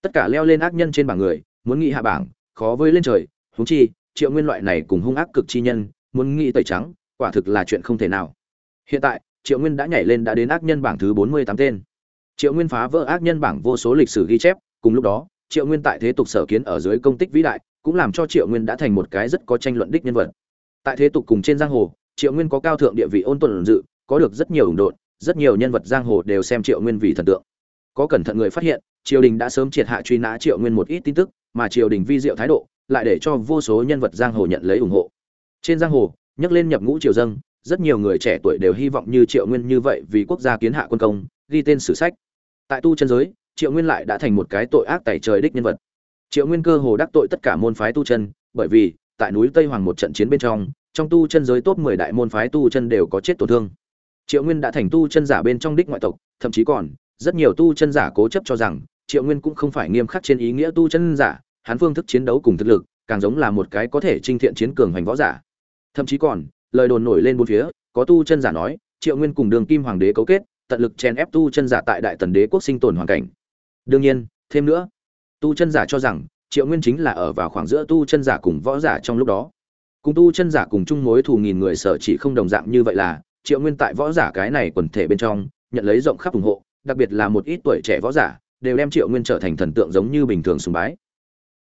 Speaker 1: Tất cả leo lên ác nhân trên bảng người, muốn nghĩ hạ bảng, khó với lên trời húng chi, triệu nguyên loại này cùng hung ác cực chi nhân, muốn nghĩ tẩy trắng, quả thực là chuyện không thể nào. Hiện tại, triệu nguyên đã nhảy lên đã đến ác nhân bảng thứ bốn mươi tám tên. Triệu nguyên phá vỡ ác nhân bảng vô số lịch sử ghi chép, cùng lúc đó, triệu nguyên tại thế tục sở kiến ở dưới công tích vĩ đại cũng làm cho triệu nguyên đã thành một cái rất có tranh luận đích nhân vật. Tại thế tục cùng trên giang hồ, triệu nguyên có cao thượng địa vị ôn tuần dự, có được rất nhiều ủng độn, rất nhiều nhân vật giang hồ đều xem triệu nguyên vì thần tượng. Có cẩn thận người phát hiện, triều đình đã sớm triệt hạ truy nã triệu nguyên một ít tin tức, mà triều đình vi diệu thái độ, lại để cho vô số nhân vật giang hồ nhận lấy ủng hộ. Trên giang hồ, nhắc lên nhập ngũ triều dâng rất nhiều người trẻ tuổi đều hy vọng như triệu nguyên như vậy vì quốc gia kiến hạ quân công, ghi tên sử sách. Tại tu chân giới, triệu nguyên lại đã thành một cái tội ác tẩy trời đích nhân vật triệu nguyên cơ hồ đắc tội tất cả môn phái tu chân, bởi vì, tại núi tây hoàng một trận chiến bên trong trong tu chân giới top mười đại môn phái tu chân đều có chết tổn thương. Triệu nguyên đã thành tu chân giả bên trong đích ngoại tộc, thậm chí còn, rất nhiều tu chân giả cố chấp cho rằng, triệu nguyên cũng không phải nghiêm khắc trên ý nghĩa tu chân giả, hắn phương thức chiến đấu cùng thực lực, càng giống là một cái có thể trinh thiện chiến cường hành võ giả. Thậm chí còn, lời đồn nổi lên bốn phía, có tu chân giả nói, triệu nguyên cùng đường kim hoàng đế cấu kết, tận lực chèn ép tu chân giả tại đại tần đế quốc sinh tồn hoàn cảnh. Đương nhiên, thêm nữa tu chân giả cho rằng, triệu nguyên chính là ở vào khoảng giữa tu chân giả cùng võ giả trong lúc đó. Cùng tu chân giả cùng chung mối thù nghìn người sở chỉ không đồng dạng như vậy là, triệu nguyên tại võ giả cái này quần thể bên trong, nhận lấy rộng khắp ủng hộ, đặc biệt là một ít tuổi trẻ võ giả, đều đem triệu nguyên trở thành thần tượng giống như bình thường sùng bái.